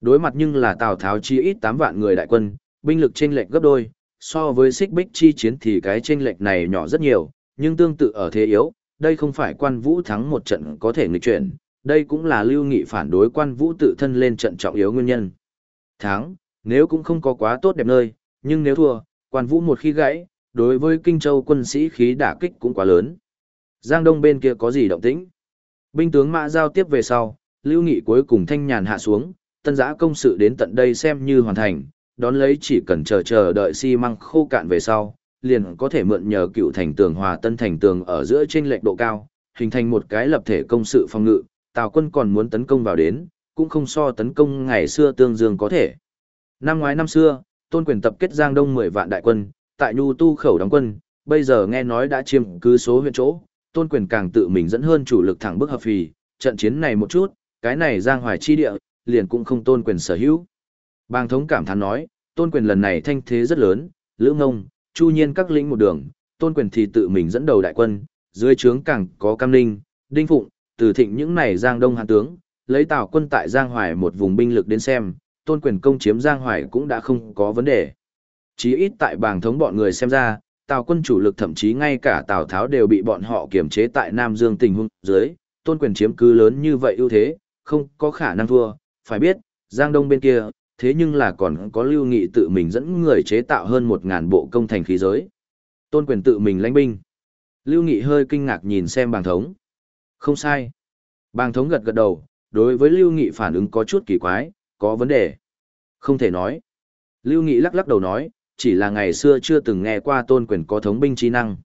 Đối mặt nhưng là Tào Tháo chi ít 8 vạn người đại quân, binh lực chênh lệch gấp đôi, so với xích bích chi chiến thì cái chênh lệch này nhỏ rất nhiều, nhưng tương tự ở thế yếu, đây không phải quan vũ thắng một trận có thể nghịch chuyển, đây cũng là lưu nghị phản đối quan vũ tự thân lên trận trọng yếu nguyên nhân. Thắng, nếu cũng không có quá tốt đẹp nơi, nhưng nếu thua, quan vũ một khi gãy, đối với Kinh Châu quân sĩ khí đả kích cũng quá lớn. Giang Đông bên kia có gì động tĩnh? Binh tướng Mã giao tiếp về sau, Lưu Nghị cuối cùng thanh nhàn hạ xuống, tân giã công sự đến tận đây xem như hoàn thành, đón lấy chỉ cần chờ chờ đợi xi măng khô cạn về sau, liền có thể mượn nhờ cựu thành tường hòa tân thành tường ở giữa trên lệch độ cao, hình thành một cái lập thể công sự phòng ngự, Tào quân còn muốn tấn công vào đến, cũng không so tấn công ngày xưa tương dương có thể. Năm ngoái năm xưa, tôn quyền tập kết Giang Đông 10 vạn đại quân, tại Nhu Tu khẩu đóng quân, bây giờ nghe nói đã chiếm cứ số huyện chỗ, tôn quyền càng tự mình dẫn hơn chủ lực thẳng bước hợp phì, trận chiến này một chút, cái này Giang Hoài chi địa, liền cũng không tôn quyền sở hữu. Bàng thống cảm thán nói, tôn quyền lần này thanh thế rất lớn, lữ ngông, chu nhiên các lĩnh một đường, tôn quyền thì tự mình dẫn đầu đại quân, dưới trướng càng có cam ninh, đinh phụng, từ thịnh những này giang đông hàn tướng, lấy tào quân tại Giang Hoài một vùng binh lực đến xem, tôn quyền công chiếm Giang Hoài cũng đã không có vấn đề. Chí ít tại Bàng thống bọn người xem ra, tào quân chủ lực thậm chí ngay cả tào tháo đều bị bọn họ kiểm chế tại Nam Dương tình huống dưới, tôn quyền chiếm cứ lớn như vậy ưu thế, không có khả năng thua, phải biết, Giang Đông bên kia, thế nhưng là còn có lưu nghị tự mình dẫn người chế tạo hơn một ngàn bộ công thành khí giới. Tôn quyền tự mình lãnh binh. Lưu Nghị hơi kinh ngạc nhìn xem bàng thống. Không sai. Bàng thống gật gật đầu, đối với Lưu Nghị phản ứng có chút kỳ quái, có vấn đề. Không thể nói. Lưu Nghị lắc lắc đầu nói, chỉ là ngày xưa chưa từng nghe qua tôn quyền có thống binh trí năng.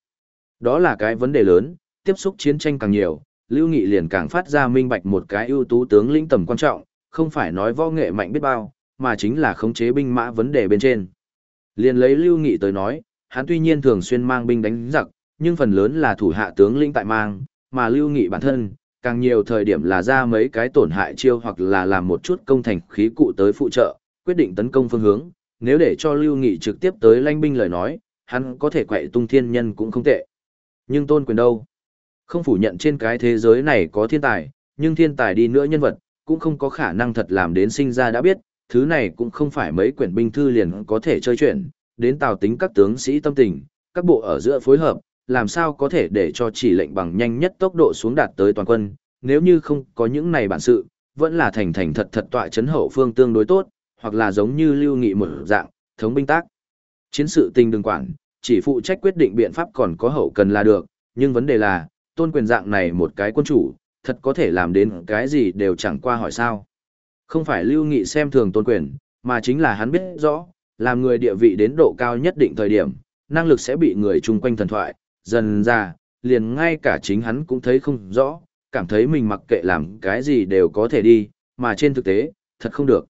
Đó là cái vấn đề lớn, tiếp xúc chiến tranh càng nhiều, Lưu Nghị liền càng phát ra minh bạch một cái ưu tú tướng lĩnh tầm quan trọng, không phải nói võ nghệ mạnh biết bao, mà chính là khống chế binh mã vấn đề bên trên. Liền lấy Lưu Nghị tới nói, hắn tuy nhiên thường xuyên mang binh đánh giặc, nhưng phần lớn là thủ hạ tướng lĩnh tại mang, mà Lưu Nghị bản thân, càng nhiều thời điểm là ra mấy cái tổn hại chiêu hoặc là làm một chút công thành khí cụ tới phụ trợ, quyết định tấn công phương hướng, nếu để cho Lưu Nghị trực tiếp tới lãnh binh lời nói, hắn có thể quậy tung thiên nhân cũng không tệ. Nhưng tôn quyền đâu? Không phủ nhận trên cái thế giới này có thiên tài, nhưng thiên tài đi nữa nhân vật, cũng không có khả năng thật làm đến sinh ra đã biết, thứ này cũng không phải mấy quyển binh thư liền có thể chơi chuyện, đến tào tính các tướng sĩ tâm tình, các bộ ở giữa phối hợp, làm sao có thể để cho chỉ lệnh bằng nhanh nhất tốc độ xuống đạt tới toàn quân, nếu như không có những này bản sự, vẫn là thành thành thật thật tọa chấn hậu phương tương đối tốt, hoặc là giống như lưu nghị một dạng, thống binh tác. Chiến sự tình đừng quản, chỉ phụ trách quyết định biện pháp còn có hậu cần là được, nhưng vấn đề là, tôn quyền dạng này một cái quân chủ, thật có thể làm đến cái gì đều chẳng qua hỏi sao. Không phải lưu nghị xem thường tôn quyền, mà chính là hắn biết rõ, làm người địa vị đến độ cao nhất định thời điểm, năng lực sẽ bị người chung quanh thần thoại, dần ra, liền ngay cả chính hắn cũng thấy không rõ, cảm thấy mình mặc kệ làm cái gì đều có thể đi, mà trên thực tế, thật không được.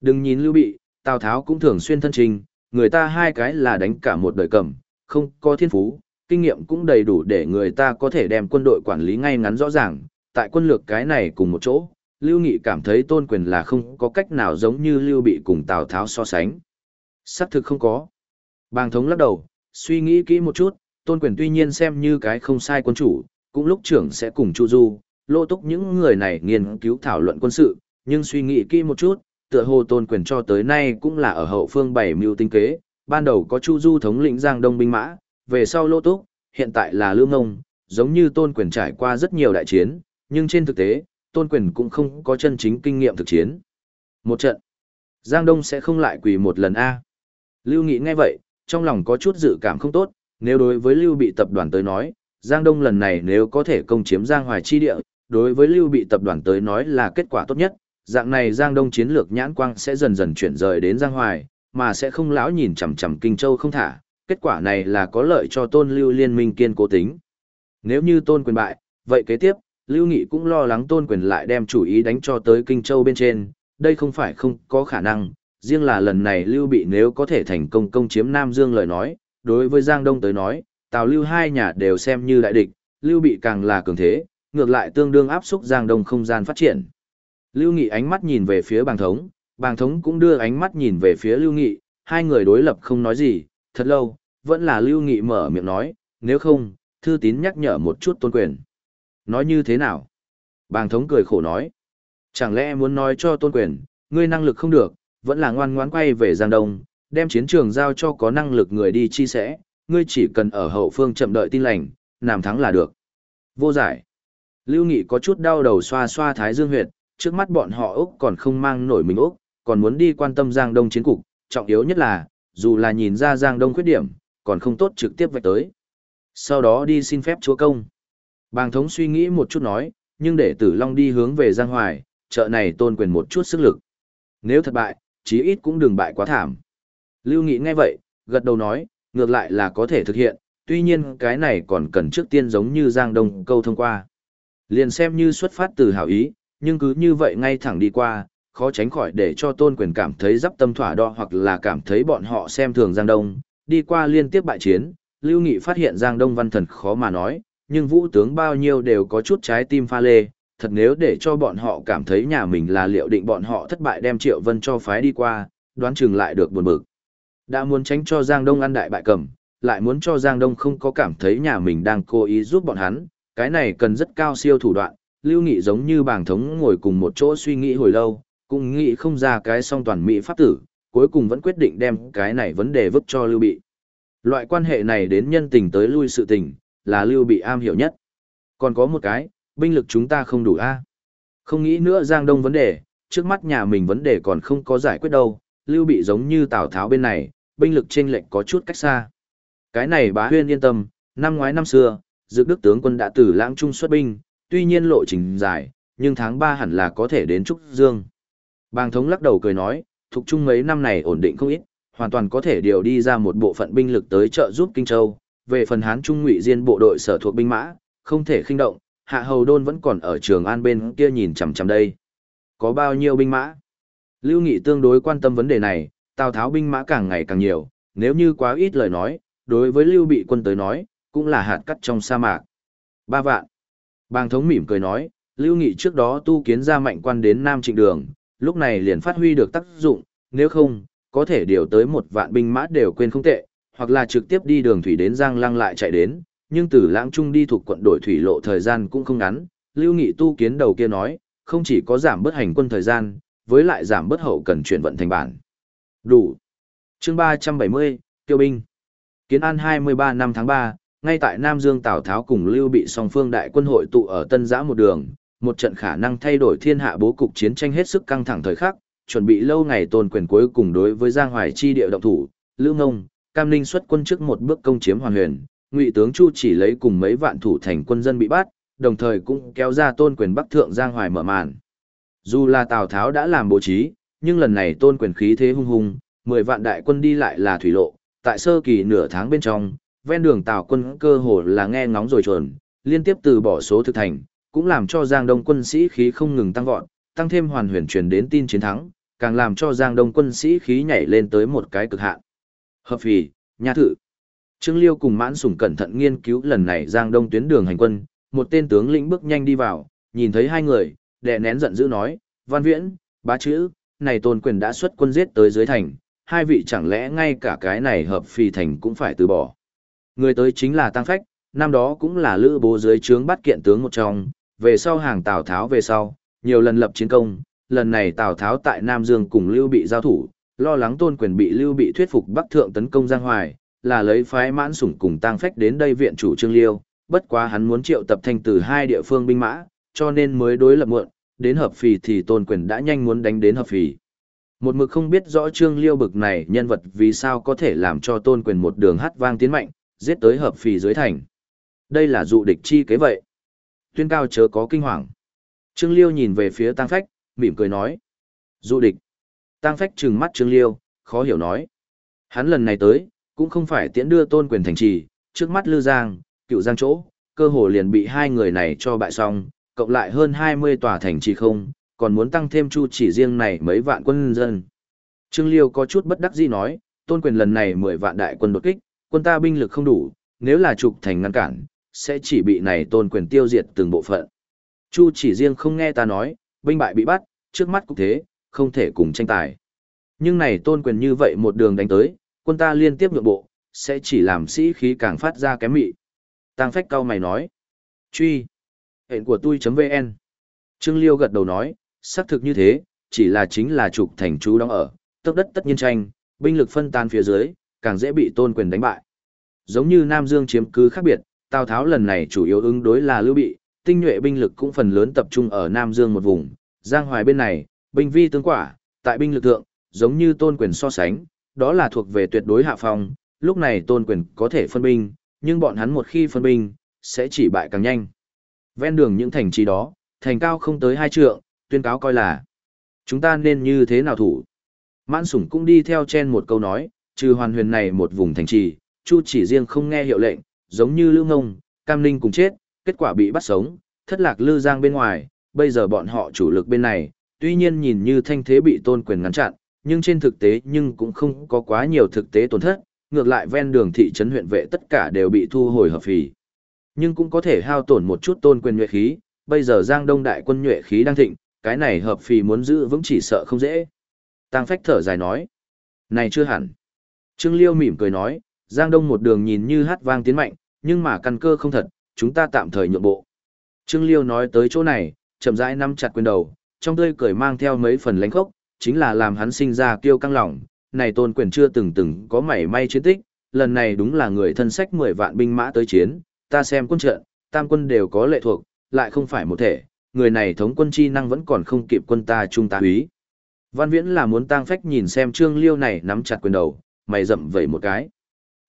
Đừng nhìn lưu bị, Tào Tháo cũng thường xuyên thân trình, người ta hai cái là đánh cả một đời cầm, không có thiên phú, kinh nghiệm cũng đầy đủ để người ta có thể đem quân đội quản lý ngay ngắn rõ ràng, tại quân lược cái này cùng một chỗ, Lưu Nghị cảm thấy tôn quyền là không có cách nào giống như Lưu Bị cùng Tào Tháo so sánh. Sắc thực không có. Bàng thống lắc đầu, suy nghĩ kỹ một chút, tôn quyền tuy nhiên xem như cái không sai quân chủ, cũng lúc trưởng sẽ cùng Chu Du, lô túc những người này nghiên cứu thảo luận quân sự, nhưng suy nghĩ kỹ một chút, tựa hồ tôn quyền cho tới nay cũng là ở hậu phương bảy mưu tinh kế, ban đầu có Chu Du thống lĩnh Giang Đông binh mã, về sau lô túc, hiện tại là Lương Ngông, giống như tôn quyền trải qua rất nhiều đại chiến, nhưng trên thực tế, tôn quyền cũng không có chân chính kinh nghiệm thực chiến. Một trận, Giang Đông sẽ không lại quỳ một lần A. Lưu Nghị nghe vậy, trong lòng có chút dự cảm không tốt, nếu đối với Lưu bị tập đoàn tới nói, Giang Đông lần này nếu có thể công chiếm Giang Hoài chi địa, đối với Lưu bị tập đoàn tới nói là kết quả tốt nhất, dạng này Giang Đông chiến lược nhãn quang sẽ dần dần chuyển rời đến Giang Hoài, mà sẽ không lão nhìn chằm chằm Kinh Châu không thả, kết quả này là có lợi cho Tôn Lưu liên minh kiên cố tính. Nếu như Tôn quyền bại, vậy kế tiếp, Lưu Nghị cũng lo lắng tôn quyền lại đem chủ ý đánh cho tới Kinh Châu bên trên, đây không phải không có khả năng, riêng là lần này Lưu Bị nếu có thể thành công công chiếm Nam Dương lời nói, đối với Giang Đông tới nói, Tào Lưu hai nhà đều xem như đại địch, Lưu Bị càng là cường thế, ngược lại tương đương áp xúc Giang Đông không gian phát triển. Lưu Nghị ánh mắt nhìn về phía bàng thống, bàng thống cũng đưa ánh mắt nhìn về phía Lưu Nghị, hai người đối lập không nói gì, thật lâu, vẫn là Lưu Nghị mở miệng nói, nếu không, thư tín nhắc nhở một chút tôn quyền. Nói như thế nào? Bàng thống cười khổ nói. Chẳng lẽ muốn nói cho tôn quyền, Ngươi năng lực không được, vẫn là ngoan ngoãn quay về Giang Đông, đem chiến trường giao cho có năng lực người đi chi sẽ, ngươi chỉ cần ở hậu phương chậm đợi tin lành, làm thắng là được. Vô giải. Lưu Nghị có chút đau đầu xoa xoa thái dương huyệt, trước mắt bọn họ Úc còn không mang nổi mình Úc, còn muốn đi quan tâm Giang Đông chiến cục, trọng yếu nhất là, dù là nhìn ra Giang Đông khuyết điểm, còn không tốt trực tiếp vạch tới. Sau đó đi xin phép chúa công. Bàng thống suy nghĩ một chút nói, nhưng để tử long đi hướng về Giang Hoài, chợ này tôn quyền một chút sức lực. Nếu thất bại, chí ít cũng đừng bại quá thảm. Lưu Nghị nghe vậy, gật đầu nói, ngược lại là có thể thực hiện, tuy nhiên cái này còn cần trước tiên giống như Giang Đông câu thông qua. Liền xem như xuất phát từ hảo ý, nhưng cứ như vậy ngay thẳng đi qua, khó tránh khỏi để cho tôn quyền cảm thấy dắp tâm thỏa đo hoặc là cảm thấy bọn họ xem thường Giang Đông, đi qua liên tiếp bại chiến, Lưu Nghị phát hiện Giang Đông văn thần khó mà nói, nhưng vũ tướng bao nhiêu đều có chút trái tim pha lê, thật nếu để cho bọn họ cảm thấy nhà mình là liệu định bọn họ thất bại đem Triệu Vân cho phái đi qua, đoán chừng lại được buồn bực. Đã muốn tránh cho Giang Đông ăn đại bại cầm, lại muốn cho Giang Đông không có cảm thấy nhà mình đang cố ý giúp bọn hắn, cái này cần rất cao siêu thủ đoạn, Lưu Nghị giống như bàng thống ngồi cùng một chỗ suy nghĩ hồi lâu, cũng nghĩ không ra cái song toàn mỹ pháp tử, cuối cùng vẫn quyết định đem cái này vấn đề vứt cho Lưu Bị. Loại quan hệ này đến nhân tình tới lui sự tình, là Lưu Bị am hiểu nhất. Còn có một cái, binh lực chúng ta không đủ a Không nghĩ nữa Giang Đông vấn đề, trước mắt nhà mình vấn đề còn không có giải quyết đâu, Lưu Bị giống như Tào Tháo bên này, binh lực chênh lệch có chút cách xa. Cái này bá huyên yên tâm, năm ngoái năm xưa, dự đức tướng quân đã từ lãng trung xuất binh, tuy nhiên lộ trình dài, nhưng tháng 3 hẳn là có thể đến Trúc Dương. Bàng thống lắc đầu cười nói, thuộc trung mấy năm này ổn định không ít, hoàn toàn có thể điều đi ra một bộ phận binh lực tới trợ giúp Kinh Châu. Về phần Hán Trung Ngụy Diên bộ đội sở thuộc binh mã, không thể khinh động, Hạ Hầu Đôn vẫn còn ở trường an bên kia nhìn chằm chằm đây. Có bao nhiêu binh mã? Lưu Nghị tương đối quan tâm vấn đề này, Tào Tháo binh mã càng ngày càng nhiều, nếu như quá ít lời nói, đối với Lưu Bị quân tới nói, cũng là hạt cắt trong sa mạc. Ba vạn. Bàng thống mỉm cười nói, Lưu Nghị trước đó tu kiến ra mạnh quan đến Nam Trịnh Đường, lúc này liền phát huy được tác dụng, nếu không, có thể điều tới một vạn binh mã đều quên không tệ, hoặc là trực tiếp đi đường thủy đến Giang Lăng lại chạy đến, nhưng từ Lãng Trung đi thuộc quận đội thủy lộ thời gian cũng không ngắn, Lưu Nghị tu kiến đầu kia nói, không chỉ có giảm bớt hành quân thời gian, với lại giảm bớt hậu cần chuyển vận thành bản. Đủ. Chương 370, Tiêu binh. Kiến An 23 năm tháng 3, ngay tại Nam Dương Tào Tháo cùng Lưu Bị song phương đại quân hội tụ ở Tân Giã một đường, một trận khả năng thay đổi thiên hạ bố cục chiến tranh hết sức căng thẳng thời khắc, chuẩn bị lâu ngày tôn quyền cuối cùng đối với Giang Hoài chi địa động thủ, Lữ Ngông, Cam Ninh xuất quân trước một bước công chiếm Hoàn Huyền, Ngụy tướng Chu chỉ lấy cùng mấy vạn thủ thành quân dân bị bắt, đồng thời cũng kéo ra tôn quyền bắc thượng Giang Hoài mở màn. Dù là Tào Tháo đã làm bố trí, nhưng lần này tôn quyền khí thế hung hùng, 10 vạn đại quân đi lại là thủy lộ, tại sơ kỳ nửa tháng bên trong, ven đường Tào quân cơ hồ là nghe ngóng rồi chuẩn, liên tiếp từ bỏ số thực thành, cũng làm cho Giang Đông quân sĩ khí không ngừng tăng vọt, tăng thêm hoàn huyền truyền đến tin chiến thắng, càng làm cho Giang Đông quân sĩ khí nhảy lên tới một cái cực hạn. Hợp phì, nha thự. Trương Liêu cùng Mãn Sủng cẩn thận nghiên cứu lần này Giang Đông tuyến đường hành quân, một tên tướng lĩnh bước nhanh đi vào, nhìn thấy hai người, đè nén giận dữ nói, "Văn Viễn, bá chữ, này tôn quyền đã xuất quân giết tới dưới thành, hai vị chẳng lẽ ngay cả cái này hợp phì thành cũng phải từ bỏ?" Người tới chính là Tăng Phách, năm đó cũng là lữ bố dưới trướng bắt kiện tướng một trong, về sau hàng Tào Tháo về sau, nhiều lần lập chiến công, lần này Tào Tháo tại Nam Dương cùng Lưu Bị giao thủ, lo lắng tôn quyền bị Lưu Bị thuyết phục bắc thượng tấn công Giang Hoài, là lấy phái mãn sủng cùng tang phách đến đây viện chủ Trương Liêu, bất quá hắn muốn triệu tập thanh từ hai địa phương binh mã, cho nên mới đối lập muộn, đến hợp phì thì tôn quyền đã nhanh muốn đánh đến hợp phì. Một mực không biết rõ Trương Liêu bực này nhân vật vì sao có thể làm cho tôn quyền một đường hát vang tiến mạnh, giết tới hợp phì dưới thành. Đây là dụ địch chi kế vậy tuyên cao chớ có kinh hoàng. Trương Liêu nhìn về phía tang Phách, mỉm cười nói. Dụ địch. Tăng Phách trừng mắt Trương Liêu, khó hiểu nói. Hắn lần này tới, cũng không phải tiễn đưa tôn quyền thành trì, trước mắt Lư Giang, cựu Giang chỗ, cơ hồ liền bị hai người này cho bại xong, cộng lại hơn 20 tòa thành trì không, còn muốn tăng thêm chu chỉ riêng này mấy vạn quân dân. Trương Liêu có chút bất đắc dĩ nói, tôn quyền lần này 10 vạn đại quân đột kích, quân ta binh lực không đủ, nếu là trục thành ngăn cản, sẽ chỉ bị này tôn quyền tiêu diệt từng bộ phận. Chu chỉ riêng không nghe ta nói, binh bại bị bắt, trước mắt cũng thế, không thể cùng tranh tài. Nhưng này tôn quyền như vậy một đường đánh tới, quân ta liên tiếp nhượng bộ, sẽ chỉ làm sĩ khí càng phát ra kém mị. Tăng phách cao mày nói. Truy. Hẹn của tôi.vn Trương Liêu gật đầu nói, xác thực như thế, chỉ là chính là trục thành chú đóng ở, tốc đất tất nhiên tranh, binh lực phân tan phía dưới, càng dễ bị tôn quyền đánh bại. Giống như Nam Dương chiếm cứ khác biệt, Tào Tháo lần này chủ yếu ứng đối là Lưu Bị, tinh nhuệ binh lực cũng phần lớn tập trung ở Nam Dương một vùng, Giang Hoài bên này, binh vi tướng quả, tại binh lực thượng, giống như tôn quyền so sánh, đó là thuộc về tuyệt đối hạ phong, lúc này tôn quyền có thể phân binh, nhưng bọn hắn một khi phân binh, sẽ chỉ bại càng nhanh. Ven đường những thành trì đó, thành cao không tới hai trượng, tuyên cáo coi là chúng ta nên như thế nào thủ. Mãn sủng cũng đi theo chen một câu nói, trừ hoàn huyền này một vùng thành trì, chu chỉ riêng không nghe hiệu lệnh, giống như lưu ngông, cam ninh cùng chết, kết quả bị bắt sống, thất lạc lư giang bên ngoài, bây giờ bọn họ chủ lực bên này, tuy nhiên nhìn như thanh thế bị tôn quyền ngăn chặn, nhưng trên thực tế nhưng cũng không có quá nhiều thực tế tổn thất, ngược lại ven đường thị trấn huyện vệ tất cả đều bị thu hồi hợp phì. Nhưng cũng có thể hao tổn một chút tôn quyền nhuệ khí, bây giờ Giang Đông đại quân nhuệ khí đang thịnh, cái này hợp phì muốn giữ vững chỉ sợ không dễ. Tăng phách thở dài nói. Này chưa hẳn. Trương Liêu mỉm cười nói, Giang Đông một đường nhìn như hát vang tiến mạnh, nhưng mà căn cơ không thật, chúng ta tạm thời nhượng bộ. Trương Liêu nói tới chỗ này, chậm rãi nắm chặt quyền đầu, trong tươi cười mang theo mấy phần lánh khốc, chính là làm hắn sinh ra kiêu căng lòng, này tôn quyền chưa từng từng có mảy may chiến tích, lần này đúng là người thân sách 10 vạn binh mã tới chiến, ta xem quân trận, tam quân đều có lệ thuộc, lại không phải một thể, người này thống quân chi năng vẫn còn không kịp quân ta trung tá úy. Văn Viễn là muốn tang phách nhìn xem Trương Liêu này nắm chặt quyền đầu, mày rậm vẩy một cái.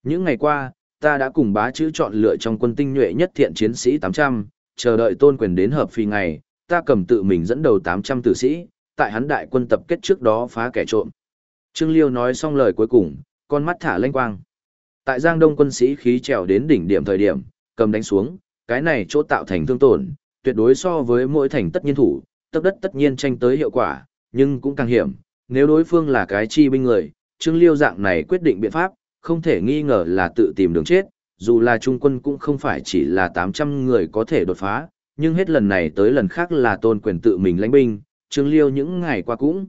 Những ngày qua, ta đã cùng bá chữ chọn lựa trong quân tinh nhuệ nhất thiện chiến sĩ 800, chờ đợi tôn quyền đến hợp phi ngày, ta cầm tự mình dẫn đầu 800 tử sĩ, tại hắn đại quân tập kết trước đó phá kẻ trộm. Trương Liêu nói xong lời cuối cùng, con mắt thả lanh quang. Tại Giang Đông quân sĩ khí trèo đến đỉnh điểm thời điểm, cầm đánh xuống, cái này chỗ tạo thành thương tổn, tuyệt đối so với mỗi thành tất nhiên thủ, tấp đất tất nhiên tranh tới hiệu quả, nhưng cũng càng hiểm, nếu đối phương là cái chi binh người, Trương Liêu dạng này quyết định biện pháp, không thể nghi ngờ là tự tìm đường chết, dù là trung quân cũng không phải chỉ là 800 người có thể đột phá, nhưng hết lần này tới lần khác là tôn quyền tự mình lãnh binh, Trương Liêu những ngày qua cũng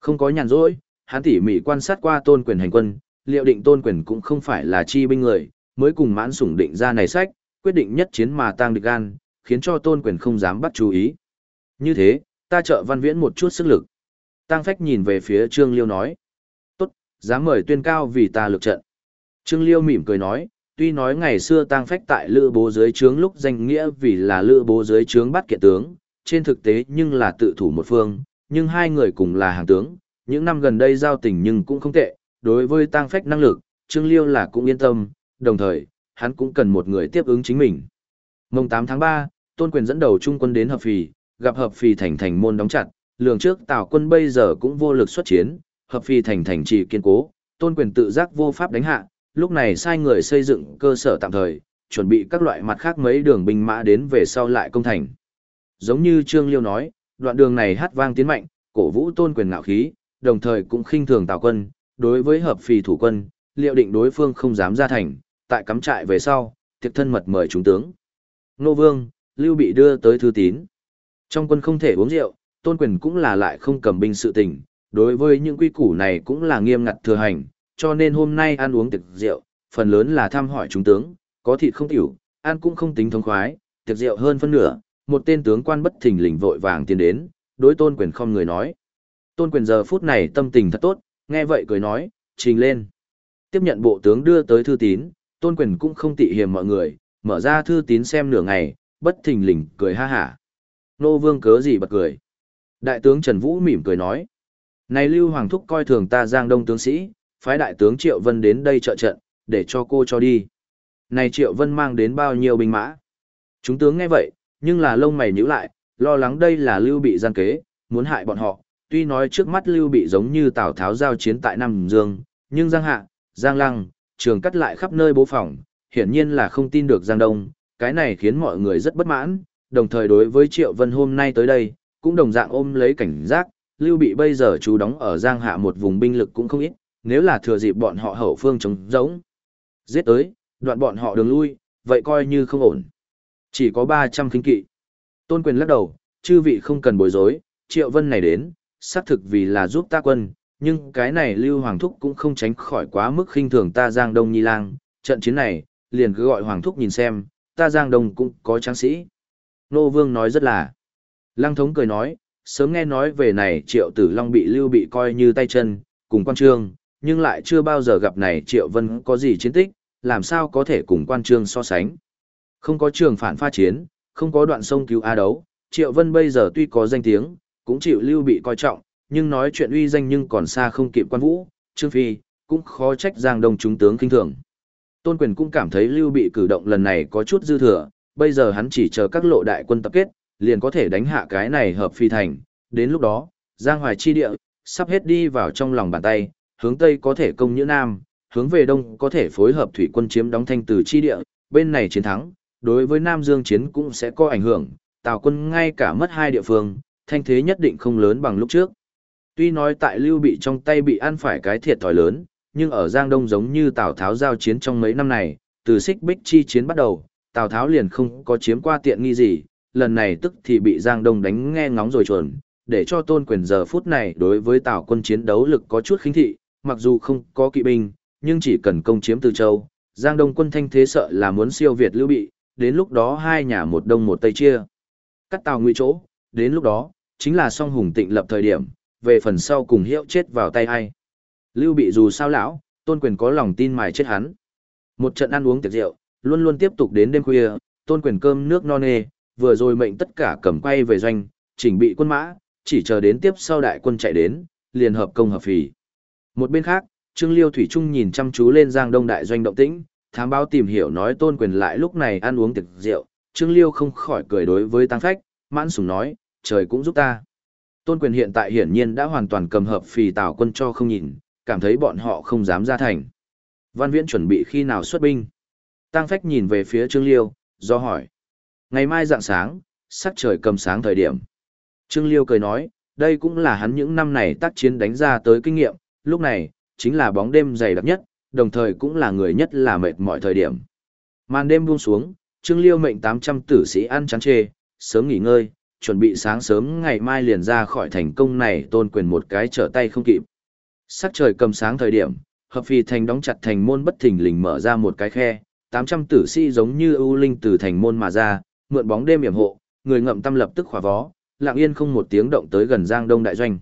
không có nhàn rỗi, hắn tỉ mỉ quan sát qua tôn quyền hành quân, liệu định tôn quyền cũng không phải là chi binh người, mới cùng mãn sủng định ra này sách, quyết định nhất chiến mà tăng địch gan, khiến cho tôn quyền không dám bắt chú ý. Như thế, ta trợ văn viễn một chút sức lực. Tăng phách nhìn về phía Trương Liêu nói. Tốt, dám mời tuyên cao vì ta lực trận. Trương Liêu mỉm cười nói, tuy nói ngày xưa Tang phách tại lữ bố dưới trướng lúc danh nghĩa vì là lữ bố dưới trướng bắt kiện tướng, trên thực tế nhưng là tự thủ một phương, nhưng hai người cùng là hàng tướng, những năm gần đây giao tình nhưng cũng không tệ, đối với Tang phách năng lực, Trương Liêu là cũng yên tâm, đồng thời, hắn cũng cần một người tiếp ứng chính mình. Mông 8 tháng 3, Tôn Quyền dẫn đầu trung quân đến Hợp Phì, gặp Hợp Phì thành thành môn đóng chặt, lường trước Tào quân bây giờ cũng vô lực xuất chiến, Hợp Phì thành thành trì kiên cố, Tôn Quyền tự giác vô pháp đánh hạ, lúc này sai người xây dựng cơ sở tạm thời, chuẩn bị các loại mặt khác mấy đường binh mã đến về sau lại công thành. Giống như Trương Liêu nói, đoạn đường này hát vang tiến mạnh, cổ vũ Tôn Quyền ngạo khí, đồng thời cũng khinh thường Tào quân, đối với Hợp Phì thủ quân, liệu định đối phương không dám ra thành, tại cắm trại về sau, tiệc thân mật mời chúng tướng. Nô Vương, Lưu bị đưa tới thư tín. Trong quân không thể uống rượu, tôn quyền cũng là lại không cầm binh sự tình, đối với những quy củ này cũng là nghiêm ngặt thừa hành, cho nên hôm nay ăn uống tiệc rượu, phần lớn là thăm hỏi chúng tướng, có thịt không tiểu, ăn cũng không tính thống khoái, tiệc rượu hơn phân nửa, một tên tướng quan bất thình lình vội vàng tiến đến, đối tôn quyền không người nói. Tôn quyền giờ phút này tâm tình thật tốt, nghe vậy cười nói, trình lên. Tiếp nhận bộ tướng đưa tới thư tín, tôn quyền cũng không tị hiềm mọi người, mở ra thư tín xem nửa ngày, bất thình lình cười ha hả. Nô vương cớ gì bật cười. Đại tướng Trần Vũ mỉm cười nói. Này Lưu Hoàng Thúc coi thường ta giang đông tướng sĩ, phái đại tướng Triệu Vân đến đây trợ trận, để cho cô cho đi. Này Triệu Vân mang đến bao nhiêu binh mã? Chúng tướng nghe vậy, nhưng là lông mày nhíu lại, lo lắng đây là Lưu bị gian kế, muốn hại bọn họ. Tuy nói trước mắt Lưu bị giống như Tào Tháo giao chiến tại Nam Dương, nhưng Giang Hạ, Giang Lăng, trường cắt lại khắp nơi bố phòng, hiển nhiên là không tin được Giang Đông, cái này khiến mọi người rất bất mãn, đồng thời đối với Triệu Vân hôm nay tới đây, cũng đồng dạng ôm lấy cảnh giác, Lưu Bị bây giờ chú đóng ở Giang Hạ một vùng binh lực cũng không ít, nếu là thừa dịp bọn họ hậu phương chống giống, giết tới, đoạn bọn họ đường lui, vậy coi như không ổn. Chỉ có 300 kinh kỵ. Tôn quyền lắc đầu, chư vị không cần bối rối, Triệu Vân này đến, xác thực vì là giúp ta quân, nhưng cái này Lưu Hoàng Thúc cũng không tránh khỏi quá mức khinh thường ta Giang Đông Nhi Lang, trận chiến này, liền cứ gọi Hoàng Thúc nhìn xem, ta Giang Đông cũng có tráng sĩ. Nô Vương nói rất là. Lăng Thống cười nói, sớm nghe nói về này Triệu Tử Long bị Lưu bị coi như tay chân, cùng quan trương, nhưng lại chưa bao giờ gặp này Triệu Vân có gì chiến tích, làm sao có thể cùng quan trương so sánh. Không có trường phản pha chiến, không có đoạn sông cứu A đấu, Triệu Vân bây giờ tuy có danh tiếng, cũng chịu Lưu bị coi trọng, nhưng nói chuyện uy danh nhưng còn xa không kịp quan vũ, Trương Phi, cũng khó trách Giang Đông chúng tướng kinh thường. Tôn Quyền cũng cảm thấy Lưu Bị cử động lần này có chút dư thừa, bây giờ hắn chỉ chờ các lộ đại quân tập kết, liền có thể đánh hạ cái này hợp phi thành, đến lúc đó, Giang Hoài chi địa, sắp hết đi vào trong lòng bàn tay, hướng Tây có thể công như Nam, hướng về Đông có thể phối hợp thủy quân chiếm đóng thanh từ chi địa, bên này chiến thắng, đối với Nam Dương chiến cũng sẽ có ảnh hưởng, Tào quân ngay cả mất hai địa phương, thanh thế nhất định không lớn bằng lúc trước. Tuy nói tại Lưu Bị trong tay bị ăn phải cái thiệt thòi lớn, nhưng ở Giang Đông giống như Tào Tháo giao chiến trong mấy năm này, từ xích bích chi chiến bắt đầu, Tào Tháo liền không có chiếm qua tiện nghi gì, lần này tức thì bị Giang Đông đánh nghe ngóng rồi chuẩn, để cho tôn quyền giờ phút này đối với Tào quân chiến đấu lực có chút khinh thị, mặc dù không có kỵ binh, nhưng chỉ cần công chiếm Từ Châu, Giang Đông quân thanh thế sợ là muốn siêu Việt Lưu Bị, đến lúc đó hai nhà một đông một tây chia. Cắt Tào nguy chỗ, đến lúc đó, chính là song hùng tịnh lập thời điểm, về phần sau cùng hiệu chết vào tay ai. Lưu bị dù sao lão, tôn quyền có lòng tin mài chết hắn. Một trận ăn uống tiệc rượu, luôn luôn tiếp tục đến đêm khuya, tôn quyền cơm nước no nê, vừa rồi mệnh tất cả cầm quay về doanh, chỉnh bị quân mã, chỉ chờ đến tiếp sau đại quân chạy đến, liền hợp công hợp phì. Một bên khác, Trương Liêu Thủy Trung nhìn chăm chú lên Giang Đông đại doanh động tĩnh, thám báo tìm hiểu nói tôn quyền lại lúc này ăn uống tiệc rượu, Trương Liêu không khỏi cười đối với Tăng Phách, mãn sùng nói, trời cũng giúp ta. Tôn quyền hiện tại hiển nhiên đã hoàn toàn cầm hợp phì tào quân cho không nhìn, cảm thấy bọn họ không dám ra thành. Văn Viễn chuẩn bị khi nào xuất binh. Tăng Phách nhìn về phía Trương Liêu, do hỏi. Ngày mai dạng sáng, sắc trời cầm sáng thời điểm. Trương Liêu cười nói, đây cũng là hắn những năm này tác chiến đánh ra tới kinh nghiệm, lúc này, chính là bóng đêm dày đặc nhất, đồng thời cũng là người nhất là mệt mọi thời điểm. Màn đêm buông xuống, Trương Liêu mệnh 800 tử sĩ ăn chán chê, sớm nghỉ ngơi, chuẩn bị sáng sớm ngày mai liền ra khỏi thành công này tôn quyền một cái trở tay không kịp. Sắc trời cầm sáng thời điểm, hợp phi thành đóng chặt thành môn bất thình lình mở ra một cái khe, 800 tử sĩ giống như ưu linh từ thành môn mà ra, mượn bóng đêm yểm hộ, người ngậm tâm lập tức khỏa vó, lặng yên không một tiếng động tới gần Giang Đông đại doanh.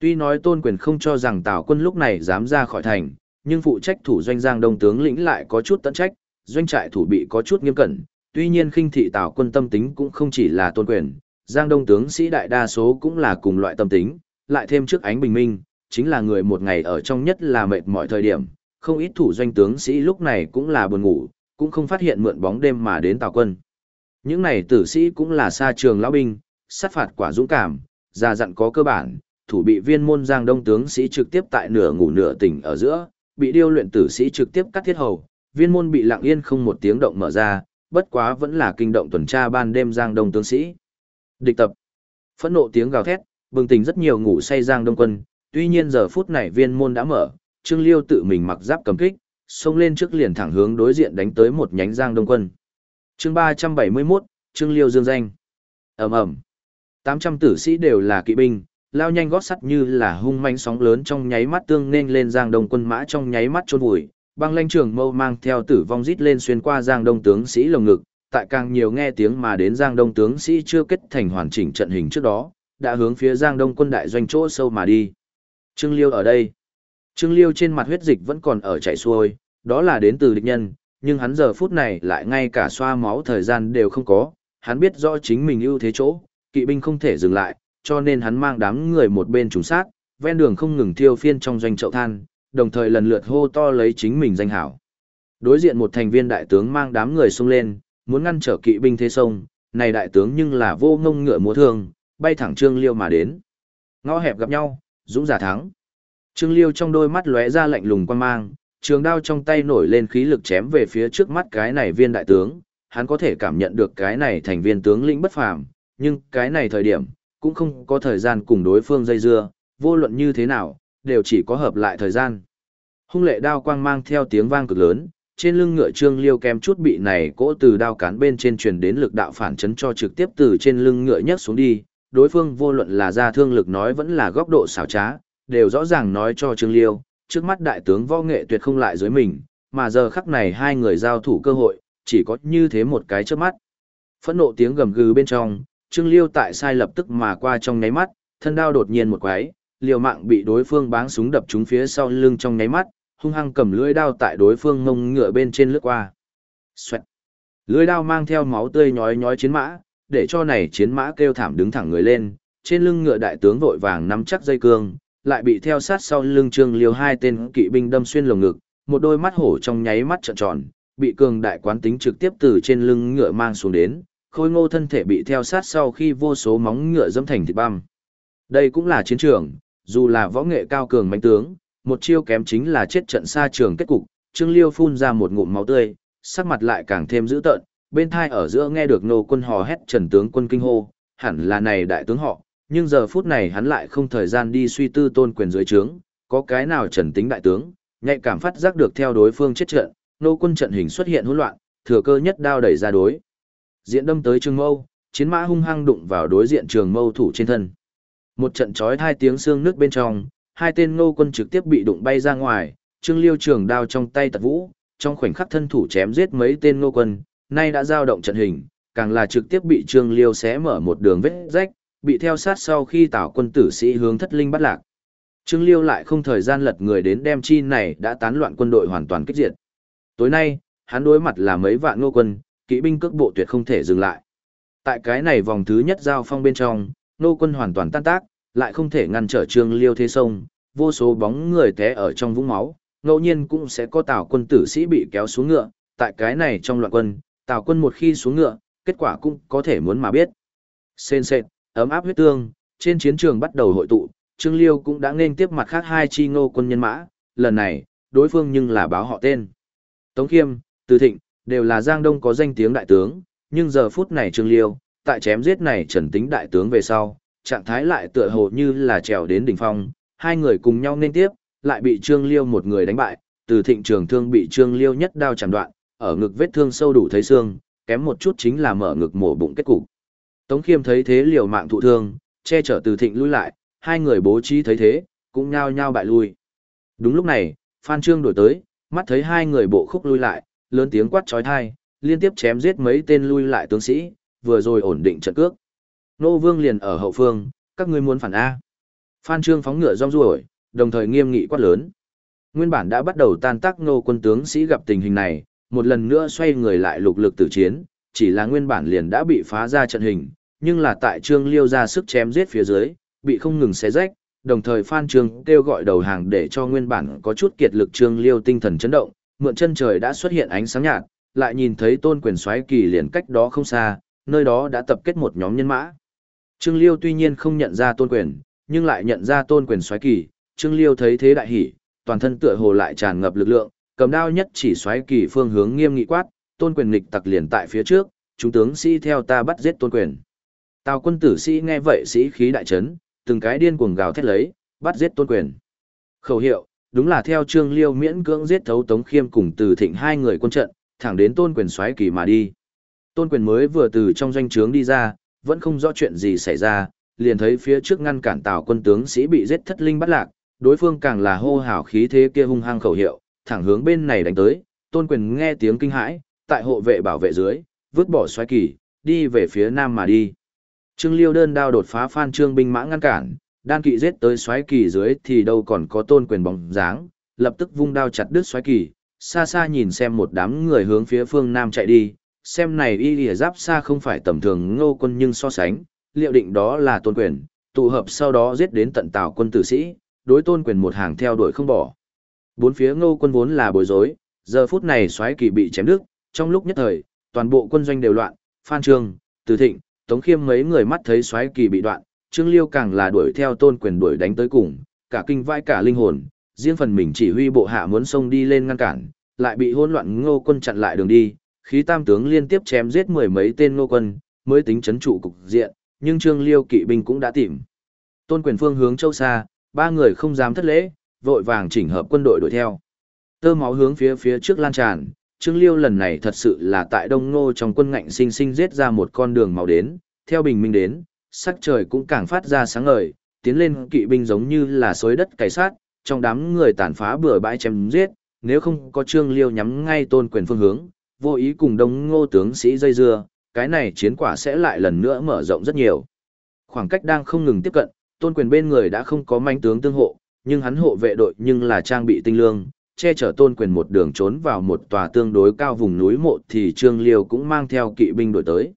Tuy nói Tôn Quyền không cho rằng Tào quân lúc này dám ra khỏi thành, nhưng phụ trách thủ doanh Giang Đông tướng lĩnh lại có chút tận trách, doanh trại thủ bị có chút nghiêm cẩn, tuy nhiên khinh thị Tào quân tâm tính cũng không chỉ là Tôn Quyền, Giang Đông tướng sĩ đại đa số cũng là cùng loại tâm tính, lại thêm trước ánh bình minh, chính là người một ngày ở trong nhất là mệt mỏi thời điểm, không ít thủ doanh tướng sĩ lúc này cũng là buồn ngủ, cũng không phát hiện mượn bóng đêm mà đến tào quân. Những này tử sĩ cũng là xa trường lão binh, sát phạt quả dũng cảm, già dặn có cơ bản, thủ bị viên môn Giang Đông tướng sĩ trực tiếp tại nửa ngủ nửa tỉnh ở giữa, bị điêu luyện tử sĩ trực tiếp cắt thiết hầu, viên môn bị lặng yên không một tiếng động mở ra, bất quá vẫn là kinh động tuần tra ban đêm Giang Đông tướng sĩ. Địch tập. Phẫn nộ tiếng gào thét, bừng tỉnh rất nhiều ngủ say Giang Đông quân, tuy nhiên giờ phút này viên môn đã mở, Trương Liêu tự mình mặc giáp cầm kích, xông lên trước liền thẳng hướng đối diện đánh tới một nhánh Giang Đông quân. Chương 371, Trương Liêu dương danh. Ầm ầm. 800 tử sĩ đều là kỵ binh, lao nhanh gót sắt như là hung manh sóng lớn trong nháy mắt tương nên lên Giang Đông quân mã trong nháy mắt chôn vùi, băng lanh trường mâu mang theo tử vong rít lên xuyên qua Giang Đông tướng sĩ lồng ngực, tại càng nhiều nghe tiếng mà đến Giang Đông tướng sĩ chưa kết thành hoàn chỉnh trận hình trước đó, đã hướng phía Giang Đông quân đại doanh chỗ sâu mà đi. Trương Liêu ở đây. Trương Liêu trên mặt huyết dịch vẫn còn ở chảy xuôi, đó là đến từ địch nhân, nhưng hắn giờ phút này lại ngay cả xoa máu thời gian đều không có, hắn biết rõ chính mình ưu thế chỗ, kỵ binh không thể dừng lại, cho nên hắn mang đám người một bên trùng sát, ven đường không ngừng thiêu phiên trong doanh chậu than, đồng thời lần lượt hô to lấy chính mình danh hảo. Đối diện một thành viên đại tướng mang đám người xông lên, muốn ngăn trở kỵ binh thế sông, này đại tướng nhưng là vô ngông ngựa múa thương, bay thẳng Trương Liêu mà đến. Ngõ hẹp gặp nhau, dũng giả thắng. Trương Liêu trong đôi mắt lóe ra lạnh lùng quan mang, trường đao trong tay nổi lên khí lực chém về phía trước mắt cái này viên đại tướng, hắn có thể cảm nhận được cái này thành viên tướng lĩnh bất phàm, nhưng cái này thời điểm, cũng không có thời gian cùng đối phương dây dưa, vô luận như thế nào, đều chỉ có hợp lại thời gian. Hung lệ đao quang mang theo tiếng vang cực lớn, trên lưng ngựa trương liêu kém chút bị này cỗ từ đao cán bên trên truyền đến lực đạo phản chấn cho trực tiếp từ trên lưng ngựa nhấc xuống đi, đối phương vô luận là ra thương lực nói vẫn là góc độ xảo trá, đều rõ ràng nói cho trương liêu, trước mắt đại tướng võ nghệ tuyệt không lại dưới mình, mà giờ khắc này hai người giao thủ cơ hội, chỉ có như thế một cái trước mắt. Phẫn nộ tiếng gầm gừ bên trong, Trương Liêu tại sai lập tức mà qua trong nháy mắt, thân đao đột nhiên một quái, liều mạng bị đối phương báng súng đập trúng phía sau lưng trong nháy mắt, hung hăng cầm lưỡi đao tại đối phương ngông ngựa bên trên lướt qua. Xoẹt. Lưỡi đao mang theo máu tươi nhói nhói chiến mã, để cho này chiến mã kêu thảm đứng thẳng người lên, trên lưng ngựa đại tướng vội vàng nắm chắc dây cương, lại bị theo sát sau lưng Trương Liêu hai tên kỵ binh đâm xuyên lồng ngực, một đôi mắt hổ trong nháy mắt trợn tròn, bị cường đại quán tính trực tiếp từ trên lưng ngựa mang xuống đến, khôi ngô thân thể bị theo sát sau khi vô số móng ngựa dẫm thành thịt băm. Đây cũng là chiến trường, dù là võ nghệ cao cường mạnh tướng, một chiêu kém chính là chết trận xa trường kết cục, Trương Liêu phun ra một ngụm máu tươi, sắc mặt lại càng thêm dữ tợn, bên thai ở giữa nghe được nô quân hò hét trần tướng quân kinh hô, hẳn là này đại tướng họ, nhưng giờ phút này hắn lại không thời gian đi suy tư tôn quyền dưới trướng, có cái nào trần tính đại tướng, nhạy cảm phát giác được theo đối phương chết trận, nô quân trận hình xuất hiện hỗn loạn, thừa cơ nhất đao đẩy ra đối. Diện đâm tới trường mâu, chiến mã hung hăng đụng vào đối diện trường mâu thủ trên thân. Một trận chói hai tiếng xương nước bên trong, hai tên nô quân trực tiếp bị đụng bay ra ngoài, trương liêu trường đao trong tay tật vũ, trong khoảnh khắc thân thủ chém giết mấy tên nô quân, nay đã giao động trận hình, càng là trực tiếp bị trương liêu xé mở một đường vết rách, bị theo sát sau khi tảo quân tử sĩ hướng thất linh bắt lạc. Trương Liêu lại không thời gian lật người đến đem chi này đã tán loạn quân đội hoàn toàn kích diệt. Tối nay, hắn đối mặt là mấy vạn nô quân, kỵ binh cước bộ tuyệt không thể dừng lại. Tại cái này vòng thứ nhất giao phong bên trong, nô quân hoàn toàn tan tác, lại không thể ngăn trở Trương Liêu thế sông, vô số bóng người té ở trong vũng máu, ngẫu nhiên cũng sẽ có tào quân tử sĩ bị kéo xuống ngựa, tại cái này trong loạn quân, tào quân một khi xuống ngựa, kết quả cũng có thể muốn mà biết. Sên sệt, ấm áp huyết tương, trên chiến trường bắt đầu hội tụ, Trương Liêu cũng đã nên tiếp mặt khác hai chi ngô quân nhân mã, lần này, đối phương nhưng là báo họ tên. Tống Khiêm, Từ Thịnh, đều là Giang Đông có danh tiếng đại tướng, nhưng giờ phút này Trương Liêu, tại chém giết này trần tính đại tướng về sau, trạng thái lại tựa hồ như là trèo đến đỉnh phong, hai người cùng nhau nên tiếp, lại bị Trương Liêu một người đánh bại, Từ Thịnh trường thương bị Trương Liêu nhất đao chạm đoạn, ở ngực vết thương sâu đủ thấy xương, kém một chút chính là mở ngực mổ bụng kết cục. Tống Khiêm thấy thế liều mạng thụ thương, che chở Từ Thịnh lui lại, hai người bố trí thấy thế, cũng nhao nhao bại lui. Đúng lúc này, Phan Trương đổi tới, mắt thấy hai người bộ khúc lui lại, lớn tiếng quát trói thai, liên tiếp chém giết mấy tên lui lại tướng sĩ, vừa rồi ổn định trận cước. Nô Vương liền ở hậu phương, các ngươi muốn phản A. Phan Trương phóng ngựa rong ruổi, đồng thời nghiêm nghị quát lớn. Nguyên bản đã bắt đầu tan tác nô quân tướng sĩ gặp tình hình này, một lần nữa xoay người lại lục lực tử chiến, chỉ là nguyên bản liền đã bị phá ra trận hình, nhưng là tại Trương Liêu ra sức chém giết phía dưới, bị không ngừng xé rách, đồng thời Phan Trương kêu gọi đầu hàng để cho nguyên bản có chút kiệt lực Trương Liêu tinh thần chấn động, mượn chân trời đã xuất hiện ánh sáng nhạt, lại nhìn thấy Tôn Quyền xoáy kỳ liền cách đó không xa, nơi đó đã tập kết một nhóm nhân mã. Trương Liêu tuy nhiên không nhận ra Tôn Quyền, nhưng lại nhận ra Tôn Quyền xoáy kỳ, Trương Liêu thấy thế đại hỉ, toàn thân tựa hồ lại tràn ngập lực lượng, cầm đao nhất chỉ xoáy kỳ phương hướng nghiêm nghị quát, Tôn Quyền nghịch tặc liền tại phía trước, chúng tướng sĩ theo ta bắt giết Tôn Quyền. Tào quân tử sĩ nghe vậy sĩ khí đại chấn, từng cái điên cuồng gào thét lấy, bắt giết tôn quyền. Khẩu hiệu, đúng là theo Trương Liêu miễn cưỡng giết thấu Tống Khiêm cùng Từ Thịnh hai người quân trận, thẳng đến tôn quyền xoáy kỳ mà đi. Tôn quyền mới vừa từ trong doanh trướng đi ra, vẫn không rõ chuyện gì xảy ra, liền thấy phía trước ngăn cản Tào quân tướng sĩ bị giết thất linh bắt lạc, đối phương càng là hô hào khí thế kia hung hăng khẩu hiệu, thẳng hướng bên này đánh tới, tôn quyền nghe tiếng kinh hãi, tại hộ vệ bảo vệ dưới, vứt bỏ xoáy kỳ, đi về phía nam mà đi. Trương Liêu đơn đao đột phá Phan Trương binh mã ngăn cản, đan kỵ giết tới xoáy kỳ dưới thì đâu còn có tôn quyền bóng dáng, lập tức vung đao chặt đứt xoáy kỳ, xa xa nhìn xem một đám người hướng phía phương nam chạy đi, xem này y lìa giáp xa không phải tầm thường ngô quân nhưng so sánh, liệu định đó là tôn quyền, tụ hợp sau đó giết đến tận tào quân tử sĩ, đối tôn quyền một hàng theo đuổi không bỏ. Bốn phía ngô quân vốn là bối rối, giờ phút này xoáy kỳ bị chém đứt, trong lúc nhất thời, toàn bộ quân doanh đều loạn, Phan Trương, Từ Thịnh, Tống Khiêm mấy người mắt thấy xoáy kỳ bị đoạn, Trương Liêu càng là đuổi theo tôn quyền đuổi đánh tới cùng, cả kinh vai cả linh hồn, riêng phần mình chỉ huy bộ hạ muốn xông đi lên ngăn cản, lại bị hỗn loạn ngô quân chặn lại đường đi, khí tam tướng liên tiếp chém giết mười mấy tên ngô quân, mới tính chấn trụ cục diện, nhưng Trương Liêu kỵ binh cũng đã tìm. Tôn quyền phương hướng châu xa, ba người không dám thất lễ, vội vàng chỉnh hợp quân đội đuổi theo. Tơ máu hướng phía phía trước lan tràn, Trương Liêu lần này thật sự là tại Đông Ngô trong quân ngạnh sinh sinh giết ra một con đường màu đến, theo bình minh đến, sắc trời cũng càng phát ra sáng ngời, tiến lên kỵ binh giống như là xối đất cày sát, trong đám người tàn phá bừa bãi chém giết, nếu không có Trương Liêu nhắm ngay tôn quyền phương hướng, vô ý cùng Đông Ngô tướng sĩ dây dưa, cái này chiến quả sẽ lại lần nữa mở rộng rất nhiều. Khoảng cách đang không ngừng tiếp cận, tôn quyền bên người đã không có manh tướng tương hộ, nhưng hắn hộ vệ đội nhưng là trang bị tinh lương, che chở tôn quyền một đường trốn vào một tòa tương đối cao vùng núi mộ thì Trương Liêu cũng mang theo kỵ binh đổi tới.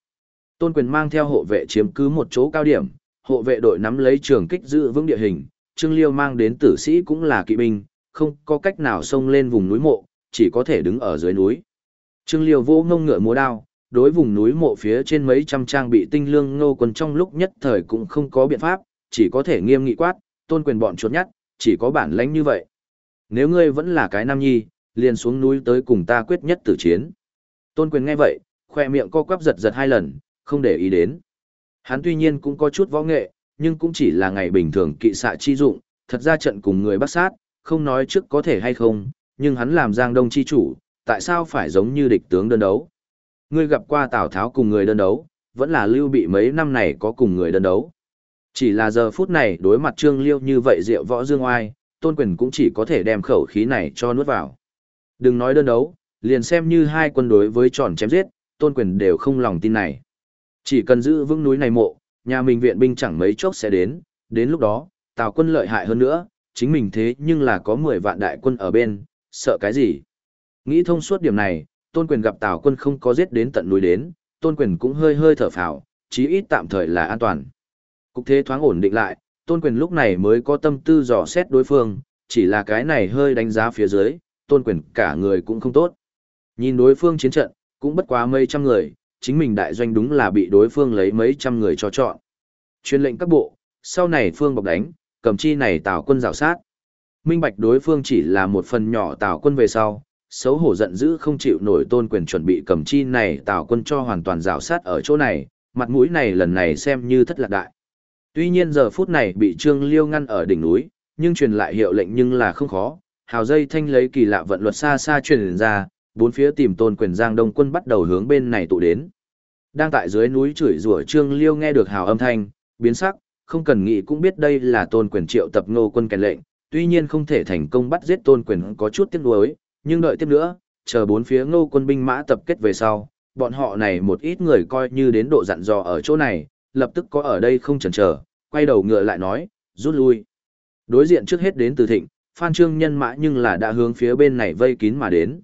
Tôn quyền mang theo hộ vệ chiếm cứ một chỗ cao điểm, hộ vệ đội nắm lấy trường kích giữ vững địa hình, Trương Liêu mang đến tử sĩ cũng là kỵ binh, không có cách nào xông lên vùng núi mộ, chỉ có thể đứng ở dưới núi. Trương Liêu vô ngông ngựa múa đao, đối vùng núi mộ phía trên mấy trăm trang bị tinh lương ngô quân trong lúc nhất thời cũng không có biện pháp, chỉ có thể nghiêm nghị quát, tôn quyền bọn chuột nhắt, chỉ có bản lãnh như vậy. Nếu ngươi vẫn là cái nam nhi, liền xuống núi tới cùng ta quyết nhất tử chiến. Tôn quyền nghe vậy, khoe miệng co quắp giật giật hai lần, không để ý đến. Hắn tuy nhiên cũng có chút võ nghệ, nhưng cũng chỉ là ngày bình thường kỵ xạ chi dụng, thật ra trận cùng người bắt sát, không nói trước có thể hay không, nhưng hắn làm giang đông chi chủ, tại sao phải giống như địch tướng đơn đấu. Ngươi gặp qua Tào Tháo cùng người đơn đấu, vẫn là lưu bị mấy năm này có cùng người đơn đấu. Chỉ là giờ phút này đối mặt Trương Liêu như vậy diệu võ dương oai, Tôn Quyền cũng chỉ có thể đem khẩu khí này cho nuốt vào. Đừng nói đơn đấu, liền xem như hai quân đối với tròn chém giết, Tôn Quyền đều không lòng tin này. Chỉ cần giữ vững núi này mộ, nhà mình viện binh chẳng mấy chốc sẽ đến, đến lúc đó, Tào quân lợi hại hơn nữa, chính mình thế nhưng là có 10 vạn đại quân ở bên, sợ cái gì? Nghĩ thông suốt điểm này, Tôn Quyền gặp Tào quân không có giết đến tận núi đến, Tôn Quyền cũng hơi hơi thở phào, chí ít tạm thời là an toàn. Cục thế thoáng ổn định lại, Tôn Quyền lúc này mới có tâm tư dò xét đối phương, chỉ là cái này hơi đánh giá phía dưới, Tôn Quyền cả người cũng không tốt. Nhìn đối phương chiến trận, cũng bất quá mấy trăm người, chính mình đại doanh đúng là bị đối phương lấy mấy trăm người cho chọn. Chuyên lệnh các bộ, sau này phương bọc đánh, cầm chi này tào quân rào sát. Minh bạch đối phương chỉ là một phần nhỏ tào quân về sau, xấu hổ giận dữ không chịu nổi tôn quyền chuẩn bị cầm chi này tào quân cho hoàn toàn rào sát ở chỗ này, mặt mũi này lần này xem như thất lạc đại. Tuy nhiên giờ phút này bị Trương Liêu ngăn ở đỉnh núi, nhưng truyền lại hiệu lệnh nhưng là không khó, hào dây thanh lấy kỳ lạ vận luật xa xa truyền ra, bốn phía tìm tôn quyền giang đông quân bắt đầu hướng bên này tụ đến. Đang tại dưới núi chửi rủa Trương Liêu nghe được hào âm thanh, biến sắc, không cần nghĩ cũng biết đây là tôn quyền triệu tập ngô quân kèn lệnh, tuy nhiên không thể thành công bắt giết tôn quyền có chút tiếc nuối, nhưng đợi tiếp nữa, chờ bốn phía ngô quân binh mã tập kết về sau, bọn họ này một ít người coi như đến độ dặn dò ở chỗ này, lập tức có ở đây không chần chờ, quay đầu ngựa lại nói, rút lui. Đối diện trước hết đến từ thịnh, Phan Trương nhân mã nhưng là đã hướng phía bên này vây kín mà đến.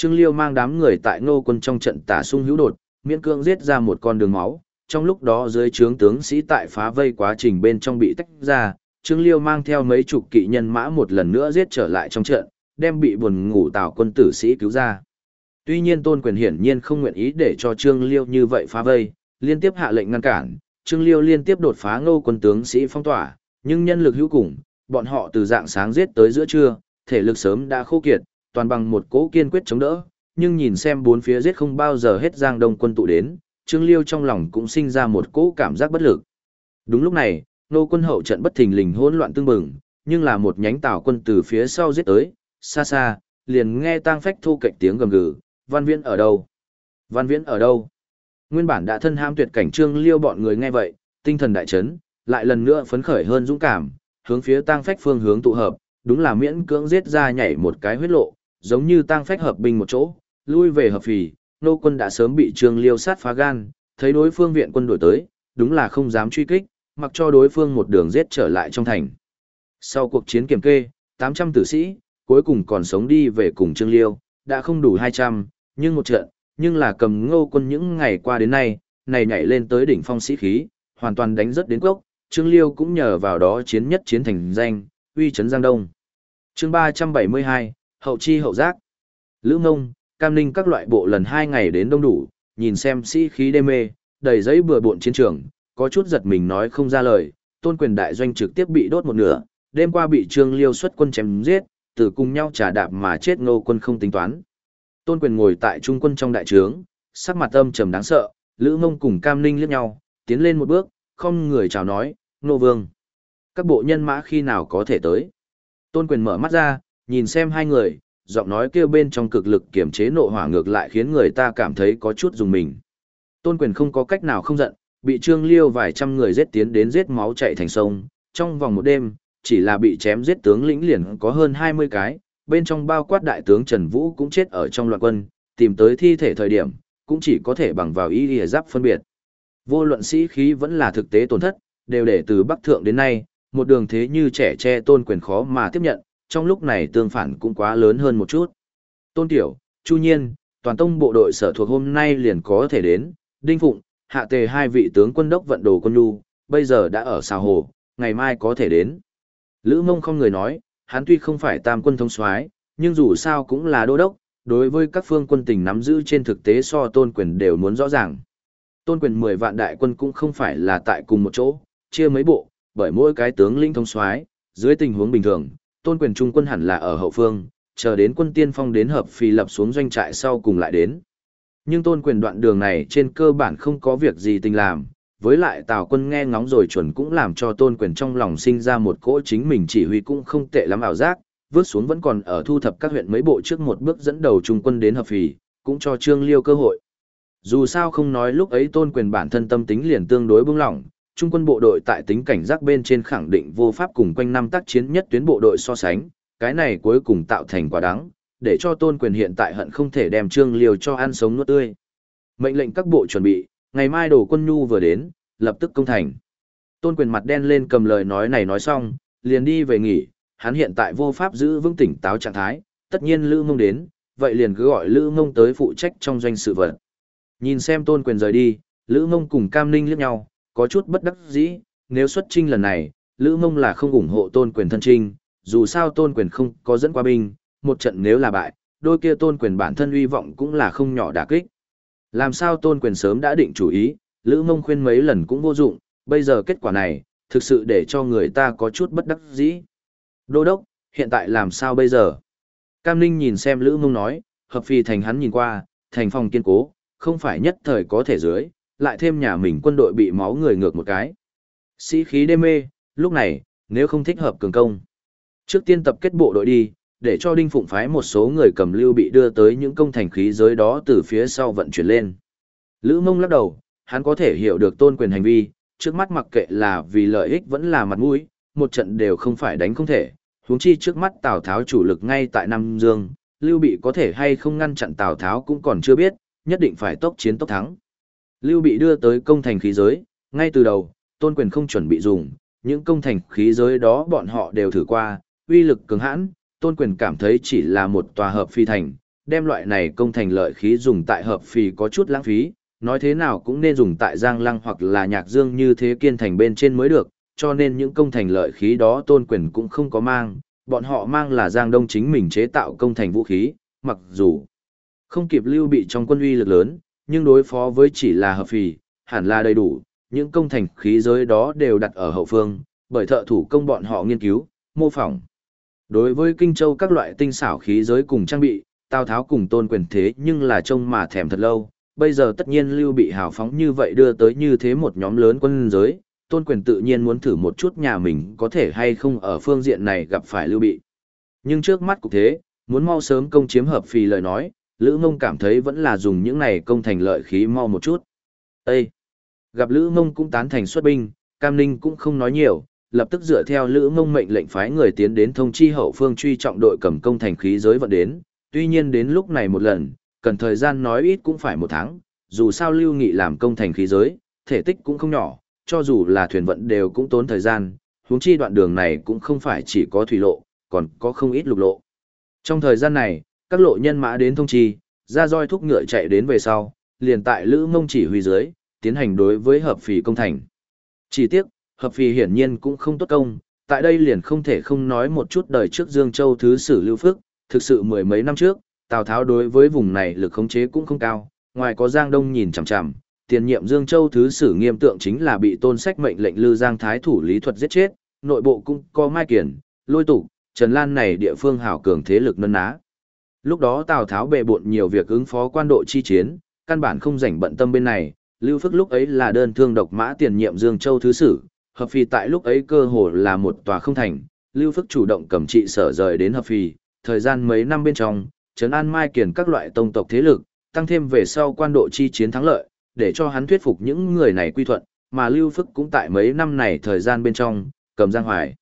Trương Liêu mang đám người tại ngô quân trong trận tả sung hữu đột, miễn cương giết ra một con đường máu, trong lúc đó dưới trướng tướng sĩ tại phá vây quá trình bên trong bị tách ra, Trương Liêu mang theo mấy chục kỵ nhân mã một lần nữa giết trở lại trong trận, đem bị buồn ngủ tào quân tử sĩ cứu ra. Tuy nhiên Tôn Quyền hiển nhiên không nguyện ý để cho Trương Liêu như vậy phá vây, liên tiếp hạ lệnh ngăn cản, Trương Liêu liên tiếp đột phá ngô quân tướng sĩ phong tỏa, nhưng nhân lực hữu cùng, bọn họ từ dạng sáng giết tới giữa trưa, thể lực sớm đã khô kiệt, toàn bằng một cố kiên quyết chống đỡ, nhưng nhìn xem bốn phía giết không bao giờ hết Giang Đông quân tụ đến, Trương Liêu trong lòng cũng sinh ra một cỗ cảm giác bất lực. Đúng lúc này, nô quân hậu trận bất thình lình hỗn loạn tương bừng, nhưng là một nhánh tào quân từ phía sau giết tới, xa xa, liền nghe tang phách thu cạnh tiếng gầm gừ, văn viễn ở đâu? Văn viễn ở đâu? Nguyên bản đã thân ham tuyệt cảnh Trương Liêu bọn người nghe vậy, tinh thần đại chấn, lại lần nữa phấn khởi hơn dũng cảm, hướng phía tang phách phương hướng tụ hợp, đúng là miễn cưỡng giết ra nhảy một cái huyết lộ, giống như tang phách hợp binh một chỗ, lui về hợp phì, nô quân đã sớm bị Trương Liêu sát phá gan, thấy đối phương viện quân đổi tới, đúng là không dám truy kích, mặc cho đối phương một đường giết trở lại trong thành. Sau cuộc chiến kiểm kê, 800 tử sĩ, cuối cùng còn sống đi về cùng Trương Liêu, đã không đủ 200, nhưng một trận, nhưng là cầm ngô quân những ngày qua đến nay, này nhảy lên tới đỉnh phong sĩ khí, hoàn toàn đánh rất đến gốc, Trương Liêu cũng nhờ vào đó chiến nhất chiến thành danh, uy chấn Giang Đông. chương 372, Hậu Chi Hậu Giác. Lữ Ngông, Cam Ninh các loại bộ lần hai ngày đến đông đủ, nhìn xem sĩ khí đê mê, đầy giấy bừa bộn chiến trường, có chút giật mình nói không ra lời, tôn quyền đại doanh trực tiếp bị đốt một nửa, đêm qua bị Trương Liêu xuất quân chém giết, từ cùng nhau trả đạp mà chết ngô quân không tính toán. Tôn quyền ngồi tại trung quân trong đại trướng, sắc mặt âm trầm đáng sợ, Lữ Mông cùng Cam Ninh liếc nhau, tiến lên một bước, không người chào nói, nô vương. Các bộ nhân mã khi nào có thể tới. Tôn quyền mở mắt ra, nhìn xem hai người, giọng nói kêu bên trong cực lực kiểm chế nộ hỏa ngược lại khiến người ta cảm thấy có chút dùng mình. Tôn quyền không có cách nào không giận, bị trương liêu vài trăm người giết tiến đến giết máu chạy thành sông, trong vòng một đêm, chỉ là bị chém giết tướng lĩnh liền có hơn 20 cái, bên trong bao quát đại tướng Trần Vũ cũng chết ở trong loạn quân, tìm tới thi thể thời điểm, cũng chỉ có thể bằng vào ý địa giáp phân biệt. Vô luận sĩ khí vẫn là thực tế tổn thất, đều để từ Bắc Thượng đến nay, một đường thế như trẻ tre tôn quyền khó mà tiếp nhận, trong lúc này tương phản cũng quá lớn hơn một chút. Tôn Tiểu, Chu Nhiên, toàn tông bộ đội sở thuộc hôm nay liền có thể đến, Đinh Phụng, Hạ Tề hai vị tướng quân đốc vận đồ quân nhu, bây giờ đã ở xào hồ, ngày mai có thể đến. Lữ mông không người nói, hắn tuy không phải tam quân thông soái nhưng dù sao cũng là đô đốc, đối với các phương quân tình nắm giữ trên thực tế so tôn quyền đều muốn rõ ràng. Tôn quyền 10 vạn đại quân cũng không phải là tại cùng một chỗ, chia mấy bộ, bởi mỗi cái tướng lĩnh thông soái dưới tình huống bình thường, tôn quyền trung quân hẳn là ở hậu phương, chờ đến quân tiên phong đến hợp phi lập xuống doanh trại sau cùng lại đến. Nhưng tôn quyền đoạn đường này trên cơ bản không có việc gì tình làm, với lại tào quân nghe ngóng rồi chuẩn cũng làm cho tôn quyền trong lòng sinh ra một cỗ chính mình chỉ huy cũng không tệ lắm ảo giác, vớt xuống vẫn còn ở thu thập các huyện mấy bộ trước một bước dẫn đầu trung quân đến hợp phì, cũng cho trương liêu cơ hội. Dù sao không nói lúc ấy tôn quyền bản thân tâm tính liền tương đối bưng lỏng, trung quân bộ đội tại tính cảnh giác bên trên khẳng định vô pháp cùng quanh năm tác chiến nhất tuyến bộ đội so sánh, cái này cuối cùng tạo thành quả đắng, để cho tôn quyền hiện tại hận không thể đem trương liều cho ăn sống nuốt tươi. Mệnh lệnh các bộ chuẩn bị, ngày mai đổ quân nhu vừa đến, lập tức công thành. Tôn quyền mặt đen lên cầm lời nói này nói xong, liền đi về nghỉ, hắn hiện tại vô pháp giữ vững tỉnh táo trạng thái, tất nhiên Lữ Mông đến, vậy liền cứ gọi Lữ Mông tới phụ trách trong doanh sự vật. Nhìn xem Tôn Quyền rời đi, Lữ Mông cùng Cam Ninh liếc nhau, có chút bất đắc dĩ, nếu xuất trinh lần này, Lữ Mông là không ủng hộ Tôn Quyền thân trinh, dù sao Tôn Quyền không có dẫn qua binh, một trận nếu là bại, đôi kia Tôn Quyền bản thân uy vọng cũng là không nhỏ đả kích. Làm sao Tôn Quyền sớm đã định chủ ý, Lữ Mông khuyên mấy lần cũng vô dụng, bây giờ kết quả này, thực sự để cho người ta có chút bất đắc dĩ. Đô đốc, hiện tại làm sao bây giờ? Cam Ninh nhìn xem Lữ Mông nói, hợp phi thành hắn nhìn qua, thành phòng kiên cố, không phải nhất thời có thể dưới, lại thêm nhà mình quân đội bị máu người ngược một cái. Sĩ khí đê mê, lúc này, nếu không thích hợp cường công. Trước tiên tập kết bộ đội đi, để cho Đinh Phụng phái một số người cầm lưu bị đưa tới những công thành khí giới đó từ phía sau vận chuyển lên. Lữ mông lắc đầu, hắn có thể hiểu được tôn quyền hành vi, trước mắt mặc kệ là vì lợi ích vẫn là mặt mũi, một trận đều không phải đánh không thể, huống chi trước mắt Tào Tháo chủ lực ngay tại Nam Dương, Lưu Bị có thể hay không ngăn chặn Tào Tháo cũng còn chưa biết, nhất định phải tốc chiến tốc thắng. Lưu Bị đưa tới công thành khí giới, ngay từ đầu, Tôn Quyền không chuẩn bị dùng, những công thành khí giới đó bọn họ đều thử qua, uy lực cường hãn, Tôn Quyền cảm thấy chỉ là một tòa hợp phi thành, đem loại này công thành lợi khí dùng tại hợp phi có chút lãng phí, nói thế nào cũng nên dùng tại Giang Lăng hoặc là Nhạc Dương như thế kiên thành bên trên mới được, cho nên những công thành lợi khí đó tôn quyền cũng không có mang, bọn họ mang là Giang Đông chính mình chế tạo công thành vũ khí, mặc dù không kịp lưu bị trong quân uy lực lớn, nhưng đối phó với chỉ là hợp phì, hẳn là đầy đủ, những công thành khí giới đó đều đặt ở hậu phương, bởi thợ thủ công bọn họ nghiên cứu, mô phỏng. Đối với Kinh Châu các loại tinh xảo khí giới cùng trang bị, Tào Tháo cùng tôn quyền thế nhưng là trông mà thèm thật lâu, bây giờ tất nhiên lưu bị hào phóng như vậy đưa tới như thế một nhóm lớn quân giới, tôn quyền tự nhiên muốn thử một chút nhà mình có thể hay không ở phương diện này gặp phải lưu bị. Nhưng trước mắt cục thế, muốn mau sớm công chiếm hợp phì lời nói, Lữ Mông cảm thấy vẫn là dùng những này công thành lợi khí mau một chút. Ê! Gặp Lữ Mông cũng tán thành xuất binh, Cam Ninh cũng không nói nhiều, lập tức dựa theo Lữ Mông mệnh lệnh phái người tiến đến thông chi hậu phương truy trọng đội cầm công thành khí giới vận đến, tuy nhiên đến lúc này một lần, cần thời gian nói ít cũng phải một tháng, dù sao Lưu Nghị làm công thành khí giới, thể tích cũng không nhỏ, cho dù là thuyền vận đều cũng tốn thời gian, huống chi đoạn đường này cũng không phải chỉ có thủy lộ, còn có không ít lục lộ. Trong thời gian này, các lộ nhân mã đến thông chi, ra roi thúc ngựa chạy đến về sau, liền tại Lữ Mông chỉ huy dưới, tiến hành đối với hợp phì công thành. Chỉ tiếc, hợp phì hiển nhiên cũng không tốt công, tại đây liền không thể không nói một chút đời trước Dương Châu thứ sử Lưu Phước, thực sự mười mấy năm trước, Tào Tháo đối với vùng này lực khống chế cũng không cao, ngoài có Giang Đông nhìn chằm chằm, tiền nhiệm Dương Châu thứ sử nghiêm tượng chính là bị tôn sách mệnh lệnh Lư Giang Thái thủ lý thuật giết chết, nội bộ cũng có Mai Kiển, Lôi Tục, Trần Lan này địa phương hảo cường thế lực nâng ná. Lúc đó Tào Tháo bệ bộn nhiều việc ứng phó quan độ chi chiến, căn bản không rảnh bận tâm bên này, Lưu Phức lúc ấy là đơn thương độc mã tiền nhiệm Dương Châu thứ sử, hợp phi tại lúc ấy cơ hồ là một tòa không thành, Lưu Phức chủ động cầm trị sở rời đến hợp phi, thời gian mấy năm bên trong, trấn an Mai Kiển các loại tông tộc thế lực, tăng thêm về sau quan độ chi chiến thắng lợi, để cho hắn thuyết phục những người này quy thuận, mà Lưu Phức cũng tại mấy năm này thời gian bên trong, cầm Giang Hoài.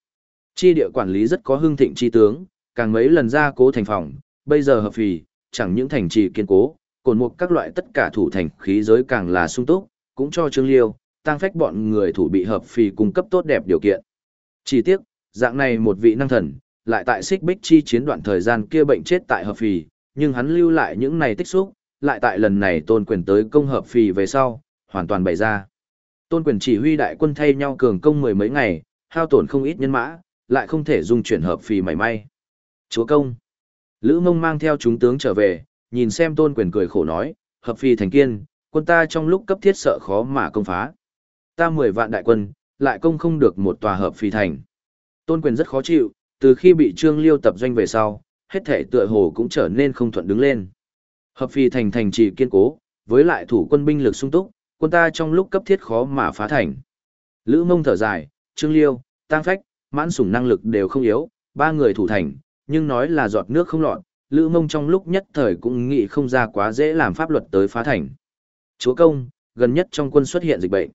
Chi địa quản lý rất có hưng thịnh chi tướng, càng mấy lần ra cố thành phòng, bây giờ hợp phì, chẳng những thành trì kiên cố, cồn mục các loại tất cả thủ thành khí giới càng là sung túc, cũng cho Trương Liêu, tăng phách bọn người thủ bị hợp phì cung cấp tốt đẹp điều kiện. Chỉ tiếc, dạng này một vị năng thần, lại tại xích bích chi chiến đoạn thời gian kia bệnh chết tại hợp phì, nhưng hắn lưu lại những này tích xúc, lại tại lần này tôn quyền tới công hợp phì về sau, hoàn toàn bày ra. Tôn quyền chỉ huy đại quân thay nhau cường công mười mấy ngày, hao tổn không ít nhân mã, lại không thể dung chuyển hợp phì mảy may. Chúa công. Lữ mông mang theo chúng tướng trở về, nhìn xem tôn quyền cười khổ nói, hợp Phi thành kiên, quân ta trong lúc cấp thiết sợ khó mà công phá. Ta mười vạn đại quân, lại công không được một tòa hợp Phi thành. Tôn quyền rất khó chịu, từ khi bị trương liêu tập doanh về sau, hết thể tựa hồ cũng trở nên không thuận đứng lên. Hợp Phi thành thành trì kiên cố, với lại thủ quân binh lực sung túc, quân ta trong lúc cấp thiết khó mà phá thành. Lữ mông thở dài, trương liêu, tăng phách, mãn sủng năng lực đều không yếu, ba người thủ thành, nhưng nói là giọt nước không lọt, lữ mông trong lúc nhất thời cũng nghĩ không ra quá dễ làm pháp luật tới phá thành. Chúa công, gần nhất trong quân xuất hiện dịch bệnh.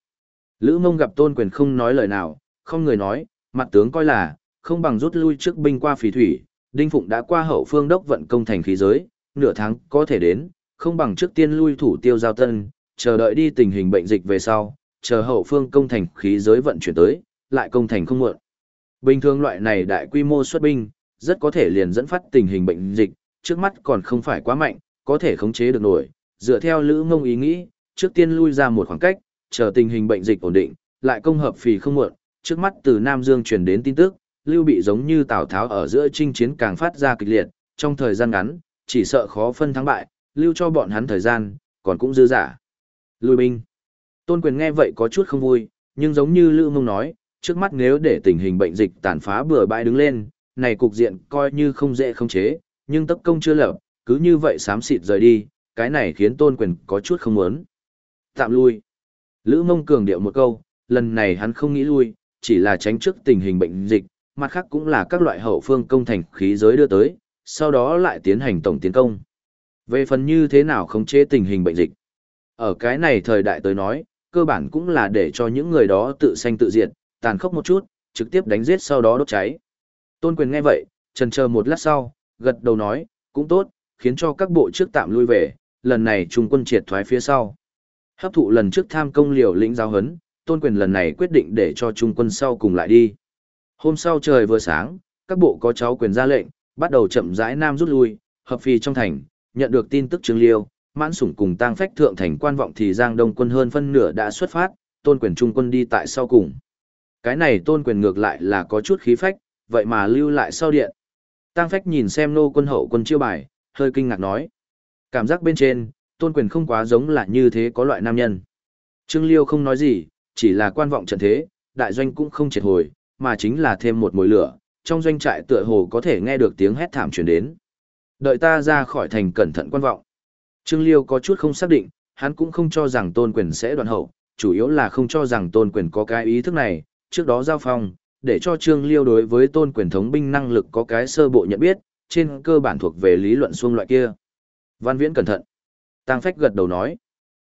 Lữ mông gặp tôn quyền không nói lời nào, không người nói, mặt tướng coi là, không bằng rút lui trước binh qua phí thủy, Đinh Phụng đã qua hậu phương đốc vận công thành khí giới, nửa tháng có thể đến, không bằng trước tiên lui thủ tiêu giao tân, chờ đợi đi tình hình bệnh dịch về sau, chờ hậu phương công thành khí giới vận chuyển tới, lại công thành không muộn. Bình thường loại này đại quy mô xuất binh, rất có thể liền dẫn phát tình hình bệnh dịch, trước mắt còn không phải quá mạnh, có thể khống chế được nổi, dựa theo Lữ Mông ý nghĩ, trước tiên lui ra một khoảng cách, chờ tình hình bệnh dịch ổn định, lại công hợp phì không muộn, trước mắt từ Nam Dương truyền đến tin tức, Lưu Bị giống như Tào Tháo ở giữa chinh chiến càng phát ra kịch liệt, trong thời gian ngắn, chỉ sợ khó phân thắng bại, lưu cho bọn hắn thời gian, còn cũng dư giả. Lui binh. Tôn quyền nghe vậy có chút không vui, nhưng giống như Lữ Mông nói, trước mắt nếu để tình hình bệnh dịch tàn phá bừa bãi đứng lên, này cục diện coi như không dễ không chế, nhưng tấp công chưa lập, cứ như vậy xám xịt rời đi, cái này khiến tôn quyền có chút không muốn. Tạm lui. Lữ mông cường điệu một câu, lần này hắn không nghĩ lui, chỉ là tránh trước tình hình bệnh dịch, mặt khác cũng là các loại hậu phương công thành khí giới đưa tới, sau đó lại tiến hành tổng tiến công. Về phần như thế nào khống chế tình hình bệnh dịch. Ở cái này thời đại tới nói, cơ bản cũng là để cho những người đó tự sanh tự diệt, tàn khốc một chút, trực tiếp đánh giết sau đó đốt cháy. Tôn quyền nghe vậy, trần chờ một lát sau, gật đầu nói, cũng tốt, khiến cho các bộ trước tạm lui về, lần này trung quân triệt thoái phía sau. Hấp thụ lần trước tham công liều lĩnh giáo hấn, tôn quyền lần này quyết định để cho trung quân sau cùng lại đi. Hôm sau trời vừa sáng, các bộ có cháu quyền ra lệnh, bắt đầu chậm rãi nam rút lui, hợp phi trong thành, nhận được tin tức Trương Liêu, mãn sủng cùng tang phách thượng thành quan vọng thì Giang Đông quân hơn phân nửa đã xuất phát, tôn quyền trung quân đi tại sau cùng. Cái này tôn quyền ngược lại là có chút khí phách, vậy mà lưu lại sau điện. Tang phách nhìn xem nô quân hậu quân chiêu bài, hơi kinh ngạc nói. Cảm giác bên trên, tôn quyền không quá giống là như thế có loại nam nhân. Trương Liêu không nói gì, chỉ là quan vọng trận thế, đại doanh cũng không triệt hồi, mà chính là thêm một mối lửa, trong doanh trại tựa hồ có thể nghe được tiếng hét thảm truyền đến. Đợi ta ra khỏi thành cẩn thận quan vọng. Trương Liêu có chút không xác định, hắn cũng không cho rằng tôn quyền sẽ đoạn hậu, chủ yếu là không cho rằng tôn quyền có cái ý thức này, trước đó giao phong, để cho Trương Liêu đối với tôn quyền thống binh năng lực có cái sơ bộ nhận biết, trên cơ bản thuộc về lý luận xuông loại kia. Văn Viễn cẩn thận. Tăng Phách gật đầu nói.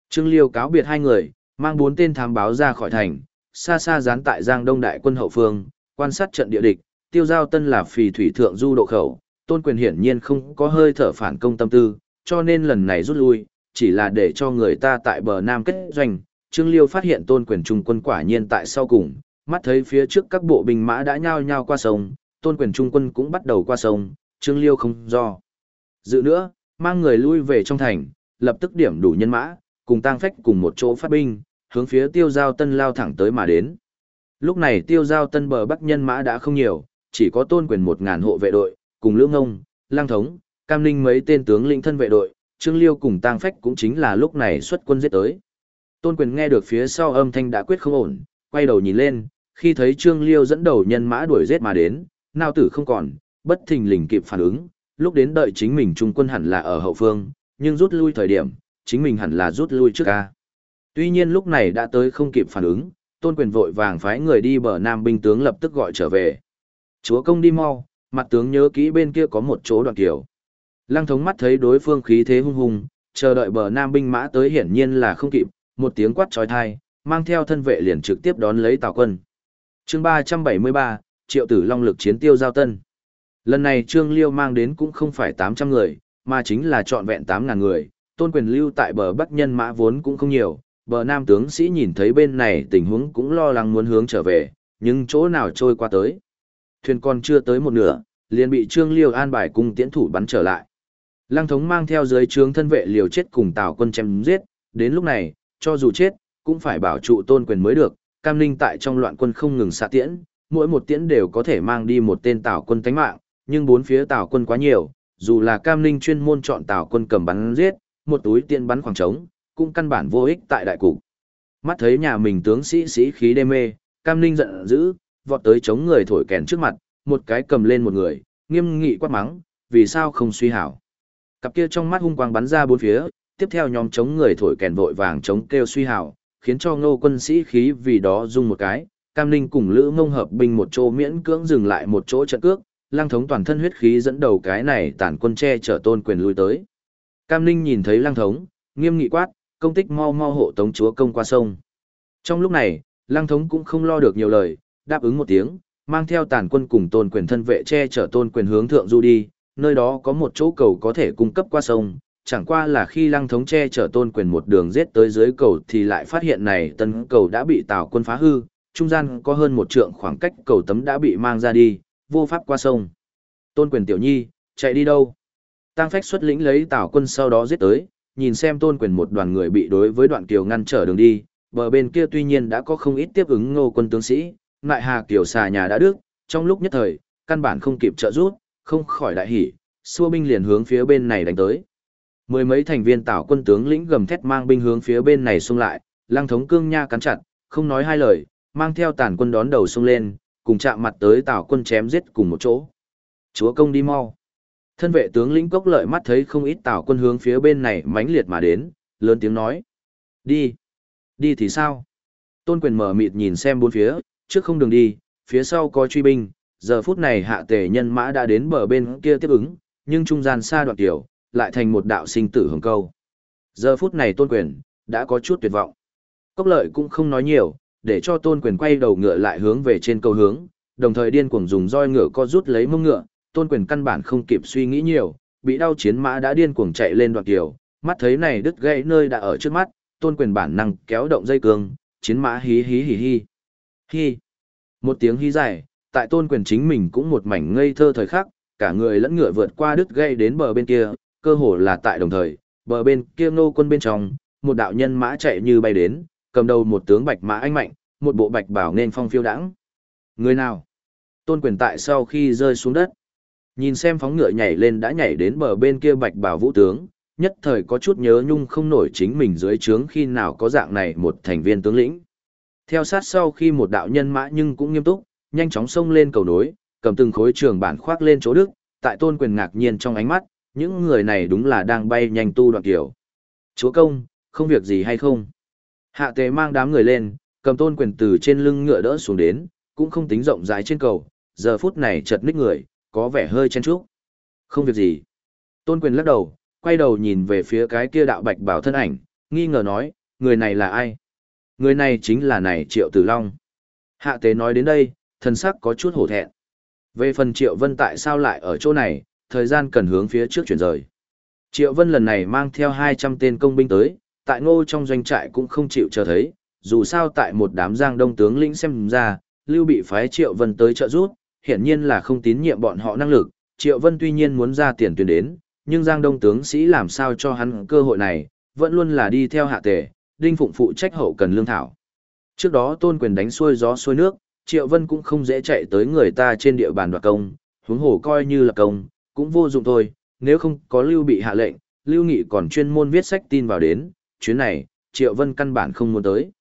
Trương Liêu cáo biệt hai người, mang bốn tên thám báo ra khỏi thành, xa xa dán tại Giang Đông đại quân hậu phương, quan sát trận địa địch, tiêu giao tân là phì thủy thượng du độ khẩu, tôn quyền hiển nhiên không có hơi thở phản công tâm tư, cho nên lần này rút lui, chỉ là để cho người ta tại bờ Nam kết doanh. Trương Liêu phát hiện tôn quyền trung quân quả nhiên tại sau cùng, mắt thấy phía trước các bộ binh mã đã nhao nhao qua sông, tôn quyền trung quân cũng bắt đầu qua sông, Trương Liêu không do. Dự nữa, mang người lui về trong thành, lập tức điểm đủ nhân mã, cùng tang phách cùng một chỗ phát binh, hướng phía tiêu giao tân lao thẳng tới mà đến. Lúc này tiêu giao tân bờ bắc nhân mã đã không nhiều, chỉ có tôn quyền một ngàn hộ vệ đội, cùng lưỡng ngông, lang thống, cam ninh mấy tên tướng lĩnh thân vệ đội, trương liêu cùng tang phách cũng chính là lúc này xuất quân giết tới. Tôn quyền nghe được phía sau âm thanh đã quyết không ổn, quay đầu nhìn lên, khi thấy trương liêu dẫn đầu nhân mã đuổi giết mà đến, nào tử không còn, bất thình lình kịp phản ứng, lúc đến đợi chính mình trung quân hẳn là ở hậu phương, nhưng rút lui thời điểm, chính mình hẳn là rút lui trước ca. Tuy nhiên lúc này đã tới không kịp phản ứng, tôn quyền vội vàng phái người đi bờ nam binh tướng lập tức gọi trở về. Chúa công đi mau, mặt tướng nhớ kỹ bên kia có một chỗ đoạn kiểu. Lăng thống mắt thấy đối phương khí thế hung hùng, chờ đợi bờ nam binh mã tới hiển nhiên là không kịp, một tiếng quát trói thai, mang theo thân vệ liền trực tiếp đón lấy tào quân chương 373, triệu tử long lực chiến tiêu giao tân. Lần này Trương Liêu mang đến cũng không phải 800 người, mà chính là trọn vẹn tám ngàn người, tôn quyền lưu tại bờ bắc nhân mã vốn cũng không nhiều, bờ nam tướng sĩ nhìn thấy bên này tình huống cũng lo lắng muốn hướng trở về, nhưng chỗ nào trôi qua tới. Thuyền còn chưa tới một nửa, liền bị Trương Liêu an bài cung tiễn thủ bắn trở lại. Lăng thống mang theo dưới trướng thân vệ liều chết cùng Tào quân chém giết, đến lúc này, cho dù chết, cũng phải bảo trụ tôn quyền mới được, cam ninh tại trong loạn quân không ngừng xạ tiễn, mỗi một tiễn đều có thể mang đi một tên Tào quân tánh mạng, nhưng bốn phía Tào quân quá nhiều, dù là cam ninh chuyên môn chọn Tào quân cầm bắn giết, một túi tiễn bắn khoảng trống, cũng căn bản vô ích tại đại cục. Mắt thấy nhà mình tướng sĩ sĩ khí đê mê, cam ninh giận dữ, vọt tới chống người thổi kèn trước mặt, một cái cầm lên một người, nghiêm nghị quát mắng, vì sao không suy hảo. Cặp kia trong mắt hung quang bắn ra bốn phía, tiếp theo nhóm chống người thổi kèn vội vàng chống kêu suy hảo, khiến cho ngô quân sĩ khí vì đó rung một cái, Cam Ninh cùng Lữ Mông hợp binh một chỗ miễn cưỡng dừng lại một chỗ trận cước, lang thống toàn thân huyết khí dẫn đầu cái này tản quân che chở tôn quyền lui tới. Cam Ninh nhìn thấy lang thống, nghiêm nghị quát, công tích mau mau hộ tống chúa công qua sông. Trong lúc này, lang thống cũng không lo được nhiều lời, đáp ứng một tiếng, mang theo tản quân cùng tôn quyền thân vệ che chở tôn quyền hướng thượng du đi, nơi đó có một chỗ cầu có thể cung cấp qua sông, chẳng qua là khi lăng thống che chở tôn quyền một đường giết tới dưới cầu thì lại phát hiện này tân cầu đã bị tào quân phá hư, trung gian có hơn một trượng khoảng cách cầu tấm đã bị mang ra đi, vô pháp qua sông. Tôn quyền tiểu nhi, chạy đi đâu? Tăng phách xuất lĩnh lấy tào quân sau đó giết tới, nhìn xem tôn quyền một đoàn người bị đối với đoạn kiều ngăn trở đường đi, bờ bên kia tuy nhiên đã có không ít tiếp ứng ngô quân tướng sĩ, ngại hà kiều xà nhà đã đức, trong lúc nhất thời, căn bản không kịp trợ rút, không khỏi đại hỉ, xua binh liền hướng phía bên này đánh tới. Mười mấy thành viên tảo quân tướng lĩnh gầm thét mang binh hướng phía bên này xung lại, lăng thống cương nha cắn chặt, không nói hai lời, mang theo tàn quân đón đầu xung lên, cùng chạm mặt tới tảo quân chém giết cùng một chỗ. Chúa công đi mau. Thân vệ tướng lĩnh cốc lợi mắt thấy không ít tảo quân hướng phía bên này mãnh liệt mà đến, lớn tiếng nói. Đi. Đi thì sao? Tôn quyền mở mịt nhìn xem bốn phía, trước không đường đi, phía sau có truy binh, giờ phút này hạ tề nhân mã đã đến bờ bên kia tiếp ứng, nhưng trung gian xa đoạn tiểu, lại thành một đạo sinh tử hồng câu. Giờ phút này tôn quyền, đã có chút tuyệt vọng. Cốc lợi cũng không nói nhiều, để cho tôn quyền quay đầu ngựa lại hướng về trên câu hướng, đồng thời điên cuồng dùng roi ngựa co rút lấy mông ngựa, tôn quyền căn bản không kịp suy nghĩ nhiều, bị đau chiến mã đã điên cuồng chạy lên đoạn kiều, mắt thấy này đứt gãy nơi đã ở trước mắt, tôn quyền bản năng kéo động dây cương, chiến mã hí hí hí hí. Hí. Một tiếng hí dài, tại tôn quyền chính mình cũng một mảnh ngây thơ thời khắc, cả người lẫn ngựa vượt qua đứt gãy đến bờ bên kia, cơ hồ là tại đồng thời, bờ bên kia nô quân bên trong, một đạo nhân mã chạy như bay đến, cầm đầu một tướng bạch mã anh mạnh, một bộ bạch bảo nên phong phiêu đãng. Người nào? Tôn quyền tại sau khi rơi xuống đất, nhìn xem phóng ngựa nhảy lên đã nhảy đến bờ bên kia bạch bảo vũ tướng, nhất thời có chút nhớ nhung không nổi chính mình dưới trướng khi nào có dạng này một thành viên tướng lĩnh. Theo sát sau khi một đạo nhân mã nhưng cũng nghiêm túc, nhanh chóng xông lên cầu nối, cầm từng khối trường bản khoác lên chỗ đức, tại tôn quyền ngạc nhiên trong ánh mắt, những người này đúng là đang bay nhanh tu đoạn kiểu. Chúa công, không việc gì hay không? Hạ tế mang đám người lên, cầm tôn quyền từ trên lưng ngựa đỡ xuống đến, cũng không tính rộng rãi trên cầu, giờ phút này chật ních người, có vẻ hơi chen chúc. Không việc gì. Tôn quyền lắc đầu, quay đầu nhìn về phía cái kia đạo bạch bảo thân ảnh, nghi ngờ nói, người này là ai? Người này chính là này Triệu Tử Long. Hạ tế nói đến đây, thân sắc có chút hổ thẹn. Về phần Triệu Vân tại sao lại ở chỗ này, thời gian cần hướng phía trước chuyển rời. Triệu Vân lần này mang theo 200 tên công binh tới, tại ngô trong doanh trại cũng không chịu chờ thấy, dù sao tại một đám giang đông tướng lĩnh xem ra, Lưu bị phái Triệu Vân tới trợ giúp, hiển nhiên là không tín nhiệm bọn họ năng lực, Triệu Vân tuy nhiên muốn ra tiền tuyến đến, nhưng giang đông tướng sĩ làm sao cho hắn cơ hội này, vẫn luôn là đi theo hạ tề, Đinh Phụng phụ trách hậu cần lương thảo. Trước đó tôn quyền đánh xuôi gió xuôi nước, Triệu Vân cũng không dễ chạy tới người ta trên địa bàn đoạt công, huống hồ coi như là công, cũng vô dụng thôi, nếu không có Lưu bị hạ lệnh, Lưu Nghị còn chuyên môn viết sách tin vào đến, chuyến này, Triệu Vân căn bản không muốn tới.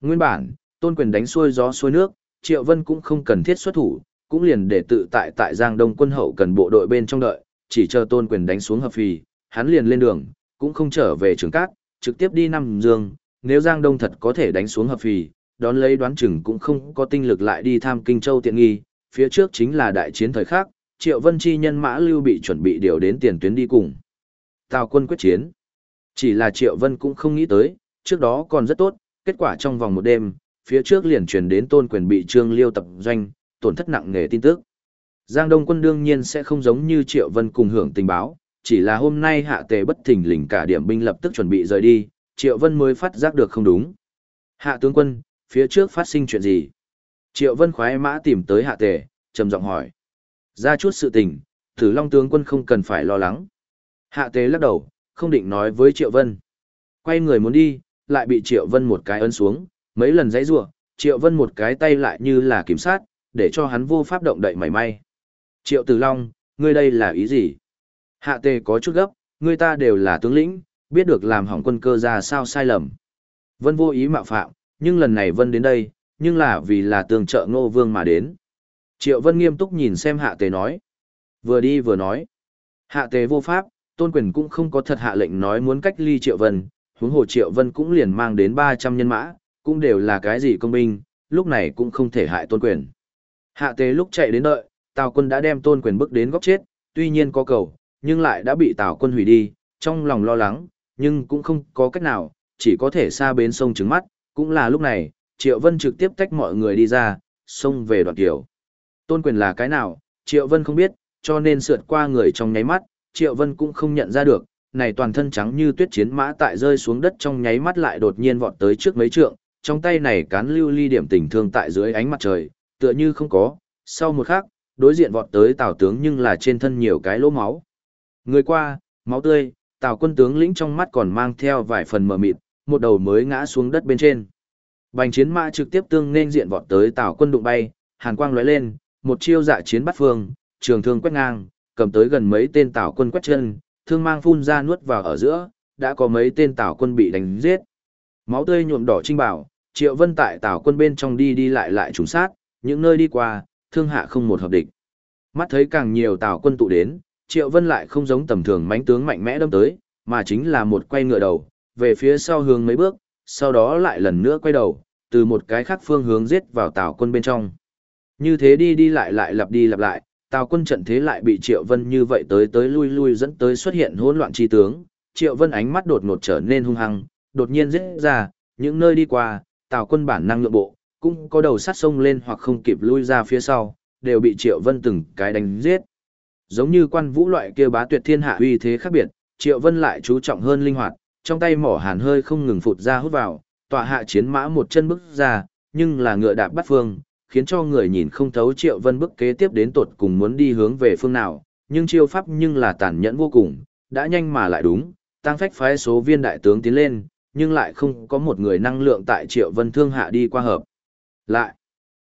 Nguyên bản, tôn quyền đánh xuôi gió xuôi nước, Triệu Vân cũng không cần thiết xuất thủ, cũng liền để tự tại tại Giang Đông quân hậu cần bộ đội bên trong đợi, chỉ chờ tôn quyền đánh xuống hợp phì, hắn liền lên đường, cũng không trở về trường cát, trực tiếp đi Nam Dương, nếu Giang Đông thật có thể đánh xuống hợp phì, đón lấy đoán chừng cũng không có tinh lực lại đi tham Kinh Châu tiện nghi, phía trước chính là đại chiến thời khắc, Triệu Vân Chi nhân mã lưu bị chuẩn bị điều đến tiền tuyến đi cùng. Tào quân quyết chiến. Chỉ là Triệu Vân cũng không nghĩ tới, trước đó còn rất tốt, kết quả trong vòng một đêm, phía trước liền truyền đến tôn quyền bị Trương Liêu tập doanh, tổn thất nặng nề tin tức. Giang Đông quân đương nhiên sẽ không giống như Triệu Vân cùng hưởng tình báo, chỉ là hôm nay hạ tề bất thình lình cả điểm binh lập tức chuẩn bị rời đi, Triệu Vân mới phát giác được không đúng. Hạ tướng quân, phía trước phát sinh chuyện gì? Triệu Vân khoái mã tìm tới hạ tề, trầm giọng hỏi. Ra chút sự tình, Tử Long tướng quân không cần phải lo lắng. Hạ tế lắc đầu, không định nói với Triệu Vân. Quay người muốn đi, lại bị Triệu Vân một cái ấn xuống, mấy lần dãy rủa, Triệu Vân một cái tay lại như là kiểm sát, để cho hắn vô pháp động đậy mảy may. Triệu Tử Long, ngươi đây là ý gì? Hạ tề có chút gấp, ngươi ta đều là tướng lĩnh, biết được làm hỏng quân cơ ra sao sai lầm. Vân vô ý mạo phạm, nhưng lần này Vân đến đây, nhưng là vì là tường trợ ngô vương mà đến. Triệu Vân nghiêm túc nhìn xem hạ tề nói. Vừa đi vừa nói. Hạ tề vô pháp, tôn quyền cũng không có thật hạ lệnh nói muốn cách ly Triệu Vân, huống hồ Triệu Vân cũng liền mang đến 300 nhân mã, cũng đều là cái gì công binh, lúc này cũng không thể hại tôn quyền. Hạ tề lúc chạy đến đợi, Tào quân đã đem tôn quyền bước đến góc chết, tuy nhiên có cầu, nhưng lại đã bị Tào quân hủy đi, trong lòng lo lắng, nhưng cũng không có cách nào, chỉ có thể xa bến sông trứng mắt, cũng là lúc này, Triệu Vân trực tiếp tách mọi người đi ra, xông về đoạn tiểu. Tôn quyền là cái nào, Triệu Vân không biết, cho nên sượt qua người trong nháy mắt, Triệu Vân cũng không nhận ra được, này toàn thân trắng như tuyết chiến mã tại rơi xuống đất trong nháy mắt lại đột nhiên vọt tới trước mấy trượng, trong tay này cán lưu ly điểm tình thương tại dưới ánh mặt trời, tựa như không có, sau một khắc, đối diện vọt tới Tào tướng nhưng là trên thân nhiều cái lỗ máu. Người qua, máu tươi, Tào quân tướng lĩnh trong mắt còn mang theo vài phần mờ mịt, một đầu mới ngã xuống đất bên trên. Bành chiến mã trực tiếp tương nên diện vọt tới Tào quân đụng bay, hàn quang lóe lên, một chiêu dạ chiến bắt phương, trường thương quét ngang, cầm tới gần mấy tên Tào quân quét chân, thương mang phun ra nuốt vào ở giữa, đã có mấy tên Tào quân bị đánh giết. Máu tươi nhuộm đỏ trinh bảo, Triệu Vân tại Tào quân bên trong đi đi lại lại trùng sát, những nơi đi qua, thương hạ không một hợp địch. Mắt thấy càng nhiều Tào quân tụ đến, Triệu Vân lại không giống tầm thường mãnh tướng mạnh mẽ đâm tới, mà chính là một quay ngựa đầu, về phía sau hướng mấy bước, sau đó lại lần nữa quay đầu, từ một cái khác phương hướng giết vào Tào quân bên trong. Như thế đi đi lại lại lặp đi lặp lại, Tào quân trận thế lại bị Triệu Vân như vậy tới tới lui lui dẫn tới xuất hiện hỗn loạn chi tướng. Triệu Vân ánh mắt đột ngột trở nên hung hăng, đột nhiên giết ra, những nơi đi qua, Tào quân bản năng lượng bộ, cũng có đầu sắt sông lên hoặc không kịp lui ra phía sau, đều bị Triệu Vân từng cái đánh giết. Giống như quan vũ loại kia bá tuyệt thiên hạ uy thế khác biệt, Triệu Vân lại chú trọng hơn linh hoạt, trong tay mỏ hàn hơi không ngừng phụt ra hút vào, tọa hạ chiến mã một chân bước ra, nhưng là ngựa đạp bắt phương, khiến cho người nhìn không thấu Triệu Vân bước kế tiếp đến tột cùng muốn đi hướng về phương nào, nhưng chiêu pháp nhưng là tàn nhẫn vô cùng, đã nhanh mà lại đúng, tăng phách phái số viên đại tướng tiến lên, nhưng lại không có một người năng lượng tại Triệu Vân thương hạ đi qua hợp. Lại,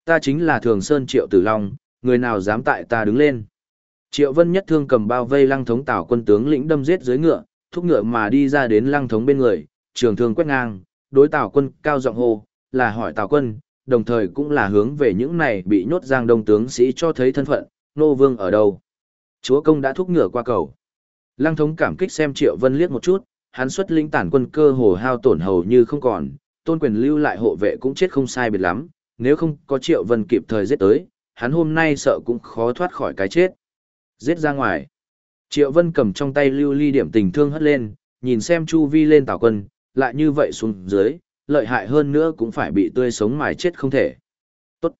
ta chính là Thường Sơn Triệu Tử Long, người nào dám tại ta đứng lên. Triệu Vân nhất thương cầm bao vây lăng thống tảo quân tướng lĩnh đâm giết dưới ngựa, thúc ngựa mà đi ra đến lăng thống bên người, trường thương quét ngang, đối tảo quân cao giọng hô, là hỏi tảo quân, đồng thời cũng là hướng về những này bị nhốt giang đông tướng sĩ cho thấy thân phận, nô vương ở đâu. Chúa công đã thúc ngựa qua cầu. Lăng thống cảm kích xem Triệu Vân liếc một chút, hắn xuất lĩnh tản quân cơ hồ hao tổn hầu như không còn, tôn quyền lưu lại hộ vệ cũng chết không sai biệt lắm, nếu không có Triệu Vân kịp thời giết tới, hắn hôm nay sợ cũng khó thoát khỏi cái chết. Giết ra ngoài. Triệu Vân cầm trong tay lưu ly điểm tình thương hất lên, nhìn xem chu vi lên tảo quân, lại như vậy xuống dưới, lợi hại hơn nữa cũng phải bị tươi sống mài chết không thể. Tốt.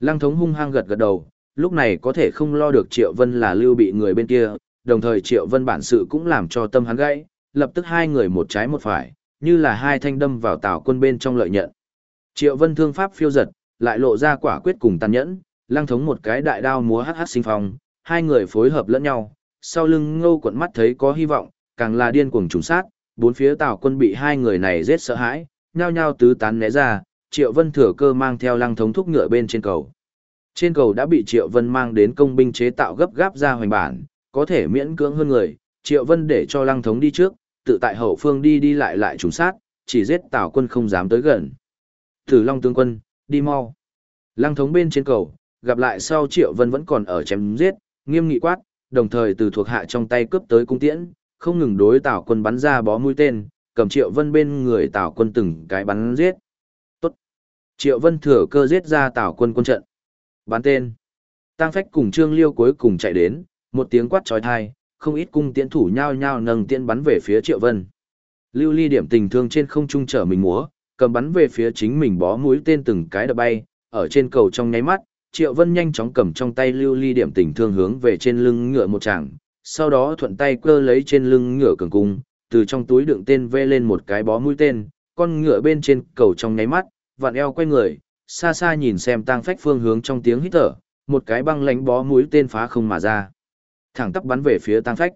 Lăng thống hung hăng gật gật đầu, lúc này có thể không lo được Triệu Vân là lưu bị người bên kia, đồng thời Triệu Vân bản sự cũng làm cho tâm hắn gãy, lập tức hai người một trái một phải, như là hai thanh đâm vào tảo quân bên trong lợi nhận. Triệu Vân thương pháp phiêu giật, lại lộ ra quả quyết cùng tàn nhẫn, lăng thống một cái đại đao múa hắc hắc sinh phong, hai người phối hợp lẫn nhau, sau lưng ngô quận mắt thấy có hy vọng, càng là điên cuồng trùng sát, bốn phía tào quân bị hai người này giết sợ hãi, nhao nhao tứ tán né ra, Triệu Vân thừa cơ mang theo lăng thống thúc ngựa bên trên cầu. Trên cầu đã bị Triệu Vân mang đến công binh chế tạo gấp gáp ra hoành bản, có thể miễn cưỡng hơn người, Triệu Vân để cho lăng thống đi trước, tự tại hậu phương đi đi lại lại trùng sát, chỉ giết tào quân không dám tới gần. Tử Long tướng quân, đi mau. Lăng thống bên trên cầu, gặp lại sau Triệu Vân vẫn còn ở chém giết, nghiêm nghị quát, đồng thời từ thuộc hạ trong tay cướp tới cung tiễn, không ngừng đối Tào quân bắn ra bó mũi tên, cầm Triệu Vân bên người Tào quân từng cái bắn giết. Tốt. Triệu Vân thừa cơ giết ra Tào quân quân trận. Bắn tên. Tăng Phách cùng Trương Liêu cuối cùng chạy đến, một tiếng quát chói tai, không ít cung tiễn thủ nhao nhao nâng tiễn bắn về phía Triệu Vân. Lưu Ly điểm tình thương trên không trung trở mình múa, cầm bắn về phía chính mình bó mũi tên từng cái đập bay, ở trên cầu trong nháy mắt, Triệu Vân nhanh chóng cầm trong tay lưu ly điểm tình thương hướng về trên lưng ngựa một chàng, sau đó thuận tay cơ lấy trên lưng ngựa cường cung, từ trong túi đựng tên vê lên một cái bó mũi tên, con ngựa bên trên cầu trong nháy mắt, vặn eo quay người, xa xa nhìn xem tang phách phương hướng trong tiếng hít thở, một cái băng lánh bó mũi tên phá không mà ra. Thẳng tắp bắn về phía tang phách.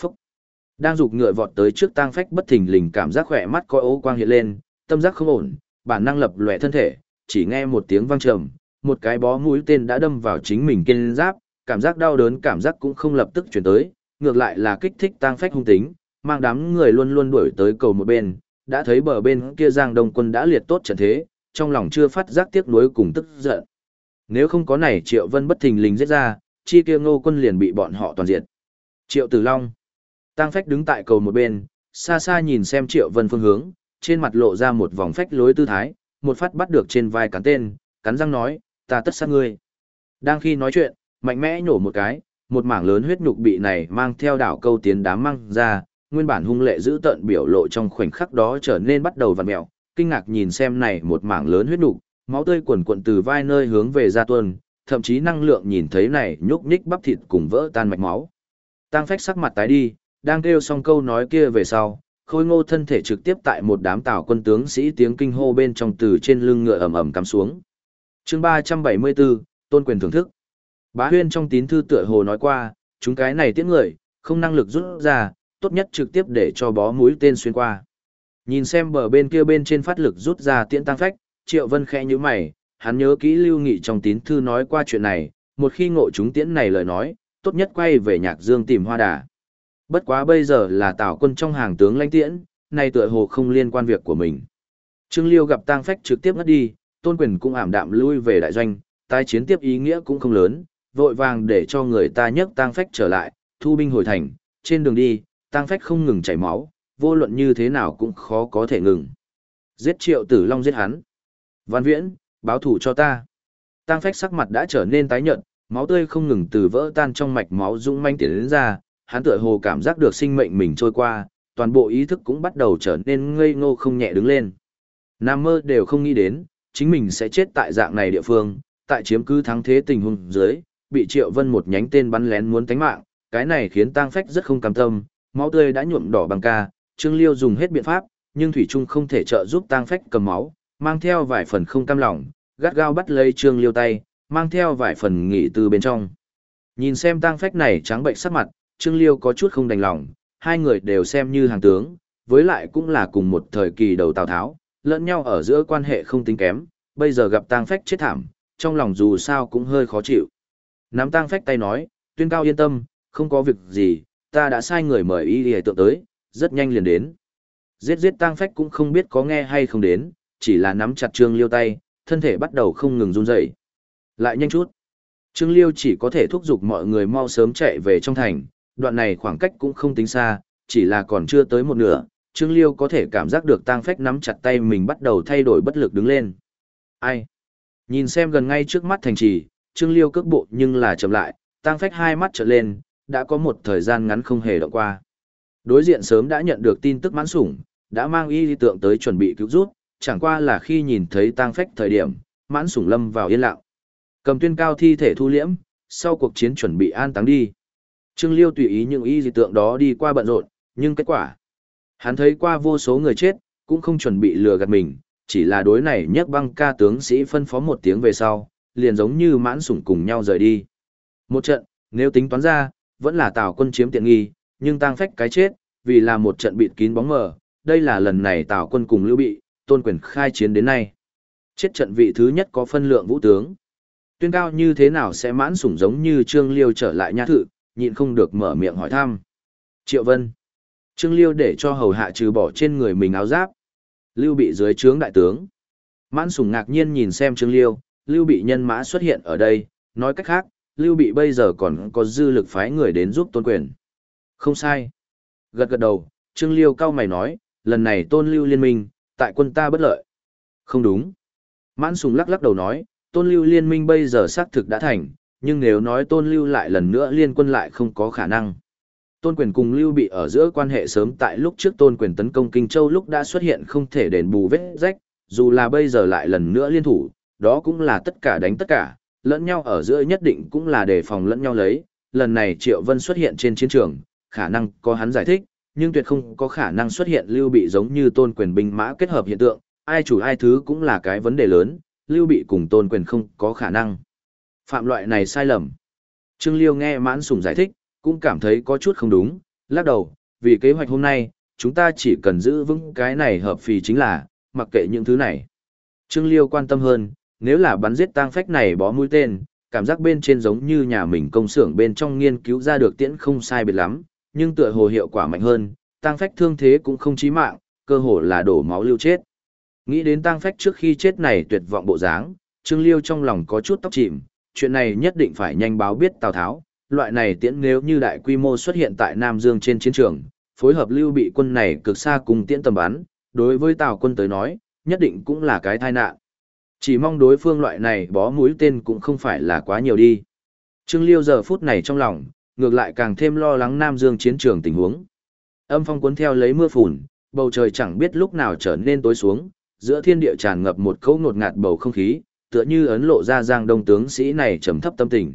Phúc! Đang dục ngựa vọt tới trước tang phách bất thình lình cảm giác khỏe mắt coi ố quang hiện lên, tâm giác không ổn, bản năng lập lòe thân thể, chỉ nghe một tiếng vang trầm, một cái bó mũi tên đã đâm vào chính mình kiên giáp, cảm giác đau đớn cảm giác cũng không lập tức chuyển tới, ngược lại là kích thích tang phách hung tính, mang đám người luôn luôn đuổi tới cầu một bên, đã thấy bờ bên kia Giang Đông quân đã liệt tốt trận thế, trong lòng chưa phát giác tiếc nuối cùng tức giận. Nếu không có này Triệu Vân bất thình lình giết ra, chi kia Ngô quân liền bị bọn họ toàn diệt. Triệu Tử Long, Tang Phách đứng tại cầu một bên, xa xa nhìn xem Triệu Vân phương hướng, trên mặt lộ ra một vòng phách lối tư thái, một phát bắt được trên vai cán tên, cắn răng nói, ta tất sát ngươi. Đang khi nói chuyện, mạnh mẽ nhổ một cái, một mảng lớn huyết nhục bị này mang theo đảo câu tiến đám mang ra, nguyên bản hung lệ giữ tận biểu lộ trong khoảnh khắc đó trở nên bắt đầu vặn mẹo, kinh ngạc nhìn xem này một mảng lớn huyết nục, máu tươi quần cuộn từ vai nơi hướng về ra tuôn, thậm chí năng lượng nhìn thấy này nhúc nhích bắp thịt cùng vỡ tan mạch máu. Tăng phách sắc mặt tái đi, đang kêu xong câu nói kia về sau, khôi ngô thân thể trực tiếp tại một đám tàu quân tướng sĩ tiếng kinh hô bên trong từ trên lưng ngựa ầm ầm cắm xuống. chương 374, tôn quyền thưởng thức. Bá huyên trong tín thư tựa hồ nói qua, chúng cái này tiễn người, không năng lực rút ra, tốt nhất trực tiếp để cho bó mũi tên xuyên qua. Nhìn xem bờ bên kia bên trên phát lực rút ra tiễn tăng phách, Triệu Vân khẽ như mày, hắn nhớ kỹ lưu nghị trong tín thư nói qua chuyện này, một khi ngộ chúng tiễn này lời nói, tốt nhất quay về nhạc dương tìm hoa đà. Bất quá bây giờ là tảo quân trong hàng tướng lãnh tiễn, này tựa hồ không liên quan việc của mình. Trương Liêu gặp tang phách trực tiếp ngất đi, tôn quyền cũng ảm đạm lui về đại doanh, tái chiến tiếp ý nghĩa cũng không lớn, vội vàng để cho người ta nhấc tang phách trở lại, thu binh hồi thành, trên đường đi, tang phách không ngừng chảy máu, vô luận như thế nào cũng khó có thể ngừng. Giết triệu tử long giết hắn. Văn viễn, báo thủ cho ta. Tang phách sắc mặt đã trở nên tái nhợt, máu tươi không ngừng từ vỡ tan trong mạch máu dũng manh tiến đến ra, hắn tựa hồ cảm giác được sinh mệnh mình trôi qua, toàn bộ ý thức cũng bắt đầu trở nên ngây ngô không nhẹ đứng lên. Nam mơ đều không nghĩ đến, chính mình sẽ chết tại dạng này địa phương, tại chiếm cứ thắng thế tình huống dưới, bị Triệu Vân một nhánh tên bắn lén muốn tánh mạng, cái này khiến Tang Phách rất không cam tâm, máu tươi đã nhuộm đỏ bằng ca, Trương Liêu dùng hết biện pháp, nhưng thủy trung không thể trợ giúp Tang Phách cầm máu, mang theo vài phần không cam lòng, gắt gao bắt lấy Trương Liêu tay, mang theo vài phần nghỉ từ bên trong. Nhìn xem Tang Phách này trắng bệnh sắc mặt, Trương Liêu có chút không đành lòng, hai người đều xem như hàng tướng, với lại cũng là cùng một thời kỳ đầu Tào Tháo, lẫn nhau ở giữa quan hệ không tính kém, bây giờ gặp Tang Phách chết thảm, trong lòng dù sao cũng hơi khó chịu. Nắm Tang Phách tay nói, tuyên cao yên tâm, không có việc gì, ta đã sai người mời y y tượng tới, rất nhanh liền đến. Giết giết Tang Phách cũng không biết có nghe hay không đến, chỉ là nắm chặt Trương Liêu tay, thân thể bắt đầu không ngừng run rẩy. Lại nhanh chút. Trương Liêu chỉ có thể thúc giục mọi người mau sớm chạy về trong thành, đoạn này khoảng cách cũng không tính xa, chỉ là còn chưa tới một nửa, Trương Liêu có thể cảm giác được tang phách nắm chặt tay mình bắt đầu thay đổi bất lực đứng lên. Ai? Nhìn xem gần ngay trước mắt thành trì, Trương Liêu cước bộ nhưng là chậm lại, tang phách hai mắt trở lên, đã có một thời gian ngắn không hề động qua. Đối diện sớm đã nhận được tin tức mãn sủng, đã mang y lý tượng tới chuẩn bị cứu rút, chẳng qua là khi nhìn thấy tang phách thời điểm, mãn sủng lâm vào yên lặng. Cầm tuyên cao thi thể thu liễm, sau cuộc chiến chuẩn bị an táng đi. Trương Liêu tùy ý những y dị tượng đó đi qua bận rộn, nhưng kết quả. Hắn thấy qua vô số người chết, cũng không chuẩn bị lừa gạt mình, chỉ là đối này nhấc băng ca tướng sĩ phân phó một tiếng về sau, liền giống như mãn sủng cùng nhau rời đi. Một trận, nếu tính toán ra, vẫn là Tào quân chiếm tiện nghi, nhưng tăng phách cái chết, vì là một trận bịt kín bóng mờ, đây là lần này Tào quân cùng Lưu Bị, tôn quyền khai chiến đến nay. Chết trận vị thứ nhất có phân lượng vũ tướng. Tuyên cao như thế nào sẽ mãn sủng giống như Trương Liêu trở lại nha thự, nhịn không được mở miệng hỏi thăm. Triệu Vân. Trương Liêu để cho hầu hạ trừ bỏ trên người mình áo giáp. Lưu bị dưới trướng đại tướng. Mãn sùng ngạc nhiên nhìn xem Trương Liêu, Lưu bị nhân mã xuất hiện ở đây, nói cách khác, Lưu bị bây giờ còn có dư lực phái người đến giúp tôn quyền. Không sai. Gật gật đầu, Trương Liêu cao mày nói, lần này tôn lưu liên minh, tại quân ta bất lợi. Không đúng. Mãn sùng lắc lắc đầu nói, tôn lưu liên minh bây giờ xác thực đã thành, nhưng nếu nói tôn lưu lại lần nữa liên quân lại không có khả năng. Tôn quyền cùng lưu bị ở giữa quan hệ sớm tại lúc trước tôn quyền tấn công Kinh Châu lúc đã xuất hiện không thể đền bù vết rách, dù là bây giờ lại lần nữa liên thủ, đó cũng là tất cả đánh tất cả, lẫn nhau ở giữa nhất định cũng là đề phòng lẫn nhau lấy, lần này Triệu Vân xuất hiện trên chiến trường, khả năng có hắn giải thích, nhưng tuyệt không có khả năng xuất hiện lưu bị giống như tôn quyền binh mã kết hợp hiện tượng, ai chủ ai thứ cũng là cái vấn đề lớn, lưu bị cùng tôn quyền không có khả năng. Phạm loại này sai lầm. Trương Liêu nghe mãn sùng giải thích, cũng cảm thấy có chút không đúng, lắc đầu, vì kế hoạch hôm nay, chúng ta chỉ cần giữ vững cái này hợp phì chính là, mặc kệ những thứ này. Trương Liêu quan tâm hơn, nếu là bắn giết tang phách này bó mũi tên, cảm giác bên trên giống như nhà mình công xưởng bên trong nghiên cứu ra được tiễn không sai biệt lắm, nhưng tựa hồ hiệu quả mạnh hơn, tang phách thương thế cũng không chí mạng, cơ hồ là đổ máu lưu chết. Nghĩ đến tang phách trước khi chết này tuyệt vọng bộ dáng, Trương Liêu trong lòng có chút tóc chìm, chuyện này nhất định phải nhanh báo biết Tào Tháo, loại này tiễn nếu như đại quy mô xuất hiện tại Nam Dương trên chiến trường, phối hợp lưu bị quân này cực xa cùng tiễn tầm bắn, đối với Tào quân tới nói, nhất định cũng là cái tai nạn. Chỉ mong đối phương loại này bó mũi tên cũng không phải là quá nhiều đi. Trương Liêu giờ phút này trong lòng, ngược lại càng thêm lo lắng Nam Dương chiến trường tình huống. Âm phong cuốn theo lấy mưa phùn, bầu trời chẳng biết lúc nào trở nên tối xuống, giữa thiên địa tràn ngập một cấu ngột ngạt bầu không khí, tựa như ấn lộ ra giang đông tướng sĩ này trầm thấp tâm tình.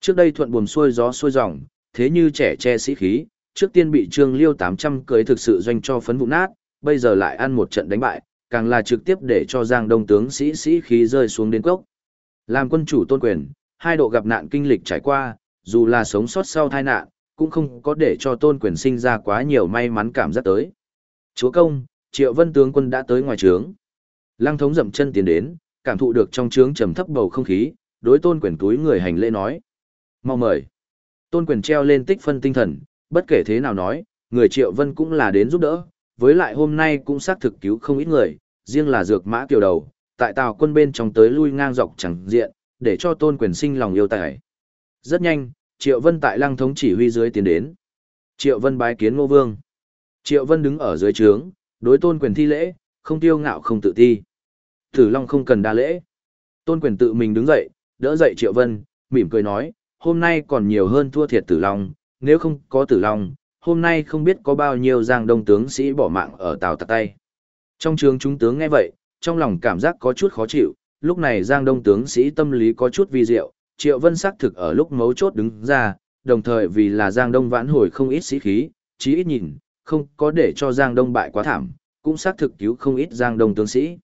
Trước đây thuận buồm xuôi gió xuôi dòng, thế như trẻ che sĩ khí, trước tiên bị Trương Liêu 800 cưới thực sự doanh cho phấn vụ nát, bây giờ lại ăn một trận đánh bại, càng là trực tiếp để cho Giang Đông tướng sĩ sĩ khí rơi xuống đến cốc. Làm quân chủ tôn quyền, hai độ gặp nạn kinh lịch trải qua, dù là sống sót sau tai nạn, cũng không có để cho tôn quyền sinh ra quá nhiều may mắn cảm giác tới. Chúa công, Triệu Vân tướng quân đã tới ngoài trướng. Lăng thống dậm chân tiến đến, cảm thụ được trong trướng trầm thấp bầu không khí, đối tôn quyền túi người hành lễ nói. Mau mời. Tôn quyền treo lên tích phân tinh thần, bất kể thế nào nói, người Triệu Vân cũng là đến giúp đỡ, với lại hôm nay cũng xác thực cứu không ít người, riêng là dược mã kiều đầu, tại tàu quân bên trong tới lui ngang dọc chẳng diện, để cho tôn quyền sinh lòng yêu tài. Rất nhanh, Triệu Vân tại lăng thống chỉ huy dưới tiến đến. Triệu Vân bái kiến ngô vương. Triệu Vân đứng ở dưới trướng, đối tôn quyền thi lễ, không tiêu ngạo không tự ti. Tử Long không cần đa lễ. Tôn quyền tự mình đứng dậy, đỡ dậy Triệu Vân, mỉm cười nói, hôm nay còn nhiều hơn thua thiệt Tử Long, nếu không có Tử Long, hôm nay không biết có bao nhiêu giang đông tướng sĩ bỏ mạng ở tàu tạc tay. Trong trường chúng tướng nghe vậy, trong lòng cảm giác có chút khó chịu, lúc này giang đông tướng sĩ tâm lý có chút vi diệu, triệu vân xác thực ở lúc mấu chốt đứng ra, đồng thời vì là giang đông vãn hồi không ít sĩ khí, chí ít nhìn, không có để cho giang đông bại quá thảm, cũng xác thực cứu không ít giang đông tướng sĩ.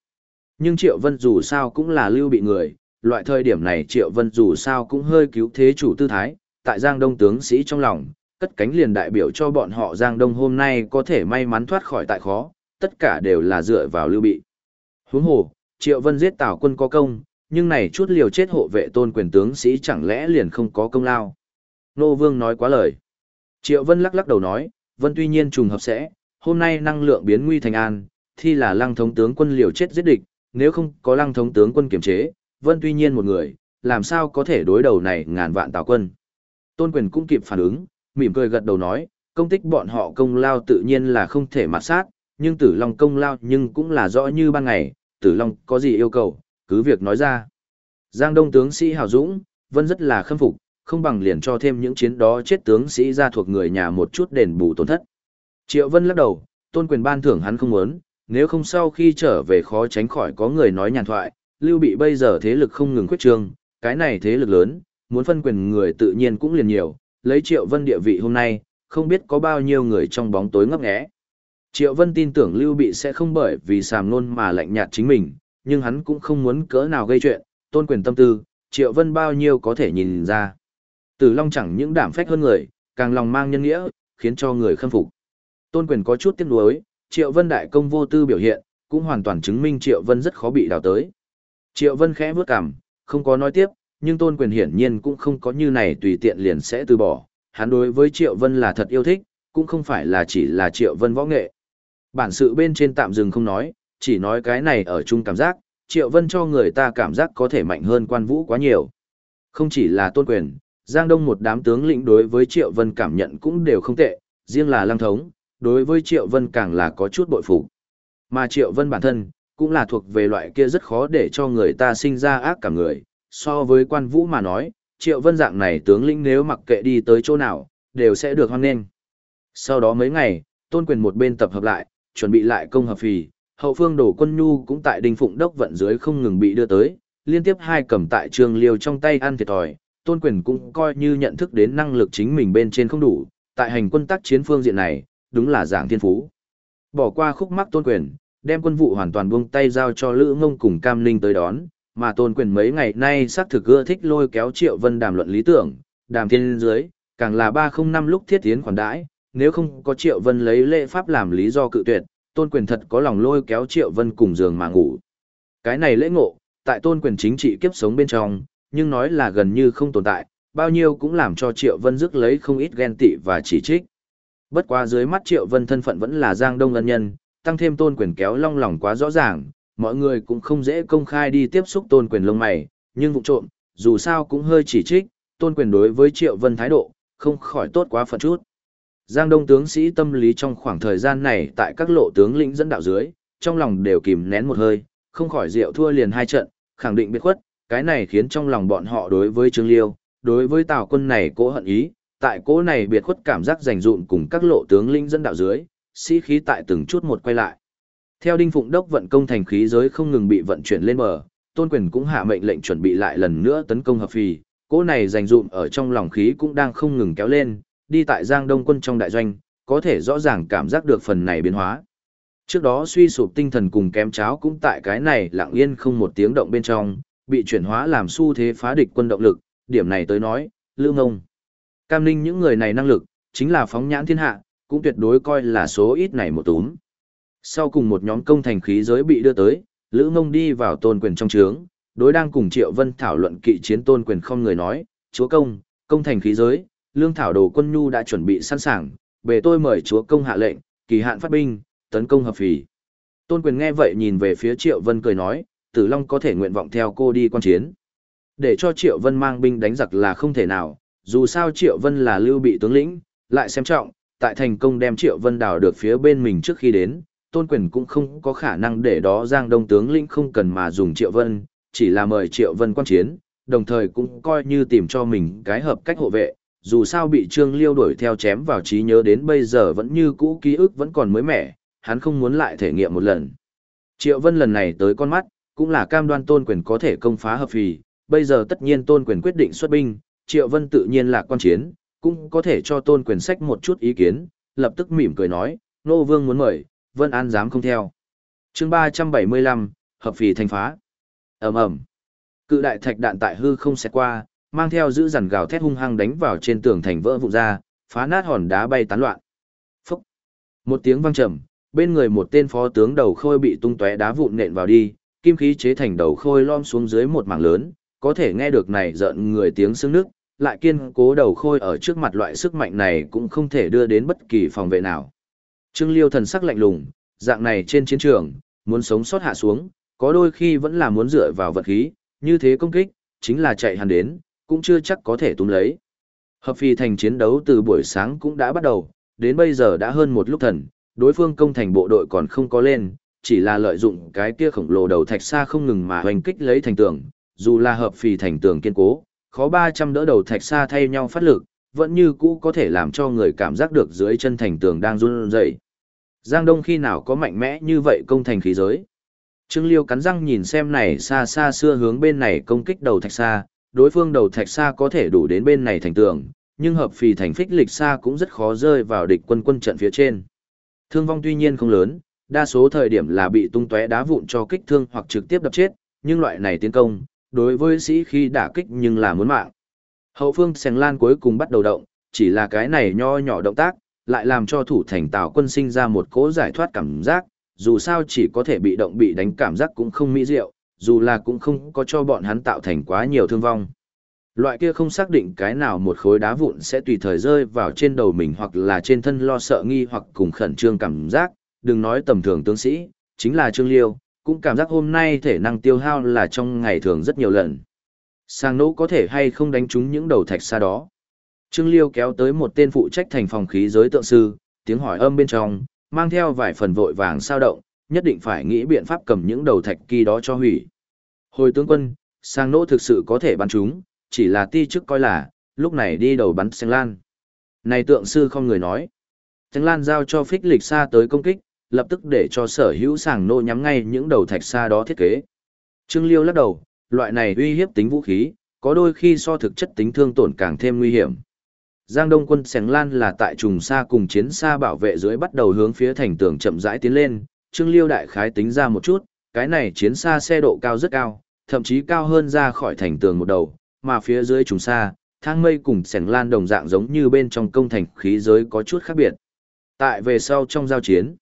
Nhưng triệu vân dù sao cũng là lưu bị người, loại thời điểm này triệu vân dù sao cũng hơi cứu thế chủ tư thái, tại giang đông tướng sĩ trong lòng, cất cánh liền đại biểu cho bọn họ Giang Đông hôm nay có thể may mắn thoát khỏi tại khó, tất cả đều là dựa vào lưu bị. Huống hồ, Triệu Vân giết Tào quân có công, nhưng này chút liều chết hộ vệ tôn quyền tướng sĩ chẳng lẽ liền không có công lao. Nô Vương nói quá lời. Triệu Vân lắc lắc đầu nói, Vân tuy nhiên trùng hợp sẽ, hôm nay năng lượng biến nguy thành an, thì là lăng thống tướng quân liều chết giết địch, nếu không có lăng thống tướng quân kiềm chế, Vân tuy nhiên một người, làm sao có thể đối đầu này ngàn vạn Tào quân. Tôn quyền cũng kịp phản ứng, mỉm cười gật đầu nói, công tích bọn họ công lao tự nhiên là không thể mặt sát, nhưng tử long công lao nhưng cũng là rõ như ban ngày, tử long có gì yêu cầu, cứ việc nói ra. Giang Đông tướng sĩ hào dũng, vân rất là khâm phục, không bằng liền cho thêm những chiến đó chết tướng sĩ ra thuộc người nhà một chút đền bù tổn thất. Triệu Vân lắc đầu, tôn quyền ban thưởng hắn không muốn, nếu không sau khi trở về khó tránh khỏi có người nói nhàn thoại, lưu bị bây giờ thế lực không ngừng khuyết trương, cái này thế lực lớn, muốn phân quyền người tự nhiên cũng liền nhiều, lấy Triệu Vân địa vị hôm nay, không biết có bao nhiêu người trong bóng tối ngấp nghé. Triệu Vân tin tưởng Lưu Bị sẽ không bởi vì sàm nôn mà lạnh nhạt chính mình, nhưng hắn cũng không muốn cỡ nào gây chuyện, tôn quyền tâm tư, Triệu Vân bao nhiêu có thể nhìn ra. Tử Long chẳng những đảm phách hơn người, càng lòng mang nhân nghĩa, khiến cho người khâm phục. Tôn quyền có chút tiếc nuối, Triệu Vân đại công vô tư biểu hiện, cũng hoàn toàn chứng minh Triệu Vân rất khó bị đào tới. Triệu Vân khẽ bước cằm, không có nói tiếp, nhưng tôn quyền hiển nhiên cũng không có như này tùy tiện liền sẽ từ bỏ, hắn đối với Triệu Vân là thật yêu thích, cũng không phải là chỉ là Triệu Vân võ nghệ. Bản sự bên trên tạm dừng không nói, chỉ nói cái này ở chung cảm giác, Triệu Vân cho người ta cảm giác có thể mạnh hơn quan vũ quá nhiều. Không chỉ là tôn quyền, Giang Đông một đám tướng lĩnh đối với Triệu Vân cảm nhận cũng đều không tệ, riêng là Lăng Thống, đối với Triệu Vân càng là có chút bội phục. Mà Triệu Vân bản thân, cũng là thuộc về loại kia rất khó để cho người ta sinh ra ác cảm người, so với quan vũ mà nói, triệu vân dạng này tướng lĩnh nếu mặc kệ đi tới chỗ nào, đều sẽ được hoan nghênh. Sau đó mấy ngày, tôn quyền một bên tập hợp lại, chuẩn bị lại công hợp phì, hậu phương đổ quân nhu cũng tại đinh phụng đốc vận dưới không ngừng bị đưa tới, liên tiếp hai cầm tại trường liều trong tay ăn thiệt thòi, tôn quyền cũng coi như nhận thức đến năng lực chính mình bên trên không đủ, tại hành quân tác chiến phương diện này, đúng là giảng thiên phú. Bỏ qua khúc mắc tôn quyền, đem quân vụ hoàn toàn buông tay giao cho Lữ Ngông cùng Cam Ninh tới đón, mà tôn quyền mấy ngày nay xác thực ưa thích lôi kéo Triệu Vân đàm luận lý tưởng, đàm thiên dưới, càng là 305 lúc thiết tiến khoản đãi, nếu không có Triệu Vân lấy lễ pháp làm lý do cự tuyệt, tôn quyền thật có lòng lôi kéo Triệu Vân cùng giường mà ngủ. Cái này lễ ngộ, tại tôn quyền chính trị kiếp sống bên trong, nhưng nói là gần như không tồn tại, bao nhiêu cũng làm cho Triệu Vân rước lấy không ít ghen tị và chỉ trích. Bất quá dưới mắt Triệu Vân thân phận vẫn là Giang Đông ân nhân, tăng thêm tôn quyền kéo long lòng quá rõ ràng, mọi người cũng không dễ công khai đi tiếp xúc tôn quyền lông mày, nhưng vụ trộm, dù sao cũng hơi chỉ trích, tôn quyền đối với Triệu Vân thái độ, không khỏi tốt quá phần chút. Giang Đông tướng sĩ tâm lý trong khoảng thời gian này tại các lộ tướng lĩnh dẫn đạo dưới, trong lòng đều kìm nén một hơi, không khỏi rượu thua liền hai trận, khẳng định biệt khuất, cái này khiến trong lòng bọn họ đối với Trương Liêu, đối với Tào quân này cố hận ý, tại cố này biệt khuất cảm giác giành dụm cùng các lộ tướng lĩnh dẫn đạo dưới, sĩ khí tại từng chút một quay lại. Theo Đinh Phụng Đốc vận công thành khí giới không ngừng bị vận chuyển lên bờ, Tôn Quyền cũng hạ mệnh lệnh chuẩn bị lại lần nữa tấn công hợp phì, cố này giành dụm ở trong lòng khí cũng đang không ngừng kéo lên, đi tại Giang Đông quân trong đại doanh, có thể rõ ràng cảm giác được phần này biến hóa. Trước đó suy sụp tinh thần cùng kém cháo cũng tại cái này lặng yên không một tiếng động bên trong, bị chuyển hóa làm xu thế phá địch quân động lực, điểm này tới nói, lương ngông. Cam ninh những người này năng lực, chính là phóng nhãn thiên hạ, cũng tuyệt đối coi là số ít này một túm. Sau cùng một nhóm công thành khí giới bị đưa tới, Lữ Mông đi vào tôn quyền trong trướng, đối đang cùng Triệu Vân thảo luận kỵ chiến tôn quyền không người nói, chúa công, công thành khí giới, lương thảo đồ quân nhu đã chuẩn bị sẵn sàng, bề tôi mời chúa công hạ lệnh, kỳ hạn phát binh, tấn công hợp phì. Tôn quyền nghe vậy nhìn về phía Triệu Vân cười nói, Tử Long có thể nguyện vọng theo cô đi quan chiến. Để cho Triệu Vân mang binh đánh giặc là không thể nào, dù sao Triệu Vân là lưu bị tướng lĩnh, lại xem trọng, tại thành công đem Triệu Vân đào được phía bên mình trước khi đến, Tôn Quyền cũng không có khả năng để đó Giang Đông tướng lĩnh không cần mà dùng Triệu Vân, chỉ là mời Triệu Vân quan chiến, đồng thời cũng coi như tìm cho mình cái hợp cách hộ vệ, dù sao bị Trương Liêu đuổi theo chém vào trí nhớ đến bây giờ vẫn như cũ ký ức vẫn còn mới mẻ, hắn không muốn lại thể nghiệm một lần. Triệu Vân lần này tới con mắt, cũng là cam đoan tôn quyền có thể công phá hợp phì, bây giờ tất nhiên tôn quyền quyết định xuất binh, Triệu Vân tự nhiên là quan chiến, cũng có thể cho tôn quyền sách một chút ý kiến, lập tức mỉm cười nói, Nô Vương muốn mời, Vân An dám không theo. chương 375, hợp phì thành phá. ầm ầm Cự đại thạch đạn tại hư không xét qua, mang theo giữ dằn gào thét hung hăng đánh vào trên tường thành vỡ vụn ra, phá nát hòn đá bay tán loạn. Phúc! Một tiếng vang trầm, bên người một tên phó tướng đầu khôi bị tung tóe đá vụn nện vào đi, kim khí chế thành đầu khôi lom xuống dưới một mảng lớn, có thể nghe được này giận người tiếng sưng nước, lại kiên cố đầu khôi ở trước mặt loại sức mạnh này cũng không thể đưa đến bất kỳ phòng vệ nào. Trương Liêu thần sắc lạnh lùng, dạng này trên chiến trường, muốn sống sót hạ xuống, có đôi khi vẫn là muốn dựa vào vật khí, như thế công kích, chính là chạy hắn đến, cũng chưa chắc có thể túm lấy. Hợp phi thành chiến đấu từ buổi sáng cũng đã bắt đầu, đến bây giờ đã hơn một lúc thần, đối phương công thành bộ đội còn không có lên, chỉ là lợi dụng cái kia khổng lồ đầu thạch xa không ngừng mà hoành kích lấy thành tường, dù là hợp phì thành tường kiên cố, khó 300 đỡ đầu thạch xa thay nhau phát lực, vẫn như cũ có thể làm cho người cảm giác được dưới chân thành tường đang run rẩy. Giang Đông khi nào có mạnh mẽ như vậy công thành khí giới. Trương Liêu cắn răng nhìn xem này xa xa xưa hướng bên này công kích đầu thạch xa, đối phương đầu thạch xa có thể đủ đến bên này thành tường, nhưng hợp phì thành phích lịch xa cũng rất khó rơi vào địch quân quân trận phía trên. Thương vong tuy nhiên không lớn, đa số thời điểm là bị tung tóe đá vụn cho kích thương hoặc trực tiếp đập chết, nhưng loại này tiến công, đối với sĩ khi đả kích nhưng là muốn mạng. Hậu phương sèng Lan cuối cùng bắt đầu động, chỉ là cái này nho nhỏ động tác, lại làm cho thủ thành tào quân sinh ra một cỗ giải thoát cảm giác, dù sao chỉ có thể bị động bị đánh cảm giác cũng không mỹ diệu, dù là cũng không có cho bọn hắn tạo thành quá nhiều thương vong. Loại kia không xác định cái nào một khối đá vụn sẽ tùy thời rơi vào trên đầu mình hoặc là trên thân lo sợ nghi hoặc cùng khẩn trương cảm giác, đừng nói tầm thường tướng sĩ, chính là Trương Liêu, cũng cảm giác hôm nay thể năng tiêu hao là trong ngày thường rất nhiều lần. Sang nỗ có thể hay không đánh trúng những đầu thạch xa đó. Trương Liêu kéo tới một tên phụ trách thành phòng khí giới tượng sư, tiếng hỏi âm bên trong, mang theo vài phần vội vàng sao động, nhất định phải nghĩ biện pháp cầm những đầu thạch kỳ đó cho hủy. Hồi tướng quân, sang nỗ thực sự có thể bắn chúng, chỉ là ti chức coi là, lúc này đi đầu bắn Seng Lan. Này tượng sư không người nói. Seng Lan giao cho phích lịch xa tới công kích, lập tức để cho sở hữu sàng nô nhắm ngay những đầu thạch xa đó thiết kế. Trương Liêu lắc đầu, loại này uy hiếp tính vũ khí, Có đôi khi so thực chất tính thương tổn càng thêm nguy hiểm. Giang Đông quân Sẻng Lan là tại trùng xa cùng chiến xa bảo vệ dưới bắt đầu hướng phía thành tường chậm rãi tiến lên, Trương Liêu đại khái tính ra một chút, cái này chiến xa xe độ cao rất cao, thậm chí cao hơn ra khỏi thành tường một đầu, mà phía dưới trùng xa, thang mây cùng Sẻng Lan đồng dạng giống như bên trong công thành khí giới có chút khác biệt. Tại về sau trong giao chiến,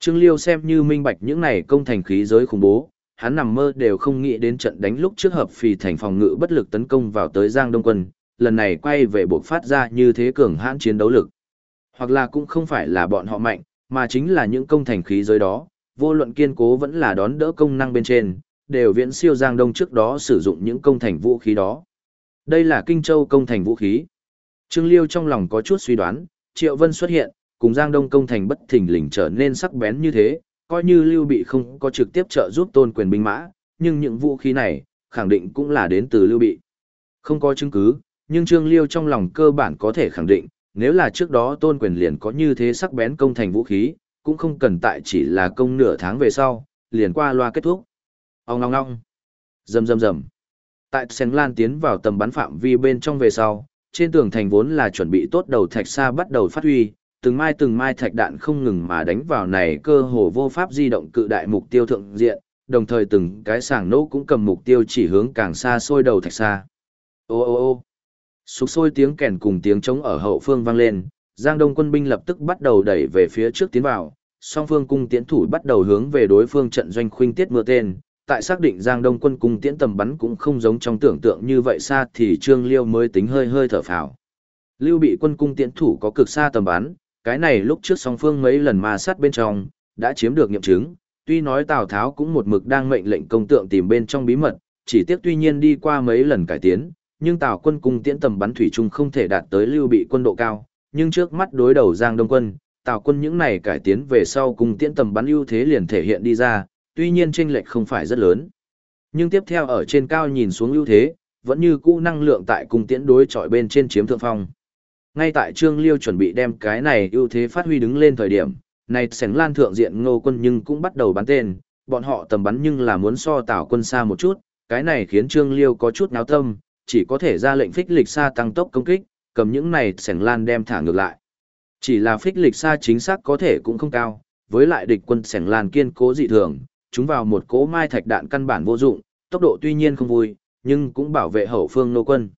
Trương Liêu xem như minh bạch những này công thành khí giới khủng bố, hắn nằm mơ đều không nghĩ đến trận đánh lúc trước hợp phì thành phòng ngự bất lực tấn công vào tới Giang Đông quân, lần này quay về buộc phát ra như thế cường hãn chiến đấu lực. Hoặc là cũng không phải là bọn họ mạnh, mà chính là những công thành khí giới đó, vô luận kiên cố vẫn là đón đỡ công năng bên trên, đều viễn siêu Giang Đông trước đó sử dụng những công thành vũ khí đó. Đây là Kinh Châu công thành vũ khí. Trương Liêu trong lòng có chút suy đoán, Triệu Vân xuất hiện, cùng Giang Đông công thành bất thình lình trở nên sắc bén như thế, coi như Lưu Bị không có trực tiếp trợ giúp tôn quyền binh mã, nhưng những vũ khí này, khẳng định cũng là đến từ Lưu Bị. Không có chứng cứ, nhưng Trương Liêu trong lòng cơ bản có thể khẳng định, nếu là trước đó tôn quyền liền có như thế sắc bén công thành vũ khí, cũng không cần tại chỉ là công nửa tháng về sau, liền qua loa kết thúc. Ông ngong ngong. Rầm rầm rầm. Tại Sen Lan tiến vào tầm bắn phạm vi bên trong về sau, trên tường thành vốn là chuẩn bị tốt đầu thạch xa bắt đầu phát huy, từng mai từng mai thạch đạn không ngừng mà đánh vào này cơ hồ vô pháp di động cự đại mục tiêu thượng diện, đồng thời từng cái sảng nỗ cũng cầm mục tiêu chỉ hướng càng xa xôi đầu thạch xa. Ô ô ô sục sôi tiếng kèn cùng tiếng trống ở hậu phương vang lên, Giang Đông quân binh lập tức bắt đầu đẩy về phía trước tiến vào, song phương cung tiễn thủ bắt đầu hướng về đối phương trận doanh khuynh tiết mưa tên. Tại xác định Giang Đông quân cung tiễn tầm bắn cũng không giống trong tưởng tượng như vậy xa thì Trương Liêu mới tính hơi hơi thở phào. Lưu bị quân cung tiễn thủ có cực xa tầm bắn, cái này lúc trước song phương mấy lần ma sát bên trong, đã chiếm được nghiệm chứng, tuy nói Tào Tháo cũng một mực đang mệnh lệnh công tượng tìm bên trong bí mật, chỉ tiếc tuy nhiên đi qua mấy lần cải tiến, nhưng Tào quân cung tiễn tầm bắn thủy chung không thể đạt tới lưu bị quân độ cao, nhưng trước mắt đối đầu Giang Đông quân, Tào quân những này cải tiến về sau cùng tiễn tầm bắn ưu thế liền thể hiện đi ra, tuy nhiên chênh lệch không phải rất lớn. Nhưng tiếp theo ở trên cao nhìn xuống ưu thế, vẫn như cũ năng lượng tại cung tiễn đối chọi bên trên chiếm thượng phong. Ngay tại Trương Liêu chuẩn bị đem cái này ưu thế phát huy đứng lên thời điểm, này sánh lan thượng diện ngô quân nhưng cũng bắt đầu bắn tên, bọn họ tầm bắn nhưng là muốn so tảo quân xa một chút, cái này khiến Trương Liêu có chút náo tâm, chỉ có thể ra lệnh phích lịch xa tăng tốc công kích, cầm những này sẻng lan đem thả ngược lại. Chỉ là phích lịch xa chính xác có thể cũng không cao, với lại địch quân sẻng lan kiên cố dị thường, chúng vào một cỗ mai thạch đạn căn bản vô dụng, tốc độ tuy nhiên không vui, nhưng cũng bảo vệ hậu phương nô quân.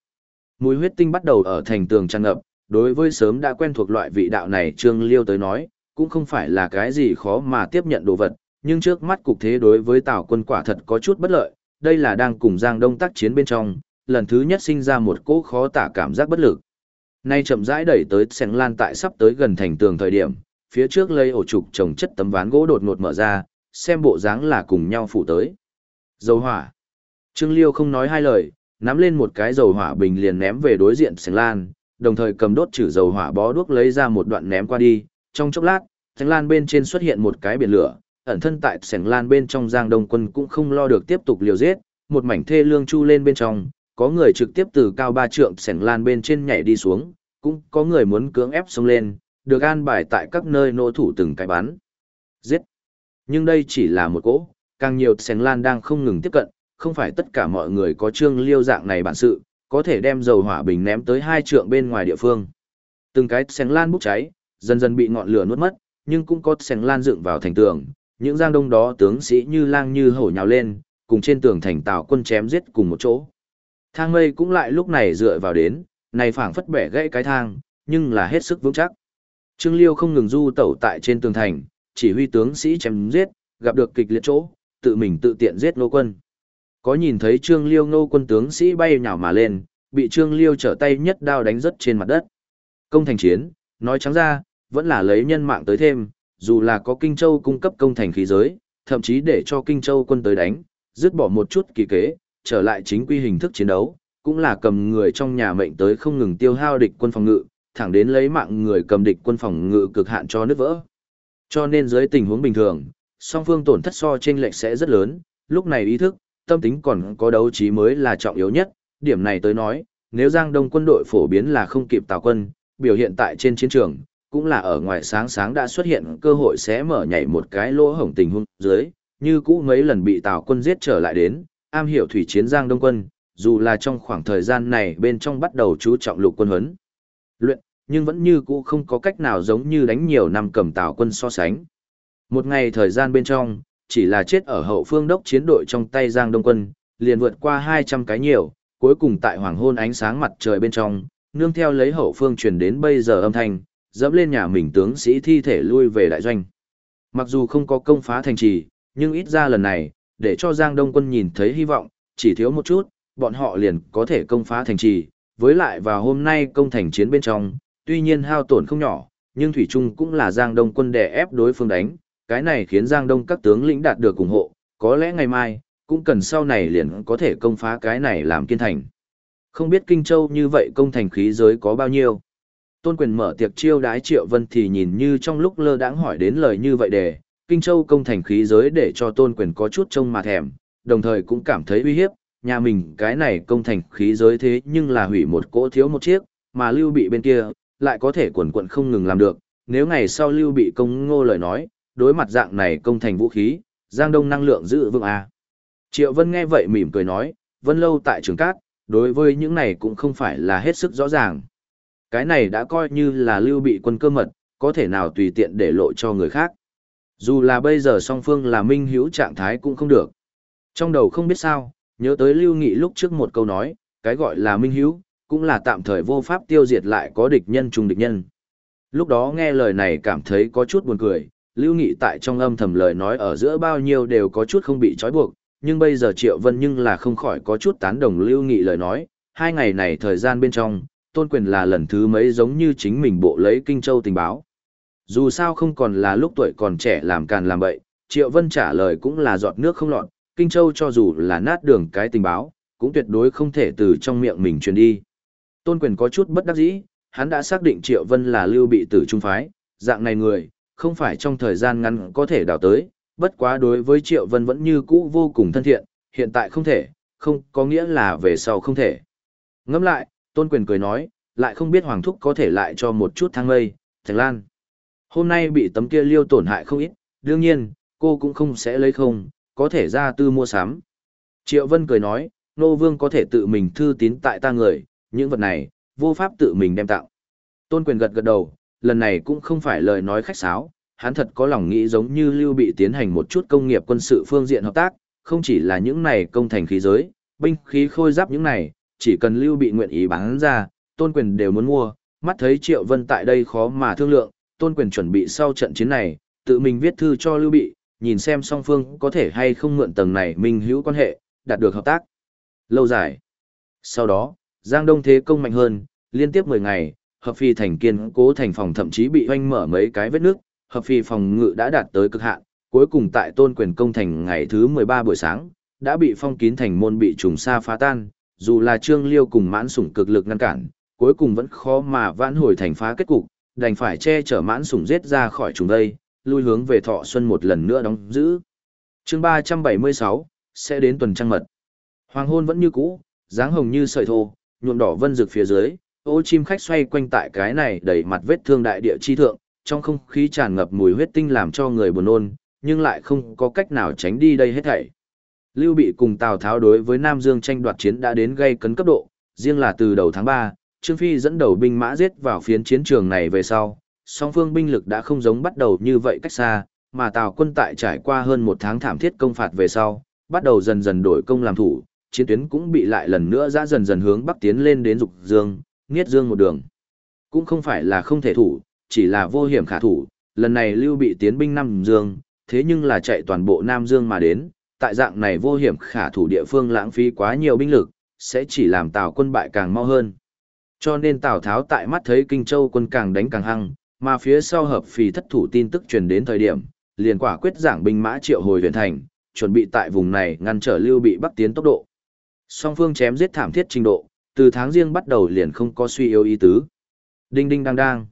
Mùi huyết tinh bắt đầu ở thành tường tràn ngập, đối với sớm đã quen thuộc loại vị đạo này Trương Liêu tới nói, cũng không phải là cái gì khó mà tiếp nhận đồ vật, nhưng trước mắt cục thế đối với Tào quân quả thật có chút bất lợi, đây là đang cùng Giang Đông tác chiến bên trong, lần thứ nhất sinh ra một cỗ khó tả cảm giác bất lực. Nay chậm rãi đẩy tới sèn Lan tại sắp tới gần thành tường thời điểm, phía trước lấy ổ trục trồng chất tấm ván gỗ đột ngột mở ra, xem bộ dáng là cùng nhau phủ tới. Dầu hỏa. Trương Liêu không nói hai lời, nắm lên một cái dầu hỏa bình liền ném về đối diện sèn Lan, đồng thời cầm đốt trừ dầu hỏa bó đuốc lấy ra một đoạn ném qua đi, trong chốc lát, sèn Lan bên trên xuất hiện một cái biển lửa, ẩn thân tại sèn Lan bên trong Giang Đông quân cũng không lo được tiếp tục liều giết, một mảnh thê lương chu lên bên trong, có người trực tiếp từ cao ba trượng sẻng lan bên trên nhảy đi xuống, cũng có người muốn cưỡng ép xông lên, được an bài tại các nơi nô thủ từng cái bắn. Giết! Nhưng đây chỉ là một cỗ, càng nhiều sẻng lan đang không ngừng tiếp cận, không phải tất cả mọi người có trương liêu dạng này bản sự, có thể đem dầu hỏa bình ném tới hai trượng bên ngoài địa phương. Từng cái sẻng lan bốc cháy, dần dần bị ngọn lửa nuốt mất, nhưng cũng có sẻng lan dựng vào thành tường, những giang đông đó tướng sĩ như lang như hổ nhào lên, cùng trên tường thành tào quân chém giết cùng một chỗ. Thang mây cũng lại lúc này dựa vào đến, này phảng phất bẻ gãy cái thang, nhưng là hết sức vững chắc. Trương Liêu không ngừng du tẩu tại trên tường thành, chỉ huy tướng sĩ chém giết, gặp được kịch liệt chỗ, tự mình tự tiện giết nô quân. Có nhìn thấy Trương Liêu nô quân tướng sĩ bay nhào mà lên, bị Trương Liêu trở tay nhất đao đánh rất trên mặt đất. Công thành chiến, nói trắng ra, vẫn là lấy nhân mạng tới thêm, dù là có Kinh Châu cung cấp công thành khí giới, thậm chí để cho Kinh Châu quân tới đánh, dứt bỏ một chút kỳ kế, trở lại chính quy hình thức chiến đấu, cũng là cầm người trong nhà mệnh tới không ngừng tiêu hao địch quân phòng ngự, thẳng đến lấy mạng người cầm địch quân phòng ngự cực hạn cho nứt vỡ. Cho nên dưới tình huống bình thường, song phương tổn thất so trên lệch sẽ rất lớn, lúc này ý thức, tâm tính còn có đấu trí mới là trọng yếu nhất, điểm này tới nói, nếu Giang Đông quân đội phổ biến là không kịp tào quân, biểu hiện tại trên chiến trường, cũng là ở ngoài sáng sáng đã xuất hiện cơ hội sẽ mở nhảy một cái lỗ hổng tình huống dưới, như cũ mấy lần bị tào quân giết trở lại đến, am hiểu thủy chiến Giang Đông quân, dù là trong khoảng thời gian này bên trong bắt đầu chú trọng lục quân huấn. Luyện, nhưng vẫn như cũ không có cách nào giống như đánh nhiều năm cầm tào quân so sánh. Một ngày thời gian bên trong, chỉ là chết ở hậu phương đốc chiến đội trong tay Giang Đông quân, liền vượt qua 200 cái nhiều, cuối cùng tại hoàng hôn ánh sáng mặt trời bên trong, nương theo lấy hậu phương truyền đến bây giờ âm thanh, dẫm lên nhà mình tướng sĩ thi thể lui về đại doanh. Mặc dù không có công phá thành trì, nhưng ít ra lần này, để cho Giang Đông quân nhìn thấy hy vọng, chỉ thiếu một chút, bọn họ liền có thể công phá thành trì, với lại vào hôm nay công thành chiến bên trong, tuy nhiên hao tổn không nhỏ, nhưng Thủy Trung cũng là Giang Đông quân đè ép đối phương đánh, cái này khiến Giang Đông các tướng lĩnh đạt được ủng hộ, có lẽ ngày mai, cũng cần sau này liền có thể công phá cái này làm kiên thành. Không biết Kinh Châu như vậy công thành khí giới có bao nhiêu. Tôn quyền mở tiệc chiêu đái Triệu Vân thì nhìn như trong lúc lơ đãng hỏi đến lời như vậy để, Kinh Châu công thành khí giới để cho Tôn quyền có chút trông mà thèm, đồng thời cũng cảm thấy uy hiếp, nhà mình cái này công thành khí giới thế nhưng là hủy một cỗ thiếu một chiếc, mà lưu bị bên kia, lại có thể quần quận không ngừng làm được, nếu ngày sau lưu bị công ngô lời nói, đối mặt dạng này công thành vũ khí, Giang Đông năng lượng giữ vững à. Triệu Vân nghe vậy mỉm cười nói, Vân lâu tại trường cát, đối với những này cũng không phải là hết sức rõ ràng. Cái này đã coi như là lưu bị quân cơ mật, có thể nào tùy tiện để lộ cho người khác. Dù là bây giờ song phương là minh hữu trạng thái cũng không được. Trong đầu không biết sao, nhớ tới lưu nghị lúc trước một câu nói, cái gọi là minh hữu, cũng là tạm thời vô pháp tiêu diệt lại có địch nhân trùng địch nhân. Lúc đó nghe lời này cảm thấy có chút buồn cười, lưu nghị tại trong âm thầm lời nói ở giữa bao nhiêu đều có chút không bị trói buộc, nhưng bây giờ Triệu Vân nhưng là không khỏi có chút tán đồng lưu nghị lời nói, hai ngày này thời gian bên trong, tôn quyền là lần thứ mấy giống như chính mình bộ lấy Kinh Châu tình báo. Dù sao không còn là lúc tuổi còn trẻ làm càn làm bậy, Triệu Vân trả lời cũng là giọt nước không lọt, Kinh Châu cho dù là nát đường cái tình báo, cũng tuyệt đối không thể từ trong miệng mình truyền đi. Tôn quyền có chút bất đắc dĩ, hắn đã xác định Triệu Vân là lưu bị tử trung phái, dạng này người, không phải trong thời gian ngắn có thể đào tới, bất quá đối với Triệu Vân vẫn như cũ vô cùng thân thiện, hiện tại không thể, không có nghĩa là về sau không thể. Ngẫm lại, Tôn Quyền cười nói, lại không biết Hoàng Thúc có thể lại cho một chút thang mây, Thành Lan. Hôm nay bị tấm kia liêu tổn hại không ít, đương nhiên, cô cũng không sẽ lấy không, có thể ra tư mua sắm. Triệu Vân cười nói, Nô Vương có thể tự mình thư tín tại ta người, những vật này, vô pháp tự mình đem tặng. Tôn Quyền gật gật đầu, lần này cũng không phải lời nói khách sáo, hắn thật có lòng nghĩ giống như Lưu Bị tiến hành một chút công nghiệp quân sự phương diện hợp tác, không chỉ là những này công thành khí giới, binh khí khôi giáp những này, chỉ cần Lưu Bị nguyện ý bán ra, Tôn Quyền đều muốn mua, mắt thấy Triệu Vân tại đây khó mà thương lượng, Tôn Quyền chuẩn bị sau trận chiến này, tự mình viết thư cho Lưu Bị, nhìn xem song phương có thể hay không mượn tầng này minh hữu quan hệ, đạt được hợp tác. Lâu dài. Sau đó, Giang Đông thế công mạnh hơn, liên tiếp 10 ngày, hợp phi thành kiên cố thành phòng thậm chí bị hoanh mở mấy cái vết nước, hợp phi phòng ngự đã đạt tới cực hạn, cuối cùng tại tôn quyền công thành ngày thứ 13 buổi sáng, đã bị phong kín thành môn bị trùng sa phá tan, dù là Trương Liêu cùng mãn sủng cực lực ngăn cản, cuối cùng vẫn khó mà vãn hồi thành phá kết cục, đành phải che chở mãn sủng giết ra khỏi trùng đây, lui hướng về thọ xuân một lần nữa đóng giữ. chương 376, sẽ đến tuần trăng mật. Hoàng hôn vẫn như cũ, dáng hồng như sợi thô, nhuộm đỏ vân rực phía dưới, ô chim khách xoay quanh tại cái này đầy mặt vết thương đại địa chi thượng, trong không khí tràn ngập mùi huyết tinh làm cho người buồn nôn, nhưng lại không có cách nào tránh đi đây hết thảy. Lưu Bị cùng Tào Tháo đối với Nam Dương tranh đoạt chiến đã đến gây cấn cấp độ, riêng là từ đầu tháng 3, Trương Phi dẫn đầu binh mã giết vào phiến chiến trường này về sau, song phương binh lực đã không giống bắt đầu như vậy cách xa, mà Tào quân tại trải qua hơn một tháng thảm thiết công phạt về sau, bắt đầu dần dần đổi công làm thủ, chiến tuyến cũng bị lại lần nữa ra dần dần hướng bắc tiến lên đến Dục Dương, Niết Dương một đường. Cũng không phải là không thể thủ, chỉ là vô hiểm khả thủ, lần này Lưu Bị tiến binh Nam Dương, thế nhưng là chạy toàn bộ Nam Dương mà đến, tại dạng này vô hiểm khả thủ địa phương lãng phí quá nhiều binh lực, sẽ chỉ làm Tào quân bại càng mau hơn. Cho nên Tào Tháo tại mắt thấy Kinh Châu quân càng đánh càng hăng, mà phía sau hợp phì thất thủ tin tức truyền đến thời điểm, liền quả quyết giảng binh mã triệu hồi huyện thành, chuẩn bị tại vùng này ngăn trở Lưu Bị bắc tiến tốc độ. Song phương chém giết thảm thiết trình độ, từ tháng riêng bắt đầu liền không có suy yếu ý tứ. Đinh đinh đang đang.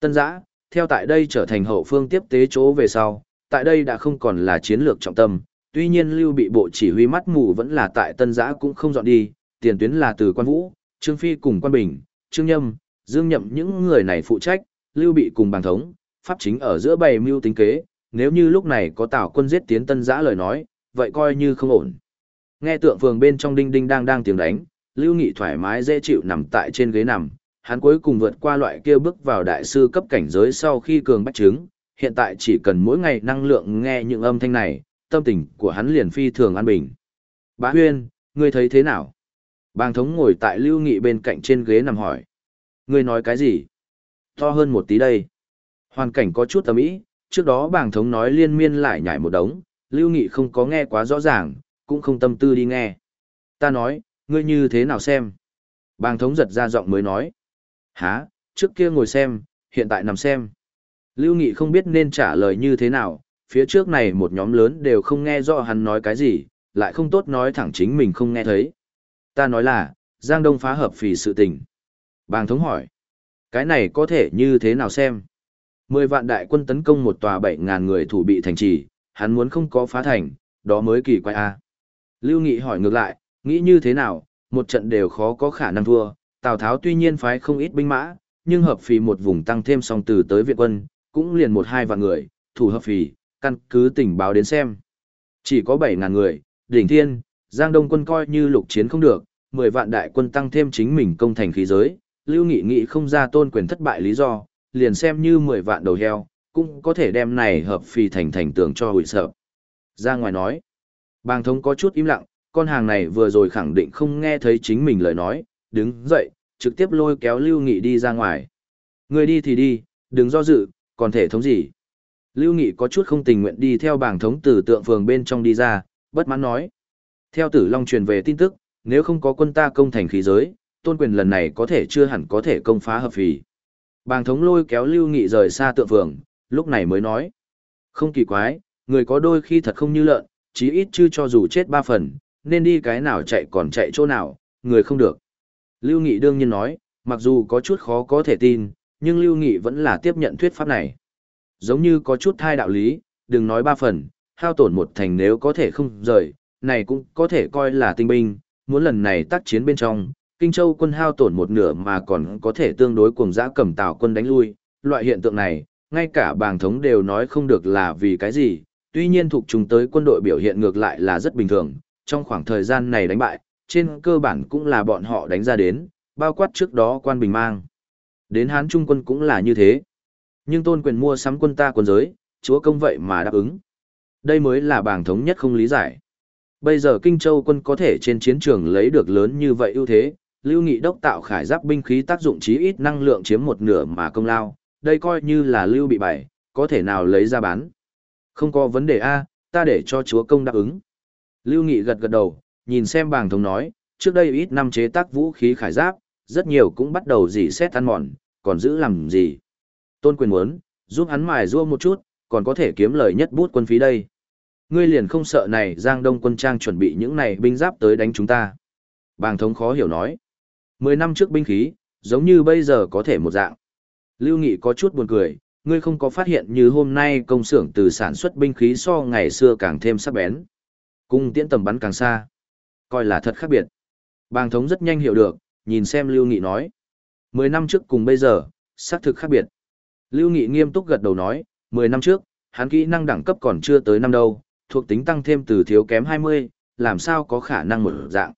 Tân giã, theo tại đây trở thành hậu phương tiếp tế chỗ về sau, tại đây đã không còn là chiến lược trọng tâm, tuy nhiên lưu bị bộ chỉ huy mắt mù vẫn là tại tân giã cũng không dọn đi, tiền tuyến là từ quan vũ, trương phi cùng quan bình, trương nhâm, dương nhậm những người này phụ trách, lưu bị cùng bàn thống, pháp chính ở giữa bày mưu tính kế, nếu như lúc này có tào quân giết tiến tân giã lời nói, vậy coi như không ổn. Nghe tượng phường bên trong đinh đinh đang đang tiếng đánh, Lưu Nghị thoải mái dễ chịu nằm tại trên ghế nằm, hắn cuối cùng vượt qua loại kia bước vào đại sư cấp cảnh giới sau khi cường bách chứng, hiện tại chỉ cần mỗi ngày năng lượng nghe những âm thanh này, tâm tình của hắn liền phi thường an bình. Bá Huyên, ngươi thấy thế nào? Bàng thống ngồi tại Lưu Nghị bên cạnh trên ghế nằm hỏi. Ngươi nói cái gì? To hơn một tí đây. Hoàn cảnh có chút tầm ý, trước đó bàng thống nói liên miên lại nhảy một đống, Lưu Nghị không có nghe quá rõ ràng, cũng không tâm tư đi nghe. Ta nói, ngươi như thế nào xem? Bàng thống giật ra giọng mới nói. Hả, trước kia ngồi xem, hiện tại nằm xem. Lưu Nghị không biết nên trả lời như thế nào, phía trước này một nhóm lớn đều không nghe rõ hắn nói cái gì, lại không tốt nói thẳng chính mình không nghe thấy. Ta nói là, Giang Đông phá hợp phì sự tình. Bàng thống hỏi, cái này có thể như thế nào xem? Mười vạn đại quân tấn công một tòa bảy ngàn người thủ bị thành trì, hắn muốn không có phá thành, đó mới kỳ quái a. Lưu Nghị hỏi ngược lại, nghĩ như thế nào, một trận đều khó có khả năng thua, Tào Tháo tuy nhiên phái không ít binh mã, nhưng hợp phì một vùng tăng thêm song từ tới viện quân, cũng liền một hai vạn người, thủ hợp phì, căn cứ tình báo đến xem. Chỉ có bảy ngàn người, đỉnh thiên, Giang Đông quân coi như lục chiến không được, mười vạn đại quân tăng thêm chính mình công thành khí giới, Lưu Nghị nghị không ra tôn quyền thất bại lý do, liền xem như mười vạn đầu heo, cũng có thể đem này hợp phì thành thành tường cho hủy sợ. Ra ngoài nói, bàng thống có chút im lặng, con hàng này vừa rồi khẳng định không nghe thấy chính mình lời nói, đứng dậy, trực tiếp lôi kéo Lưu Nghị đi ra ngoài. Người đi thì đi, đừng do dự, còn thể thống gì. Lưu Nghị có chút không tình nguyện đi theo bảng thống từ tượng phường bên trong đi ra, bất mãn nói. Theo tử Long truyền về tin tức, nếu không có quân ta công thành khí giới, tôn quyền lần này có thể chưa hẳn có thể công phá hợp phì. Bàng thống lôi kéo Lưu Nghị rời xa tượng phường, lúc này mới nói. Không kỳ quái, người có đôi khi thật không như lợn, chí ít chưa cho dù chết ba phần, nên đi cái nào chạy còn chạy chỗ nào, người không được. Lưu Nghị đương nhiên nói, mặc dù có chút khó có thể tin, nhưng Lưu Nghị vẫn là tiếp nhận thuyết pháp này. Giống như có chút thai đạo lý, đừng nói ba phần, hao tổn một thành nếu có thể không rời, này cũng có thể coi là tinh binh, muốn lần này tác chiến bên trong, Kinh Châu quân hao tổn một nửa mà còn có thể tương đối cùng giã cầm tào quân đánh lui, loại hiện tượng này, ngay cả bàng thống đều nói không được là vì cái gì, tuy nhiên thuộc chúng tới quân đội biểu hiện ngược lại là rất bình thường, trong khoảng thời gian này đánh bại, trên cơ bản cũng là bọn họ đánh ra đến, bao quát trước đó quan bình mang. Đến Hán Trung quân cũng là như thế. Nhưng tôn quyền mua sắm quân ta quân giới, chúa công vậy mà đáp ứng. Đây mới là bảng thống nhất không lý giải. Bây giờ Kinh Châu quân có thể trên chiến trường lấy được lớn như vậy ưu thế, Lưu Nghị đốc tạo khải giáp binh khí tác dụng chí ít năng lượng chiếm một nửa mà công lao, đây coi như là Lưu bị bày, có thể nào lấy ra bán. Không có vấn đề A, ta để cho chúa công đáp ứng. Lưu Nghị gật gật đầu, nhìn xem bàng thống nói, trước đây ít năm chế tác vũ khí khải giáp, rất nhiều cũng bắt đầu dỉ xét ăn mòn, còn giữ làm gì. Tôn quyền muốn, giúp hắn mài rua một chút, còn có thể kiếm lời nhất bút quân phí đây. Ngươi liền không sợ này Giang Đông quân trang chuẩn bị những này binh giáp tới đánh chúng ta. Bàng thống khó hiểu nói. Mười năm trước binh khí, giống như bây giờ có thể một dạng. Lưu Nghị có chút buồn cười, ngươi không có phát hiện như hôm nay công xưởng từ sản xuất binh khí so ngày xưa càng thêm sắc bén. Cung tiễn tầm bắn càng xa. Coi là thật khác biệt. Bàng thống rất nhanh hiểu được, nhìn xem Lưu Nghị nói. Mười năm trước cùng bây giờ, xác thực khác biệt. Lưu Nghị nghiêm túc gật đầu nói, mười năm trước, hắn kỹ năng đẳng cấp còn chưa tới năm đâu, thuộc tính tăng thêm từ thiếu kém hai mươi, làm sao có khả năng một dạng.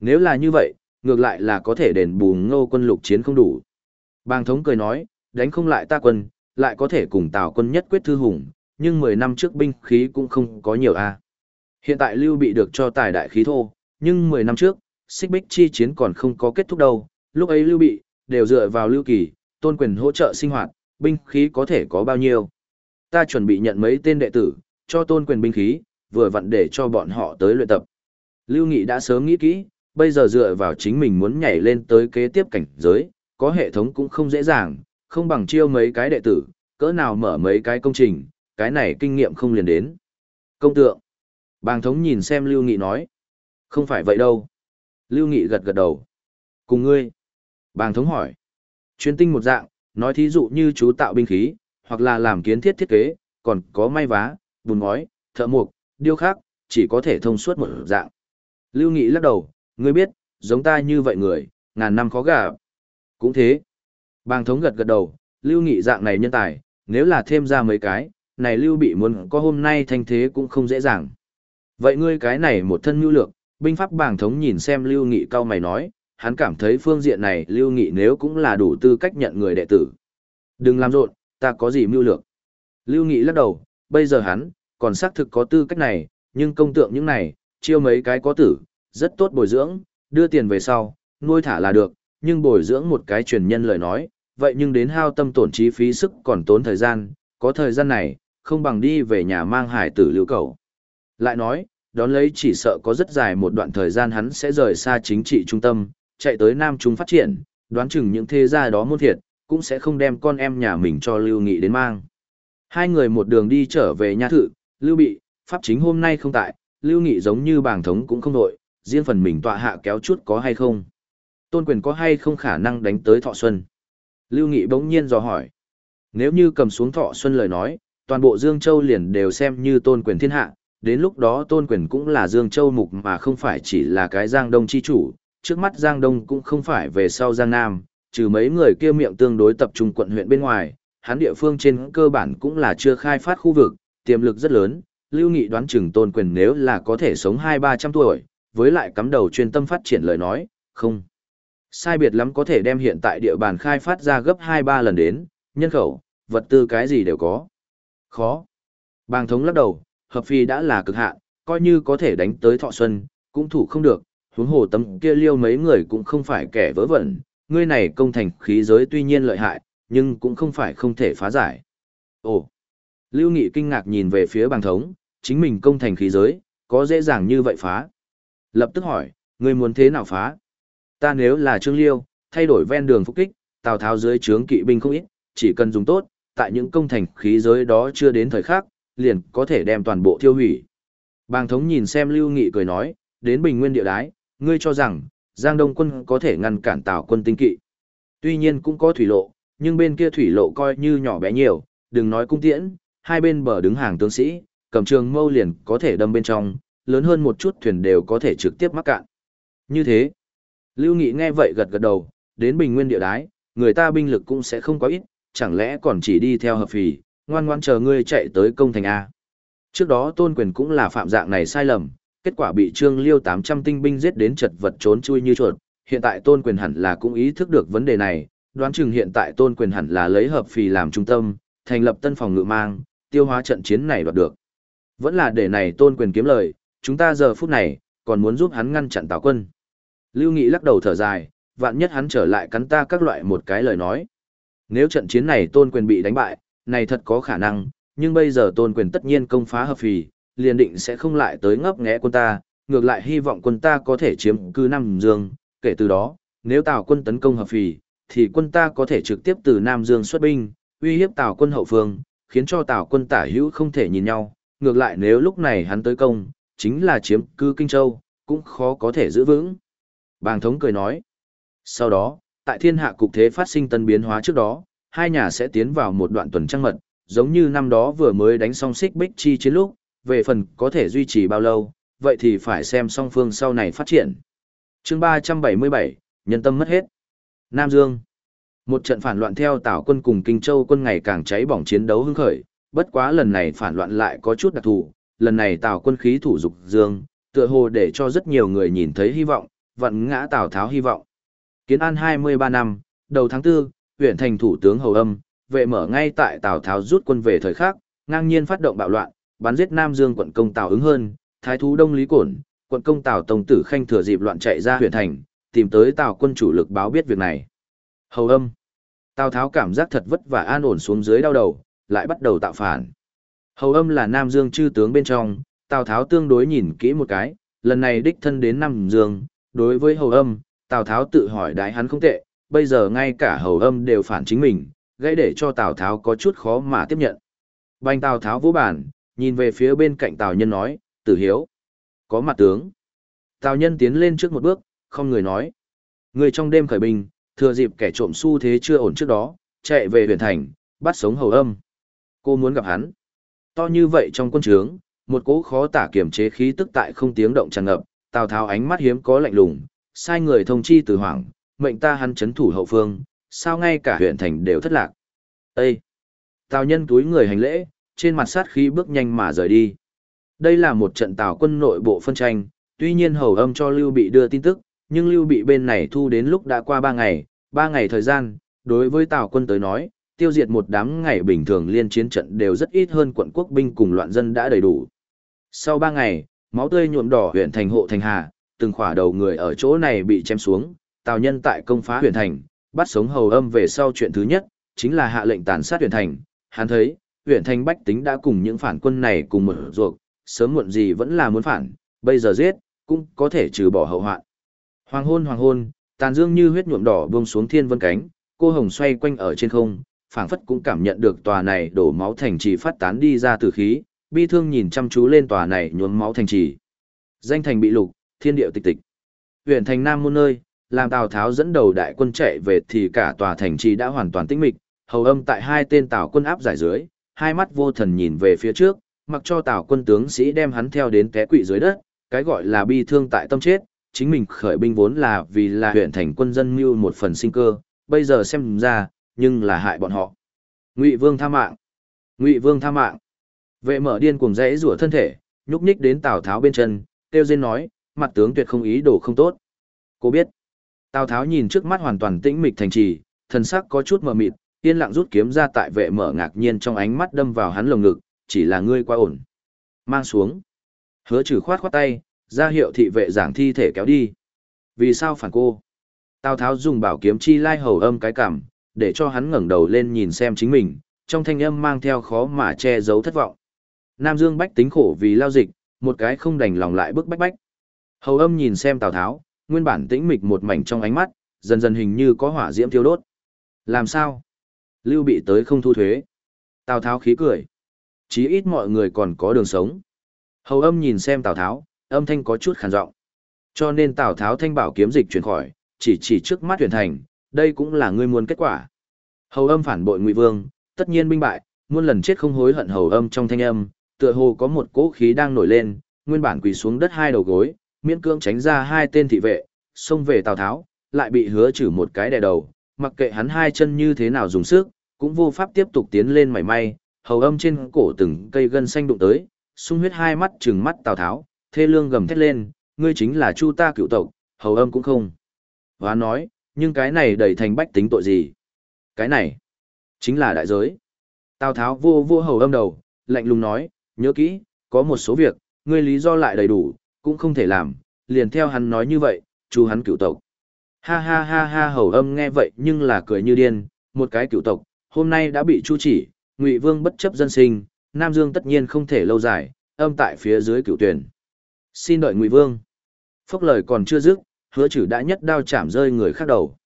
Nếu là như vậy, ngược lại là có thể đền bù ngô quân lục chiến không đủ. Bàng thống cười nói, đánh không lại ta quân, lại có thể cùng tào quân nhất quyết thư hùng, nhưng mười năm trước binh khí cũng không có nhiều a. Hiện tại Lưu bị được cho tài đại khí thô, nhưng 10 năm trước, xích bích chi chiến còn không có kết thúc đâu, lúc ấy Lưu bị, đều dựa vào Lưu Kỳ, tôn quyền hỗ trợ sinh hoạt, binh khí có thể có bao nhiêu. Ta chuẩn bị nhận mấy tên đệ tử, cho tôn quyền binh khí, vừa vặn để cho bọn họ tới luyện tập. Lưu Nghị đã sớm nghĩ kỹ, bây giờ dựa vào chính mình muốn nhảy lên tới kế tiếp cảnh giới, có hệ thống cũng không dễ dàng, không bằng chiêu mấy cái đệ tử, cỡ nào mở mấy cái công trình, cái này kinh nghiệm không liền đến. Công tượng. Bàng thống nhìn xem Lưu Nghị nói. Không phải vậy đâu. Lưu Nghị gật gật đầu. Cùng ngươi. Bàng thống hỏi. Chuyên tinh một dạng, nói thí dụ như chú tạo binh khí, hoặc là làm kiến thiết thiết kế, còn có may vá, bùn ngói, thợ mộc, điêu khắc, chỉ có thể thông suốt một dạng. Lưu Nghị lắc đầu, ngươi biết, giống ta như vậy người, ngàn năm khó gặp. Cũng thế. Bàng thống gật gật đầu, Lưu Nghị dạng này nhân tài, nếu là thêm ra mấy cái, này Lưu bị muốn có hôm nay thành thế cũng không dễ dàng. Vậy ngươi cái này một thân nhu lược, binh pháp Bàng thống nhìn xem Lưu Nghị cao mày nói, hắn cảm thấy phương diện này Lưu Nghị nếu cũng là đủ tư cách nhận người đệ tử. Đừng làm rộn, ta có gì mưu lược. Lưu Nghị lắc đầu, bây giờ hắn, còn xác thực có tư cách này, nhưng công tượng những này, chiêu mấy cái có tử, rất tốt bồi dưỡng, đưa tiền về sau, nuôi thả là được, nhưng bồi dưỡng một cái truyền nhân lời nói, vậy nhưng đến hao tâm tổn trí phí sức còn tốn thời gian, có thời gian này, không bằng đi về nhà mang hải tử lưu cầu. Lại nói, đón lấy chỉ sợ có rất dài một đoạn thời gian hắn sẽ rời xa chính trị trung tâm, chạy tới Nam Trung phát triển, đoán chừng những thế gia đó muôn thiệt, cũng sẽ không đem con em nhà mình cho Lưu Nghị đến mang. Hai người một đường đi trở về nhà thự, Lưu Bị, Pháp chính hôm nay không tại, Lưu Nghị giống như bàng thống cũng không đội, riêng phần mình tọa hạ kéo chút có hay không. Tôn quyền có hay không khả năng đánh tới Thọ Xuân. Lưu Nghị bỗng nhiên dò hỏi. Nếu như cầm xuống Thọ Xuân lời nói, toàn bộ Dương Châu liền đều xem như tôn quyền thiên hạ, đến lúc đó tôn quyền cũng là Dương Châu mục mà không phải chỉ là cái Giang Đông chi chủ, trước mắt Giang Đông cũng không phải về sau Giang Nam, trừ mấy người kia miệng tương đối tập trung quận huyện bên ngoài, hắn địa phương trên cơ bản cũng là chưa khai phát khu vực, tiềm lực rất lớn, Lưu Nghị đoán chừng tôn quyền nếu là có thể sống hai ba trăm tuổi, với lại cắm đầu chuyên tâm phát triển lời nói, không. Sai biệt lắm có thể đem hiện tại địa bàn khai phát ra gấp hai ba lần đến, nhân khẩu, vật tư cái gì đều có. Khó. Bàng thống lắc đầu, hợp phi đã là cực hạn, coi như có thể đánh tới thọ xuân, cũng thủ không được, huống hồ tấm kia liêu mấy người cũng không phải kẻ vớ vẩn, ngươi này công thành khí giới tuy nhiên lợi hại, nhưng cũng không phải không thể phá giải. Ồ! Lưu Nghị kinh ngạc nhìn về phía bàng thống, chính mình công thành khí giới, có dễ dàng như vậy phá. Lập tức hỏi, ngươi muốn thế nào phá? Ta nếu là Trương Liêu, thay đổi ven đường phục kích, Tào Tháo dưới trướng kỵ binh không ít, chỉ cần dùng tốt, tại những công thành khí giới đó chưa đến thời khắc, liền có thể đem toàn bộ tiêu hủy. Bàng thống nhìn xem Lưu Nghị cười nói, đến bình nguyên địa đái, ngươi cho rằng, Giang Đông quân có thể ngăn cản Tào quân tinh kỵ. Tuy nhiên cũng có thủy lộ, nhưng bên kia thủy lộ coi như nhỏ bé nhiều, đừng nói cung tiễn, hai bên bờ đứng hàng tướng sĩ, cầm trường mâu liền có thể đâm bên trong, lớn hơn một chút thuyền đều có thể trực tiếp mắc cạn. Như thế, Lưu Nghị nghe vậy gật gật đầu, đến bình nguyên địa đái, người ta binh lực cũng sẽ không quá ít, chẳng lẽ còn chỉ đi theo hợp phì, ngoan ngoan chờ ngươi chạy tới công thành A. Trước đó tôn quyền cũng là phạm dạng này sai lầm, kết quả bị trương liêu 800 tinh binh giết đến chật vật trốn chui như chuột, hiện tại tôn quyền hẳn là cũng ý thức được vấn đề này, đoán chừng hiện tại tôn quyền hẳn là lấy hợp phì làm trung tâm, thành lập tân phòng ngự mang, tiêu hóa trận chiến này đoạt được. Vẫn là để này tôn quyền kiếm lời, chúng ta giờ phút này, còn muốn giúp hắn ngăn chặn tào quân. Lưu Nghị lắc đầu thở dài, vạn nhất hắn trở lại cắn ta các loại một cái lời nói. Nếu trận chiến này tôn quyền bị đánh bại, này thật có khả năng, nhưng bây giờ tôn quyền tất nhiên công phá hợp phì, liền định sẽ không lại tới ngấp nghẽ quân ta, ngược lại hy vọng quân ta có thể chiếm cư Nam Dương, kể từ đó, nếu Tào quân tấn công hợp phì, thì quân ta có thể trực tiếp từ Nam Dương xuất binh, uy hiếp Tào quân hậu phương, khiến cho Tào quân tả hữu không thể nhìn nhau, ngược lại nếu lúc này hắn tới công, chính là chiếm cư Kinh Châu, cũng khó có thể giữ vững. Bàng thống cười nói. Sau đó, tại thiên hạ cục thế phát sinh tân biến hóa trước đó, hai nhà sẽ tiến vào một đoạn tuần trăng mật, giống như năm đó vừa mới đánh xong xích bích chi chiến lúc, về phần có thể duy trì bao lâu, vậy thì phải xem song phương sau này phát triển. chương 377, nhân tâm mất hết. Nam Dương. Một trận phản loạn theo Tào quân cùng Kinh Châu quân ngày càng cháy bỏng chiến đấu hưng khởi, bất quá lần này phản loạn lại có chút đặc thù, lần này Tào quân khí thủ dục dương, tựa hồ để cho rất nhiều người nhìn thấy hy vọng, vận ngã Tào Tháo hy vọng. Kiến An 23 năm, đầu tháng 4, huyện thành thủ tướng Hầu Âm, vệ mở ngay tại Tào Tháo rút quân về thời khắc, ngang nhiên phát động bạo loạn, bắn giết Nam Dương quận công Tào ứng hơn, thái thú Đông Lý Cổn, quận công Tào Tông Tử Khanh thừa dịp loạn chạy ra huyện thành, tìm tới Tào quân chủ lực báo biết việc này. Hầu Âm. Tào Tháo cảm giác thật vất vả an ổn xuống dưới đau đầu, lại bắt đầu tạo phản. Hầu Âm là Nam Dương chư tướng bên trong, Tào Tháo tương đối nhìn kỹ một cái, lần này đích thân đến Nam Dương, đối với Hầu Âm, Tào Tháo tự hỏi đại hắn không tệ, bây giờ ngay cả hầu âm đều phản chính mình, gây để cho Tào Tháo có chút khó mà tiếp nhận. banh Tào Tháo vũ bản, nhìn về phía bên cạnh Tào Nhân nói, tử hiếu. Có mặt tướng. Tào Nhân tiến lên trước một bước, không người nói. Người trong đêm khởi binh, thừa dịp kẻ trộm xu thế chưa ổn trước đó, chạy về huyện thành, bắt sống hầu âm. Cô muốn gặp hắn. To như vậy trong quân trướng, một cỗ khó tả kiểm chế khí tức tại không tiếng động tràn ngập, Tào Tháo ánh mắt hiếm có lạnh lùng, sai người thông chi từ hoàng, mệnh ta hắn chấn thủ hậu phương, sao ngay cả huyện thành đều thất lạc. Ê! Tào nhân túi người hành lễ, trên mặt sát khí bước nhanh mà rời đi. Đây là một trận tào quân nội bộ phân tranh, tuy nhiên hầu âm cho Lưu Bị đưa tin tức, nhưng Lưu Bị bên này thu đến lúc đã qua ba ngày, ba ngày thời gian, đối với Tào quân tới nói, tiêu diệt một đám ngày bình thường liên chiến trận đều rất ít hơn quận quốc binh cùng loạn dân đã đầy đủ. Sau ba ngày, máu tươi nhuộm đỏ huyện thành hộ thành hà, từng khỏa đầu người ở chỗ này bị chém xuống, Tào nhân tại công phá huyện thành, bắt sống hầu âm về sau chuyện thứ nhất, chính là hạ lệnh tàn sát huyện thành. Hắn thấy, huyện thành bách tính đã cùng những phản quân này cùng một ruột, sớm muộn gì vẫn là muốn phản, bây giờ giết, cũng có thể trừ bỏ hậu hoạn. Hoàng hôn hoàng hôn, tàn dương như huyết nhuộm đỏ buông xuống thiên vân cánh, cô hồng xoay quanh ở trên không, phảng phất cũng cảm nhận được tòa này đổ máu thành trì phát tán đi ra từ khí, bi thương nhìn chăm chú lên tòa này nhuốm máu thành trì. Danh thành bị lục, thiên điệu tịch tịch. Huyện thành Nam môn nơi, làm Tào Tháo dẫn đầu đại quân chạy về thì cả tòa thành trì đã hoàn toàn tĩnh mịch, hầu âm tại hai tên Tào quân áp giải dưới, hai mắt vô thần nhìn về phía trước, mặc cho Tào quân tướng sĩ đem hắn theo đến té quỵ dưới đất, cái gọi là bi thương tại tâm chết, chính mình khởi binh vốn là vì là huyện thành quân dân mưu một phần sinh cơ, bây giờ xem ra, nhưng là hại bọn họ. Ngụy Vương tha mạng. Ngụy Vương tha mạng. Vệ mở điên cuồng rẽ rủa thân thể, nhúc nhích đến Tào Tháo bên chân, tiêu diên nói, mặt tướng tuyệt không ý đồ không tốt. Cô biết. Tào Tháo nhìn trước mắt hoàn toàn tĩnh mịch thành trì, thần sắc có chút mờ mịt, yên lặng rút kiếm ra tại vệ mở ngạc nhiên trong ánh mắt đâm vào hắn lồng ngực, chỉ là ngươi quá ổn. Mang xuống. Hứa trừ khoát khoát tay, ra hiệu thị vệ giảng thi thể kéo đi. Vì sao phản cô? Tào Tháo dùng bảo kiếm chi lai hầu âm cái cảm, để cho hắn ngẩng đầu lên nhìn xem chính mình, trong thanh âm mang theo khó mà che giấu thất vọng. Nam Dương bách tính khổ vì lao dịch, một cái không đành lòng lại bức bách bách. Hầu âm nhìn xem Tào Tháo, nguyên bản tĩnh mịch một mảnh trong ánh mắt, dần dần hình như có hỏa diễm thiêu đốt. Làm sao? Lưu bị tới không thu thuế. Tào Tháo khí cười. Chí ít mọi người còn có đường sống. Hầu âm nhìn xem Tào Tháo, âm thanh có chút khàn giọng. Cho nên Tào Tháo thanh bảo kiếm dịch chuyển khỏi, chỉ chỉ trước mắt tuyển thành, đây cũng là ngươi muốn kết quả. Hầu âm phản bội Ngụy Vương, tất nhiên binh bại, muôn lần chết không hối hận hầu âm trong thanh âm, tựa hồ có một cỗ khí đang nổi lên, nguyên bản quỳ xuống đất hai đầu gối, miễn cưỡng tránh ra hai tên thị vệ, xông về Tào Tháo, lại bị hứa chử một cái đè đầu, mặc kệ hắn hai chân như thế nào dùng sức, cũng vô pháp tiếp tục tiến lên mảy may, hầu âm trên cổ từng cây gân xanh đụng tới, sung huyết hai mắt trừng mắt Tào Tháo, thê lương gầm thét lên, ngươi chính là Chu ta cựu tộc, hầu âm cũng không. Hóa nói, nhưng cái này đầy thành bách tính tội gì? Cái này, chính là đại giới. Tào Tháo vô vô hầu âm đầu, lạnh lùng nói, nhớ kỹ, có một số việc, ngươi lý do lại đầy đủ, cũng không thể làm, liền theo hắn nói như vậy, chú hắn cựu tộc. Ha ha ha ha hầu âm nghe vậy nhưng là cười như điên, một cái cựu tộc, hôm nay đã bị chu chỉ, ngụy vương bất chấp dân sinh, Nam Dương tất nhiên không thể lâu dài, âm tại phía dưới cựu tuyển. Xin đợi ngụy vương. Phốc lời còn chưa dứt, hứa chử đã nhất đao chạm rơi người khác đầu.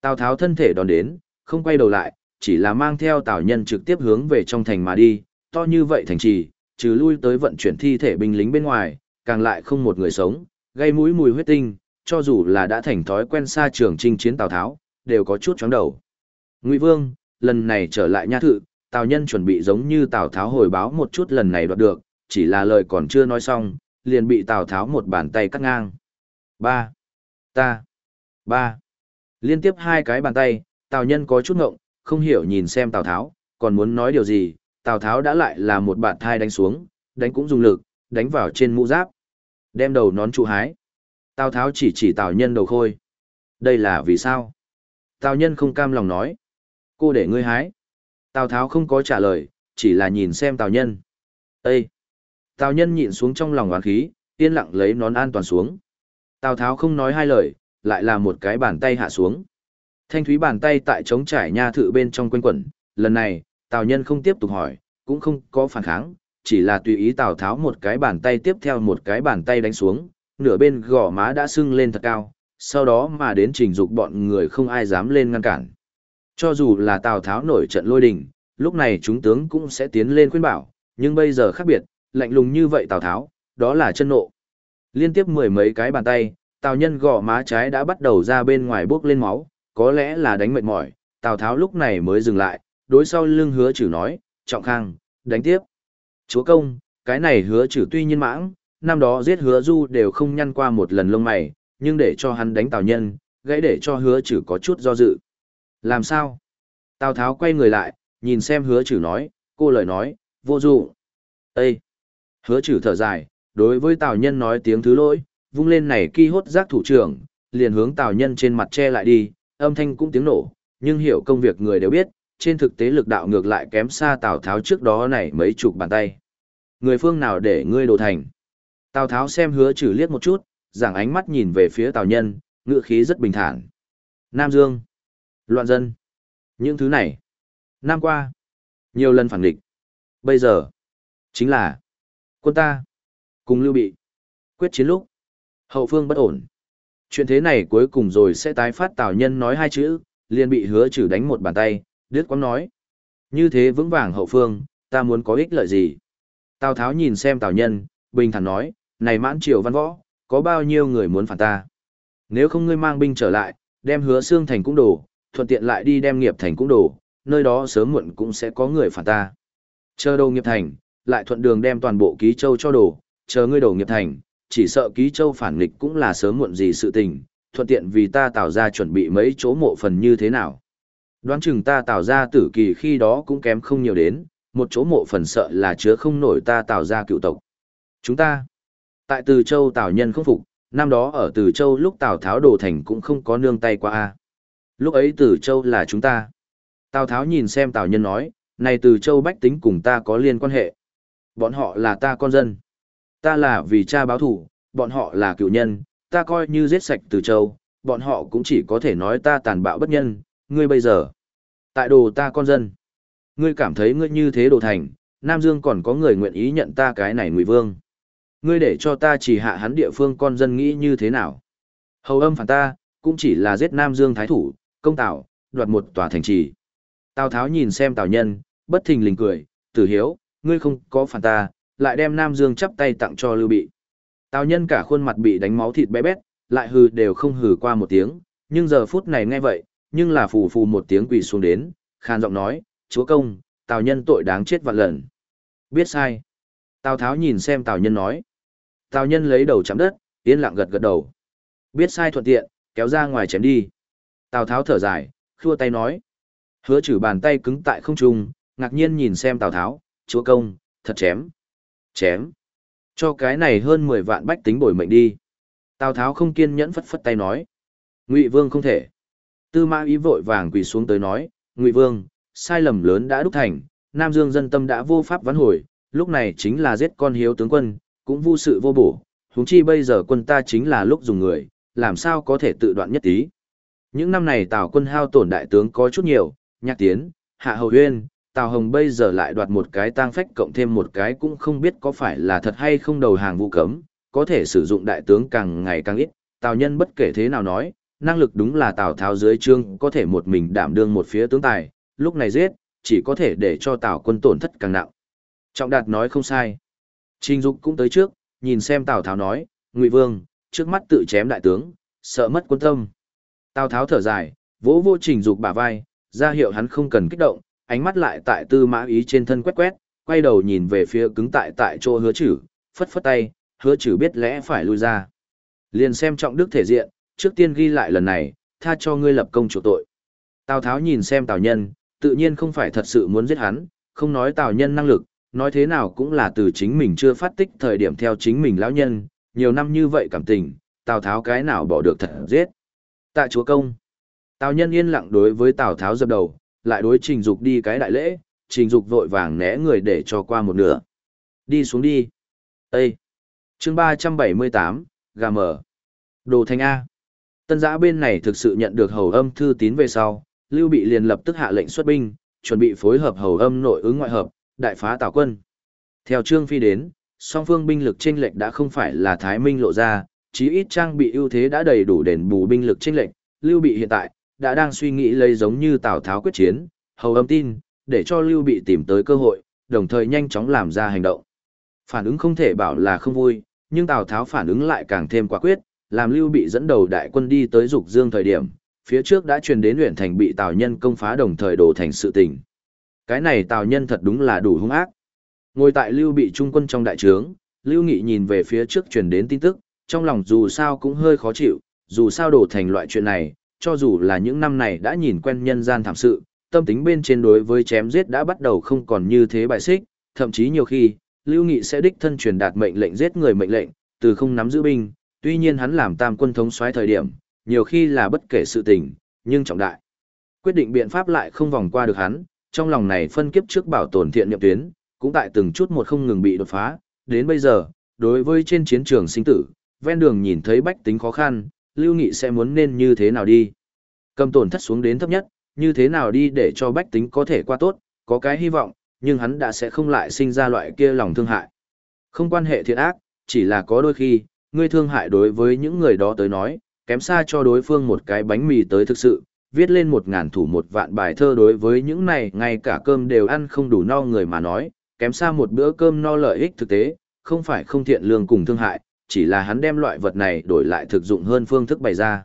Tào Tháo thân thể đòn đến, không quay đầu lại, chỉ là mang theo Tào Nhân trực tiếp hướng về trong thành mà đi, to như vậy thành trì, trừ lui tới vận chuyển thi thể binh lính bên ngoài, càng lại không một người sống, gây mũi mùi huyết tinh, cho dù là đã thành thói quen xa trường chinh chiến Tào Tháo, đều có chút chóng đầu. Ngụy Vương, lần này trở lại nha thự, Tào Nhân chuẩn bị giống như Tào Tháo hồi báo một chút lần này đoạt được, chỉ là lời còn chưa nói xong, liền bị Tào Tháo một bàn tay cắt ngang. Ba, Ta. Ba. Liên tiếp hai cái bàn tay, Tào Nhân có chút ngộng, không hiểu nhìn xem Tào Tháo, còn muốn nói điều gì, Tào Tháo đã lại là một bàn thai đánh xuống, đánh cũng dùng lực, đánh vào trên mũ giáp. Đem đầu nón trụ hái. Tào Tháo chỉ chỉ Tào Nhân đầu khôi. Đây là vì sao? Tào Nhân không cam lòng nói. Cô để ngươi hái. Tào Tháo không có trả lời, chỉ là nhìn xem Tào Nhân. Ê! Tào Nhân nhịn xuống trong lòng oán khí, yên lặng lấy nón an toàn xuống. Tào Tháo không nói hai lời, lại là một cái bàn tay hạ xuống. Thanh thúy bàn tay tại trống trải nha thự bên trong quanh quẩn, lần này, Tào Nhân không tiếp tục hỏi, cũng không có phản kháng, chỉ là tùy ý Tào Tháo một cái bàn tay tiếp theo một cái bàn tay đánh xuống, nửa bên gò má đã sưng lên thật cao, sau đó mà đến trình dục bọn người không ai dám lên ngăn cản. Cho dù là Tào Tháo nổi trận lôi đình, lúc này chúng tướng cũng sẽ tiến lên khuyên bảo, nhưng bây giờ khác biệt, lạnh lùng như vậy Tào Tháo, đó là chân nộ. Liên tiếp mười mấy cái bàn tay, Tào Nhân gò má trái đã bắt đầu ra bên ngoài bốc lên máu, có lẽ là đánh mệt mỏi, Tào Tháo lúc này mới dừng lại, đối sau lưng hứa chử nói, trọng khang, đánh tiếp. Chúa công, cái này hứa chử tuy nhiên mãng, năm đó giết hứa du đều không nhăn qua một lần lông mày, nhưng để cho hắn đánh Tào Nhân, gãy để cho hứa chử có chút do dự. Làm sao? Tào Tháo quay người lại, nhìn xem hứa chử nói, cô lời nói, vô dụ. Ê! Hứa trừ thở dài, đối với Tào Nhân nói tiếng thứ lỗi, vung lên này ki hốt giác thủ trưởng, liền hướng Tào Nhân trên mặt che lại đi, âm thanh cũng tiếng nổ, nhưng hiểu công việc người đều biết, trên thực tế lực đạo ngược lại kém xa Tào Tháo trước đó này mấy chục bàn tay. Người phương nào để ngươi đồ thành? Tào Tháo xem hứa trừ liếc một chút, giảng ánh mắt nhìn về phía Tào Nhân, ngựa khí rất bình thản. Nam Dương, loạn dân, những thứ này. Năm qua, nhiều lần phản địch. Bây giờ, chính là quân ta, cùng lưu bị, quyết chiến lúc, hậu phương bất ổn. Chuyện thế này cuối cùng rồi sẽ tái phát Tào Nhân nói hai chữ, liền bị hứa trừ đánh một bàn tay, đứt quãng nói. Như thế vững vàng hậu phương, ta muốn có ích lợi gì? Tào Tháo nhìn xem Tào Nhân, bình thản nói, này mãn triều văn võ, có bao nhiêu người muốn phản ta? Nếu không ngươi mang binh trở lại, đem hứa xương thành cũng đổ, thuận tiện lại đi đem nghiệp thành cũng đổ, nơi đó sớm muộn cũng sẽ có người phản ta. Chờ đầu nghiệp thành, lại thuận đường đem toàn bộ ký châu cho đổ, chờ ngươi đổ nghiệp thành, chỉ sợ ký châu phản nghịch cũng là sớm muộn gì sự tình, thuận tiện vì ta tạo ra chuẩn bị mấy chỗ mộ phần như thế nào. Đoán chừng ta tạo ra tử kỳ khi đó cũng kém không nhiều đến, một chỗ mộ phần sợ là chứa không nổi ta tạo ra cựu tộc. Chúng ta, tại Từ Châu Tào Nhân không phục, năm đó ở Từ Châu lúc Tào Tháo đổ thành cũng không có nương tay qua a. Lúc ấy Từ Châu là chúng ta. Tào Tháo nhìn xem Tào Nhân nói, này Từ Châu bách tính cùng ta có liên quan hệ. Bọn họ là ta con dân. Ta là vì cha báo thủ, bọn họ là cựu nhân, ta coi như giết sạch Từ Châu, bọn họ cũng chỉ có thể nói ta tàn bạo bất nhân, ngươi bây giờ. Tại đồ ta con dân. Ngươi cảm thấy ngươi như thế đồ thành, Nam Dương còn có người nguyện ý nhận ta cái này ngụy vương. Ngươi để cho ta chỉ hạ hắn địa phương con dân nghĩ như thế nào? Hầu âm phản ta, cũng chỉ là giết Nam Dương thái thủ, công tạo, đoạt một tòa thành trì. Tào Tháo nhìn xem Tào Nhân, bất thình lình cười, tử hiếu, ngươi không có phản ta, lại đem Nam Dương chắp tay tặng cho Lưu Bị. Tào Nhân cả khuôn mặt bị đánh máu thịt bé bét, lại hừ đều không hừ qua một tiếng, nhưng giờ phút này nghe vậy, nhưng là phù phù một tiếng quỳ xuống đến, khan giọng nói, chúa công, Tào Nhân tội đáng chết vạn lần. Biết sai. Tào Tháo nhìn xem Tào Nhân nói. Tào Nhân lấy đầu chạm đất, yên lặng gật gật đầu. Biết sai thuận tiện, kéo ra ngoài chém đi. Tào Tháo thở dài, khua tay nói. Hứa trừ bàn tay cứng tại không trung, ngạc nhiên nhìn xem Tào Tháo, chúa công, thật chém. Chém. Cho cái này hơn 10 vạn bách tính bồi mệnh đi. Tào Tháo không kiên nhẫn phất phất tay nói. Ngụy Vương không thể. Tư Mã Ý vội vàng quỳ xuống tới nói, Ngụy Vương, sai lầm lớn đã đúc thành, Nam Dương dân tâm đã vô pháp vãn hồi, lúc này chính là giết con hiếu tướng quân, cũng vô sự vô bổ, huống chi bây giờ quân ta chính là lúc dùng người, làm sao có thể tự đoạn nhất tí. Những năm này Tào quân hao tổn đại tướng có chút nhiều, nhạc tiến, hạ hầu huyên, Tào Hồng bây giờ lại đoạt một cái tang phách cộng thêm một cái cũng không biết có phải là thật hay không đầu hàng vũ cấm, có thể sử dụng đại tướng càng ngày càng ít, Tào nhân bất kể thế nào nói, năng lực đúng là Tào Tháo dưới trương có thể một mình đảm đương một phía tướng tài, lúc này giết, chỉ có thể để cho Tào quân tổn thất càng nặng. Trọng Đạt nói không sai. Trình Dục cũng tới trước, nhìn xem Tào Tháo nói, Ngụy Vương, trước mắt tự chém đại tướng, sợ mất quân tâm. Tào Tháo thở dài, vỗ vô Trình Dục bả vai, ra hiệu hắn không cần kích động, ánh mắt lại tại tư mã ý trên thân quét quét, quay đầu nhìn về phía cứng tại tại chỗ hứa chử, phất phất tay, hứa chử biết lẽ phải lui ra. Liền xem trọng đức thể diện, trước tiên ghi lại lần này, tha cho ngươi lập công chủ tội. Tào Tháo nhìn xem Tào Nhân, tự nhiên không phải thật sự muốn giết hắn, không nói Tào Nhân năng lực, nói thế nào cũng là từ chính mình chưa phát tích thời điểm theo chính mình lão nhân, nhiều năm như vậy cảm tình, Tào Tháo cái nào bỏ được thật giết. Tạ chúa công. Tào Nhân yên lặng đối với Tào Tháo dập đầu, lại đối Trình Dục đi cái đại lễ, Trình Dục vội vàng né người để cho qua một nửa. Đi xuống đi. Ê! chương ba trăm bảy mươi tám, gà mở. Đồ thành A. Tân giã bên này thực sự nhận được hầu âm thư tín về sau, Lưu Bị liền lập tức hạ lệnh xuất binh, chuẩn bị phối hợp hầu âm nội ứng ngoại hợp, đại phá tào quân. Theo Trương Phi đến, song phương binh lực chênh lệch đã không phải là Thái Minh lộ ra, chí ít trang bị ưu thế đã đầy đủ đền bù binh lực chênh lệch, Lưu Bị hiện tại đã đang suy nghĩ lấy giống như Tào Tháo quyết chiến, hầu âm tin, để cho Lưu Bị tìm tới cơ hội, đồng thời nhanh chóng làm ra hành động. Phản ứng không thể bảo là không vui, nhưng Tào Tháo phản ứng lại càng thêm quả quyết, làm Lưu Bị dẫn đầu đại quân đi tới Dục Dương thời điểm, phía trước đã truyền đến huyện thành bị Tào Nhân công phá đồng thời đổ thành sự tình. Cái này Tào Nhân thật đúng là đủ hung ác. Ngồi tại Lưu Bị trung quân trong đại trướng, Lưu Nghị nhìn về phía trước truyền đến tin tức, trong lòng dù sao cũng hơi khó chịu, dù sao đổ thành loại chuyện này, cho dù là những năm này đã nhìn quen nhân gian thảm sự, tâm tính bên trên đối với chém giết đã bắt đầu không còn như thế bài xích, thậm chí nhiều khi, Lưu Nghị sẽ đích thân truyền đạt mệnh lệnh giết người mệnh lệnh, từ không nắm giữ binh, tuy nhiên hắn làm tam quân thống soái thời điểm, nhiều khi là bất kể sự tình, nhưng trọng đại. Quyết định biện pháp lại không vòng qua được hắn, trong lòng này phân kiếp trước bảo tồn thiện niệm tuyến, cũng tại từng chút một không ngừng bị đột phá, đến bây giờ, đối với trên chiến trường sinh tử, ven đường nhìn thấy bách tính khó khăn, Lưu Nghị sẽ muốn nên như thế nào đi. Cầm tổn thất xuống đến thấp nhất, như thế nào đi để cho bách tính có thể qua tốt, có cái hy vọng, nhưng hắn đã sẽ không lại sinh ra loại kia lòng thương hại. Không quan hệ thiện ác, chỉ là có đôi khi, ngươi thương hại đối với những người đó tới nói, kém xa cho đối phương một cái bánh mì tới thực sự, viết lên một ngàn thủ một vạn bài thơ đối với những này ngay cả cơm đều ăn không đủ no người mà nói, kém xa một bữa cơm no lợi ích thực tế, không phải không thiện lương cùng thương hại, chỉ là hắn đem loại vật này đổi lại thực dụng hơn phương thức bày ra.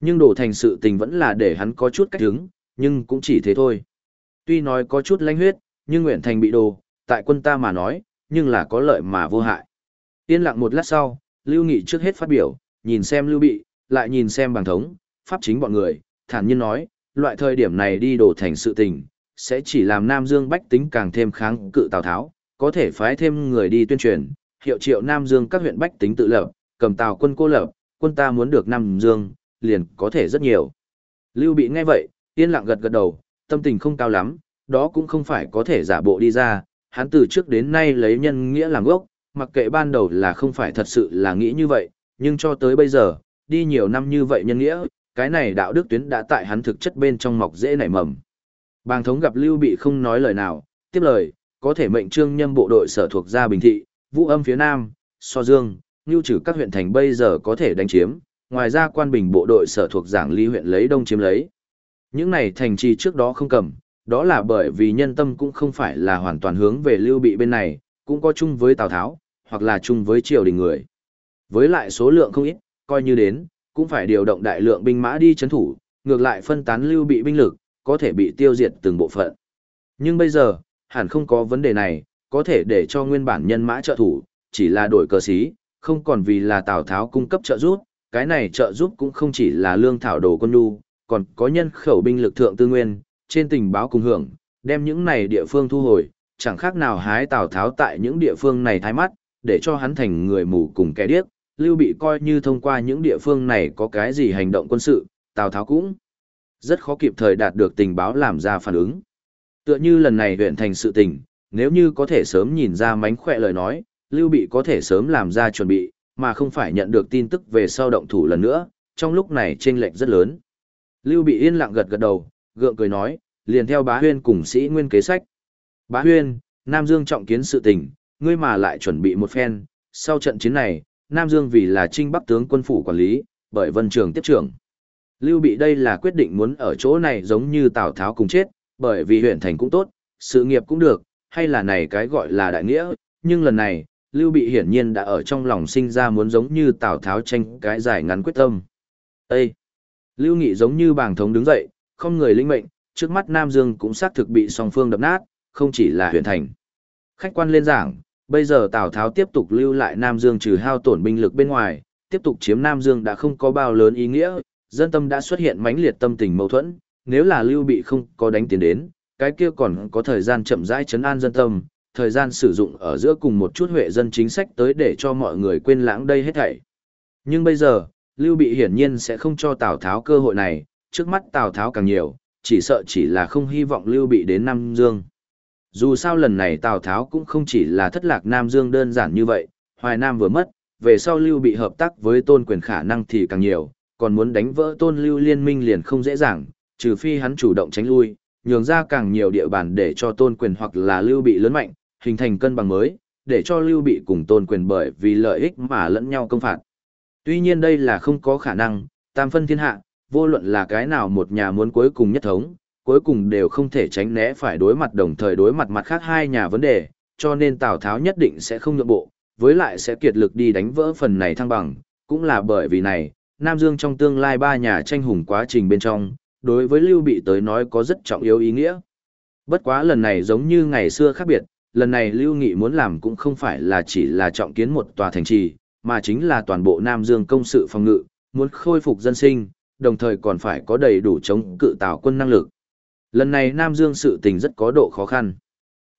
Nhưng đổ thành sự tình vẫn là để hắn có chút cách hứng, nhưng cũng chỉ thế thôi. Tuy nói có chút lãnh huyết, nhưng nguyện thành bị đồ, tại quân ta mà nói, nhưng là có lợi mà vô hại. Yên lặng một lát sau, Lưu Nghị trước hết phát biểu, nhìn xem Lưu Bị, lại nhìn xem bằng thống, pháp chính bọn người, thản nhiên nói, loại thời điểm này đi đổ thành sự tình, sẽ chỉ làm Nam Dương bách tính càng thêm kháng cự Tào Tháo, có thể phái thêm người đi tuyên truyền, hiệu triệu Nam Dương các huyện bách tính tự lập, cầm Tào quân cô lập, quân ta muốn được Nam Dương, liền có thể rất nhiều. Lưu Bị nghe vậy, yên lặng gật gật đầu, tâm tình không cao lắm, đó cũng không phải có thể giả bộ đi ra, hắn từ trước đến nay lấy nhân nghĩa làm gốc, mặc kệ ban đầu là không phải thật sự là nghĩ như vậy, nhưng cho tới bây giờ, đi nhiều năm như vậy nhân nghĩa, cái này đạo đức tuyến đã tại hắn thực chất bên trong mọc dễ nảy mầm. Bàng thống gặp Lưu Bị không nói lời nào, tiếp lời, có thể mệnh trương nhâm bộ đội sở thuộc ra Bình Thị, Vũ Âm phía Nam, So Dương, Ngưu trừ các huyện thành bây giờ có thể đánh chiếm, ngoài ra quan bình bộ đội sở thuộc giảng ly huyện lấy đông chiếm lấy. Những này thành trì trước đó không cầm, đó là bởi vì nhân tâm cũng không phải là hoàn toàn hướng về Lưu Bị bên này, cũng có chung với Tào Tháo, hoặc là chung với triều đình người. Với lại số lượng không ít, coi như đến, cũng phải điều động đại lượng binh mã đi chấn thủ, ngược lại phân tán lưu bị binh lực, có thể bị tiêu diệt từng bộ phận. Nhưng bây giờ, hẳn không có vấn đề này, có thể để cho nguyên bản nhân mã trợ thủ, chỉ là đổi cờ xí, không còn vì là Tào Tháo cung cấp trợ giúp, cái này trợ giúp cũng không chỉ là lương thảo đồ quân nhu, còn có nhân khẩu binh lực thượng tư nguyên, trên tình báo cùng hưởng, đem những này địa phương thu hồi, chẳng khác nào hái Tào Tháo tại những địa phương này thái mắt, để cho hắn thành người mù cùng kẻ điếc, Lưu Bị coi như thông qua những địa phương này có cái gì hành động quân sự, Tào Tháo cũng rất khó kịp thời đạt được tình báo làm ra phản ứng. Tựa như lần này huyện thành sự tình, nếu như có thể sớm nhìn ra mánh khỏe lời nói, Lưu Bị có thể sớm làm ra chuẩn bị, mà không phải nhận được tin tức về sau động thủ lần nữa, trong lúc này chênh lệch rất lớn. Lưu Bị yên lặng gật gật đầu, gượng cười nói, liền theo bá huyên cùng sĩ nguyên kế sách. Bá huyên, Nam Dương trọng kiến sự tình, ngươi mà lại chuẩn bị một phen, sau trận chiến này, Nam Dương vì là trinh bắc tướng quân phủ quản lý, bởi vân trường tiếp trưởng. Lưu Bị đây là quyết định muốn ở chỗ này giống như Tào Tháo cùng chết, bởi vì huyện thành cũng tốt, sự nghiệp cũng được, hay là này cái gọi là đại nghĩa, nhưng lần này, Lưu Bị hiển nhiên đã ở trong lòng sinh ra muốn giống như Tào Tháo tranh cái giải ngắn quyết tâm. Ê! Lưu Nghị giống như bàng thống đứng dậy, không người linh mệnh, trước mắt Nam Dương cũng xác thực bị song phương đập nát, không chỉ là huyện thành. Khách quan lên giảng, bây giờ Tào Tháo tiếp tục lưu lại Nam Dương trừ hao tổn binh lực bên ngoài, tiếp tục chiếm Nam Dương đã không có bao lớn ý nghĩa, dân tâm đã xuất hiện mãnh liệt tâm tình mâu thuẫn, nếu là Lưu Bị không có đánh tiền đến, cái kia còn có thời gian chậm rãi chấn an dân tâm, thời gian sử dụng ở giữa cùng một chút huệ dân chính sách tới để cho mọi người quên lãng đây hết thảy. Nhưng bây giờ, Lưu Bị hiển nhiên sẽ không cho Tào Tháo cơ hội này, trước mắt Tào Tháo càng nhiều, chỉ sợ chỉ là không hy vọng Lưu Bị đến Nam Dương. Dù sao lần này Tào Tháo cũng không chỉ là thất lạc Nam Dương đơn giản như vậy, Hoài Nam vừa mất, về sau Lưu Bị hợp tác với tôn quyền khả năng thì càng nhiều, còn muốn đánh vỡ tôn Lưu liên minh liền không dễ dàng, trừ phi hắn chủ động tránh lui, nhường ra càng nhiều địa bàn để cho tôn quyền hoặc là Lưu Bị lớn mạnh, hình thành cân bằng mới, để cho Lưu Bị cùng tôn quyền bởi vì lợi ích mà lẫn nhau công phạt. Tuy nhiên đây là không có khả năng, tam phân thiên hạ, vô luận là cái nào một nhà muốn cuối cùng nhất thống, cuối cùng đều không thể tránh né phải đối mặt đồng thời đối mặt mặt khác hai nhà vấn đề, cho nên Tào Tháo nhất định sẽ không nhượng bộ, với lại sẽ kiệt lực đi đánh vỡ phần này thăng bằng, cũng là bởi vì này, Nam Dương trong tương lai ba nhà tranh hùng quá trình bên trong, đối với Lưu Bị tới nói có rất trọng yếu ý nghĩa. Bất quá lần này giống như ngày xưa khác biệt, lần này Lưu Nghị muốn làm cũng không phải là chỉ là trọng kiến một tòa thành trì, mà chính là toàn bộ Nam Dương công sự phòng ngự, muốn khôi phục dân sinh, đồng thời còn phải có đầy đủ chống cự tạo quân năng lực. Lần này Nam Dương sự tình rất có độ khó khăn.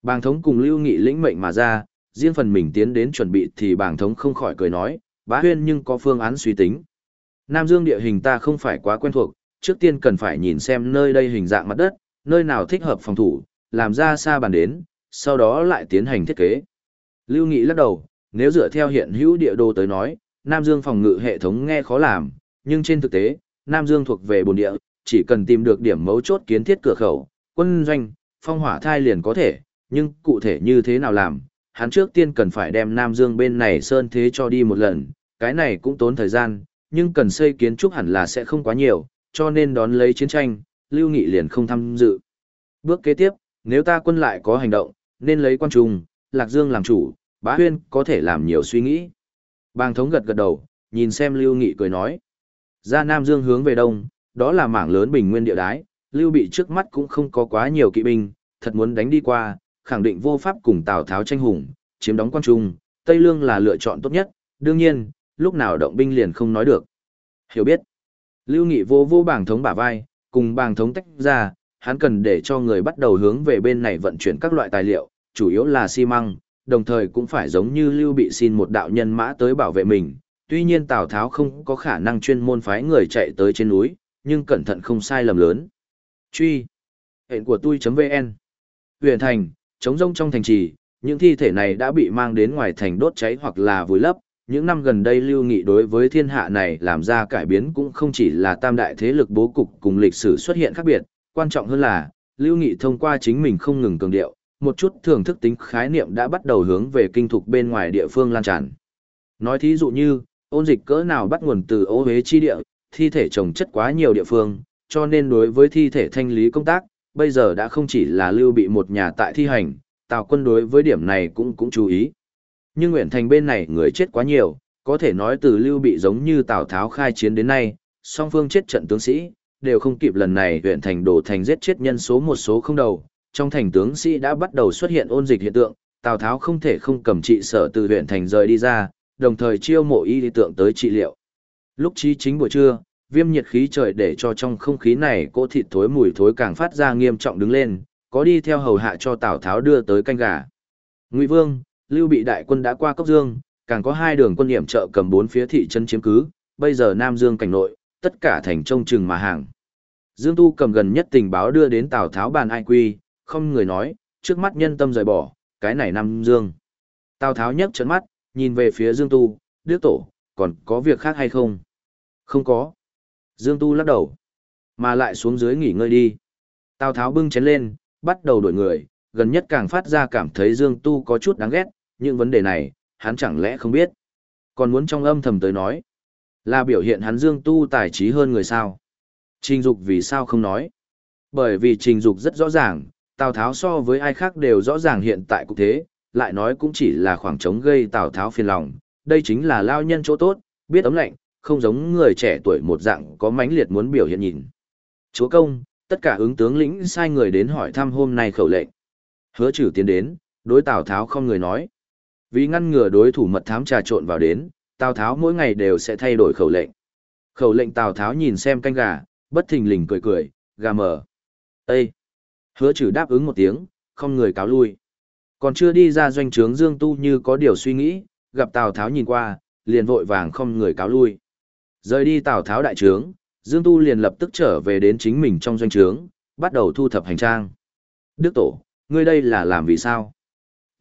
Bàng thống cùng Lưu Nghị lĩnh mệnh mà ra, riêng phần mình tiến đến chuẩn bị thì bàng thống không khỏi cười nói, bá huyên nhưng có phương án suy tính. Nam Dương địa hình ta không phải quá quen thuộc, trước tiên cần phải nhìn xem nơi đây hình dạng mặt đất, nơi nào thích hợp phòng thủ, làm ra xa bàn đến, sau đó lại tiến hành thiết kế. Lưu Nghị lắc đầu, nếu dựa theo hiện hữu địa đồ tới nói, Nam Dương phòng ngự hệ thống nghe khó làm, nhưng trên thực tế, Nam Dương thuộc về bồn địa, chỉ cần tìm được điểm mấu chốt kiến thiết cửa khẩu, quân doanh, phong hỏa thai liền có thể, nhưng cụ thể như thế nào làm, hắn trước tiên cần phải đem Nam Dương bên này sơn thế cho đi một lần, cái này cũng tốn thời gian, nhưng cần xây kiến trúc hẳn là sẽ không quá nhiều, cho nên đón lấy chiến tranh, Lưu Nghị liền không tham dự. Bước kế tiếp, nếu ta quân lại có hành động, nên lấy quan trung, Lạc Dương làm chủ, bá huyên có thể làm nhiều suy nghĩ. Bàng thống gật gật đầu, nhìn xem Lưu Nghị cười nói. Ra Nam Dương hướng về đông, đó là mảng lớn bình nguyên địa đái, Lưu Bị trước mắt cũng không có quá nhiều kỵ binh, thật muốn đánh đi qua, khẳng định vô pháp cùng Tào Tháo tranh hùng, chiếm đóng quan trung, Tây Lương là lựa chọn tốt nhất, đương nhiên, lúc nào động binh liền không nói được. Hiểu biết. Lưu Nghị vô vô bảng thống bả vai, cùng bảng thống tách ra, hắn cần để cho người bắt đầu hướng về bên này vận chuyển các loại tài liệu, chủ yếu là xi măng, đồng thời cũng phải giống như Lưu Bị xin một đạo nhân mã tới bảo vệ mình. Tuy nhiên Tào Tháo không có khả năng chuyên môn phái người chạy tới trên núi, nhưng cẩn thận không sai lầm lớn. Truy. Hẹn của tôi.vn Huyền thành, chống rông trong thành trì, những thi thể này đã bị mang đến ngoài thành đốt cháy hoặc là vùi lấp. Những năm gần đây lưu nghị đối với thiên hạ này làm ra cải biến cũng không chỉ là tam đại thế lực bố cục cùng lịch sử xuất hiện khác biệt, quan trọng hơn là, lưu nghị thông qua chính mình không ngừng cường điệu, một chút thưởng thức tính khái niệm đã bắt đầu hướng về kinh thục bên ngoài địa phương lan tràn. Nói thí dụ như, ôn dịch cỡ nào bắt nguồn từ ô hế chi địa, thi thể trồng chất quá nhiều địa phương, cho nên đối với thi thể thanh lý công tác, bây giờ đã không chỉ là lưu bị một nhà tại thi hành, Tào quân đối với điểm này cũng cũng chú ý. Nhưng Nguyễn Thành bên này người chết quá nhiều, có thể nói từ lưu bị giống như Tào Tháo khai chiến đến nay, song phương chết trận tướng sĩ, đều không kịp lần này huyện thành đổ thành giết chết nhân số một số không đầu, trong thành tướng sĩ đã bắt đầu xuất hiện ôn dịch hiện tượng, Tào Tháo không thể không cầm trị sở từ huyện thành rời đi ra, đồng thời chiêu mộ y lý tượng tới trị liệu. Lúc trí chính buổi trưa, viêm nhiệt khí trời để cho trong không khí này cỗ thịt thối mùi thối càng phát ra nghiêm trọng đứng lên, có đi theo hầu hạ cho Tào Tháo đưa tới canh gà. Ngụy Vương, Lưu Bị đại quân đã qua Cốc Dương, càng có hai đường quân điểm trợ cầm bốn phía thị trấn chiếm cứ, bây giờ Nam Dương cảnh nội, tất cả thành trông chừng mà hàng. Dương Tu cầm gần nhất tình báo đưa đến Tào Tháo bàn ai quy, không người nói, trước mắt nhân tâm rời bỏ, cái này Nam Dương. Tào Tháo nhấc trận mắt, nhìn về phía Dương Tu, Đức Tổ, còn có việc khác hay không? Không có. Dương Tu lắc đầu. Mà lại xuống dưới nghỉ ngơi đi. Tào Tháo bưng chén lên, bắt đầu đổi người, gần nhất càng phát ra cảm thấy Dương Tu có chút đáng ghét, những vấn đề này, hắn chẳng lẽ không biết. Còn muốn trong âm thầm tới nói, là biểu hiện hắn Dương Tu tài trí hơn người sao. Trình Dục vì sao không nói? Bởi vì Trình Dục rất rõ ràng, Tào Tháo so với ai khác đều rõ ràng hiện tại cục thế, lại nói cũng chỉ là khoảng trống gây Tào Tháo phiền lòng, đây chính là lao nhân chỗ tốt, biết ấm lạnh, không giống người trẻ tuổi một dạng có mãnh liệt muốn biểu hiện nhìn. Chúa công, tất cả ứng tướng lĩnh sai người đến hỏi thăm hôm nay khẩu lệnh. Hứa trừ tiến đến, đối Tào Tháo không người nói. Vì ngăn ngừa đối thủ mật thám trà trộn vào đến, Tào Tháo mỗi ngày đều sẽ thay đổi khẩu lệnh. Khẩu lệnh Tào Tháo nhìn xem canh gà, bất thình lình cười cười, gà mờ. Ê! Hứa trừ đáp ứng một tiếng, không người cáo lui. Còn chưa đi ra doanh trướng Dương Tu như có điều suy nghĩ, gặp Tào Tháo nhìn qua, liền vội vàng không người cáo lui. Rời đi Tào Tháo đại trướng, Dương Tu liền lập tức trở về đến chính mình trong doanh trướng, bắt đầu thu thập hành trang. Đức Tổ, ngươi đây là làm vì sao?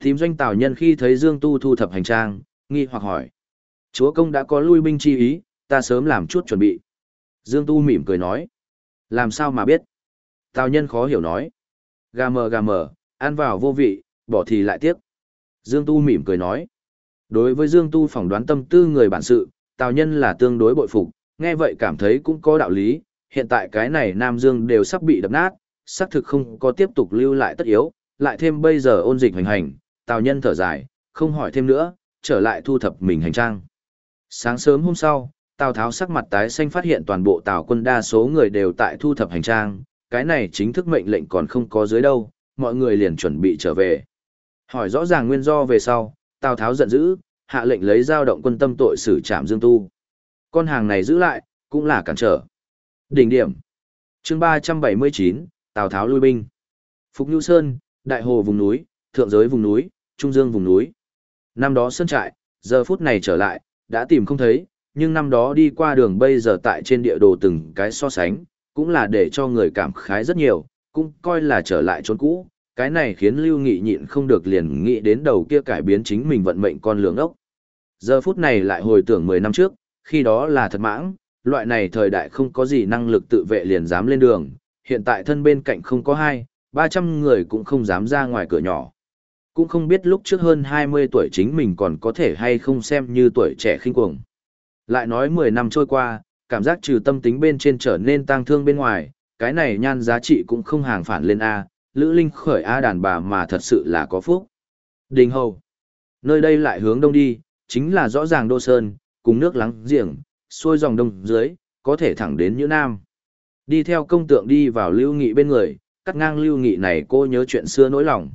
Thím doanh Tào nhân khi thấy Dương Tu thu thập hành trang, nghi hoặc hỏi. Chúa công đã có lui binh chi ý, ta sớm làm chút chuẩn bị. Dương Tu mỉm cười nói. Làm sao mà biết? Tào nhân khó hiểu nói. Gà mờ gà mờ, ăn vào vô vị, bỏ thì lại tiếc. Dương Tu mỉm cười nói. Đối với Dương Tu phỏng đoán tâm tư người bản sự, Tào nhân là tương đối bội phục, nghe vậy cảm thấy cũng có đạo lý, hiện tại cái này Nam Dương đều sắp bị đập nát, xác thực không có tiếp tục lưu lại tất yếu, lại thêm bây giờ ôn dịch hành hành, Tào nhân thở dài, không hỏi thêm nữa, trở lại thu thập mình hành trang. Sáng sớm hôm sau, Tào Tháo sắc mặt tái xanh phát hiện toàn bộ Tào quân đa số người đều tại thu thập hành trang, cái này chính thức mệnh lệnh còn không có dưới đâu, mọi người liền chuẩn bị trở về. Hỏi rõ ràng nguyên do về sau, Tào Tháo giận dữ, hạ lệnh lấy dao động quân tâm tội xử trảm Dương Tu. Con hàng này giữ lại, cũng là cản trở. Đỉnh điểm. chương 379, Tào Tháo lui binh. Phục Nhu Sơn, Đại Hồ vùng núi, Thượng Giới vùng núi, Trung Dương vùng núi. Năm đó sơn trại, giờ phút này trở lại, đã tìm không thấy, nhưng năm đó đi qua đường bây giờ tại trên địa đồ từng cái so sánh, cũng là để cho người cảm khái rất nhiều, cũng coi là trở lại chốn cũ, cái này khiến Lưu Nghị nhịn không được liền nghĩ đến đầu kia cải biến chính mình vận mệnh con lường ốc. Giờ phút này lại hồi tưởng 10 năm trước, khi đó là thật mãng, loại này thời đại không có gì năng lực tự vệ liền dám lên đường, hiện tại thân bên cạnh không có hai, 300 người cũng không dám ra ngoài cửa nhỏ. Cũng không biết lúc trước hơn 20 tuổi chính mình còn có thể hay không xem như tuổi trẻ khinh cuồng. Lại nói 10 năm trôi qua, cảm giác trừ tâm tính bên trên trở nên tang thương bên ngoài, cái này nhan giá trị cũng không hàng phản lên A, Lữ Linh khởi A đàn bà mà thật sự là có phúc. Đình Hầu. Nơi đây lại hướng đông đi, chính là rõ ràng Đô Sơn, cùng nước lắng giềng, xuôi dòng đông dưới, có thể thẳng đến Nhữ Nam. Đi theo công tượng đi vào Lưu Nghị bên người, cắt ngang Lưu Nghị này cô nhớ chuyện xưa nỗi lòng.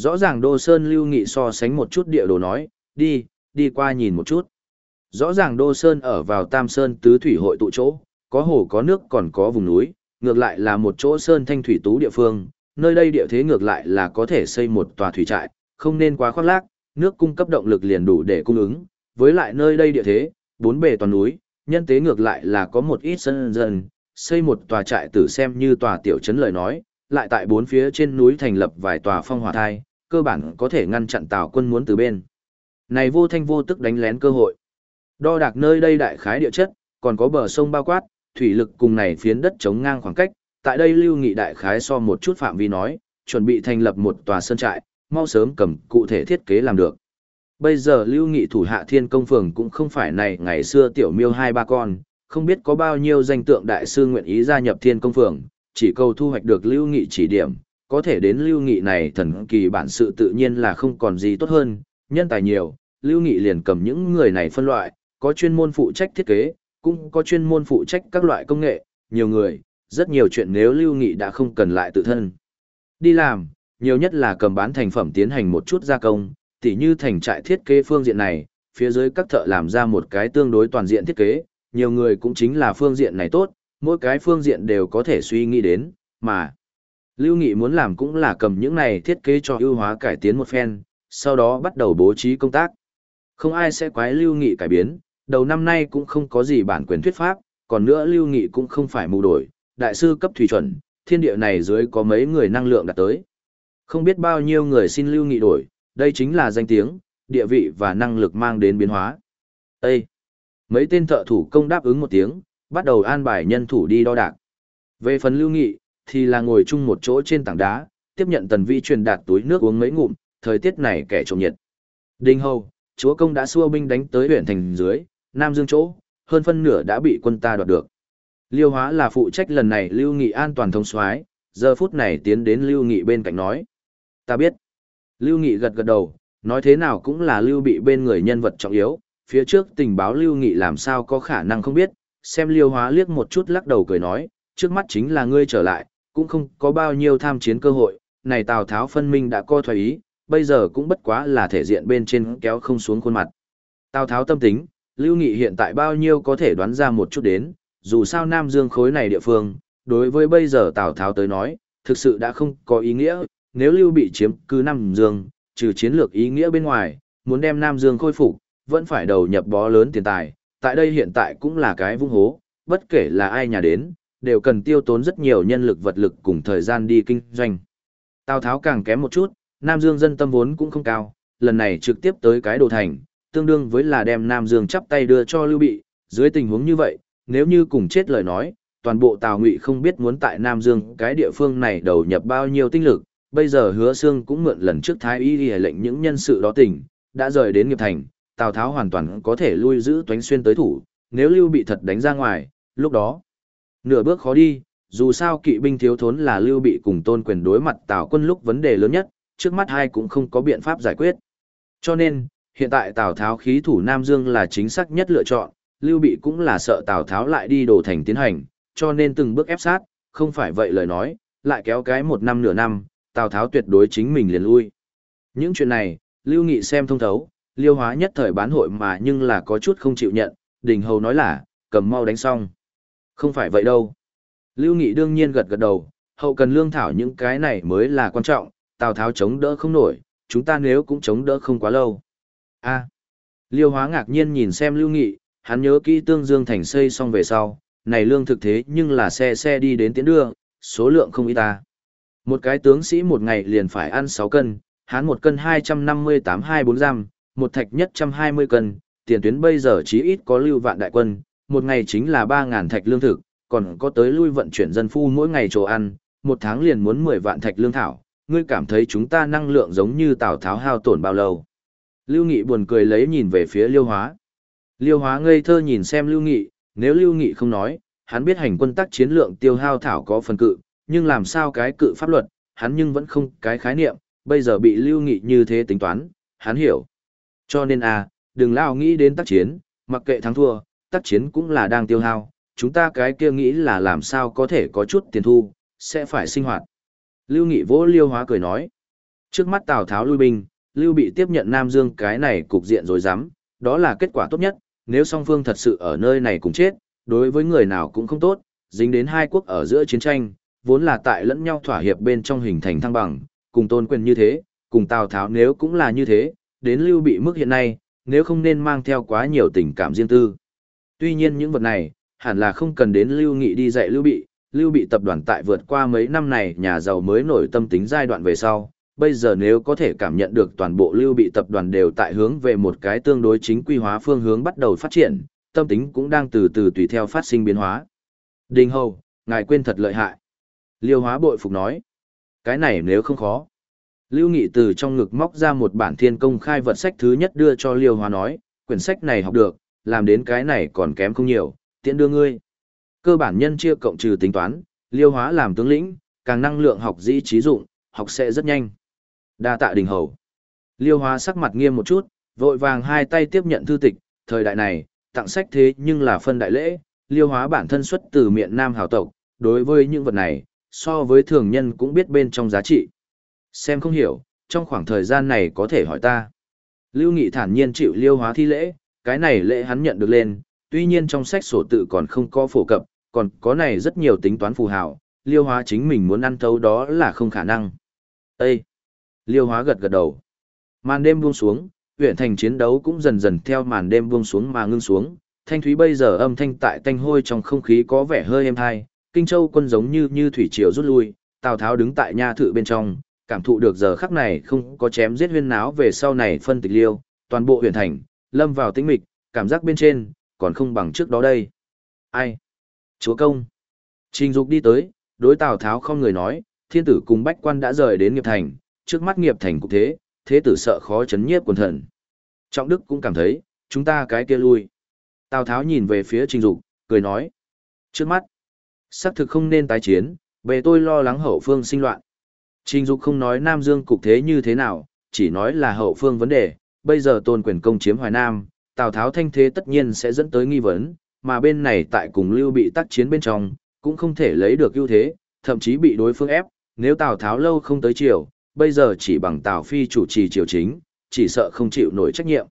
Rõ ràng Đô Sơn Lưu Nghị so sánh một chút địa đồ nói, đi, đi qua nhìn một chút. Rõ ràng Đô Sơn ở vào Tam Sơn tứ thủy hội tụ chỗ, có hồ có nước còn có vùng núi, ngược lại là một chỗ sơn thanh thủy tú địa phương, nơi đây địa thế ngược lại là có thể xây một tòa thủy trại, không nên quá khoác lác, nước cung cấp động lực liền đủ để cung ứng, với lại nơi đây địa thế, bốn bề toàn núi, nhân tế ngược lại là có một ít sân dân, xây một tòa trại tử xem như tòa tiểu trấn lời nói, lại tại bốn phía trên núi thành lập vài tòa phong hỏa thai, cơ bản có thể ngăn chặn tào quân muốn từ bên. Này vô thanh vô tức đánh lén cơ hội. Đo đạc nơi đây đại khái địa chất, còn có bờ sông bao quát, thủy lực cùng này phiến đất chống ngang khoảng cách, tại đây lưu nghị đại khái so một chút phạm vi nói, chuẩn bị thành lập một tòa sơn trại, mau sớm cầm cụ thể thiết kế làm được. Bây giờ lưu nghị thủ hạ thiên công phường cũng không phải này ngày xưa tiểu miêu hai ba con, không biết có bao nhiêu danh tượng đại sư nguyện ý gia nhập thiên công phường, chỉ cầu thu hoạch được lưu nghị chỉ điểm, có thể đến lưu nghị này thần kỳ bản sự tự nhiên là không còn gì tốt hơn, nhân tài nhiều, lưu nghị liền cầm những người này phân loại, có chuyên môn phụ trách thiết kế, cũng có chuyên môn phụ trách các loại công nghệ, nhiều người, rất nhiều chuyện nếu lưu nghị đã không cần lại tự thân. Đi làm, nhiều nhất là cầm bán thành phẩm tiến hành một chút gia công, tỉ như thành trại thiết kế phương diện này, phía dưới các thợ làm ra một cái tương đối toàn diện thiết kế, nhiều người cũng chính là phương diện này tốt, mỗi cái phương diện đều có thể suy nghĩ đến, mà Lưu Nghị muốn làm cũng là cầm những này thiết kế cho ưu hóa cải tiến một phen, sau đó bắt đầu bố trí công tác. Không ai sẽ quái Lưu Nghị cải biến, đầu năm nay cũng không có gì bản quyền thuyết pháp, còn nữa Lưu Nghị cũng không phải mù đổi, đại sư cấp thủy chuẩn, thiên địa này dưới có mấy người năng lượng đạt tới. Không biết bao nhiêu người xin Lưu Nghị đổi, đây chính là danh tiếng, địa vị và năng lực mang đến biến hóa. Ê! Mấy tên thợ thủ công đáp ứng một tiếng, bắt đầu an bài nhân thủ đi đo đạc. Về phần Lưu Nghị, thì là ngồi chung một chỗ trên tảng đá, tiếp nhận tần vi truyền đạt túi nước uống mấy ngụm, thời tiết này kẻ trộm nhiệt. Đinh Hầu, chúa công đã xua binh đánh tới huyện thành dưới, Nam Dương chỗ, hơn phân nửa đã bị quân ta đoạt được. Liêu Hóa là phụ trách lần này Lưu Nghị an toàn thông soái, giờ phút này tiến đến Lưu Nghị bên cạnh nói. Ta biết. Lưu Nghị gật gật đầu, nói thế nào cũng là Lưu bị bên người nhân vật trọng yếu, phía trước tình báo Lưu Nghị làm sao có khả năng không biết, xem Liêu Hóa liếc một chút lắc đầu cười nói, trước mắt chính là ngươi trở lại, cũng không có bao nhiêu tham chiến cơ hội, này Tào Tháo phân minh đã co thoái ý, bây giờ cũng bất quá là thể diện bên trên kéo không xuống khuôn mặt. Tào Tháo tâm tính, Lưu Nghị hiện tại bao nhiêu có thể đoán ra một chút đến, dù sao Nam Dương khối này địa phương, đối với bây giờ Tào Tháo tới nói, thực sự đã không có ý nghĩa, nếu Lưu bị chiếm cứ Nam Dương, trừ chiến lược ý nghĩa bên ngoài, muốn đem Nam Dương khôi phục, vẫn phải đầu nhập bó lớn tiền tài, tại đây hiện tại cũng là cái vung hố, bất kể là ai nhà đến, đều cần tiêu tốn rất nhiều nhân lực vật lực cùng thời gian đi kinh doanh. Tào Tháo càng kém một chút, Nam Dương dân tâm vốn cũng không cao, lần này trực tiếp tới cái đồ thành, tương đương với là đem Nam Dương chắp tay đưa cho Lưu Bị, dưới tình huống như vậy, nếu như cùng chết lời nói, toàn bộ Tào Ngụy không biết muốn tại Nam Dương cái địa phương này đầu nhập bao nhiêu tinh lực, bây giờ Hứa Xương cũng mượn lần trước Thái Y đi lệnh những nhân sự đó tỉnh, đã rời đến nghiệp thành, Tào Tháo hoàn toàn có thể lui giữ toánh xuyên tới thủ, nếu Lưu Bị thật đánh ra ngoài, lúc đó nửa bước khó đi, dù sao kỵ binh thiếu thốn là Lưu Bị cùng Tôn Quyền đối mặt Tào quân lúc vấn đề lớn nhất, trước mắt hai cũng không có biện pháp giải quyết. Cho nên, hiện tại Tào Tháo khí thủ Nam Dương là chính xác nhất lựa chọn, Lưu Bị cũng là sợ Tào Tháo lại đi đổ thành tiến hành, cho nên từng bước ép sát, không phải vậy lời nói, lại kéo cái một năm nửa năm, Tào Tháo tuyệt đối chính mình liền lui. Những chuyện này, Lưu Nghị xem thông thấu, liêu hóa nhất thời bán hội mà nhưng là có chút không chịu nhận, Đình Hầu nói là, cầm mau đánh xong. Không phải vậy đâu. Lưu Nghị đương nhiên gật gật đầu, hậu cần lương thảo những cái này mới là quan trọng, Tào Tháo chống đỡ không nổi, chúng ta nếu cũng chống đỡ không quá lâu. a Liêu hóa ngạc nhiên nhìn xem Lưu Nghị, hắn nhớ kỹ tương dương thành xây xong về sau, này lương thực thế nhưng là xe xe đi đến tiến đưa, số lượng không ít ta. Một cái tướng sĩ một ngày liền phải ăn 6 cân, hắn một cân 258-24 giam, một thạch nhất 120 cân, tiền tuyến bây giờ chí ít có lưu vạn đại quân, một ngày chính là 3.000 thạch lương thực, còn có tới lui vận chuyển dân phu mỗi ngày chỗ ăn, một tháng liền muốn 10 vạn thạch lương thảo, ngươi cảm thấy chúng ta năng lượng giống như Tào Tháo hao tổn bao lâu. Lưu Nghị buồn cười lấy nhìn về phía Liêu Hóa. Liêu Hóa ngây thơ nhìn xem Lưu Nghị, nếu Lưu Nghị không nói, hắn biết hành quân tác chiến lượng tiêu hao thảo có phần cự, nhưng làm sao cái cự pháp luật, hắn nhưng vẫn không cái khái niệm, bây giờ bị Lưu Nghị như thế tính toán, hắn hiểu. Cho nên à, đừng lao nghĩ đến tác chiến, mặc kệ thắng thua, tác chiến cũng là đang tiêu hao, chúng ta cái kia nghĩ là làm sao có thể có chút tiền thu, sẽ phải sinh hoạt. Lưu Nghị vỗ Liêu Hóa cười nói. Trước mắt Tào Tháo lui binh, Lưu bị tiếp nhận Nam Dương cái này cục diện rồi dám, đó là kết quả tốt nhất, nếu song phương thật sự ở nơi này cùng chết, đối với người nào cũng không tốt, dính đến hai quốc ở giữa chiến tranh, vốn là tại lẫn nhau thỏa hiệp bên trong hình thành thăng bằng, cùng tôn quyền như thế, cùng Tào Tháo nếu cũng là như thế, đến Lưu bị mức hiện nay, nếu không nên mang theo quá nhiều tình cảm riêng tư. Tuy nhiên những vật này, hẳn là không cần đến Lưu Nghị đi dạy Lưu Bị, Lưu Bị tập đoàn tại vượt qua mấy năm này nhà giàu mới nổi tâm tính giai đoạn về sau, bây giờ nếu có thể cảm nhận được toàn bộ Lưu Bị tập đoàn đều tại hướng về một cái tương đối chính quy hóa phương hướng bắt đầu phát triển, tâm tính cũng đang từ từ tùy theo phát sinh biến hóa. Đình Hầu, ngài quên thật lợi hại. Liêu Hóa bội phục nói, cái này nếu không khó. Lưu Nghị từ trong ngực móc ra một bản thiên công khai vật sách thứ nhất đưa cho Liêu Hóa nói, quyển sách này học được, làm đến cái này còn kém không nhiều, tiện đưa ngươi. Cơ bản nhân chia cộng trừ tính toán, Liêu Hóa làm tướng lĩnh, càng năng lượng học dĩ trí dụng, học sẽ rất nhanh. Đa tạ đình hầu. Liêu Hóa sắc mặt nghiêm một chút, vội vàng hai tay tiếp nhận thư tịch, thời đại này, tặng sách thế nhưng là phân đại lễ, Liêu Hóa bản thân xuất từ miệng Nam hào tộc, đối với những vật này, so với thường nhân cũng biết bên trong giá trị. Xem không hiểu, trong khoảng thời gian này có thể hỏi ta. Lưu Nghị thản nhiên chịu liêu hóa thi lễ, cái này lễ hắn nhận được lên, tuy nhiên trong sách sổ tự còn không có phổ cập, còn có này rất nhiều tính toán phù hào, liêu hóa chính mình muốn ăn thấu đó là không khả năng. Ê! Liêu hóa gật gật đầu. Màn đêm buông xuống, huyện thành chiến đấu cũng dần dần theo màn đêm buông xuống mà ngưng xuống, thanh thúy bây giờ âm thanh tại tanh hôi trong không khí có vẻ hơi êm thai, kinh châu quân giống như như thủy triều rút lui, Tào Tháo đứng tại nha thự bên trong, cảm thụ được giờ khắc này không có chém giết huyên náo về sau này phân tịch liêu, toàn bộ huyện thành, lâm vào tĩnh mịch, cảm giác bên trên, còn không bằng trước đó đây. Ai? Chúa công. Trình Dục đi tới, đối Tào Tháo không người nói, thiên tử cùng bách quan đã rời đến nghiệp thành, trước mắt nghiệp thành cục thế, thế tử sợ khó chấn nhiếp quần thần. Trọng Đức cũng cảm thấy, chúng ta cái kia lui. Tào Tháo nhìn về phía Trình Dục, cười nói. Trước mắt, xác thực không nên tái chiến, về tôi lo lắng hậu phương sinh loạn. Trình Dục không nói Nam Dương cục thế như thế nào, chỉ nói là hậu phương vấn đề, bây giờ tôn quyền công chiếm Hoài Nam, Tào Tháo thanh thế tất nhiên sẽ dẫn tới nghi vấn, mà bên này tại cùng Lưu bị tác chiến bên trong, cũng không thể lấy được ưu thế, thậm chí bị đối phương ép, nếu Tào Tháo lâu không tới triều bây giờ chỉ bằng Tào Phi chủ trì triều chính, chỉ sợ không chịu nổi trách nhiệm.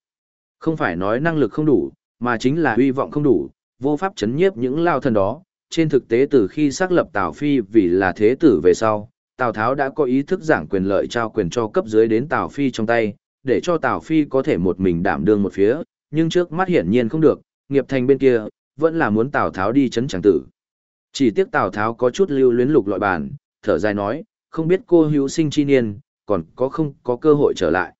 Không phải nói năng lực không đủ, mà chính là hy vọng không đủ, vô pháp chấn nhiếp những lao thần đó. Trên thực tế từ khi xác lập Tào Phi vì là thế tử về sau, Tào Tháo đã có ý thức giảng quyền lợi trao quyền cho cấp dưới đến Tào Phi trong tay, để cho Tào Phi có thể một mình đảm đương một phía, nhưng trước mắt hiển nhiên không được, nghiệp thành bên kia, vẫn là muốn Tào Tháo đi chấn chẳng tử. Chỉ tiếc Tào Tháo có chút lưu luyến lục loại bản, thở dài nói, không biết cô hữu sinh chi niên, còn có không có cơ hội trở lại.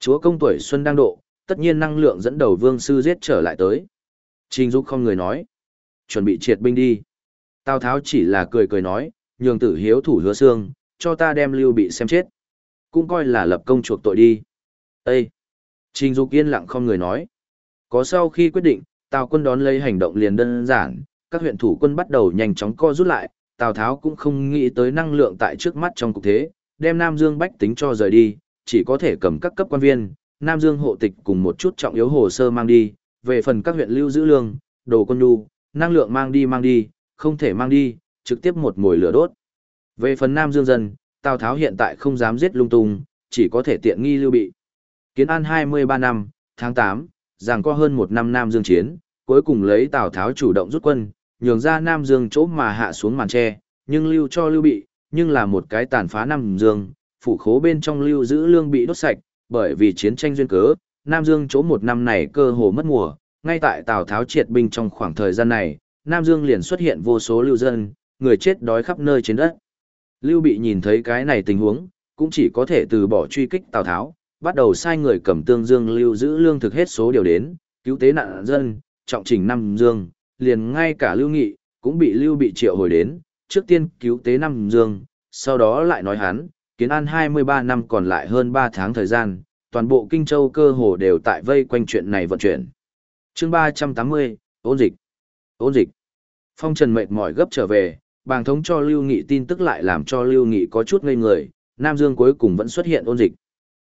Chúa công tuổi xuân đang độ, tất nhiên năng lượng dẫn đầu vương sư giết trở lại tới. Trình Dục không người nói, chuẩn bị triệt binh đi. Tào Tháo chỉ là cười cười nói, nhường tử hiếu thủ hứa xương, cho ta đem lưu bị xem chết. Cũng coi là lập công chuộc tội đi. Ê! Trình Dục yên lặng không người nói. Có sau khi quyết định, Tào quân đón lấy hành động liền đơn giản, các huyện thủ quân bắt đầu nhanh chóng co rút lại, Tào Tháo cũng không nghĩ tới năng lượng tại trước mắt trong cục thế, đem Nam Dương bách tính cho rời đi, chỉ có thể cầm các cấp quan viên, Nam Dương hộ tịch cùng một chút trọng yếu hồ sơ mang đi, về phần các huyện lưu giữ lương, đồ quân nhu, năng lượng mang đi mang đi, không thể mang đi, trực tiếp một mồi lửa đốt. Về phần Nam Dương dân, Tào Tháo hiện tại không dám giết lung tung, chỉ có thể tiện nghi lưu bị. Kiến An 23 năm, tháng 8, rằng có hơn một năm Nam Dương chiến, cuối cùng lấy Tào Tháo chủ động rút quân, nhường ra Nam Dương chỗ mà hạ xuống màn tre, nhưng lưu cho lưu bị, nhưng là một cái tàn phá Nam Dương, phủ khố bên trong lưu giữ lương bị đốt sạch, bởi vì chiến tranh duyên cớ, Nam Dương chỗ một năm này cơ hồ mất mùa, ngay tại Tào Tháo triệt binh trong khoảng thời gian này, Nam Dương liền xuất hiện vô số lưu dân, người chết đói khắp nơi trên đất. Lưu Bị nhìn thấy cái này tình huống, cũng chỉ có thể từ bỏ truy kích Tào Tháo, bắt đầu sai người cầm tương dương lưu giữ lương thực hết số điều đến, cứu tế nạn dân, trọng trình Nam Dương, liền ngay cả Lưu Nghị, cũng bị Lưu Bị triệu hồi đến, trước tiên cứu tế Nam Dương, sau đó lại nói hắn, kiến an 23 năm còn lại hơn 3 tháng thời gian, toàn bộ Kinh Châu cơ hồ đều tại vây quanh chuyện này vận chuyển. chương 380, ôn dịch. Ôn dịch. Phong Trần mệt mỏi gấp trở về, bàng thống cho Lưu Nghị tin tức lại làm cho Lưu Nghị có chút ngây người, Nam Dương cuối cùng vẫn xuất hiện ôn dịch.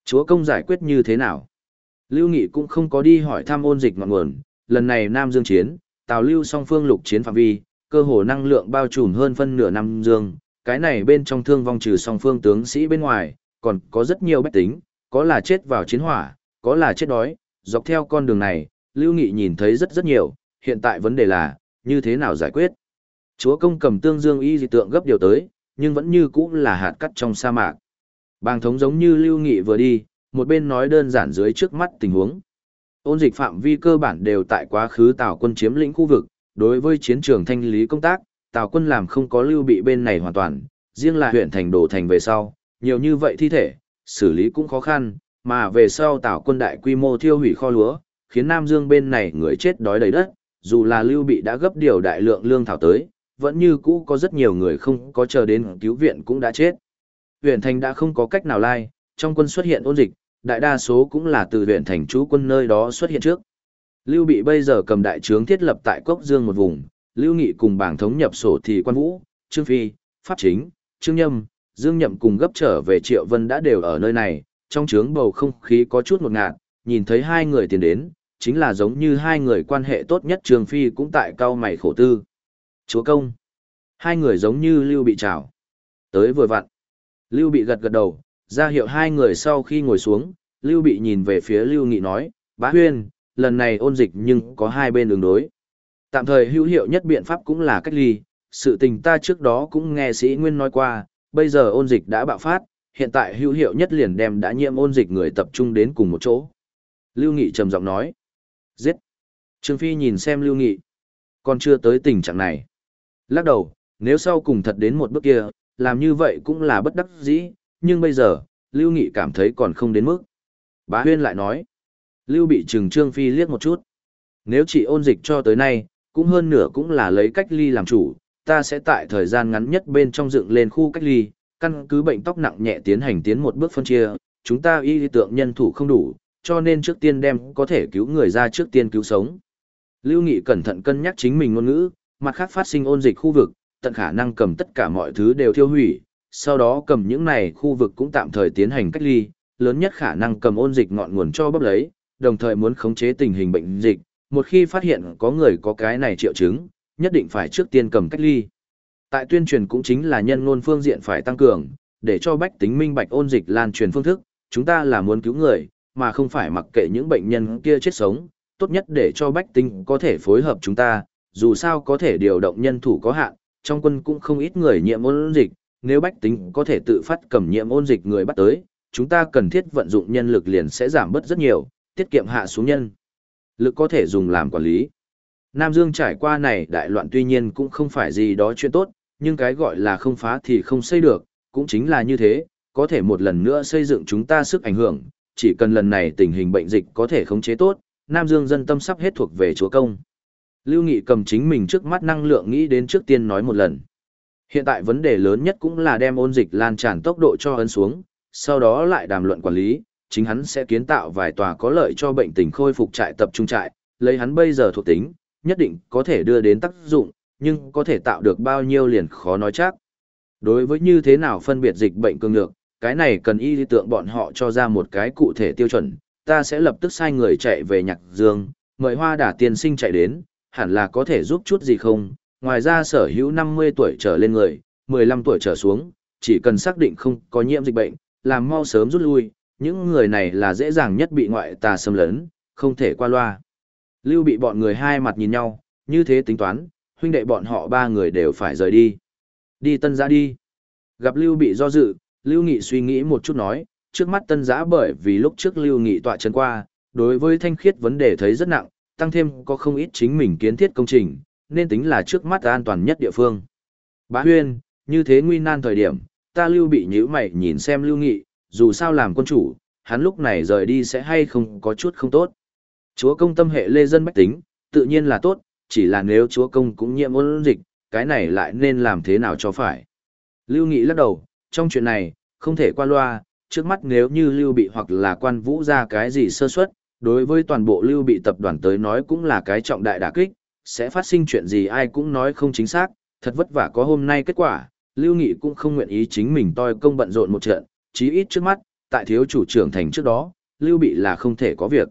Chúa công giải quyết như thế nào? Lưu Nghị cũng không có đi hỏi thăm ôn dịch ngọn nguồn, lần này Nam Dương chiến, Tào Lưu song phương lục chiến phạm vi, cơ hồ năng lượng bao trùm hơn phân nửa Nam Dương, cái này bên trong thương vong trừ song phương tướng sĩ bên ngoài, còn có rất nhiều bách tính, có là chết vào chiến hỏa, có là chết đói, dọc theo con đường này, Lưu Nghị nhìn thấy rất rất nhiều, hiện tại vấn đề là, như thế nào giải quyết? Chúa công cầm tương dương y dị tượng gấp điều tới, nhưng vẫn như cũ là hạt cắt trong sa mạc. Bàng thống giống như Lưu Nghị vừa đi, một bên nói đơn giản dưới trước mắt tình huống. Ôn dịch phạm vi cơ bản đều tại quá khứ Tào quân chiếm lĩnh khu vực, đối với chiến trường thanh lý công tác, Tào quân làm không có lưu bị bên này hoàn toàn, riêng là huyện thành đổ thành về sau, nhiều như vậy thi thể, xử lý cũng khó khăn, mà về sau Tào quân đại quy mô thiêu hủy kho lúa, khiến Nam Dương bên này người chết đói đầy đất, dù là lưu bị đã gấp điều đại lượng lương thảo tới, vẫn như cũ có rất nhiều người không có chờ đến cứu viện cũng đã chết. Huyện thành đã không có cách nào lai, trong quân xuất hiện ôn dịch, đại đa số cũng là từ huyện thành chú quân nơi đó xuất hiện trước. Lưu Bị bây giờ cầm đại trướng thiết lập tại Cốc Dương một vùng, Lưu Nghị cùng bảng thống nhập sổ thì quan vũ, Trương Phi, Pháp Chính, Trương Nhâm, Dương Nhậm cùng gấp trở về Triệu Vân đã đều ở nơi này, trong trướng bầu không khí có chút ngột ngạt, nhìn thấy hai người tiến đến, chính là giống như hai người quan hệ tốt nhất Trương Phi cũng tại cao mày khổ tư. Chúa công. Hai người giống như Lưu Bị chào. Tới vừa vặn. Lưu Bị gật gật đầu, ra hiệu hai người sau khi ngồi xuống, Lưu Bị nhìn về phía Lưu Nghị nói, bá huyên, lần này ôn dịch nhưng có hai bên đường đối. Tạm thời hữu hiệu nhất biện pháp cũng là cách ly, sự tình ta trước đó cũng nghe sĩ Nguyên nói qua, bây giờ ôn dịch đã bạo phát, hiện tại hữu hiệu nhất liền đem đã nhiễm ôn dịch người tập trung đến cùng một chỗ. Lưu Nghị trầm giọng nói, giết. Trương Phi nhìn xem Lưu Nghị, còn chưa tới tình trạng này. Lắc đầu, nếu sau cùng thật đến một bước kia, làm như vậy cũng là bất đắc dĩ, nhưng bây giờ, Lưu Nghị cảm thấy còn không đến mức. Bá Huyên lại nói, Lưu bị trừng Trương Phi liếc một chút. Nếu chỉ ôn dịch cho tới nay, cũng hơn nửa cũng là lấy cách ly làm chủ, ta sẽ tại thời gian ngắn nhất bên trong dựng lên khu cách ly, căn cứ bệnh tóc nặng nhẹ tiến hành tiến một bước phân chia, chúng ta y tượng nhân thủ không đủ, cho nên trước tiên đem có thể cứu người ra trước tiên cứu sống. Lưu Nghị cẩn thận cân nhắc chính mình ngôn ngữ, mặt khác phát sinh ôn dịch khu vực, tận khả năng cầm tất cả mọi thứ đều tiêu hủy, sau đó cầm những này khu vực cũng tạm thời tiến hành cách ly, lớn nhất khả năng cầm ôn dịch ngọn nguồn cho bốc lấy, đồng thời muốn khống chế tình hình bệnh dịch, một khi phát hiện có người có cái này triệu chứng, nhất định phải trước tiên cầm cách ly. Tại tuyên truyền cũng chính là nhân ngôn phương diện phải tăng cường, để cho bách tính minh bạch ôn dịch lan truyền phương thức, chúng ta là muốn cứu người, mà không phải mặc kệ những bệnh nhân kia chết sống, tốt nhất để cho bách tính có thể phối hợp chúng ta, dù sao có thể điều động nhân thủ có hạn, trong quân cũng không ít người nhiễm ôn dịch, nếu bách tính có thể tự phát cầm nhiễm ôn dịch người bắt tới, chúng ta cần thiết vận dụng nhân lực liền sẽ giảm bớt rất nhiều, tiết kiệm hạ xuống nhân. Lực có thể dùng làm quản lý. Nam Dương trải qua này đại loạn tuy nhiên cũng không phải gì đó chuyện tốt, nhưng cái gọi là không phá thì không xây được, cũng chính là như thế, có thể một lần nữa xây dựng chúng ta sức ảnh hưởng, chỉ cần lần này tình hình bệnh dịch có thể khống chế tốt, Nam Dương dân tâm sắp hết thuộc về chúa công. Lưu Nghị cầm chính mình trước mắt năng lượng nghĩ đến trước tiên nói một lần. Hiện tại vấn đề lớn nhất cũng là đem ôn dịch lan tràn tốc độ cho ấn xuống, sau đó lại đàm luận quản lý, chính hắn sẽ kiến tạo vài tòa có lợi cho bệnh tình khôi phục trại tập trung trại, lấy hắn bây giờ thuộc tính, nhất định có thể đưa đến tác dụng, nhưng có thể tạo được bao nhiêu liền khó nói chắc. Đối với như thế nào phân biệt dịch bệnh cường nhược, cái này cần y lý tượng bọn họ cho ra một cái cụ thể tiêu chuẩn, ta sẽ lập tức sai người chạy về nhạc dương, mời hoa đả tiên sinh chạy đến, hẳn là có thể giúp chút gì không, ngoài ra sở hữu 50 tuổi trở lên người, 15 tuổi trở xuống, chỉ cần xác định không có nhiễm dịch bệnh, làm mau sớm rút lui, những người này là dễ dàng nhất bị ngoại tà xâm lấn, không thể qua loa. Lưu bị bọn người hai mặt nhìn nhau, như thế tính toán, huynh đệ bọn họ ba người đều phải rời đi. Đi tân giã đi. Gặp Lưu bị do dự, Lưu Nghị suy nghĩ một chút nói, trước mắt tân giã bởi vì lúc trước Lưu Nghị tọa chân qua, đối với thanh khiết vấn đề thấy rất nặng, tăng thêm có không ít chính mình kiến thiết công trình, nên tính là trước mắt an toàn nhất địa phương. Bá Huyên, như thế nguy nan thời điểm, ta lưu bị nhíu mày nhìn xem lưu nghị, dù sao làm quân chủ, hắn lúc này rời đi sẽ hay không có chút không tốt. Chúa công tâm hệ lê dân bách tính, tự nhiên là tốt, chỉ là nếu chúa công cũng nhiễm ôn dịch, cái này lại nên làm thế nào cho phải. Lưu Nghị lắc đầu, trong chuyện này, không thể qua loa, trước mắt nếu như Lưu Bị hoặc là quan vũ ra cái gì sơ suất, đối với toàn bộ Lưu Bị tập đoàn tới nói cũng là cái trọng đại đả kích, sẽ phát sinh chuyện gì ai cũng nói không chính xác, thật vất vả có hôm nay kết quả, Lưu Nghị cũng không nguyện ý chính mình toi công bận rộn một trận, chí ít trước mắt, tại thiếu chủ trưởng thành trước đó, Lưu Bị là không thể có việc.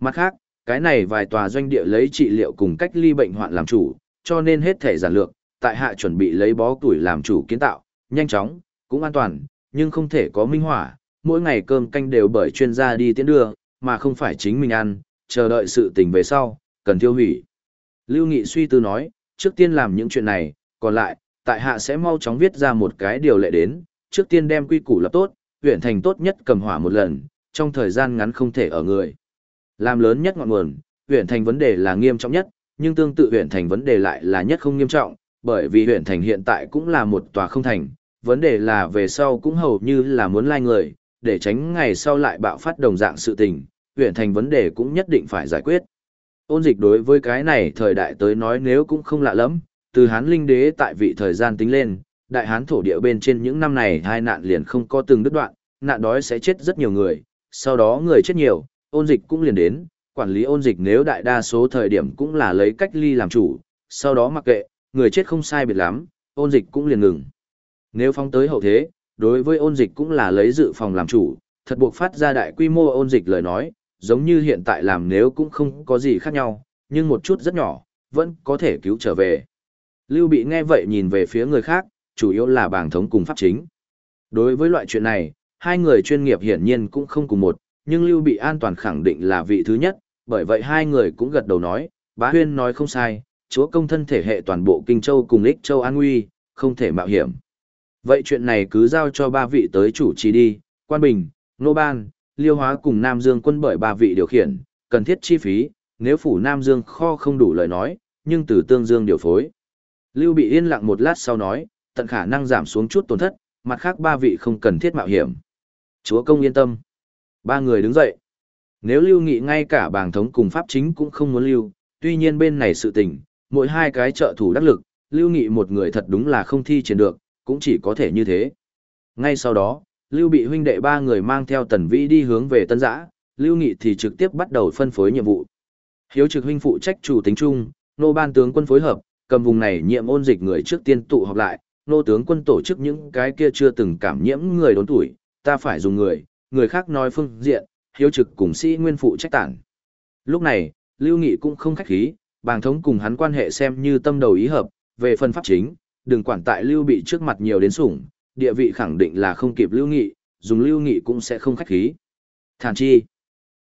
Mặt khác, cái này vài tòa doanh địa lấy trị liệu cùng cách ly bệnh hoạn làm chủ, cho nên hết thể giản lược, tại hạ chuẩn bị lấy bó tuổi làm chủ kiến tạo, nhanh chóng, cũng an toàn, nhưng không thể có minh hỏa, mỗi ngày cơm canh đều bởi chuyên gia đi tiến đưa, mà không phải chính mình ăn, chờ đợi sự tình về sau, cần tiêu hủy. Lưu Nghị suy tư nói, trước tiên làm những chuyện này, còn lại, tại hạ sẽ mau chóng viết ra một cái điều lệ đến, trước tiên đem quy củ lập tốt, huyện thành tốt nhất cầm hỏa một lần, trong thời gian ngắn không thể ở người. Làm lớn nhất ngọn nguồn, huyện thành vấn đề là nghiêm trọng nhất, nhưng tương tự huyện thành vấn đề lại là nhất không nghiêm trọng, bởi vì huyện thành hiện tại cũng là một tòa không thành, vấn đề là về sau cũng hầu như là muốn lai người, để tránh ngày sau lại bạo phát đồng dạng sự tình, huyện thành vấn đề cũng nhất định phải giải quyết. Ôn dịch đối với cái này thời đại tới nói nếu cũng không lạ lắm, từ Hán Linh Đế tại vị thời gian tính lên, đại Hán thổ địa bên trên những năm này hai nạn liền không có từng đứt đoạn, nạn đói sẽ chết rất nhiều người, sau đó người chết nhiều, ôn dịch cũng liền đến, quản lý ôn dịch nếu đại đa số thời điểm cũng là lấy cách ly làm chủ, sau đó mặc kệ, người chết không sai biệt lắm, ôn dịch cũng liền ngừng. Nếu phong tới hậu thế, đối với ôn dịch cũng là lấy dự phòng làm chủ, thật buộc phát ra đại quy mô ôn dịch lời nói, giống như hiện tại làm nếu cũng không có gì khác nhau, nhưng một chút rất nhỏ, vẫn có thể cứu trở về. Lưu Bị nghe vậy nhìn về phía người khác, chủ yếu là bảng thống cùng pháp chính. Đối với loại chuyện này, hai người chuyên nghiệp hiển nhiên cũng không cùng một, nhưng Lưu Bị an toàn khẳng định là vị thứ nhất, bởi vậy hai người cũng gật đầu nói, bá huyên nói không sai, chúa công thân thể hệ toàn bộ Kinh Châu cùng Ích Châu an nguy, không thể mạo hiểm. Vậy chuyện này cứ giao cho ba vị tới chủ trì đi, Quan Bình, Nô Ban, Liêu Hóa cùng Nam Dương quân bởi ba vị điều khiển, cần thiết chi phí, nếu phủ Nam Dương kho không đủ lời nói, nhưng từ Tương Dương điều phối. Lưu Bị yên lặng một lát sau nói, tận khả năng giảm xuống chút tổn thất, mặt khác ba vị không cần thiết mạo hiểm. Chúa công yên tâm. Ba người đứng dậy. Nếu lưu nghị ngay cả bàng thống cùng pháp chính cũng không muốn lưu, tuy nhiên bên này sự tình, mỗi hai cái trợ thủ đắc lực, lưu nghị một người thật đúng là không thi triển được, cũng chỉ có thể như thế. Ngay sau đó, lưu bị huynh đệ ba người mang theo tần vĩ đi hướng về tân giã, lưu nghị thì trực tiếp bắt đầu phân phối nhiệm vụ. Hiếu trực huynh phụ trách chủ tính chung, nô ban tướng quân phối hợp, cầm vùng này nhiệm ôn dịch người trước tiên tụ họp lại, nô tướng quân tổ chức những cái kia chưa từng cảm nhiễm người đốn tuổi, ta phải dùng người, người khác nói phương diện, hiếu trực cùng sĩ nguyên phụ trách tản. Lúc này, Lưu Nghị cũng không khách khí, bàng thống cùng hắn quan hệ xem như tâm đầu ý hợp, về phần pháp chính, đừng quản tại Lưu bị trước mặt nhiều đến sủng, địa vị khẳng định là không kịp Lưu Nghị, dùng Lưu Nghị cũng sẽ không khách khí. Thản chi.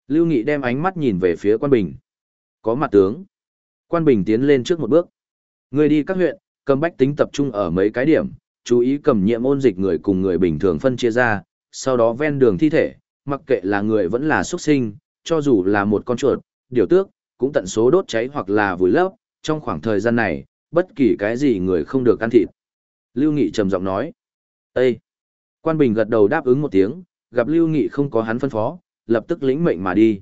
Lưu Nghị đem ánh mắt nhìn về phía quan bình. Có mặt tướng. Quan bình tiến lên trước một bước. Người đi các huyện, cầm bách tính tập trung ở mấy cái điểm, chú ý cầm nhiệm ôn dịch người cùng người bình thường phân chia ra, sau đó ven đường thi thể, mặc kệ là người vẫn là xuất sinh, cho dù là một con chuột, điều tước, cũng tận số đốt cháy hoặc là vùi lấp, trong khoảng thời gian này, bất kỳ cái gì người không được ăn thịt. Lưu Nghị trầm giọng nói. Ê! Quan Bình gật đầu đáp ứng một tiếng, gặp Lưu Nghị không có hắn phân phó, lập tức lĩnh mệnh mà đi.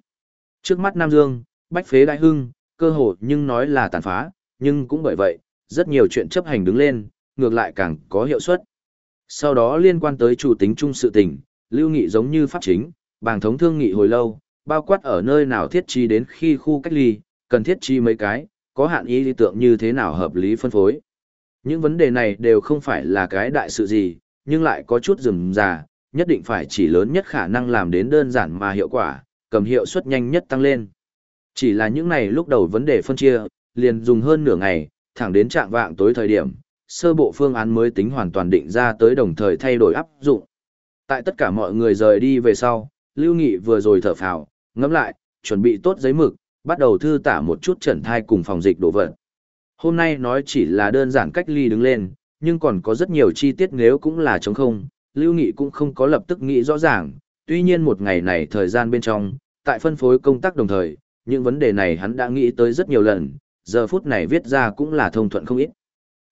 Trước mắt Nam Dương, Bách Phế Đại Hưng, cơ hồ nhưng nói là tàn phá, nhưng cũng bởi vậy, rất nhiều chuyện chấp hành đứng lên, ngược lại càng có hiệu suất. Sau đó liên quan tới chủ tính chung sự tình, lưu nghị giống như pháp chính, bàng thống thương nghị hồi lâu, bao quát ở nơi nào thiết trí đến khi khu cách ly, cần thiết trí mấy cái, có hạn ý lý tượng như thế nào hợp lý phân phối. Những vấn đề này đều không phải là cái đại sự gì, nhưng lại có chút rườm rà, nhất định phải chỉ lớn nhất khả năng làm đến đơn giản mà hiệu quả, cầm hiệu suất nhanh nhất tăng lên. Chỉ là những này lúc đầu vấn đề phân chia, liền dùng hơn nửa ngày, thẳng đến trạng vạng tối thời điểm, sơ bộ phương án mới tính hoàn toàn định ra tới đồng thời thay đổi áp dụng. Tại tất cả mọi người rời đi về sau, Lưu Nghị vừa rồi thở phào, ngẫm lại, chuẩn bị tốt giấy mực, bắt đầu thư tả một chút trần thai cùng phòng dịch đồ vật. Hôm nay nói chỉ là đơn giản cách ly đứng lên, nhưng còn có rất nhiều chi tiết nếu cũng là trống không, Lưu Nghị cũng không có lập tức nghĩ rõ ràng, tuy nhiên một ngày này thời gian bên trong, tại phân phối công tác đồng thời, những vấn đề này hắn đã nghĩ tới rất nhiều lần, giờ phút này viết ra cũng là thông thuận không ít.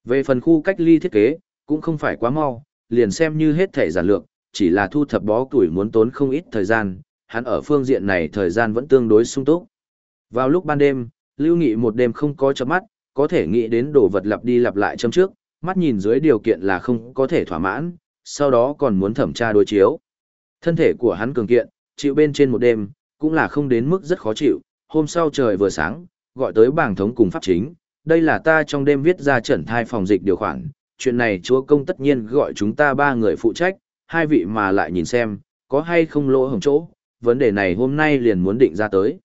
Về phần khu cách ly thiết kế, cũng không phải quá mau, liền xem như hết thể giản lược, chỉ là thu thập bó củi muốn tốn không ít thời gian, hắn ở phương diện này thời gian vẫn tương đối sung túc. Vào lúc ban đêm, Lưu Nghị một đêm không có chấm mắt, có thể nghĩ đến đồ vật lặp đi lặp lại châm trước, mắt nhìn dưới điều kiện là không có thể thỏa mãn, sau đó còn muốn thẩm tra đối chiếu. Thân thể của hắn cường kiện, chịu bên trên một đêm, cũng là không đến mức rất khó chịu, hôm sau trời vừa sáng, gọi tới bảng thống cùng pháp chính, đây là ta trong đêm viết ra trận thai phòng dịch điều khoản, chuyện này chúa công tất nhiên gọi chúng ta ba người phụ trách, hai vị mà lại nhìn xem, có hay không lỗ hổng chỗ, vấn đề này hôm nay liền muốn định ra tới.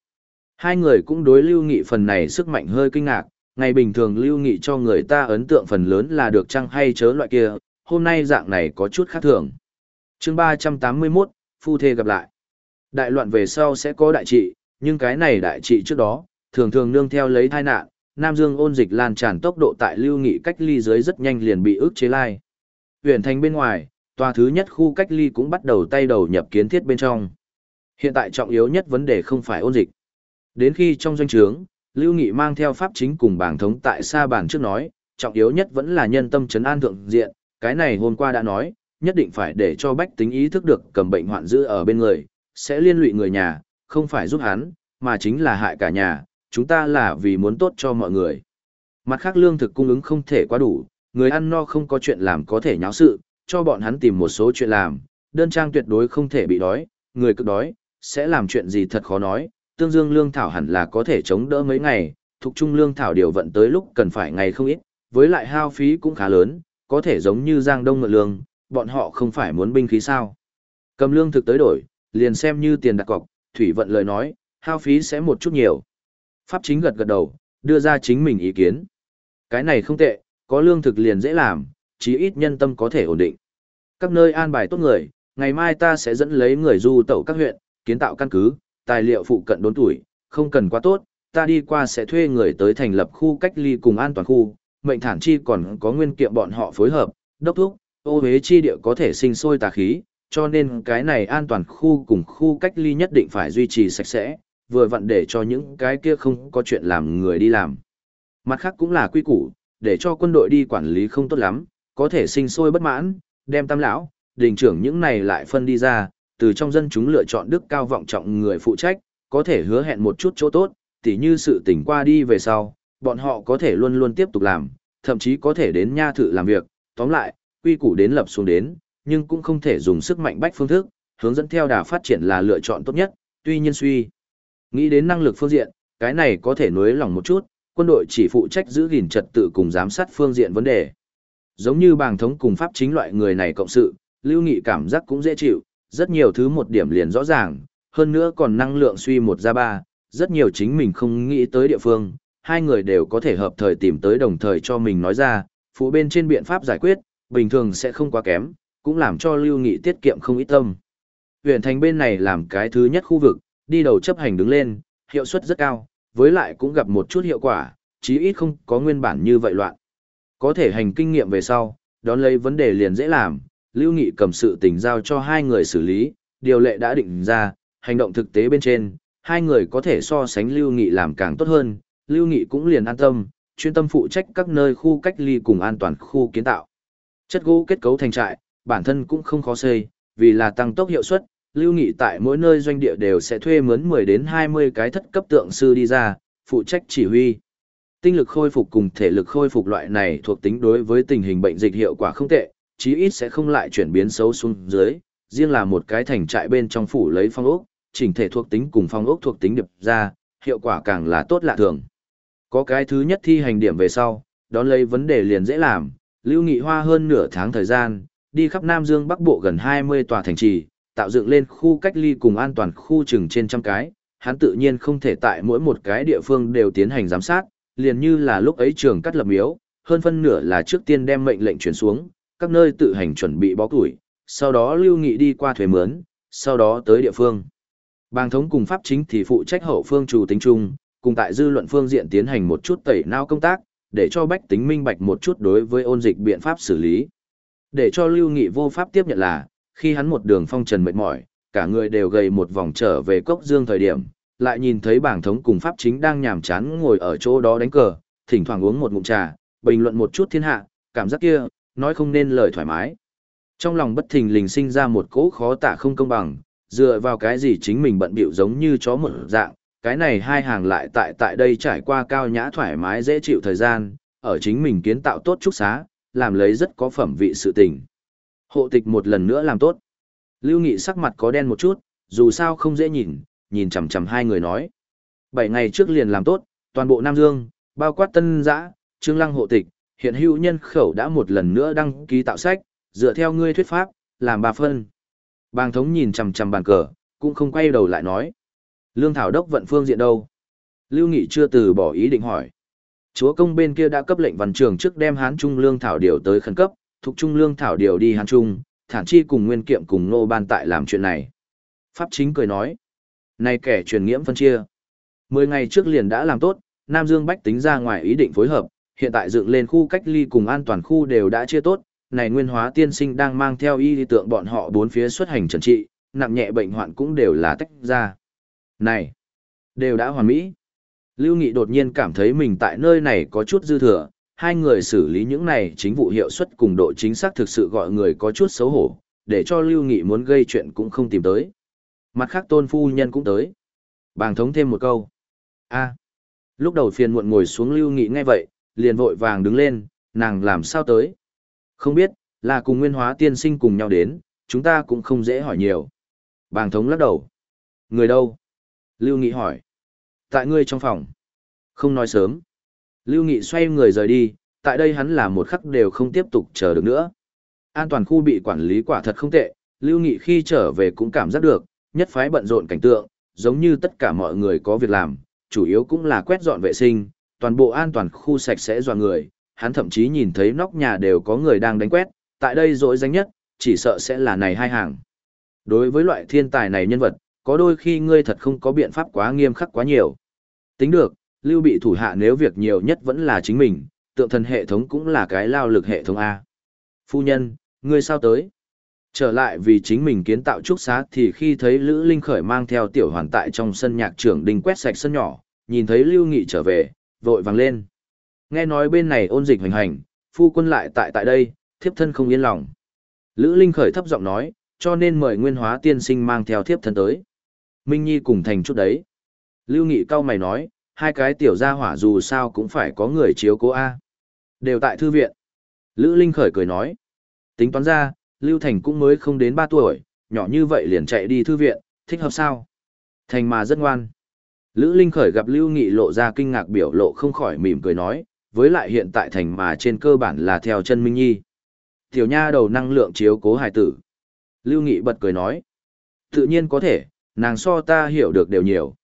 Hai người cũng đối lưu nghị phần này sức mạnh hơi kinh ngạc, ngày bình thường lưu nghị cho người ta ấn tượng phần lớn là được chăng hay chớ loại kia, hôm nay dạng này có chút khác thường. chương 381, Phu Thê gặp lại. Đại loạn về sau sẽ có đại trị, nhưng cái này đại trị trước đó, thường thường nương theo lấy tai nạn, Nam Dương ôn dịch lan tràn tốc độ tại lưu nghị cách ly dưới rất nhanh liền bị ức chế lai. Huyện thành bên ngoài, tòa thứ nhất khu cách ly cũng bắt đầu tay đầu nhập kiến thiết bên trong. Hiện tại trọng yếu nhất vấn đề không phải ôn dịch. Đến khi trong doanh trướng, Lưu Nghị mang theo pháp chính cùng bảng thống tại xa bàn trước nói, trọng yếu nhất vẫn là nhân tâm trấn an thượng diện, cái này hôm qua đã nói, nhất định phải để cho bách tính ý thức được cầm bệnh hoạn dữ ở bên người, sẽ liên lụy người nhà, không phải giúp hắn, mà chính là hại cả nhà, chúng ta là vì muốn tốt cho mọi người. Mặt khác lương thực cung ứng không thể quá đủ, người ăn no không có chuyện làm có thể nháo sự, cho bọn hắn tìm một số chuyện làm, đơn trang tuyệt đối không thể bị đói, người cực đói, sẽ làm chuyện gì thật khó nói, tương dương lương thảo hẳn là có thể chống đỡ mấy ngày, thuộc trung lương thảo điều vận tới lúc cần phải ngày không ít, với lại hao phí cũng khá lớn, có thể giống như Giang Đông ngựa lương, bọn họ không phải muốn binh khí sao. Cầm lương thực tới đổi, liền xem như tiền đặt cọc, thủy vận lời nói, hao phí sẽ một chút nhiều. Pháp chính gật gật đầu, đưa ra chính mình ý kiến. Cái này không tệ, có lương thực liền dễ làm, chí ít nhân tâm có thể ổn định. Các nơi an bài tốt người, ngày mai ta sẽ dẫn lấy người du tẩu các huyện, kiến tạo căn cứ, tài liệu phụ cận đốn tuổi, không cần quá tốt, ta đi qua sẽ thuê người tới thành lập khu cách ly cùng an toàn khu, mệnh thản chi còn có nguyên kiệm bọn họ phối hợp, đốc thúc, ô hế chi địa có thể sinh sôi tà khí, cho nên cái này an toàn khu cùng khu cách ly nhất định phải duy trì sạch sẽ, vừa vặn để cho những cái kia không có chuyện làm người đi làm. Mặt khác cũng là quy củ, để cho quân đội đi quản lý không tốt lắm, có thể sinh sôi bất mãn, đem tam lão, đình trưởng những này lại phân đi ra, từ trong dân chúng lựa chọn đức cao vọng trọng người phụ trách, có thể hứa hẹn một chút chỗ tốt, tỉ như sự tỉnh qua đi về sau, bọn họ có thể luôn luôn tiếp tục làm, thậm chí có thể đến nha thự làm việc, tóm lại, quy củ đến lập xuống đến, nhưng cũng không thể dùng sức mạnh bách phương thức, hướng dẫn theo đà phát triển là lựa chọn tốt nhất, tuy nhiên suy. Nghĩ đến năng lực phương diện, cái này có thể nối lòng một chút, quân đội chỉ phụ trách giữ gìn trật tự cùng giám sát phương diện vấn đề. Giống như bàng thống cùng pháp chính loại người này cộng sự, lưu nghị cảm giác cũng dễ chịu, rất nhiều thứ một điểm liền rõ ràng, hơn nữa còn năng lượng suy một ra ba, rất nhiều chính mình không nghĩ tới địa phương, hai người đều có thể hợp thời tìm tới đồng thời cho mình nói ra, phụ bên trên biện pháp giải quyết, bình thường sẽ không quá kém, cũng làm cho lưu nghị tiết kiệm không ít tâm. Huyện thành bên này làm cái thứ nhất khu vực, đi đầu chấp hành đứng lên, hiệu suất rất cao, với lại cũng gặp một chút hiệu quả, chí ít không có nguyên bản như vậy loạn. Có thể hành kinh nghiệm về sau, đón lấy vấn đề liền dễ làm, Lưu Nghị cầm sự tình giao cho hai người xử lý, điều lệ đã định ra, hành động thực tế bên trên, hai người có thể so sánh Lưu Nghị làm càng tốt hơn, Lưu Nghị cũng liền an tâm, chuyên tâm phụ trách các nơi khu cách ly cùng an toàn khu kiến tạo. Chất gỗ kết cấu thành trại, bản thân cũng không khó xây, vì là tăng tốc hiệu suất, Lưu Nghị tại mỗi nơi doanh địa đều sẽ thuê mướn 10 đến 20 cái thất cấp tượng sư đi ra, phụ trách chỉ huy. Tinh lực khôi phục cùng thể lực khôi phục loại này thuộc tính đối với tình hình bệnh dịch hiệu quả không tệ, chí ít sẽ không lại chuyển biến xấu xuống dưới, riêng là một cái thành trại bên trong phủ lấy phong ốc, chỉnh thể thuộc tính cùng phong ốc thuộc tính điệp ra, hiệu quả càng là tốt lạ thường. Có cái thứ nhất thi hành điểm về sau, đón lấy vấn đề liền dễ làm, Lưu Nghị Hoa hơn nửa tháng thời gian, đi khắp Nam Dương Bắc Bộ gần 20 tòa thành trì, tạo dựng lên khu cách ly cùng an toàn khu chừng trên trăm cái, hắn tự nhiên không thể tại mỗi một cái địa phương đều tiến hành giám sát, liền như là lúc ấy trường cắt lập miếu, hơn phân nửa là trước tiên đem mệnh lệnh chuyển xuống, các nơi tự hành chuẩn bị bó củi, sau đó lưu nghị đi qua thuế mướn, sau đó tới địa phương. Bang thống cùng pháp chính thì phụ trách hậu phương chủ tính chung, cùng tại dư luận phương diện tiến hành một chút tẩy não công tác, để cho bách tính minh bạch một chút đối với ôn dịch biện pháp xử lý. Để cho lưu nghị vô pháp tiếp nhận là, khi hắn một đường phong trần mệt mỏi, cả người đều gầy một vòng trở về cốc dương thời điểm, lại nhìn thấy bảng thống cùng pháp chính đang nhàm chán ngồi ở chỗ đó đánh cờ, thỉnh thoảng uống một ngụm trà, bình luận một chút thiên hạ, cảm giác kia, nói không nên lời thoải mái. Trong lòng bất thình lình sinh ra một cỗ khó tả không công bằng, dựa vào cái gì chính mình bận bịu giống như chó một dạng, cái này hai hàng lại tại tại đây trải qua cao nhã thoải mái dễ chịu thời gian, ở chính mình kiến tạo tốt trúc xá, làm lấy rất có phẩm vị sự tình. Hộ tịch một lần nữa làm tốt. Lưu Nghị sắc mặt có đen một chút, dù sao không dễ nhìn, nhìn chằm chằm hai người nói. Bảy ngày trước liền làm tốt, toàn bộ Nam Dương, bao quát tân giã, trương lăng hộ tịch, hiện hữu nhân khẩu đã một lần nữa đăng ký tạo sách, dựa theo ngươi thuyết pháp, làm ba phân. Bàng thống nhìn chằm chằm bàn cờ, cũng không quay đầu lại nói. Lương Thảo Đốc vận phương diện đâu? Lưu Nghị chưa từ bỏ ý định hỏi. Chúa công bên kia đã cấp lệnh văn trường trước đem Hán Trung Lương Thảo điều tới khẩn cấp, thuộc Trung Lương Thảo điều đi Hán Trung, thản chi cùng nguyên kiệm cùng nô ban tại làm chuyện này. Pháp chính cười nói. Này kẻ truyền nghiễm phân chia. Mười ngày trước liền đã làm tốt, Nam Dương Bách tính ra ngoài ý định phối hợp, hiện tại dựng lên khu cách ly cùng an toàn khu đều đã chia tốt, này nguyên hóa tiên sinh đang mang theo y lý tượng bọn họ bốn phía xuất hành trần trị, nặng nhẹ bệnh hoạn cũng đều là tách ra. Này, đều đã hoàn mỹ. Lưu Nghị đột nhiên cảm thấy mình tại nơi này có chút dư thừa, hai người xử lý những này chính vụ hiệu suất cùng độ chính xác thực sự gọi người có chút xấu hổ, để cho Lưu Nghị muốn gây chuyện cũng không tìm tới. Mặt khác tôn phu nhân cũng tới. Bàng thống thêm một câu. a lúc đầu phiền muộn ngồi xuống Lưu Nghị ngay vậy, liền vội vàng đứng lên, nàng làm sao tới. Không biết, là cùng nguyên hóa tiên sinh cùng nhau đến, chúng ta cũng không dễ hỏi nhiều. Bàng thống lắc đầu. Người đâu? Lưu Nghị hỏi. Tại ngươi trong phòng. Không nói sớm. Lưu Nghị xoay người rời đi, tại đây hắn là một khắc đều không tiếp tục chờ được nữa. An toàn khu bị quản lý quả thật không tệ, Lưu Nghị khi trở về cũng cảm giác được, nhất phái bận rộn cảnh tượng, giống như tất cả mọi người có việc làm, chủ yếu cũng là quét dọn vệ sinh, toàn bộ an toàn khu sạch sẽ dọa người, hắn thậm chí nhìn thấy nóc nhà đều có người đang đánh quét, tại đây rỗi danh nhất, chỉ sợ sẽ là này hai hàng. Đối với loại thiên tài này nhân vật, có đôi khi ngươi thật không có biện pháp quá nghiêm khắc quá nhiều. Tính được, lưu bị thủ hạ nếu việc nhiều nhất vẫn là chính mình, tượng thần hệ thống cũng là cái lao lực hệ thống A. Phu nhân, ngươi sao tới? Trở lại vì chính mình kiến tạo trúc xá thì khi thấy Lữ Linh Khởi mang theo tiểu hoàn tại trong sân nhạc trưởng đình quét sạch sân nhỏ, nhìn thấy Lưu Nghị trở về, vội vàng lên. Nghe nói bên này ôn dịch hành hành, phu quân lại tại tại đây, thiếp thân không yên lòng. Lữ Linh Khởi thấp giọng nói, cho nên mời Nguyên Hóa tiên sinh mang theo thiếp thân tới. Minh Nhi cùng thành chút đấy. Lưu Nghị cao mày nói, hai cái tiểu gia hỏa dù sao cũng phải có người chiếu cố A. Đều tại thư viện. Lữ Linh khởi cười nói. Tính toán ra, Lưu Thành cũng mới không đến ba tuổi, nhỏ như vậy liền chạy đi thư viện, thích hợp sao? Thành mà rất ngoan. Lữ Linh khởi gặp Lưu Nghị lộ ra kinh ngạc biểu lộ không khỏi mỉm cười nói, với lại hiện tại thành mà trên cơ bản là theo chân Minh Nhi. Tiểu nha đầu năng lượng chiếu cố hài tử. Lưu Nghị bật cười nói. Tự nhiên có thể, nàng so ta hiểu được đều nhiều.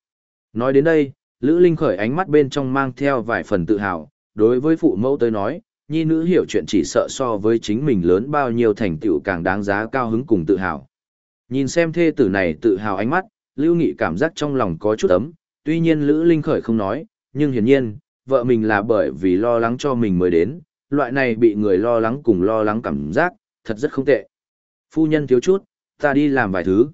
Nói đến đây, Lữ Linh khởi ánh mắt bên trong mang theo vài phần tự hào, đối với phụ mẫu tới nói, nhi nữ hiểu chuyện chỉ sợ so với chính mình lớn bao nhiêu thành tựu càng đáng giá cao hứng cùng tự hào. Nhìn xem thê tử này tự hào ánh mắt, Lưu Nghị cảm giác trong lòng có chút ấm, tuy nhiên Lữ Linh khởi không nói, nhưng hiển nhiên, vợ mình là bởi vì lo lắng cho mình mới đến, loại này bị người lo lắng cùng lo lắng cảm giác, thật rất không tệ. Phu nhân thiếu chút, ta đi làm vài thứ.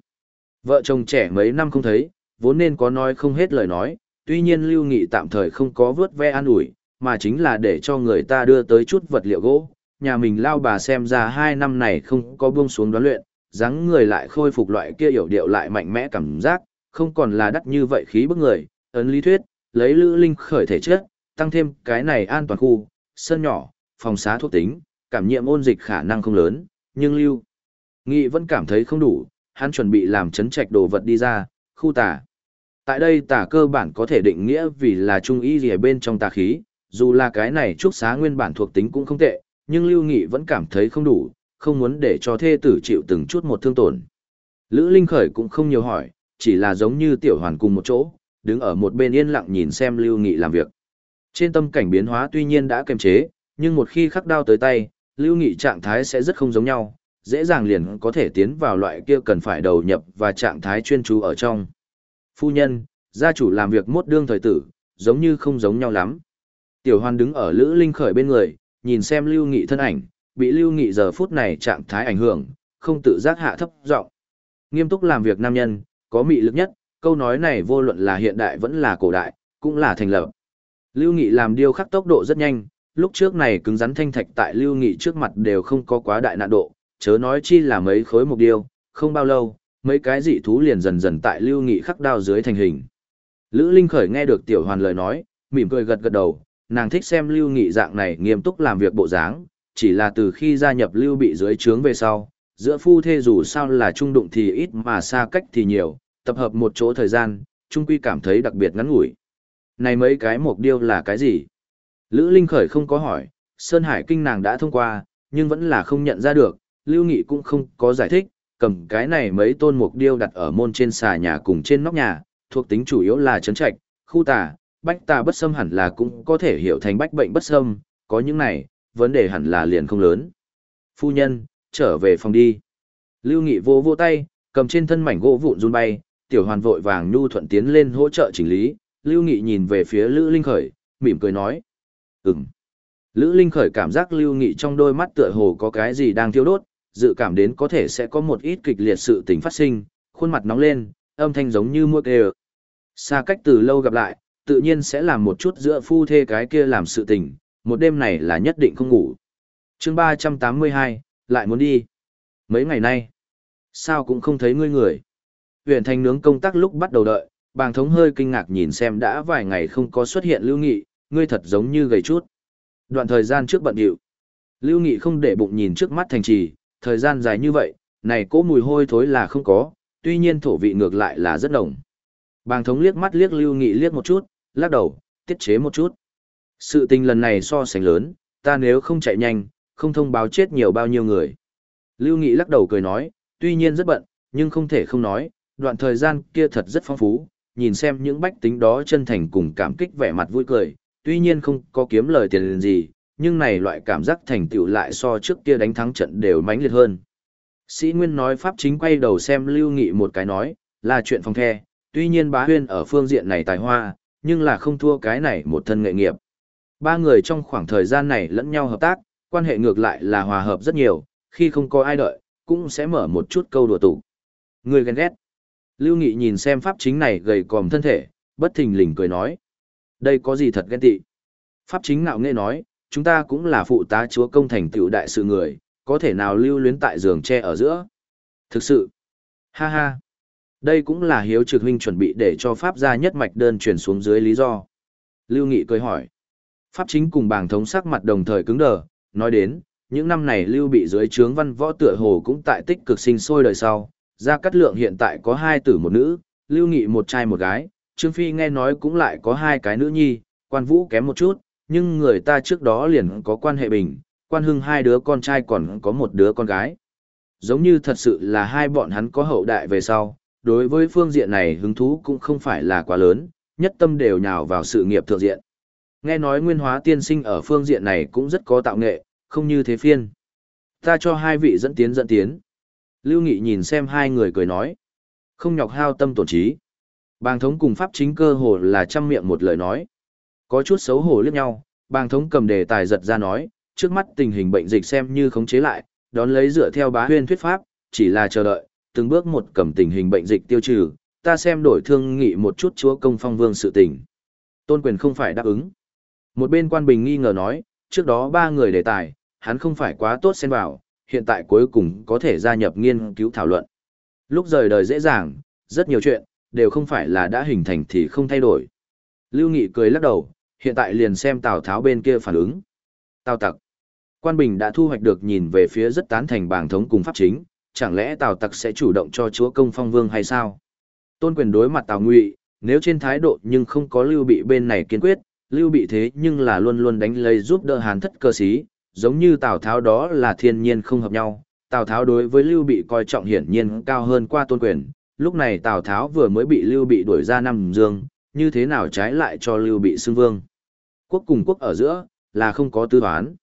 Vợ chồng trẻ mấy năm không thấy, vốn nên có nói không hết lời nói, tuy nhiên Lưu Nghị tạm thời không có vớt ve an ủi, mà chính là để cho người ta đưa tới chút vật liệu gỗ. Nhà mình lao bà xem ra hai năm này không có buông xuống đoán luyện, dáng người lại khôi phục loại kia hiểu điệu lại mạnh mẽ cảm giác, không còn là đắt như vậy khí bức người, ấn lý thuyết, lấy Lữ Linh khởi thể chất, tăng thêm cái này an toàn khu, sân nhỏ, phòng xá thuốc tính, cảm nhiễm ôn dịch khả năng không lớn, nhưng Lưu Nghị vẫn cảm thấy không đủ, hắn chuẩn bị làm chấn trạch đồ vật đi ra, khu tà. Tại đây tà cơ bản có thể định nghĩa vì là trung y gì bên trong tà khí, dù là cái này trúc xá nguyên bản thuộc tính cũng không tệ, nhưng Lưu Nghị vẫn cảm thấy không đủ, không muốn để cho thê tử chịu từng chút một thương tổn. Lữ Linh Khởi cũng không nhiều hỏi, chỉ là giống như tiểu hoàn cùng một chỗ, đứng ở một bên yên lặng nhìn xem Lưu Nghị làm việc. Trên tâm cảnh biến hóa tuy nhiên đã kiềm chế, nhưng một khi khắc đao tới tay, Lưu Nghị trạng thái sẽ rất không giống nhau, dễ dàng liền có thể tiến vào loại kia cần phải đầu nhập và trạng thái chuyên chú ở trong. Phu nhân, gia chủ làm việc mốt đương thời tử, giống như không giống nhau lắm. Tiểu hoan đứng ở Lữ Linh Khởi bên người, nhìn xem Lưu Nghị thân ảnh, bị Lưu Nghị giờ phút này trạng thái ảnh hưởng, không tự giác hạ thấp giọng. Nghiêm túc làm việc nam nhân, có mị lực nhất, câu nói này vô luận là hiện đại vẫn là cổ đại, cũng là thành lập. Lưu Nghị làm điêu khắc tốc độ rất nhanh, lúc trước này cứng rắn thanh thạch tại Lưu Nghị trước mặt đều không có quá đại nạn độ, chớ nói chi là mấy khối mục điêu, không bao lâu, mấy cái dị thú liền dần dần tại Lưu Nghị khắc đao dưới thành hình. Lữ Linh Khởi nghe được Tiểu Hoàn lời nói, mỉm cười gật gật đầu, nàng thích xem Lưu Nghị dạng này nghiêm túc làm việc bộ dáng, chỉ là từ khi gia nhập Lưu bị dưới trướng về sau, giữa phu thê dù sao là trung đụng thì ít mà xa cách thì nhiều, tập hợp một chỗ thời gian, trung quy cảm thấy đặc biệt ngắn ngủi. Này mấy cái mục điêu là cái gì? Lữ Linh Khởi không có hỏi, Sơn Hải Kinh nàng đã thông qua, nhưng vẫn là không nhận ra được, Lưu Nghị cũng không có giải thích, cầm cái này mấy tôn mục điêu đặt ở môn trên xà nhà cùng trên nóc nhà, thuộc tính chủ yếu là chấn trạch, khu tà, bách tà bất xâm hẳn là cũng có thể hiểu thành bách bệnh bất xâm, có những này, vấn đề hẳn là liền không lớn. Phu nhân, trở về phòng đi. Lưu Nghị vô vô tay, cầm trên thân mảnh gỗ vụn run bay, tiểu hoàn vội vàng nhu thuận tiến lên hỗ trợ chỉnh lý, Lưu Nghị nhìn về phía Lữ Linh Khởi, mỉm cười nói. Ừm. Lữ Linh Khởi cảm giác Lưu Nghị trong đôi mắt tựa hồ có cái gì đang thiêu đốt, dự cảm đến có thể sẽ có một ít kịch liệt sự tình phát sinh, khuôn mặt nóng lên, âm thanh giống như mua kề. Xa cách từ lâu gặp lại, tự nhiên sẽ làm một chút giữa phu thê cái kia làm sự tình, một đêm này là nhất định không ngủ. chương 382, lại muốn đi. Mấy ngày nay, sao cũng không thấy ngươi người. Huyện thành nướng công tác lúc bắt đầu đợi, bàng thống hơi kinh ngạc nhìn xem đã vài ngày không có xuất hiện lưu nghị, ngươi thật giống như gầy chút. Đoạn thời gian trước bận điệu. Lưu nghị không để bụng nhìn trước mắt thành trì, thời gian dài như vậy, này cỗ mùi hôi thối là không có, tuy nhiên thổ vị ngược lại là rất nồng. Bàng thống liếc mắt liếc lưu nghị liếc một chút, lắc đầu, tiết chế một chút. Sự tình lần này so sánh lớn, ta nếu không chạy nhanh, không thông báo chết nhiều bao nhiêu người. Lưu Nghị lắc đầu cười nói, tuy nhiên rất bận, nhưng không thể không nói, đoạn thời gian kia thật rất phong phú, nhìn xem những bách tính đó chân thành cùng cảm kích vẻ mặt vui cười, tuy nhiên không có kiếm lời tiền gì, nhưng này loại cảm giác thành tựu lại so trước kia đánh thắng trận đều mãnh liệt hơn. Sĩ Nguyên nói Pháp chính quay đầu xem Lưu Nghị một cái nói, là chuyện phong the, tuy nhiên bá huyên ở phương diện này tài hoa, nhưng là không thua cái này một thân nghệ nghiệp. Ba người trong khoảng thời gian này lẫn nhau hợp tác, quan hệ ngược lại là hòa hợp rất nhiều, khi không có ai đợi, cũng sẽ mở một chút câu đùa tủ. Người ghen ghét. Lưu Nghị nhìn xem pháp chính này gầy còm thân thể, bất thình lình cười nói. Đây có gì thật ghen tị. Pháp chính ngạo nghe nói, chúng ta cũng là phụ tá chúa công thành tựu đại sự người, có thể nào lưu luyến tại giường tre ở giữa. Thực sự. Ha ha. Đây cũng là hiếu trực huynh chuẩn bị để cho Pháp gia nhất mạch đơn truyền xuống dưới lý do. Lưu Nghị cười hỏi. Pháp chính cùng bàng thống sắc mặt đồng thời cứng đờ, nói đến, những năm này Lưu bị dưới trướng văn võ tựa hồ cũng tại tích cực sinh sôi đời sau, Gia Cát Lượng hiện tại có hai tử một nữ, Lưu Nghị một trai một gái, Trương Phi nghe nói cũng lại có hai cái nữ nhi, quan vũ kém một chút, nhưng người ta trước đó liền có quan hệ bình, quan hưng hai đứa con trai còn có một đứa con gái. Giống như thật sự là hai bọn hắn có hậu đại về sau, đối với phương diện này hứng thú cũng không phải là quá lớn, nhất tâm đều nhào vào sự nghiệp thượng diện. Nghe nói nguyên hóa tiên sinh ở phương diện này cũng rất có tạo nghệ, không như thế phiên. Ta cho hai vị dẫn tiến dẫn tiến. Lưu Nghị nhìn xem hai người cười nói. Không nhọc hao tâm tổn trí. Bàng thống cùng pháp chính cơ hồ là trăm miệng một lời nói. Có chút xấu hổ liếc nhau, bàng thống cầm đề tài giật ra nói, trước mắt tình hình bệnh dịch xem như khống chế lại, đón lấy dựa theo bá huyên thuyết pháp, chỉ là chờ đợi, từng bước một cầm tình hình bệnh dịch tiêu trừ, ta xem đổi thương nghị một chút chúa công phong vương sự tình. Tôn quyền không phải đáp ứng. Một bên quan bình nghi ngờ nói, trước đó ba người đề tài, hắn không phải quá tốt xen vào, hiện tại cuối cùng có thể gia nhập nghiên cứu thảo luận. Lúc rời đời dễ dàng, rất nhiều chuyện, đều không phải là đã hình thành thì không thay đổi. Lưu Nghị cười lắc đầu, hiện tại liền xem Tào Tháo bên kia phản ứng. Tào tặc. Quan Bình đã thu hoạch được nhìn về phía rất tán thành bảng thống cùng pháp chính, chẳng lẽ Tào tặc sẽ chủ động cho chúa công phong vương hay sao? Tôn quyền đối mặt Tào Ngụy, nếu trên thái độ nhưng không có Lưu Bị bên này kiên quyết, Lưu Bị thế nhưng là luôn luôn đánh lấy giúp đỡ Hán thất cơ sĩ, giống như Tào Tháo đó là thiên nhiên không hợp nhau. Tào Tháo đối với Lưu Bị coi trọng hiển nhiên cao hơn qua tôn quyền, lúc này Tào Tháo vừa mới bị Lưu Bị đuổi ra năm dương, như thế nào trái lại cho Lưu Bị xưng vương. Quốc cùng quốc ở giữa, là không có tư toán.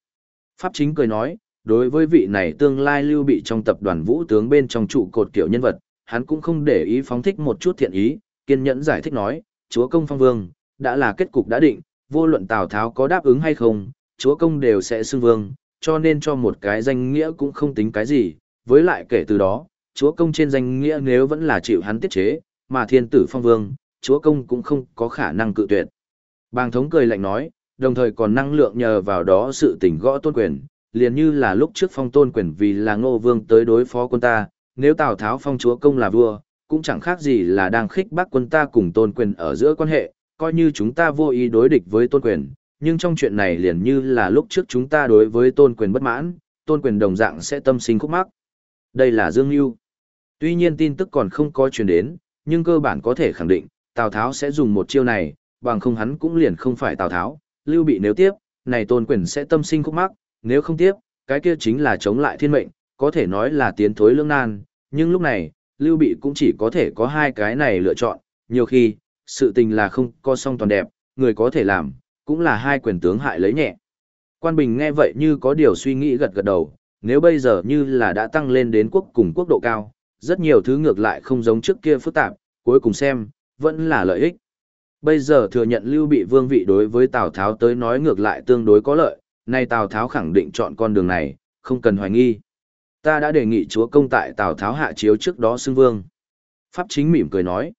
Pháp chính cười nói, đối với vị này tương lai Lưu Bị trong tập đoàn vũ tướng bên trong trụ cột kiểu nhân vật, hắn cũng không để ý phóng thích một chút thiện ý, kiên nhẫn giải thích nói, chúa công phong vương, đã là kết cục đã định, vô luận Tào Tháo có đáp ứng hay không, chúa công đều sẽ xưng vương, cho nên cho một cái danh nghĩa cũng không tính cái gì, với lại kể từ đó, chúa công trên danh nghĩa nếu vẫn là chịu hắn tiết chế, mà thiên tử phong vương, chúa công cũng không có khả năng cự tuyệt. Bàng thống cười lạnh nói, đồng thời còn năng lượng nhờ vào đó sự tỉnh gõ tôn quyền, liền như là lúc trước phong tôn quyền vì là ngô vương tới đối phó quân ta, nếu Tào Tháo phong chúa công là vua, cũng chẳng khác gì là đang khích bác quân ta cùng tôn quyền ở giữa quan hệ, coi như chúng ta vô ý đối địch với tôn quyền, nhưng trong chuyện này liền như là lúc trước chúng ta đối với tôn quyền bất mãn, tôn quyền đồng dạng sẽ tâm sinh khúc mắc. Đây là Dương Nhu. Tuy nhiên tin tức còn không có truyền đến, nhưng cơ bản có thể khẳng định, Tào Tháo sẽ dùng một chiêu này, bằng không hắn cũng liền không phải Tào Tháo, Lưu Bị nếu tiếp, này tôn quyền sẽ tâm sinh khúc mắc, nếu không tiếp, cái kia chính là chống lại thiên mệnh, có thể nói là tiến thối lương nan, nhưng lúc này, Lưu Bị cũng chỉ có thể có hai cái này lựa chọn, nhiều khi, sự tình là không có song toàn đẹp, người có thể làm, cũng là hai quyền tướng hại lấy nhẹ. Quan Bình nghe vậy như có điều suy nghĩ gật gật đầu, nếu bây giờ như là đã tăng lên đến quốc cùng quốc độ cao, rất nhiều thứ ngược lại không giống trước kia phức tạp, cuối cùng xem, vẫn là lợi ích. Bây giờ thừa nhận Lưu Bị vương vị đối với Tào Tháo tới nói ngược lại tương đối có lợi, nay Tào Tháo khẳng định chọn con đường này, không cần hoài nghi. Ta đã đề nghị chúa công tại Tào Tháo hạ chiếu trước đó xưng vương. Pháp chính mỉm cười nói.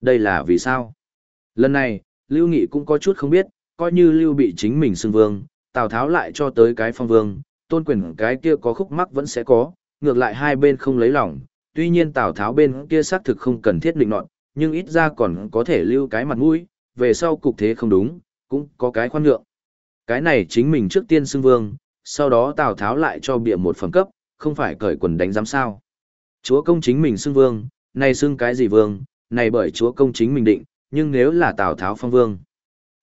Đây là vì sao? Lần này, Lưu Nghị cũng có chút không biết, coi như Lưu bị chính mình xưng vương, Tào Tháo lại cho tới cái phong vương, tôn quyền cái kia có khúc mắc vẫn sẽ có, ngược lại hai bên không lấy lòng. Tuy nhiên Tào Tháo bên kia xác thực không cần thiết định nọt, nhưng ít ra còn có thể lưu cái mặt mũi, về sau cục thế không đúng, cũng có cái khoan nhượng. Cái này chính mình trước tiên xưng vương, sau đó Tào Tháo lại cho bịa một phẩm cấp, không phải cởi quần đánh giám sao. Chúa công chính mình xưng vương, này xưng cái gì vương, này bởi chúa công chính mình định, nhưng nếu là Tào Tháo phong vương.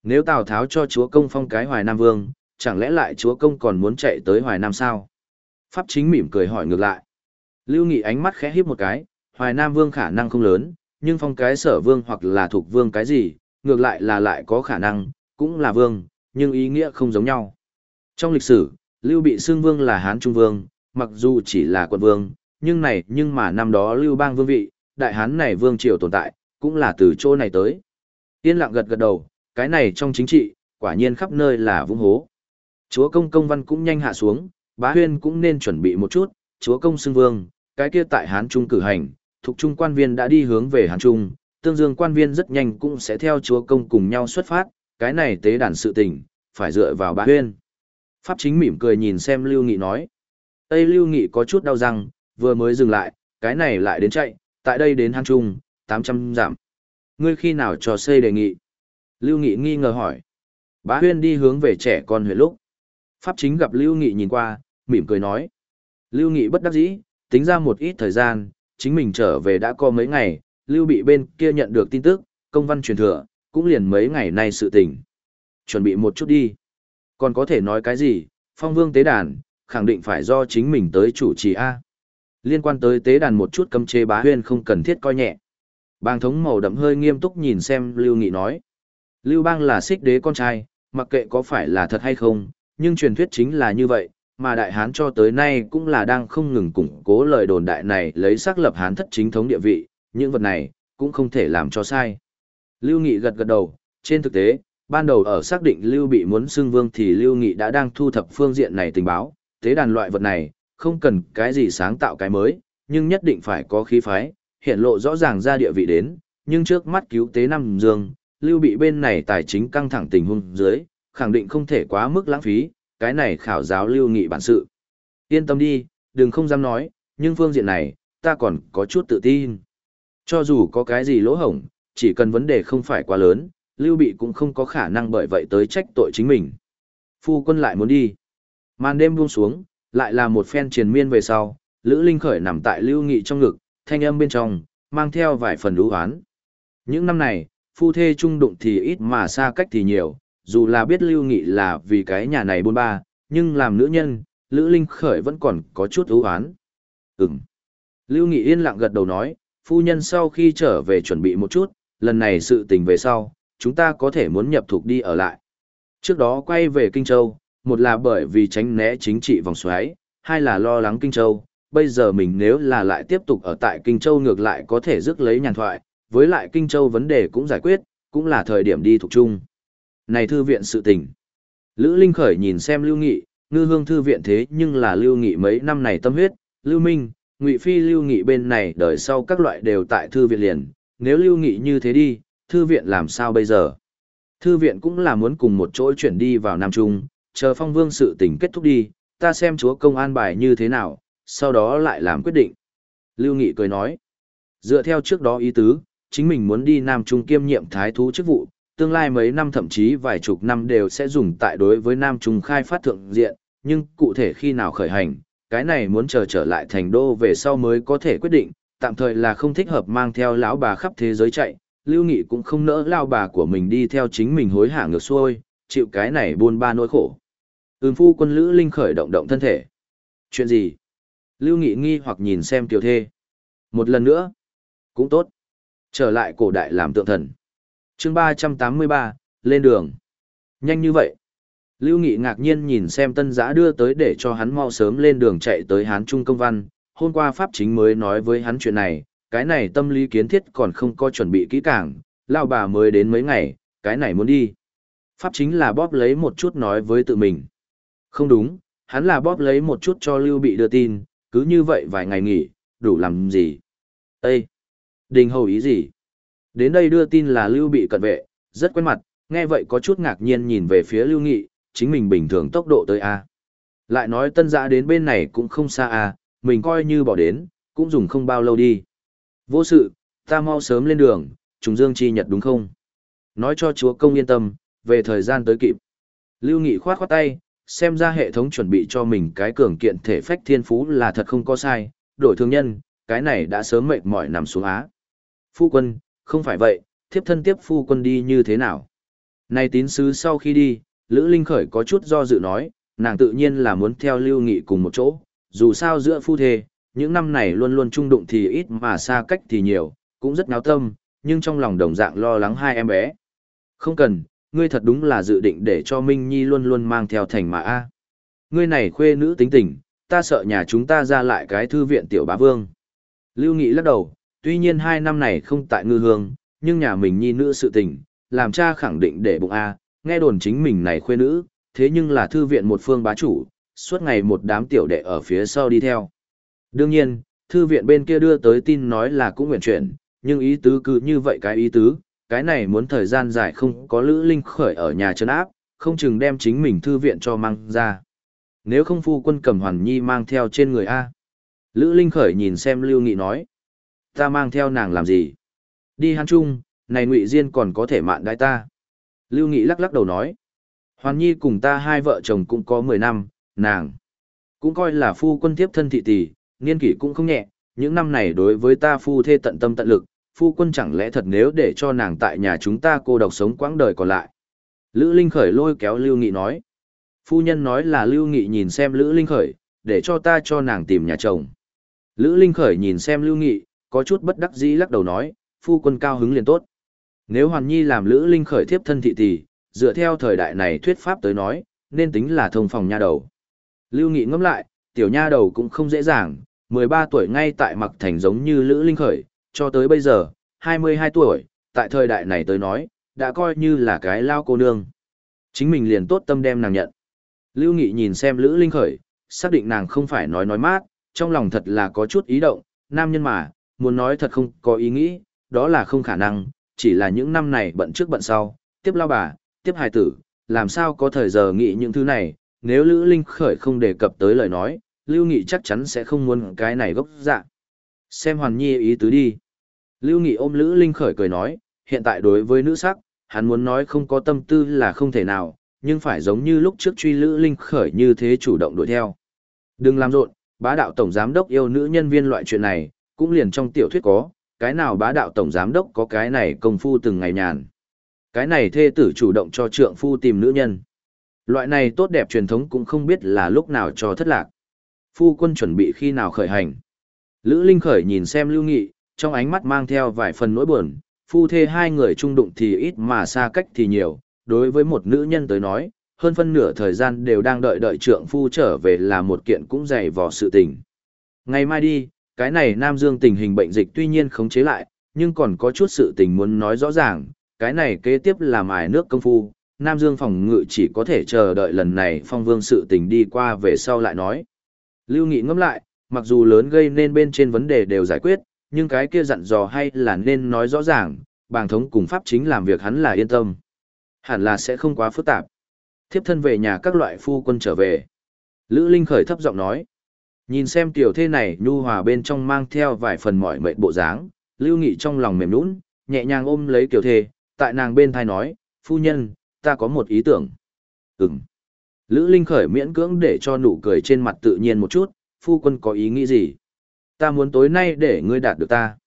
Nếu Tào Tháo cho chúa công phong cái Hoài Nam vương, chẳng lẽ lại chúa công còn muốn chạy tới Hoài Nam sao? Pháp chính mỉm cười hỏi ngược lại. Lưu Nghị ánh mắt khẽ híp một cái, Hoài Nam vương khả năng không lớn, nhưng phong cái sở vương hoặc là thuộc vương cái gì, ngược lại là lại có khả năng, cũng là vương, nhưng ý nghĩa không giống nhau. Trong lịch sử, Lưu bị xưng vương là Hán Trung Vương, mặc dù chỉ là quận vương, nhưng này nhưng mà năm đó Lưu bang vương vị, đại hán này vương triều tồn tại, cũng là từ chỗ này tới. Yên lặng gật gật đầu, cái này trong chính trị, quả nhiên khắp nơi là vũng hố. Chúa công công văn cũng nhanh hạ xuống, bá huyên cũng nên chuẩn bị một chút, chúa công xưng vương, cái kia tại hán trung cử hành, thuộc trung quan viên đã đi hướng về hán trung, tương dương quan viên rất nhanh cũng sẽ theo chúa công cùng nhau xuất phát, cái này tế đàn sự tình, phải dựa vào bá huyên. Pháp chính mỉm cười nhìn xem Lưu Nghị nói. Tây Lưu Nghị có chút đau răng, vừa mới dừng lại, cái này lại đến chạy, tại đây đến Hán Trung, 800 giảm. Ngươi khi nào cho xây đề nghị? Lưu Nghị nghi ngờ hỏi. Bá Huyên đi hướng về trẻ con huyện lúc. Pháp chính gặp Lưu Nghị nhìn qua, mỉm cười nói. Lưu Nghị bất đắc dĩ, tính ra một ít thời gian, chính mình trở về đã có mấy ngày, Lưu bị bên kia nhận được tin tức, công văn truyền thừa, cũng liền mấy ngày nay sự tình. Chuẩn bị một chút đi. Còn có thể nói cái gì, phong vương tế đàn, khẳng định phải do chính mình tới chủ trì A. Liên quan tới tế đàn một chút cấm chế bá huyên không cần thiết coi nhẹ. Bang thống màu đậm hơi nghiêm túc nhìn xem Lưu Nghị nói. Lưu Bang là xích đế con trai, mặc kệ có phải là thật hay không, nhưng truyền thuyết chính là như vậy, mà đại hán cho tới nay cũng là đang không ngừng củng cố lời đồn đại này lấy xác lập hán thất chính thống địa vị, những vật này cũng không thể làm cho sai. Lưu Nghị gật gật đầu, trên thực tế, ban đầu ở xác định Lưu Bị muốn xưng vương thì Lưu Nghị đã đang thu thập phương diện này tình báo, tế đàn loại vật này, không cần cái gì sáng tạo cái mới, nhưng nhất định phải có khí phái, hiện lộ rõ ràng ra địa vị đến, nhưng trước mắt cứu tế năm dương, Lưu Bị bên này tài chính căng thẳng tình huống dưới, khẳng định không thể quá mức lãng phí, cái này khảo giáo Lưu Nghị bản sự. Yên tâm đi, đừng không dám nói, nhưng phương diện này, ta còn có chút tự tin. Cho dù có cái gì lỗ hổng, chỉ cần vấn đề không phải quá lớn, Lưu Bị cũng không có khả năng bởi vậy tới trách tội chính mình. Phu quân lại muốn đi. Màn đêm buông xuống, lại là một phen triền miên về sau, Lữ Linh Khởi nằm tại Lưu Nghị trong ngực, thanh âm bên trong, mang theo vài phần đú hoán. Những năm này, phu thê trung đụng thì ít mà xa cách thì nhiều, dù là biết Lưu Nghị là vì cái nhà này buôn ba, nhưng làm nữ nhân, Lữ Linh Khởi vẫn còn có chút ưu hoán. Ừm. Lưu Nghị yên lặng gật đầu nói, phu nhân sau khi trở về chuẩn bị một chút, lần này sự tình về sau, chúng ta có thể muốn nhập thuộc đi ở lại. Trước đó quay về Kinh Châu, một là bởi vì tránh né chính trị vòng xoáy, hai là lo lắng Kinh Châu, bây giờ mình nếu là lại tiếp tục ở tại Kinh Châu ngược lại có thể rước lấy nhàn thoại, với lại Kinh Châu vấn đề cũng giải quyết, cũng là thời điểm đi thuộc chung. Này thư viện sự tình. Lữ Linh Khởi nhìn xem Lưu Nghị, ngư hương thư viện thế nhưng là Lưu Nghị mấy năm này tâm huyết, Lưu Minh, Ngụy Phi Lưu Nghị bên này đời sau các loại đều tại thư viện liền, nếu Lưu Nghị như thế đi, thư viện làm sao bây giờ? Thư viện cũng là muốn cùng một chỗ chuyển đi vào Nam Trung, chờ phong vương sự tình kết thúc đi, ta xem chúa công an bài như thế nào, sau đó lại làm quyết định. Lưu Nghị cười nói, dựa theo trước đó ý tứ, chính mình muốn đi Nam Trung kiêm nhiệm thái thú chức vụ, tương lai mấy năm thậm chí vài chục năm đều sẽ dùng tại đối với Nam Trung khai phát thượng diện, nhưng cụ thể khi nào khởi hành, cái này muốn chờ trở lại thành đô về sau mới có thể quyết định, tạm thời là không thích hợp mang theo lão bà khắp thế giới chạy, Lưu Nghị cũng không nỡ lao bà của mình đi theo chính mình hối hả ngược xuôi, chịu cái này buôn ba nỗi khổ. Ưm phu quân Lữ Linh khởi động động thân thể. Chuyện gì? Lưu Nghị nghi hoặc nhìn xem tiểu thê. Một lần nữa. Cũng tốt. Trở lại cổ đại làm tượng thần. chương ba trăm tám mươi ba lên đường. Nhanh như vậy. Lưu Nghị ngạc nhiên nhìn xem tân giã đưa tới để cho hắn mau sớm lên đường chạy tới Hán Trung Công Văn. Hôm qua Pháp chính mới nói với hắn chuyện này, cái này tâm lý kiến thiết còn không có chuẩn bị kỹ càng, lao bà mới đến mấy ngày, cái này muốn đi. Pháp chính là bóp lấy một chút nói với tự mình. Không đúng, hắn là bóp lấy một chút cho Lưu bị đưa tin, cứ như vậy vài ngày nghỉ, đủ làm gì. Ê! Đình hầu ý gì? Đến đây đưa tin là Lưu bị cận vệ, rất quen mặt, nghe vậy có chút ngạc nhiên nhìn về phía Lưu Nghị, chính mình bình thường tốc độ tới A. Lại nói tân giã đến bên này cũng không xa A, mình coi như bỏ đến, cũng dùng không bao lâu đi. Vô sự, ta mau sớm lên đường, trùng dương chi nhật đúng không? Nói cho chúa công yên tâm, về thời gian tới kịp. Lưu Nghị khoát khoát tay, xem ra hệ thống chuẩn bị cho mình cái cường kiện thể phách thiên phú là thật không có sai, đổi thương nhân, cái này đã sớm mệt mỏi nằm xuống á. Phu quân, không phải vậy, thiếp thân tiếp phu quân đi như thế nào? Nay tín sứ sau khi đi, Lữ Linh Khởi có chút do dự nói, nàng tự nhiên là muốn theo Lưu Nghị cùng một chỗ, dù sao giữa phu thê, những năm này luôn luôn trung đụng thì ít mà xa cách thì nhiều, cũng rất náo tâm, nhưng trong lòng đồng dạng lo lắng hai em bé. Không cần, ngươi thật đúng là dự định để cho Minh Nhi luôn luôn mang theo thành mà a. Ngươi này khuê nữ tính tình, ta sợ nhà chúng ta ra lại cái thư viện tiểu bá vương. Lưu Nghị lắc đầu, tuy nhiên hai năm này không tại ngư hương, nhưng nhà mình nhi nữ sự tình, làm cha khẳng định để bụng a, nghe đồn chính mình này khuê nữ, thế nhưng là thư viện một phương bá chủ, suốt ngày một đám tiểu đệ ở phía sau đi theo. Đương nhiên, thư viện bên kia đưa tới tin nói là cũng nguyện chuyển, nhưng ý tứ cứ như vậy cái ý tứ, cái này muốn thời gian dài không có Lữ Linh khởi ở nhà trấn áp, không chừng đem chính mình thư viện cho mang ra. Nếu không phu quân cầm hoàn nhi mang theo trên người A. Lữ Linh khởi nhìn xem Lưu Nghị nói. Ta mang theo nàng làm gì? Đi hắn chung, này ngụy Diên còn có thể mạn đại ta. Lưu Nghị lắc lắc đầu nói. Hoàn nhi cùng ta hai vợ chồng cũng có 10 năm, nàng. Cũng coi là phu quân tiếp thân thị tỷ, niên kỷ cũng không nhẹ, những năm này đối với ta phu thê tận tâm tận lực, phu quân chẳng lẽ thật nếu để cho nàng tại nhà chúng ta cô độc sống quãng đời còn lại. Lữ Linh Khởi lôi kéo Lưu Nghị nói. Phu nhân nói là Lưu Nghị nhìn xem Lữ Linh Khởi, để cho ta cho nàng tìm nhà chồng. Lữ Linh Khởi nhìn xem Lưu Nghị, có chút bất đắc dĩ lắc đầu nói, phu quân cao hứng liền tốt. Nếu Hoàn Nhi làm Lữ Linh Khởi thiếp thân thị tỷ, dựa theo thời đại này thuyết pháp tới nói, nên tính là thông phòng nha đầu. Lưu Nghị ngẫm lại, tiểu nha đầu cũng không dễ dàng, 13 tuổi ngay tại mặc thành giống như Lữ Linh Khởi, cho tới bây giờ, 22 tuổi, tại thời đại này tới nói, đã coi như là cái lao cô nương. Chính mình liền tốt tâm đem nàng nhận. Lưu Nghị nhìn xem Lữ Linh Khởi, xác định nàng không phải nói nói mát, trong lòng thật là có chút ý động, nam nhân mà, muốn nói thật không có ý nghĩ, đó là không khả năng, chỉ là những năm này bận trước bận sau, tiếp lao bà, tiếp hài tử, làm sao có thời giờ nghĩ những thứ này, nếu Lữ Linh Khởi không đề cập tới lời nói, Lưu Nghị chắc chắn sẽ không muốn cái này gốc dạ. Xem Hoàn Nhi ý tứ đi. Lưu Nghị ôm Lữ Linh khởi cười nói, hiện tại đối với nữ sắc, hắn muốn nói không có tâm tư là không thể nào, nhưng phải giống như lúc trước truy Lữ Linh khởi như thế chủ động đuổi theo. Đừng làm rộn, bá đạo tổng giám đốc yêu nữ nhân viên loại chuyện này, cũng liền trong tiểu thuyết có, cái nào bá đạo tổng giám đốc có cái này công phu từng ngày nhàn. Cái này thê tử chủ động cho trượng phu tìm nữ nhân. Loại này tốt đẹp truyền thống cũng không biết là lúc nào cho thất lạc. Phu quân chuẩn bị khi nào khởi hành. Lữ Linh khởi nhìn xem Lưu Nghị, trong ánh mắt mang theo vài phần nỗi buồn, phu thê hai người chung đụng thì ít mà xa cách thì nhiều, đối với một nữ nhân tới nói, hơn phân nửa thời gian đều đang đợi đợi trượng phu trở về là một kiện cũng dày vò sự tình. Ngày mai đi, cái này Nam Dương tình hình bệnh dịch tuy nhiên khống chế lại, nhưng còn có chút sự tình muốn nói rõ ràng, cái này kế tiếp là mài nước công phu, Nam Dương phòng ngự chỉ có thể chờ đợi lần này phong vương sự tình đi qua về sau lại nói. Lưu Nghị ngẫm lại, mặc dù lớn gây nên bên trên vấn đề đều giải quyết, nhưng cái kia dặn dò hay là nên nói rõ ràng, bàng thống cùng pháp chính làm việc hắn là yên tâm. Hẳn là sẽ không quá phức tạp. Thiếp thân về nhà các loại phu quân trở về. Lữ Linh khởi thấp giọng nói. Nhìn xem tiểu thê này nhu hòa bên trong mang theo vài phần mỏi mệt bộ dáng, Lưu Nghị trong lòng mềm nũng, nhẹ nhàng ôm lấy tiểu thê, tại nàng bên thai nói, phu nhân, ta có một ý tưởng. Ừm. Lữ Linh khởi miễn cưỡng để cho nụ cười trên mặt tự nhiên một chút, phu quân có ý nghĩ gì? Ta muốn tối nay để ngươi đạt được ta.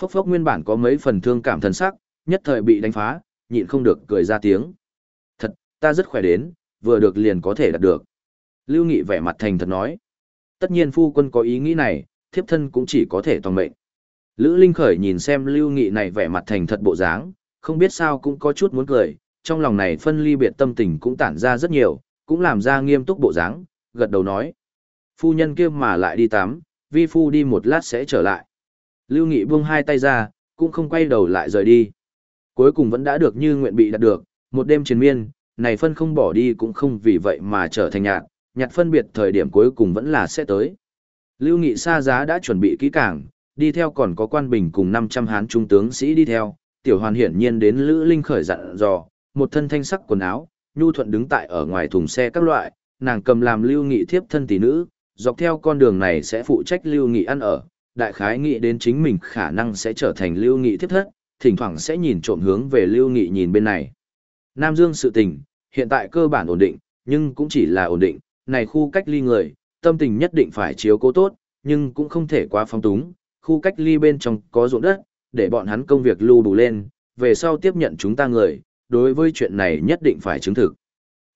Phốc phốc nguyên bản có mấy phần thương cảm thần sắc, nhất thời bị đánh phá, nhịn không được cười ra tiếng. Thật, ta rất khỏe đến, vừa được liền có thể đạt được. Lưu Nghị vẻ mặt thành thật nói. Tất nhiên phu quân có ý nghĩ này, thiếp thân cũng chỉ có thể toàn mệnh. Lữ Linh Khởi nhìn xem Lưu Nghị này vẻ mặt thành thật bộ dáng, không biết sao cũng có chút muốn cười, trong lòng này phân ly biệt tâm tình cũng tản ra rất nhiều, cũng làm ra nghiêm túc bộ dáng, gật đầu nói. Phu nhân kia mà lại đi tắm, vi phu đi một lát sẽ trở lại. Lưu Nghị buông hai tay ra, cũng không quay đầu lại rời đi. Cuối cùng vẫn đã được như nguyện bị đạt được, một đêm chiến miên, này phân không bỏ đi cũng không vì vậy mà trở thành nhạt, nhặt phân biệt thời điểm cuối cùng vẫn là sẽ tới. Lưu Nghị xa giá đã chuẩn bị kỹ càng, đi theo còn có quan bình cùng 500 hán trung tướng sĩ đi theo, tiểu hoàn hiển nhiên đến Lữ Linh khởi dặn dò, một thân thanh sắc quần áo, nhu thuận đứng tại ở ngoài thùng xe các loại, nàng cầm làm Lưu Nghị thiếp thân tỷ nữ, dọc theo con đường này sẽ phụ trách Lưu Nghị ăn ở, đại khái nghĩ đến chính mình khả năng sẽ trở thành Lưu Nghị thiếp thất, thỉnh thoảng sẽ nhìn trộm hướng về Lưu Nghị nhìn bên này. Nam Dương sự tình, hiện tại cơ bản ổn định, nhưng cũng chỉ là ổn định, này khu cách ly người, tâm tình nhất định phải chiếu cố tốt, nhưng cũng không thể quá phong túng, khu cách ly bên trong có ruộng đất, để bọn hắn công việc lưu đủ lên, về sau tiếp nhận chúng ta người, đối với chuyện này nhất định phải chứng thực.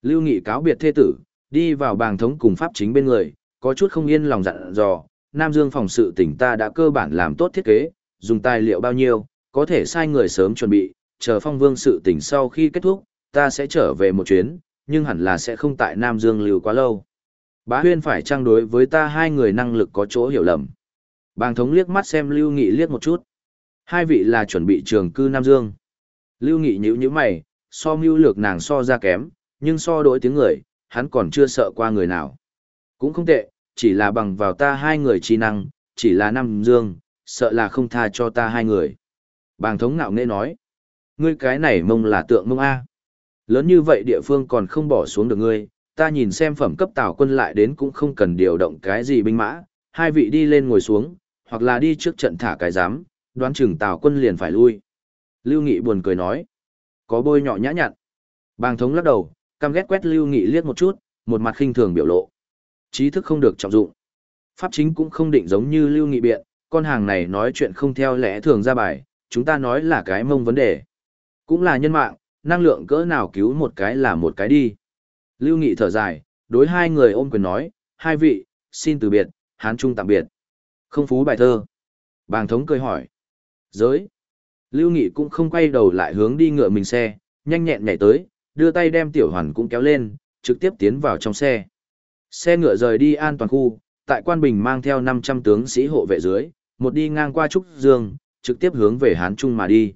Lưu Nghị cáo biệt thê tử, đi vào bàng thống cùng pháp chính bên người, có chút không yên lòng dặn dò, Nam Dương phòng sự tỉnh ta đã cơ bản làm tốt thiết kế, dùng tài liệu bao nhiêu, có thể sai người sớm chuẩn bị, chờ phong vương sự tỉnh sau khi kết thúc, ta sẽ trở về một chuyến, nhưng hẳn là sẽ không tại Nam Dương lưu quá lâu. Bá huyên phải trang đối với ta hai người năng lực có chỗ hiểu lầm. Bàng thống liếc mắt xem Lưu Nghị liếc một chút. Hai vị là chuẩn bị trường cư Nam Dương. Lưu Nghị nhíu nhíu mày, so mưu lược nàng so ra kém, nhưng so đối tiếng người, hắn còn chưa sợ qua người nào. Cũng không tệ, chỉ là bằng vào ta hai người chi năng, chỉ là Nam Dương, sợ là không tha cho ta hai người. Bàng thống ngạo nghệ nói, ngươi cái này mông là tượng mông A. Lớn như vậy địa phương còn không bỏ xuống được ngươi, ta nhìn xem phẩm cấp tào quân lại đến cũng không cần điều động cái gì binh mã, hai vị đi lên ngồi xuống, hoặc là đi trước trận thả cái giám, đoán chừng tào quân liền phải lui. Lưu Nghị buồn cười nói, có bôi nhọ nhã nhặn. Bàng thống lắc đầu, căm ghét quét Lưu Nghị liếc một chút, một mặt khinh thường biểu lộ. Trí thức không được trọng dụng. Pháp chính cũng không định giống như Lưu Nghị biện, con hàng này nói chuyện không theo lẽ thường ra bài, chúng ta nói là cái mông vấn đề. Cũng là nhân mạng, năng lượng cỡ nào cứu một cái là một cái đi. Lưu Nghị thở dài, đối hai người ôm quyền nói, hai vị, xin từ biệt, hán trung tạm biệt. Không phú bài thơ. Bàng thống cười hỏi. Giới. Lưu Nghị cũng không quay đầu lại hướng đi ngựa mình xe, nhanh nhẹn nhảy tới, đưa tay đem tiểu hoàn cũng kéo lên, trực tiếp tiến vào trong xe. Xe ngựa rời đi an toàn khu, tại quan bình mang theo 500 tướng sĩ hộ vệ dưới, một đi ngang qua Trúc Dương, trực tiếp hướng về Hán Trung mà đi.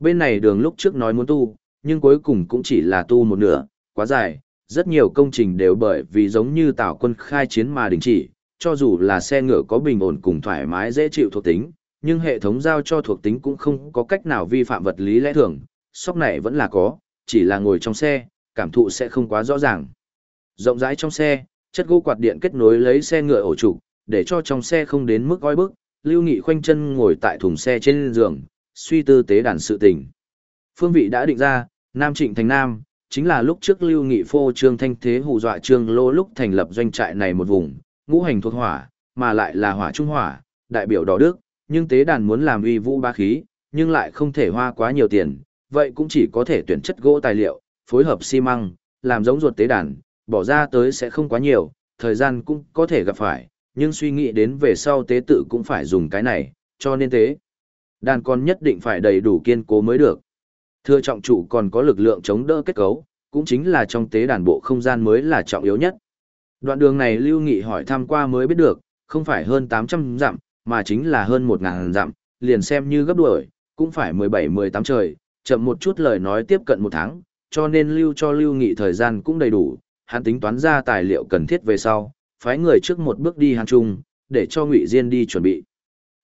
Bên này đường lúc trước nói muốn tu, nhưng cuối cùng cũng chỉ là tu một nửa, quá dài, rất nhiều công trình đều bởi vì giống như tảo quân khai chiến mà đình chỉ, cho dù là xe ngựa có bình ổn cùng thoải mái dễ chịu thuộc tính, nhưng hệ thống giao cho thuộc tính cũng không có cách nào vi phạm vật lý lẽ thường, sóc này vẫn là có, chỉ là ngồi trong xe, cảm thụ sẽ không quá rõ ràng. Rộng rãi trong xe, chất gỗ quạt điện kết nối lấy xe ngựa ổ trụ, để cho trong xe không đến mức oi bức, Lưu Nghị khoanh chân ngồi tại thùng xe trên giường, suy tư tế đàn sự tình. Phương vị đã định ra, Nam Trịnh thành Nam, chính là lúc trước Lưu Nghị phô trương thanh thế hù dọa trương lô lúc thành lập doanh trại này một vùng, ngũ hành thuộc hỏa, mà lại là hỏa trung hỏa, đại biểu đỏ đức, nhưng tế đàn muốn làm uy vũ ba khí, nhưng lại không thể hoa quá nhiều tiền, vậy cũng chỉ có thể tuyển chất gỗ tài liệu, phối hợp xi măng, làm giống ruột tế đàn, bỏ ra tới sẽ không quá nhiều, thời gian cũng có thể gặp phải, nhưng suy nghĩ đến về sau tế tự cũng phải dùng cái này, cho nên tế. Đàn con nhất định phải đầy đủ kiên cố mới được. Thưa trọng chủ còn có lực lượng chống đỡ kết cấu, cũng chính là trong tế đàn bộ không gian mới là trọng yếu nhất. Đoạn đường này Lưu Nghị hỏi thăm qua mới biết được, không phải hơn 800 dặm, mà chính là hơn 1.000 dặm, liền xem như gấp đuổi, cũng phải 17-18 trời, chậm một chút lời nói tiếp cận một tháng, cho nên lưu cho Lưu Nghị thời gian cũng đầy đủ, hắn tính toán ra tài liệu cần thiết về sau, phái người trước một bước đi Hàn Trung, để cho Ngụy Diên đi chuẩn bị.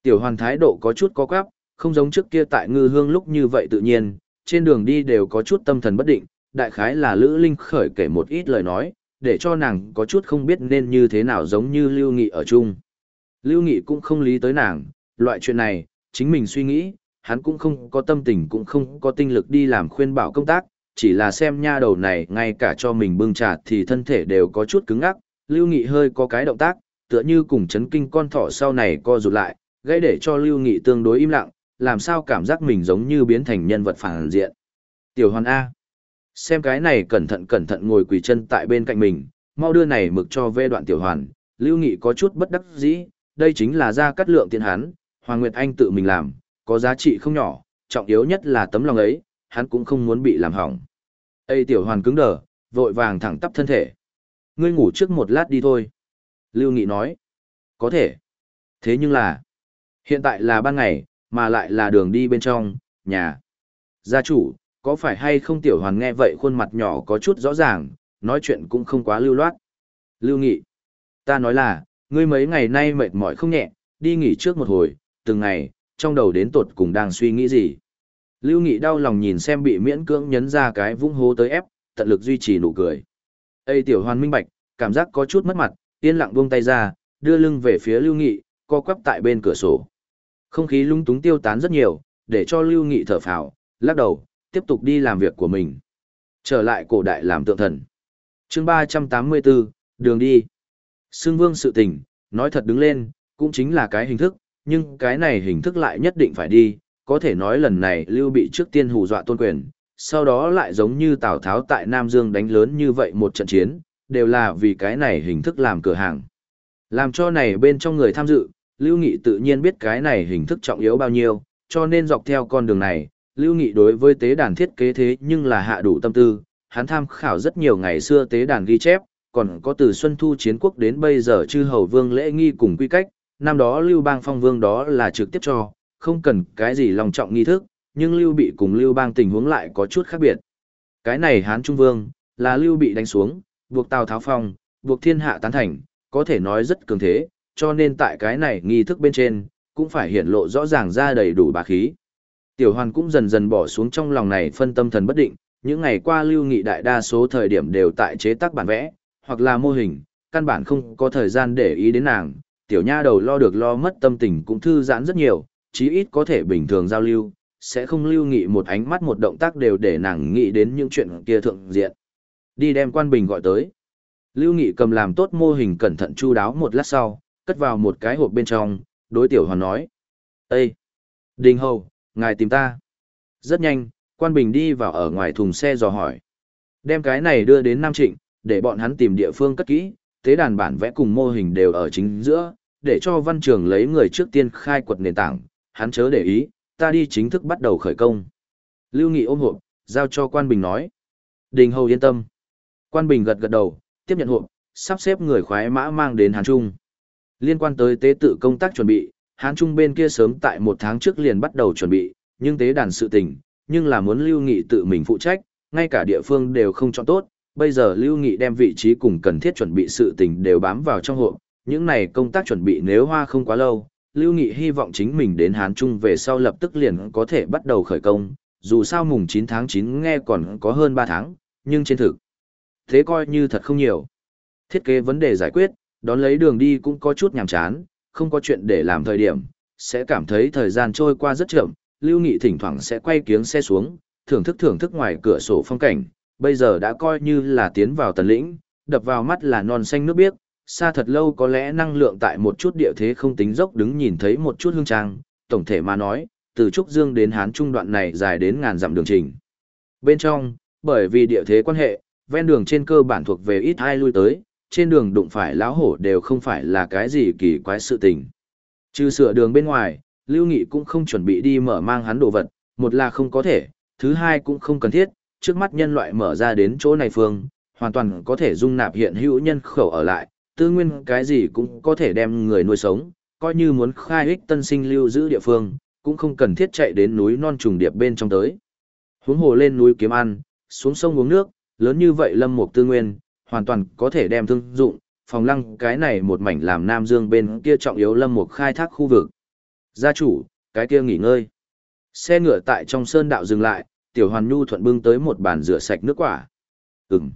Tiểu Hoàn thái độ có chút có quắp, không giống trước kia tại Ngư Hương lúc như vậy tự nhiên, trên đường đi đều có chút tâm thần bất định, đại khái là Lữ Linh khởi kể một ít lời nói, để cho nàng có chút không biết nên như thế nào giống như Lưu Nghị ở chung. Lưu Nghị cũng không lý tới nàng, loại chuyện này, chính mình suy nghĩ, hắn cũng không có tâm tình cũng không có tinh lực đi làm khuyên bảo công tác, chỉ là xem nha đầu này ngay cả cho mình bưng trà thì thân thể đều có chút cứng ngắc, Lưu Nghị hơi có cái động tác, tựa như cùng chấn kinh con thỏ sau này co rụt lại, gây để cho Lưu Nghị tương đối im lặng, làm sao cảm giác mình giống như biến thành nhân vật phản diện. Tiểu Hoàn A. Xem cái này cẩn thận cẩn thận ngồi quỳ chân tại bên cạnh mình, mau đưa này mực cho vê đoạn Tiểu Hoàn, Lưu Nghị có chút bất đắc dĩ, đây chính là ra cắt lượng tiền hắn, Hoàng Nguyệt Anh tự mình làm, có giá trị không nhỏ, trọng yếu nhất là tấm lòng ấy, hắn cũng không muốn bị làm hỏng. Ê Tiểu Hoàn cứng đờ, vội vàng thẳng tắp thân thể. Ngươi ngủ trước một lát đi thôi. Lưu Nghị nói. Có thể. Thế nhưng là, hiện tại là ban ngày, mà lại là đường đi bên trong, nhà. Gia chủ, có phải hay không tiểu hoàn nghe vậy khuôn mặt nhỏ có chút rõ ràng, nói chuyện cũng không quá lưu loát. Lưu Nghị. Ta nói là, ngươi mấy ngày nay mệt mỏi không nhẹ, đi nghỉ trước một hồi, từng ngày, trong đầu đến tột cùng đang suy nghĩ gì. Lưu Nghị đau lòng nhìn xem bị miễn cưỡng nhấn ra cái vung hố tới ép, tận lực duy trì nụ cười. Ê tiểu hoàn minh bạch, cảm giác có chút mất mặt, yên lặng buông tay ra, đưa lưng về phía Lưu Nghị, co quắp tại bên cửa sổ. Không khí lung túng tiêu tán rất nhiều, để cho Lưu Nghị thở phào, lắc đầu, tiếp tục đi làm việc của mình. Trở lại cổ đại làm tượng thần. chương 384, đường đi. Sương Vương sự tình, nói thật đứng lên, cũng chính là cái hình thức, nhưng cái này hình thức lại nhất định phải đi, có thể nói lần này Lưu bị trước tiên hù dọa tôn quyền, sau đó lại giống như Tào Tháo tại Nam Dương đánh lớn như vậy một trận chiến, đều là vì cái này hình thức làm cửa hàng. Làm cho này bên trong người tham dự, Lưu Nghị tự nhiên biết cái này hình thức trọng yếu bao nhiêu, cho nên dọc theo con đường này, Lưu Nghị đối với tế đàn thiết kế thế nhưng là hạ đủ tâm tư, hắn tham khảo rất nhiều ngày xưa tế đàn ghi chép, còn có từ Xuân Thu chiến quốc đến bây giờ chư hầu vương lễ nghi cùng quy cách, năm đó Lưu Bang phong vương đó là trực tiếp cho, không cần cái gì lòng trọng nghi thức, nhưng Lưu Bị cùng Lưu Bang tình huống lại có chút khác biệt. Cái này Hán Trung Vương, là Lưu Bị đánh xuống, buộc Tào Tháo Phong, buộc thiên hạ tán thành, có thể nói rất cường thế, cho nên tại cái này nghi thức bên trên, cũng phải hiện lộ rõ ràng ra đầy đủ bá khí. Tiểu Hoàn cũng dần dần bỏ xuống trong lòng này phân tâm thần bất định, những ngày qua lưu nghị đại đa số thời điểm đều tại chế tác bản vẽ, hoặc là mô hình, căn bản không có thời gian để ý đến nàng, tiểu nha đầu lo được lo mất tâm tình cũng thư giãn rất nhiều, chí ít có thể bình thường giao lưu, sẽ không lưu nghị một ánh mắt một động tác đều để nàng nghĩ đến những chuyện kia thượng diện. Đi đem quan bình gọi tới. Lưu Nghị cầm làm tốt mô hình cẩn thận chu đáo một lát sau, cất vào một cái hộp bên trong, đối tiểu hoàn nói. Ê! Đình hầu, ngài tìm ta. Rất nhanh, quan bình đi vào ở ngoài thùng xe dò hỏi. Đem cái này đưa đến Nam Trịnh, để bọn hắn tìm địa phương cất kỹ, tế đàn bản vẽ cùng mô hình đều ở chính giữa, để cho văn trường lấy người trước tiên khai quật nền tảng, hắn chớ để ý, ta đi chính thức bắt đầu khởi công. Lưu Nghị ôm hộp, giao cho quan bình nói. Đình hầu yên tâm. Quan bình gật gật đầu, tiếp nhận hộp, sắp xếp người khoái mã mang đến hàn Trung. Liên quan tới tế tự công tác chuẩn bị, Hán Trung bên kia sớm tại một tháng trước liền bắt đầu chuẩn bị, nhưng tế đàn sự tình, nhưng là muốn Lưu Nghị tự mình phụ trách, ngay cả địa phương đều không chọn tốt, bây giờ Lưu Nghị đem vị trí cùng cần thiết chuẩn bị sự tình đều bám vào trong hộp, những này công tác chuẩn bị nếu hoa không quá lâu, Lưu Nghị hy vọng chính mình đến Hán Trung về sau lập tức liền có thể bắt đầu khởi công, dù sao mùng 9 tháng 9 nghe còn có hơn 3 tháng, nhưng trên thực thế coi như thật không nhiều. Thiết kế vấn đề giải quyết, đón lấy đường đi cũng có chút nhàm chán, không có chuyện để làm thời điểm, sẽ cảm thấy thời gian trôi qua rất chậm, Lưu Nghị thỉnh thoảng sẽ quay kiếng xe xuống, thưởng thức thưởng thức ngoài cửa sổ phong cảnh, bây giờ đã coi như là tiến vào tần lĩnh, đập vào mắt là non xanh nước biếc, xa thật lâu có lẽ năng lượng tại một chút địa thế không tính dốc đứng nhìn thấy một chút hương trang, tổng thể mà nói, từ Trúc Dương đến Hán Trung đoạn này dài đến ngàn dặm đường trình. Bên trong, bởi vì địa thế quan hệ, ven đường trên cơ bản thuộc về ít ai lui tới, trên đường đụng phải lão hổ đều không phải là cái gì kỳ quái sự tình. Trừ sửa đường bên ngoài, Lưu Nghị cũng không chuẩn bị đi mở mang hắn đồ vật, một là không có thể, thứ hai cũng không cần thiết, trước mắt nhân loại mở ra đến chỗ này phương, hoàn toàn có thể dung nạp hiện hữu nhân khẩu ở lại, tư nguyên cái gì cũng có thể đem người nuôi sống, coi như muốn khai ích tân sinh lưu giữ địa phương, cũng không cần thiết chạy đến núi non trùng điệp bên trong tới. Huống hồ lên núi kiếm ăn, xuống sông uống nước, lớn như vậy lâm mục tư nguyên, hoàn toàn có thể đem thương dụng, phòng lăng cái này một mảnh làm Nam Dương bên kia trọng yếu lâm mục khai thác khu vực. Gia chủ, cái kia nghỉ ngơi. Xe ngựa tại trong sơn đạo dừng lại, tiểu hoàn nhu thuận bưng tới một bàn rửa sạch nước quả. Ừm.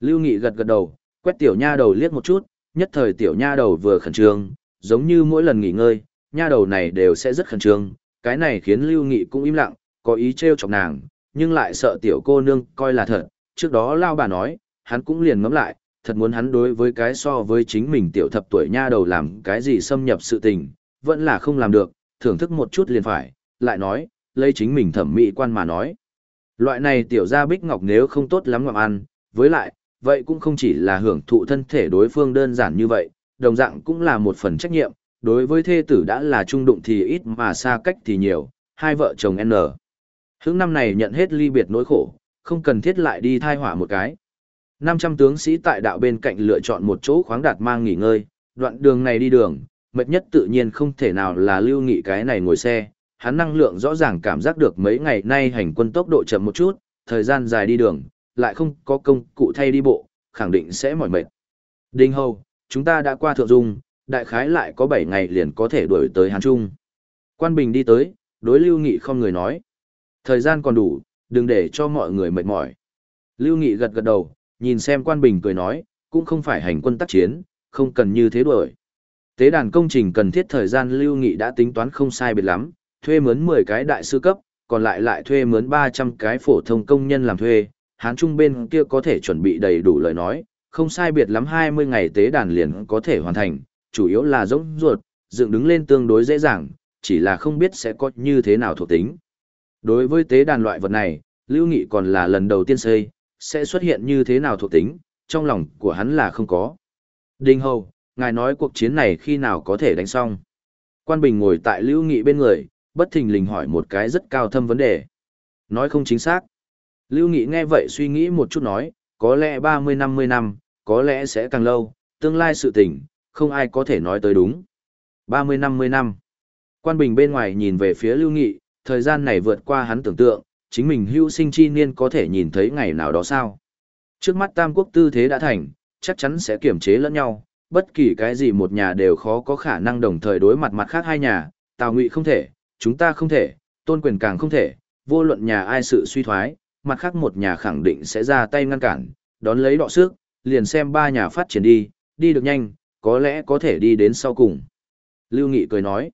Lưu Nghị gật gật đầu, quét tiểu nha đầu liếc một chút, nhất thời tiểu nha đầu vừa khẩn trương, giống như mỗi lần nghỉ ngơi, nha đầu này đều sẽ rất khẩn trương, cái này khiến Lưu Nghị cũng im lặng, có ý trêu chọc nàng, nhưng lại sợ tiểu cô nương coi là thật, trước đó lao bà nói, hắn cũng liền ngẫm lại, thật muốn hắn đối với cái so với chính mình tiểu thập tuổi nha đầu làm cái gì xâm nhập sự tình, vẫn là không làm được, thưởng thức một chút liền phải, lại nói, lấy chính mình thẩm mỹ quan mà nói. Loại này tiểu gia bích ngọc nếu không tốt lắm ngọc ăn, với lại, vậy cũng không chỉ là hưởng thụ thân thể đối phương đơn giản như vậy, đồng dạng cũng là một phần trách nhiệm, đối với thê tử đã là trung đụng thì ít mà xa cách thì nhiều, hai vợ chồng N. Hướng năm này nhận hết ly biệt nỗi khổ, không cần thiết lại đi thai hỏa một cái. 500 tướng sĩ tại đạo bên cạnh lựa chọn một chỗ khoáng đạt mang nghỉ ngơi, đoạn đường này đi đường, mệt nhất tự nhiên không thể nào là lưu nghị cái này ngồi xe, hắn năng lượng rõ ràng cảm giác được mấy ngày nay hành quân tốc độ chậm một chút, thời gian dài đi đường, lại không có công cụ thay đi bộ, khẳng định sẽ mỏi mệt. Đinh Hầu, chúng ta đã qua Thượng Dung, đại khái lại có 7 ngày liền có thể đuổi tới Hàn Trung. Quan Bình đi tới, đối Lưu Nghị không người nói. Thời gian còn đủ, đừng để cho mọi người mệt mỏi. Lưu Nghị gật gật đầu, nhìn xem Quan Bình cười nói, cũng không phải hành quân tác chiến, không cần như thế đuổi. Tế đàn công trình cần thiết thời gian Lưu Nghị đã tính toán không sai biệt lắm, thuê mướn 10 cái đại sư cấp, còn lại lại thuê mướn 300 cái phổ thông công nhân làm thuê, Hán Trung bên kia có thể chuẩn bị đầy đủ lời nói, không sai biệt lắm 20 ngày tế đàn liền có thể hoàn thành, chủ yếu là giống ruột, dựng đứng lên tương đối dễ dàng, chỉ là không biết sẽ có như thế nào thuộc tính. Đối với tế đàn loại vật này, Lưu Nghị còn là lần đầu tiên xây, sẽ xuất hiện như thế nào thuộc tính, trong lòng của hắn là không có. Đinh Hầu, ngài nói cuộc chiến này khi nào có thể đánh xong. Quan Bình ngồi tại Lưu Nghị bên người, bất thình lình hỏi một cái rất cao thâm vấn đề. Nói không chính xác. Lưu Nghị nghe vậy suy nghĩ một chút nói, có lẽ 30-50 năm, có lẽ sẽ càng lâu, tương lai sự tình, không ai có thể nói tới đúng. 30-50 năm. Quan Bình bên ngoài nhìn về phía Lưu Nghị, thời gian này vượt qua hắn tưởng tượng, chính mình hưu sinh chi niên có thể nhìn thấy ngày nào đó sao. Trước mắt Tam Quốc tư thế đã thành, chắc chắn sẽ kiểm chế lẫn nhau, bất kỳ cái gì một nhà đều khó có khả năng đồng thời đối mặt mặt khác hai nhà, Tào Ngụy không thể, chúng ta không thể, tôn quyền càng không thể, vô luận nhà ai sự suy thoái, mặt khác một nhà khẳng định sẽ ra tay ngăn cản, đón lấy đọ sức, liền xem ba nhà phát triển đi, đi được nhanh, có lẽ có thể đi đến sau cùng. Lưu Nghị cười nói,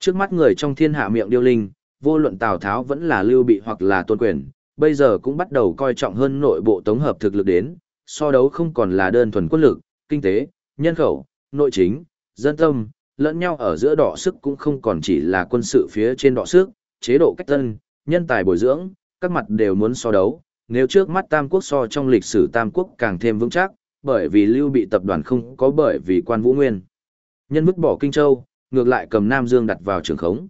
trước mắt người trong thiên hạ miệng điêu linh, vô luận Tào Tháo vẫn là Lưu Bị hoặc là Tôn Quyền, bây giờ cũng bắt đầu coi trọng hơn nội bộ tổng hợp thực lực đến, so đấu không còn là đơn thuần quân lực, kinh tế, nhân khẩu, nội chính, dân tâm, lẫn nhau ở giữa đọ sức cũng không còn chỉ là quân sự phía trên đọ sức, chế độ cách tân, nhân tài bồi dưỡng, các mặt đều muốn so đấu. Nếu trước mắt Tam Quốc so trong lịch sử Tam Quốc càng thêm vững chắc, bởi vì Lưu bị tập đoàn không có bởi vì quan vũ nguyên. Nhân vứt bỏ Kinh Châu, ngược lại cầm Nam Dương đặt vào trường khống.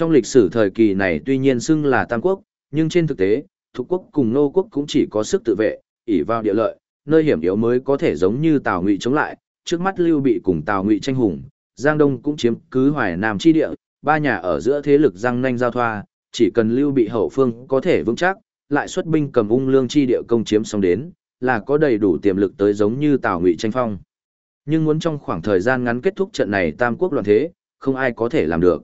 Trong lịch sử thời kỳ này tuy nhiên xưng là Tam Quốc, nhưng trên thực tế, Thục Quốc cùng Nô Quốc cũng chỉ có sức tự vệ, ỷ vào địa lợi, nơi hiểm yếu mới có thể giống như Tào Ngụy chống lại, trước mắt Lưu bị cùng Tào Ngụy tranh hùng, Giang Đông cũng chiếm cứ Hoài Nam chi địa, ba nhà ở giữa thế lực răng nanh giao thoa, chỉ cần Lưu bị hậu phương có thể vững chắc, lại xuất binh cầm ung lương chi địa công chiếm xong đến, là có đầy đủ tiềm lực tới giống như Tào Ngụy tranh phong. Nhưng muốn trong khoảng thời gian ngắn kết thúc trận này tam quốc loạn thế, không ai có thể làm được.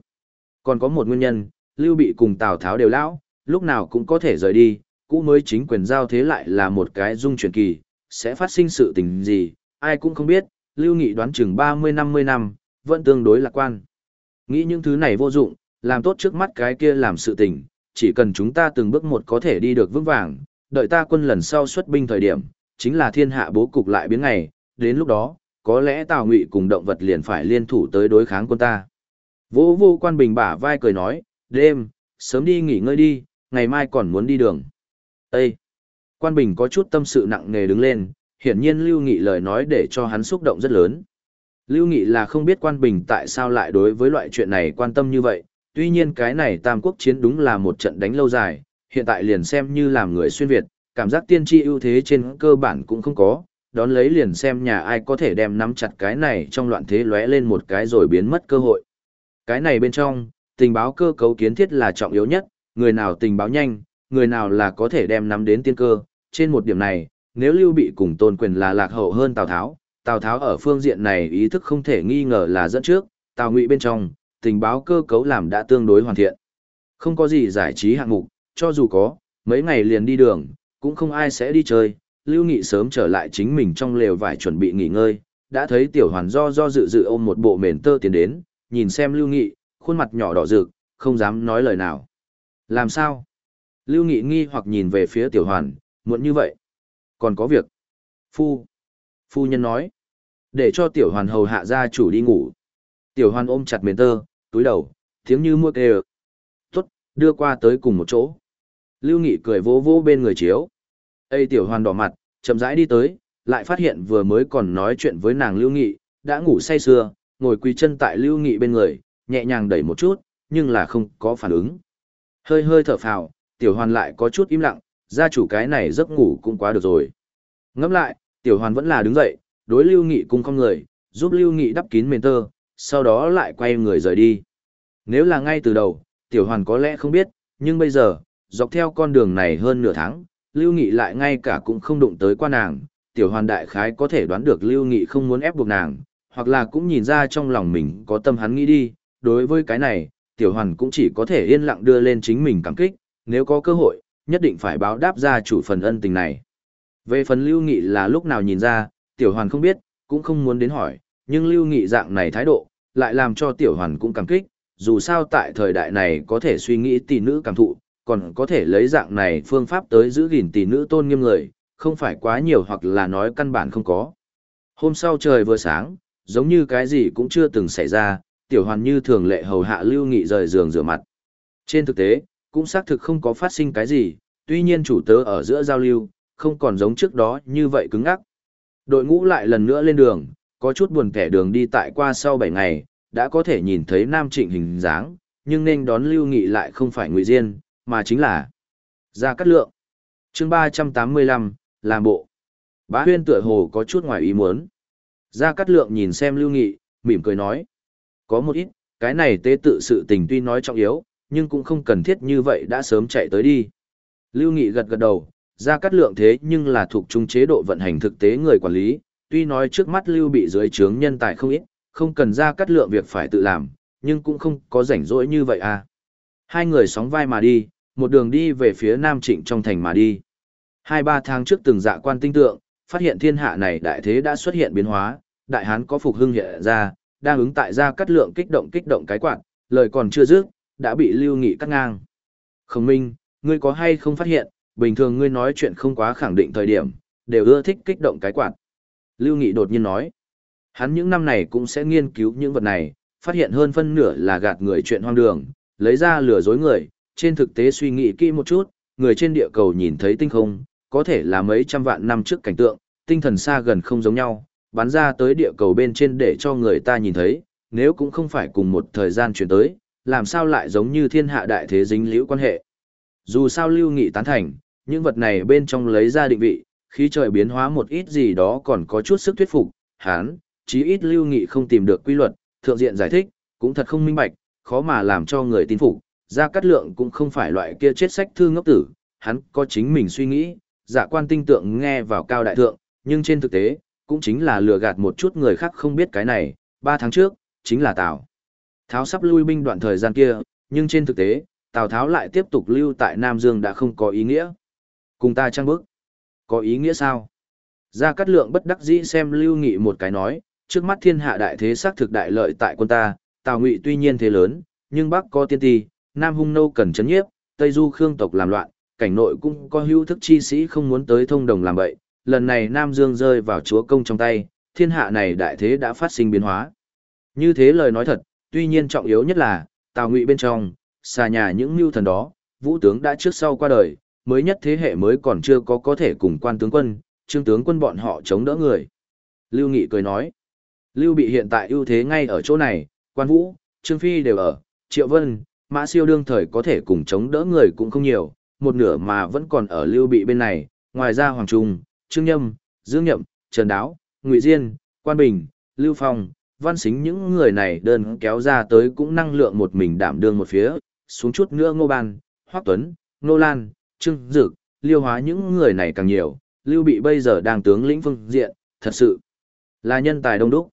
Còn có một nguyên nhân, Lưu Bị cùng Tào Tháo đều lão, lúc nào cũng có thể rời đi, cũ mới chính quyền giao thế lại là một cái dung chuyển kỳ, sẽ phát sinh sự tình gì, ai cũng không biết, Lưu Nghị đoán chừng 30-50 năm, vẫn tương đối lạc quan. Nghĩ những thứ này vô dụng, làm tốt trước mắt cái kia làm sự tình, chỉ cần chúng ta từng bước một có thể đi được vững vàng, đợi ta quân lần sau xuất binh thời điểm, chính là thiên hạ bố cục lại biến ngày, đến lúc đó, có lẽ Tào Ngụy cùng động vật liền phải liên thủ tới đối kháng quân ta. Vô vô quan bình bả vai cười nói, đêm, sớm đi nghỉ ngơi đi, ngày mai còn muốn đi đường. Ê! Quan bình có chút tâm sự nặng nề đứng lên, hiển nhiên Lưu Nghị lời nói để cho hắn xúc động rất lớn. Lưu Nghị là không biết quan bình tại sao lại đối với loại chuyện này quan tâm như vậy, tuy nhiên cái này tam quốc chiến đúng là một trận đánh lâu dài, hiện tại liền xem như làm người xuyên Việt, cảm giác tiên tri ưu thế trên cơ bản cũng không có, đón lấy liền xem nhà ai có thể đem nắm chặt cái này trong loạn thế lóe lên một cái rồi biến mất cơ hội. Cái này bên trong, tình báo cơ cấu kiến thiết là trọng yếu nhất, người nào tình báo nhanh, người nào là có thể đem nắm đến tiên cơ, trên một điểm này, nếu Lưu Bị cùng tôn quyền là lạc hậu hơn Tào Tháo, Tào Tháo ở phương diện này ý thức không thể nghi ngờ là dẫn trước, Tào Ngụy bên trong, tình báo cơ cấu làm đã tương đối hoàn thiện. Không có gì giải trí hạng mục, cho dù có, mấy ngày liền đi đường, cũng không ai sẽ đi chơi. Lưu Nghị sớm trở lại chính mình trong lều vải chuẩn bị nghỉ ngơi, đã thấy tiểu hoàn do do dự dự ôm một bộ mền tơ tiến đến, nhìn xem Lưu Nghị, khuôn mặt nhỏ đỏ rực, không dám nói lời nào. Làm sao? Lưu Nghị nghi hoặc nhìn về phía tiểu hoàn, muộn như vậy. Còn có việc. Phu. Phu nhân nói. Để cho tiểu hoàn hầu hạ gia chủ đi ngủ. Tiểu hoàn ôm chặt mền tơ, túi đầu, tiếng như mua kêu. Tốt, đưa qua tới cùng một chỗ. Lưu Nghị cười vỗ vỗ bên người chiếu. Ê tiểu hoàn đỏ mặt, chậm rãi đi tới, lại phát hiện vừa mới còn nói chuyện với nàng Lưu Nghị, đã ngủ say sưa, ngồi quỳ chân tại Lưu Nghị bên người, nhẹ nhàng đẩy một chút, nhưng là không có phản ứng. Hơi hơi thở phào, tiểu hoàn lại có chút im lặng, gia chủ cái này giấc ngủ cũng quá được rồi. Ngẫm lại, tiểu hoàn vẫn là đứng dậy, đối Lưu Nghị cùng con người, giúp Lưu Nghị đắp kín mền tơ, sau đó lại quay người rời đi. Nếu là ngay từ đầu, tiểu hoàn có lẽ không biết, nhưng bây giờ, dọc theo con đường này hơn nửa tháng, Lưu Nghị lại ngay cả cũng không đụng tới qua nàng, tiểu hoàn đại khái có thể đoán được Lưu Nghị không muốn ép buộc nàng, hoặc là cũng nhìn ra trong lòng mình có tâm hắn nghĩ đi, đối với cái này, tiểu hoàn cũng chỉ có thể yên lặng đưa lên chính mình cảm kích, nếu có cơ hội, nhất định phải báo đáp ra chủ phần ân tình này. Về phần Lưu Nghị là lúc nào nhìn ra, tiểu hoàn không biết, cũng không muốn đến hỏi, nhưng Lưu Nghị dạng này thái độ, lại làm cho tiểu hoàn cũng cảm kích, dù sao tại thời đại này có thể suy nghĩ tỷ nữ cảm thụ, còn có thể lấy dạng này phương pháp tới giữ gìn tỷ nữ tôn nghiêm người, không phải quá nhiều hoặc là nói căn bản không có. Hôm sau trời vừa sáng, giống như cái gì cũng chưa từng xảy ra, tiểu hoàn như thường lệ hầu hạ lưu nghị rời giường rửa mặt. Trên thực tế, cũng xác thực không có phát sinh cái gì, tuy nhiên chủ tớ ở giữa giao lưu, không còn giống trước đó như vậy cứng ngắc. Đội ngũ lại lần nữa lên đường, có chút buồn kẻ đường đi tại qua sau 7 ngày, đã có thể nhìn thấy Nam Trịnh hình dáng, nhưng nên đón Lưu Nghị lại không phải Ngụy Diên, mà chính là Gia Cát Lượng. chương 385, làm bộ. Bá huyên tựa hồ có chút ngoài ý muốn. Gia Cát Lượng nhìn xem Lưu Nghị, mỉm cười nói. Có một ít, cái này tế tự sự tình tuy nói trọng yếu, nhưng cũng không cần thiết như vậy đã sớm chạy tới đi. Lưu Nghị gật gật đầu, Gia Cát Lượng thế nhưng là thuộc trung chế độ vận hành thực tế người quản lý, tuy nói trước mắt Lưu bị dưới trướng nhân tài không ít, không cần Gia Cát Lượng việc phải tự làm, nhưng cũng không có rảnh rỗi như vậy à. Hai người sóng vai mà đi, một đường đi về phía Nam Trịnh trong thành mà đi. Hai ba tháng trước từng dạ quan tinh tượng, phát hiện thiên hạ này đại thế đã xuất hiện biến hóa, đại hán có phục hưng hiện ra, đang ứng tại ra cắt lượng kích động kích động cái quạt, lời còn chưa dứt, đã bị Lưu Nghị cắt ngang. Khổng Minh, ngươi có hay không phát hiện, bình thường ngươi nói chuyện không quá khẳng định thời điểm, đều ưa thích kích động cái quạt. Lưu Nghị đột nhiên nói, hắn những năm này cũng sẽ nghiên cứu những vật này, phát hiện hơn phân nửa là gạt người chuyện hoang đường, lấy ra lừa dối người, trên thực tế suy nghĩ kỹ một chút, người trên địa cầu nhìn thấy tinh không, có thể là mấy trăm vạn năm trước cảnh tượng, tinh thần xa gần không giống nhau, bắn ra tới địa cầu bên trên để cho người ta nhìn thấy, nếu cũng không phải cùng một thời gian chuyển tới, làm sao lại giống như thiên hạ đại thế dính liễu quan hệ. Dù sao lưu nghị tán thành, những vật này bên trong lấy ra định vị, khí trời biến hóa một ít gì đó còn có chút sức thuyết phục, hán, chí ít lưu nghị không tìm được quy luật, thượng diện giải thích, cũng thật không minh bạch, khó mà làm cho người tin phục. Gia Cát Lượng cũng không phải loại kia chết sách thư ngốc tử, hắn có chính mình suy nghĩ, giả quan tinh tượng nghe vào cao đại thượng, nhưng trên thực tế, cũng chính là lừa gạt một chút người khác không biết cái này, ba tháng trước, chính là Tào. Tháo sắp lui binh đoạn thời gian kia, nhưng trên thực tế, Tào Tháo lại tiếp tục lưu tại Nam Dương đã không có ý nghĩa. Cùng ta trang bức. Có ý nghĩa sao? Gia Cát Lượng bất đắc dĩ xem Lưu Nghị một cái nói, trước mắt thiên hạ đại thế xác thực đại lợi tại quân ta, Tào Ngụy tuy nhiên thế lớn, nhưng Bắc có tiên ti, Nam hung nâu cần chấn nhiếp, Tây du khương tộc làm loạn, cảnh nội cũng có hữu thức chi sĩ không muốn tới thông đồng làm vậy, lần này Nam Dương rơi vào chúa công trong tay, thiên hạ này đại thế đã phát sinh biến hóa. Như thế lời nói thật, tuy nhiên trọng yếu nhất là, Tào Ngụy bên trong, xà nhà những mưu thần đó, vũ tướng đã trước sau qua đời, mới nhất thế hệ mới còn chưa có có thể cùng quan tướng quân, trương tướng quân bọn họ chống đỡ người. Lưu Nghị cười nói, Lưu bị hiện tại ưu thế ngay ở chỗ này, quan vũ, trương phi đều ở, triệu vân, mã siêu đương thời có thể cùng chống đỡ người cũng không nhiều, một nửa mà vẫn còn ở lưu bị bên này, ngoài ra Hoàng Trung, Trương Nhâm, Dương Nhậm, Trần Đáo, Ngụy Diên, Quan Bình, Lưu Phong, Văn Xính những người này đơn kéo ra tới cũng năng lượng một mình đảm đương một phía, xuống chút nữa Ngô Ban, Hoắc Tuấn, Nô Lan, Trương Dực, Liêu Hóa những người này càng nhiều, Lưu Bị bây giờ đang tướng lĩnh phương diện, thật sự Là nhân tài đông đúc.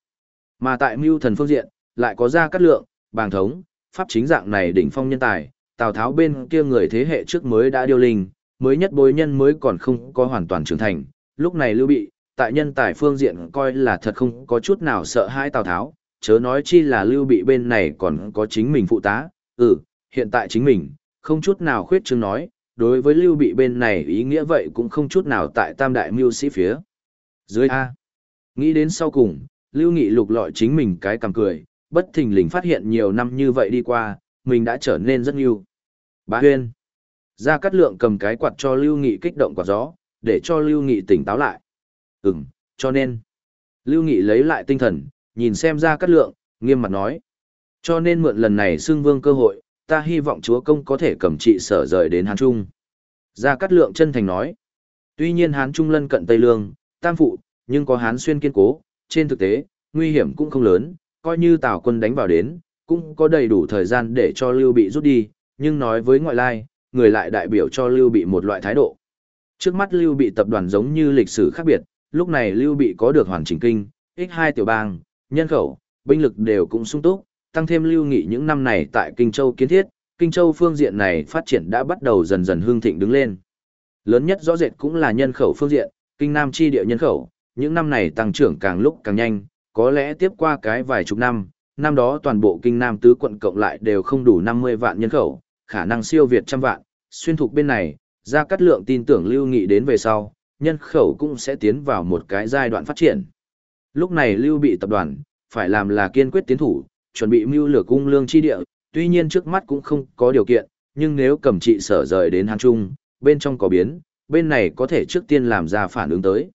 Mà tại mưu thần phương diện, lại có ra cắt lượng, bàng thống, pháp chính dạng này đỉnh phong nhân tài, Tào Tháo bên kia người thế hệ trước mới đã điêu linh, mới nhất bối nhân mới còn không có hoàn toàn trưởng thành, lúc này Lưu Bị, tại nhân tài phương diện coi là thật không có chút nào sợ hãi Tào Tháo, chớ nói chi là Lưu Bị bên này còn có chính mình phụ tá, ừ, hiện tại chính mình, không chút nào khuyết chứng nói, đối với Lưu Bị bên này ý nghĩa vậy cũng không chút nào tại tam đại mưu sĩ phía. Dưới A. Nghĩ đến sau cùng, Lưu Nghị lục lọi chính mình cái cầm cười, bất thình lình phát hiện nhiều năm như vậy đi qua, mình đã trở nên rất nhiều. Bá huyên. Gia Cát Lượng cầm cái quạt cho Lưu Nghị kích động quạt gió, để cho Lưu Nghị tỉnh táo lại. Ừm, cho nên. Lưu Nghị lấy lại tinh thần, nhìn xem Gia Cát Lượng, nghiêm mặt nói. Cho nên mượn lần này xưng vương cơ hội, ta hy vọng chúa công có thể cầm trị sở rời đến Hán Trung. Gia Cát Lượng chân thành nói. Tuy nhiên Hán Trung lân cận Tây Lương, Tam Phụ, nhưng có Hán Xuyên kiên cố, trên thực tế, nguy hiểm cũng không lớn, coi như Tào quân đánh vào đến, cũng có đầy đủ thời gian để cho Lưu Bị rút đi, nhưng nói với ngoại lai, người lại đại biểu cho Lưu Bị một loại thái độ. Trước mắt Lưu Bị tập đoàn giống như lịch sử khác biệt, lúc này Lưu Bị có được hoàn chỉnh kinh, x2 tiểu bang, nhân khẩu, binh lực đều cũng sung túc, tăng thêm Lưu Nghị những năm này tại Kinh Châu kiến thiết, Kinh Châu phương diện này phát triển đã bắt đầu dần dần hương thịnh đứng lên. Lớn nhất rõ rệt cũng là nhân khẩu phương diện, Kinh Nam chi địa nhân khẩu, những năm này tăng trưởng càng lúc càng nhanh, có lẽ tiếp qua cái vài chục năm, năm đó toàn bộ Kinh Nam tứ quận cộng lại đều không đủ 50 vạn nhân khẩu, khả năng siêu việt trăm vạn, xuyên thục bên này, ra cắt Lượng tin tưởng Lưu Nghị đến về sau, nhân khẩu cũng sẽ tiến vào một cái giai đoạn phát triển. Lúc này Lưu bị tập đoàn, phải làm là kiên quyết tiến thủ, chuẩn bị mưu lửa cung lương chi địa, tuy nhiên trước mắt cũng không có điều kiện, nhưng nếu cầm trị sở rời đến Hán Trung, bên trong có biến, bên này có thể trước tiên làm ra phản ứng tới.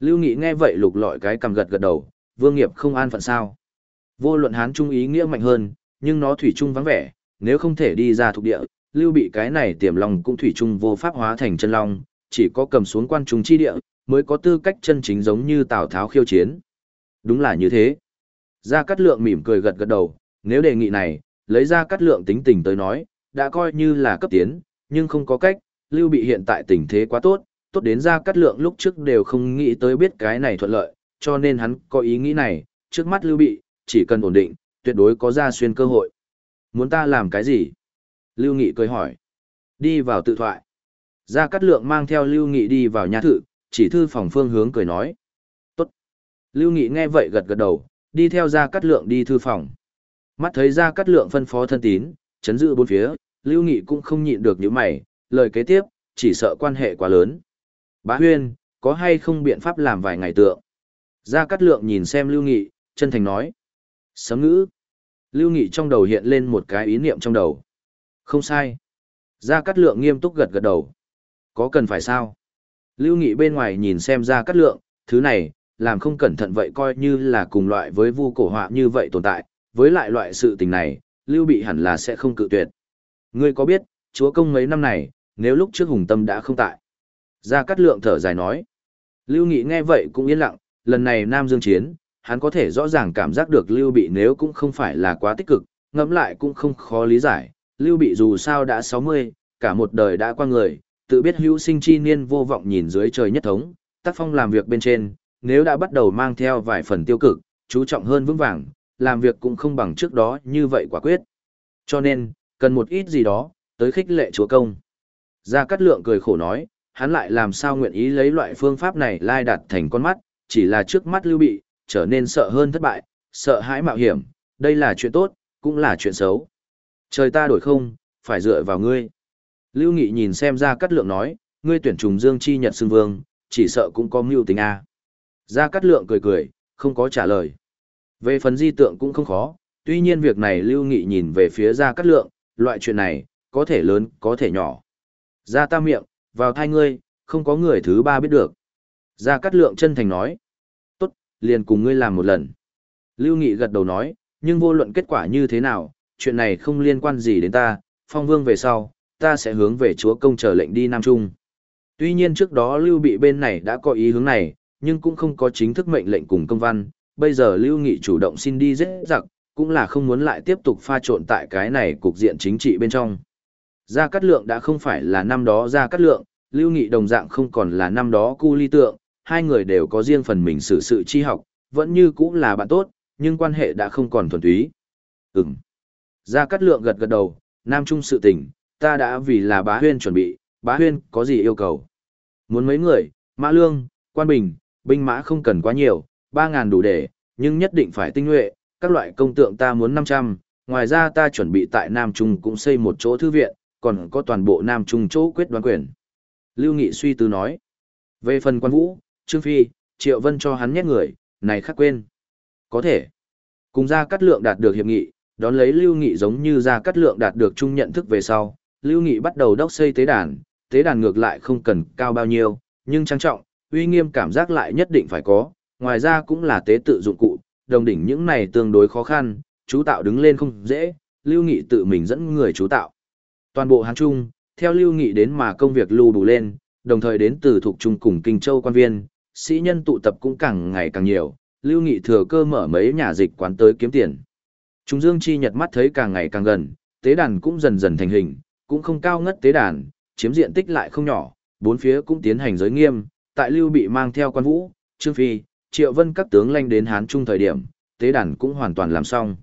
Lưu Nghị nghe vậy lục lọi cái cầm gật gật đầu, vương nghiệp không an phận sao. Vô luận Hán Trung ý nghĩa mạnh hơn, nhưng nó thủy chung vắng vẻ, nếu không thể đi ra thuộc địa, lưu bị cái này tiềm long cũng thủy chung vô pháp hóa thành chân long, chỉ có cầm xuống quan trung chi địa, mới có tư cách chân chính giống như Tào Tháo khiêu chiến. Đúng là như thế. Gia Cát Lượng mỉm cười gật gật đầu, nếu đề nghị này, lấy ra Cát Lượng tính tình tới nói, đã coi như là cấp tiến, nhưng không có cách, Lưu Bị hiện tại tình thế quá tốt, tốt đến Gia Cát Lượng lúc trước đều không nghĩ tới biết cái này thuận lợi, cho nên hắn có ý nghĩ này, trước mắt Lưu Bị, chỉ cần ổn định, tuyệt đối có ra xuyên cơ hội. Muốn ta làm cái gì? Lưu Nghị cười hỏi. Đi vào tự thoại. Gia Cát Lượng mang theo Lưu Nghị đi vào nhà thự, chỉ thư phòng phương hướng cười nói. Tốt. Lưu Nghị nghe vậy gật gật đầu, đi theo Gia Cát Lượng đi thư phòng. Mắt thấy Gia Cát Lượng phân phó thân tín, chấn giữ bốn phía, Lưu Nghị cũng không nhịn được những mày, lời kế tiếp, chỉ sợ quan hệ quá lớn. Bá Huyên, có hay không biện pháp làm vài ngày tượng? Gia Cát Lượng nhìn xem Lưu Nghị, chân thành nói. Sấm ngữ. Lưu Nghị trong đầu hiện lên một cái ý niệm trong đầu. Không sai. Gia Cát Lượng nghiêm túc gật gật đầu. Có cần phải sao? Lưu Nghị bên ngoài nhìn xem Gia Cát Lượng, thứ này, làm không cẩn thận vậy coi như là cùng loại với vu cổ họa như vậy tồn tại, với lại loại sự tình này, Lưu Bị hẳn là sẽ không cự tuyệt. Ngươi có biết, chúa công mấy năm này, nếu lúc trước hùng tâm đã không tại. Gia Cát Lượng thở dài nói. Lưu Nghị nghe vậy cũng yên lặng, lần này Nam Dương chiến, hắn có thể rõ ràng cảm giác được Lưu Bị nếu cũng không phải là quá tích cực, ngẫm lại cũng không khó lý giải. Lưu Bị dù sao đã 60, cả một đời đã qua người, tự biết hữu sinh chi niên vô vọng nhìn dưới trời nhất thống, tác phong làm việc bên trên, nếu đã bắt đầu mang theo vài phần tiêu cực, chú trọng hơn vững vàng, làm việc cũng không bằng trước đó như vậy quả quyết. Cho nên, cần một ít gì đó, tới khích lệ chúa công. Gia Cát Lượng cười khổ nói, hắn lại làm sao nguyện ý lấy loại phương pháp này lai đạt thành con mắt, chỉ là trước mắt lưu bị, trở nên sợ hơn thất bại, sợ hãi mạo hiểm, đây là chuyện tốt, cũng là chuyện xấu. Trời ta đổi không, phải dựa vào ngươi. Lưu Nghị nhìn xem Gia Cát Lượng nói, ngươi tuyển trùng Dương Chi Nhật Sương Vương, chỉ sợ cũng có mưu tính A. Gia Cát Lượng cười cười, không có trả lời. Về phần di tượng cũng không khó, tuy nhiên việc này Lưu Nghị nhìn về phía Gia Cát Lượng, loại chuyện này, có thể lớn, có thể nhỏ. Gia ta miệng, vào thai ngươi, không có người thứ ba biết được. Gia Cát Lượng chân thành nói. Liền cùng ngươi làm một lần. Lưu Nghị gật đầu nói, nhưng vô luận kết quả như thế nào, chuyện này không liên quan gì đến ta, phong vương về sau, ta sẽ hướng về chúa công chờ lệnh đi Nam Trung. Tuy nhiên trước đó Lưu Bị bên này đã có ý hướng này, nhưng cũng không có chính thức mệnh lệnh cùng công văn, bây giờ Lưu Nghị chủ động xin đi dễ dặc, cũng là không muốn lại tiếp tục pha trộn tại cái này cục diện chính trị bên trong. Gia Cát Lượng đã không phải là năm đó Gia Cát Lượng, Lưu Nghị đồng dạng không còn là năm đó cu ly tượng, hai người đều có riêng phần mình xử sự chi học, vẫn như cũng là bạn tốt, nhưng quan hệ đã không còn thuần túy. Ừm. Gia Cát Lượng gật gật đầu, Nam Trung sự tình, ta đã vì là bá huyên chuẩn bị, bá huyên có gì yêu cầu. Muốn mấy người, Mã Lương, Quan Bình, binh mã không cần quá nhiều, 3.000 đủ để, nhưng nhất định phải tinh nhuệ, các loại công tượng ta muốn 500, ngoài ra ta chuẩn bị tại Nam Trung cũng xây một chỗ thư viện, còn có toàn bộ Nam Trung chỗ quyết đoán quyền. Lưu Nghị suy tư nói, về phần quan vũ, Trương Phi, Triệu Vân cho hắn nhét người, này khắc quên. Có thể. Cùng gia cắt lượng đạt được hiệp nghị, đón lấy Lưu Nghị giống như gia cắt lượng đạt được chung nhận thức về sau, Lưu Nghị bắt đầu đốc xây tế đàn, tế đàn ngược lại không cần cao bao nhiêu, nhưng trang trọng, uy nghiêm cảm giác lại nhất định phải có, ngoài ra cũng là tế tự dụng cụ, đồng đỉnh những này tương đối khó khăn, chú tạo đứng lên không dễ, Lưu Nghị tự mình dẫn người chú tạo. Toàn bộ hàng Trung, theo Lưu Nghị đến mà công việc lưu đủ lên, đồng thời đến từ thuộc trung cùng Kinh Châu quan viên, sĩ nhân tụ tập cũng càng ngày càng nhiều, Lưu Nghị thừa cơ mở mấy nhà dịch quán tới kiếm tiền. Trung Dương Chi Nhật mắt thấy càng ngày càng gần, tế đàn cũng dần dần thành hình, cũng không cao ngất tế đàn, chiếm diện tích lại không nhỏ, bốn phía cũng tiến hành giới nghiêm, tại Lưu bị mang theo quan vũ, Trương Phi, Triệu Vân các tướng lanh đến Hán Trung thời điểm, tế đàn cũng hoàn toàn làm xong.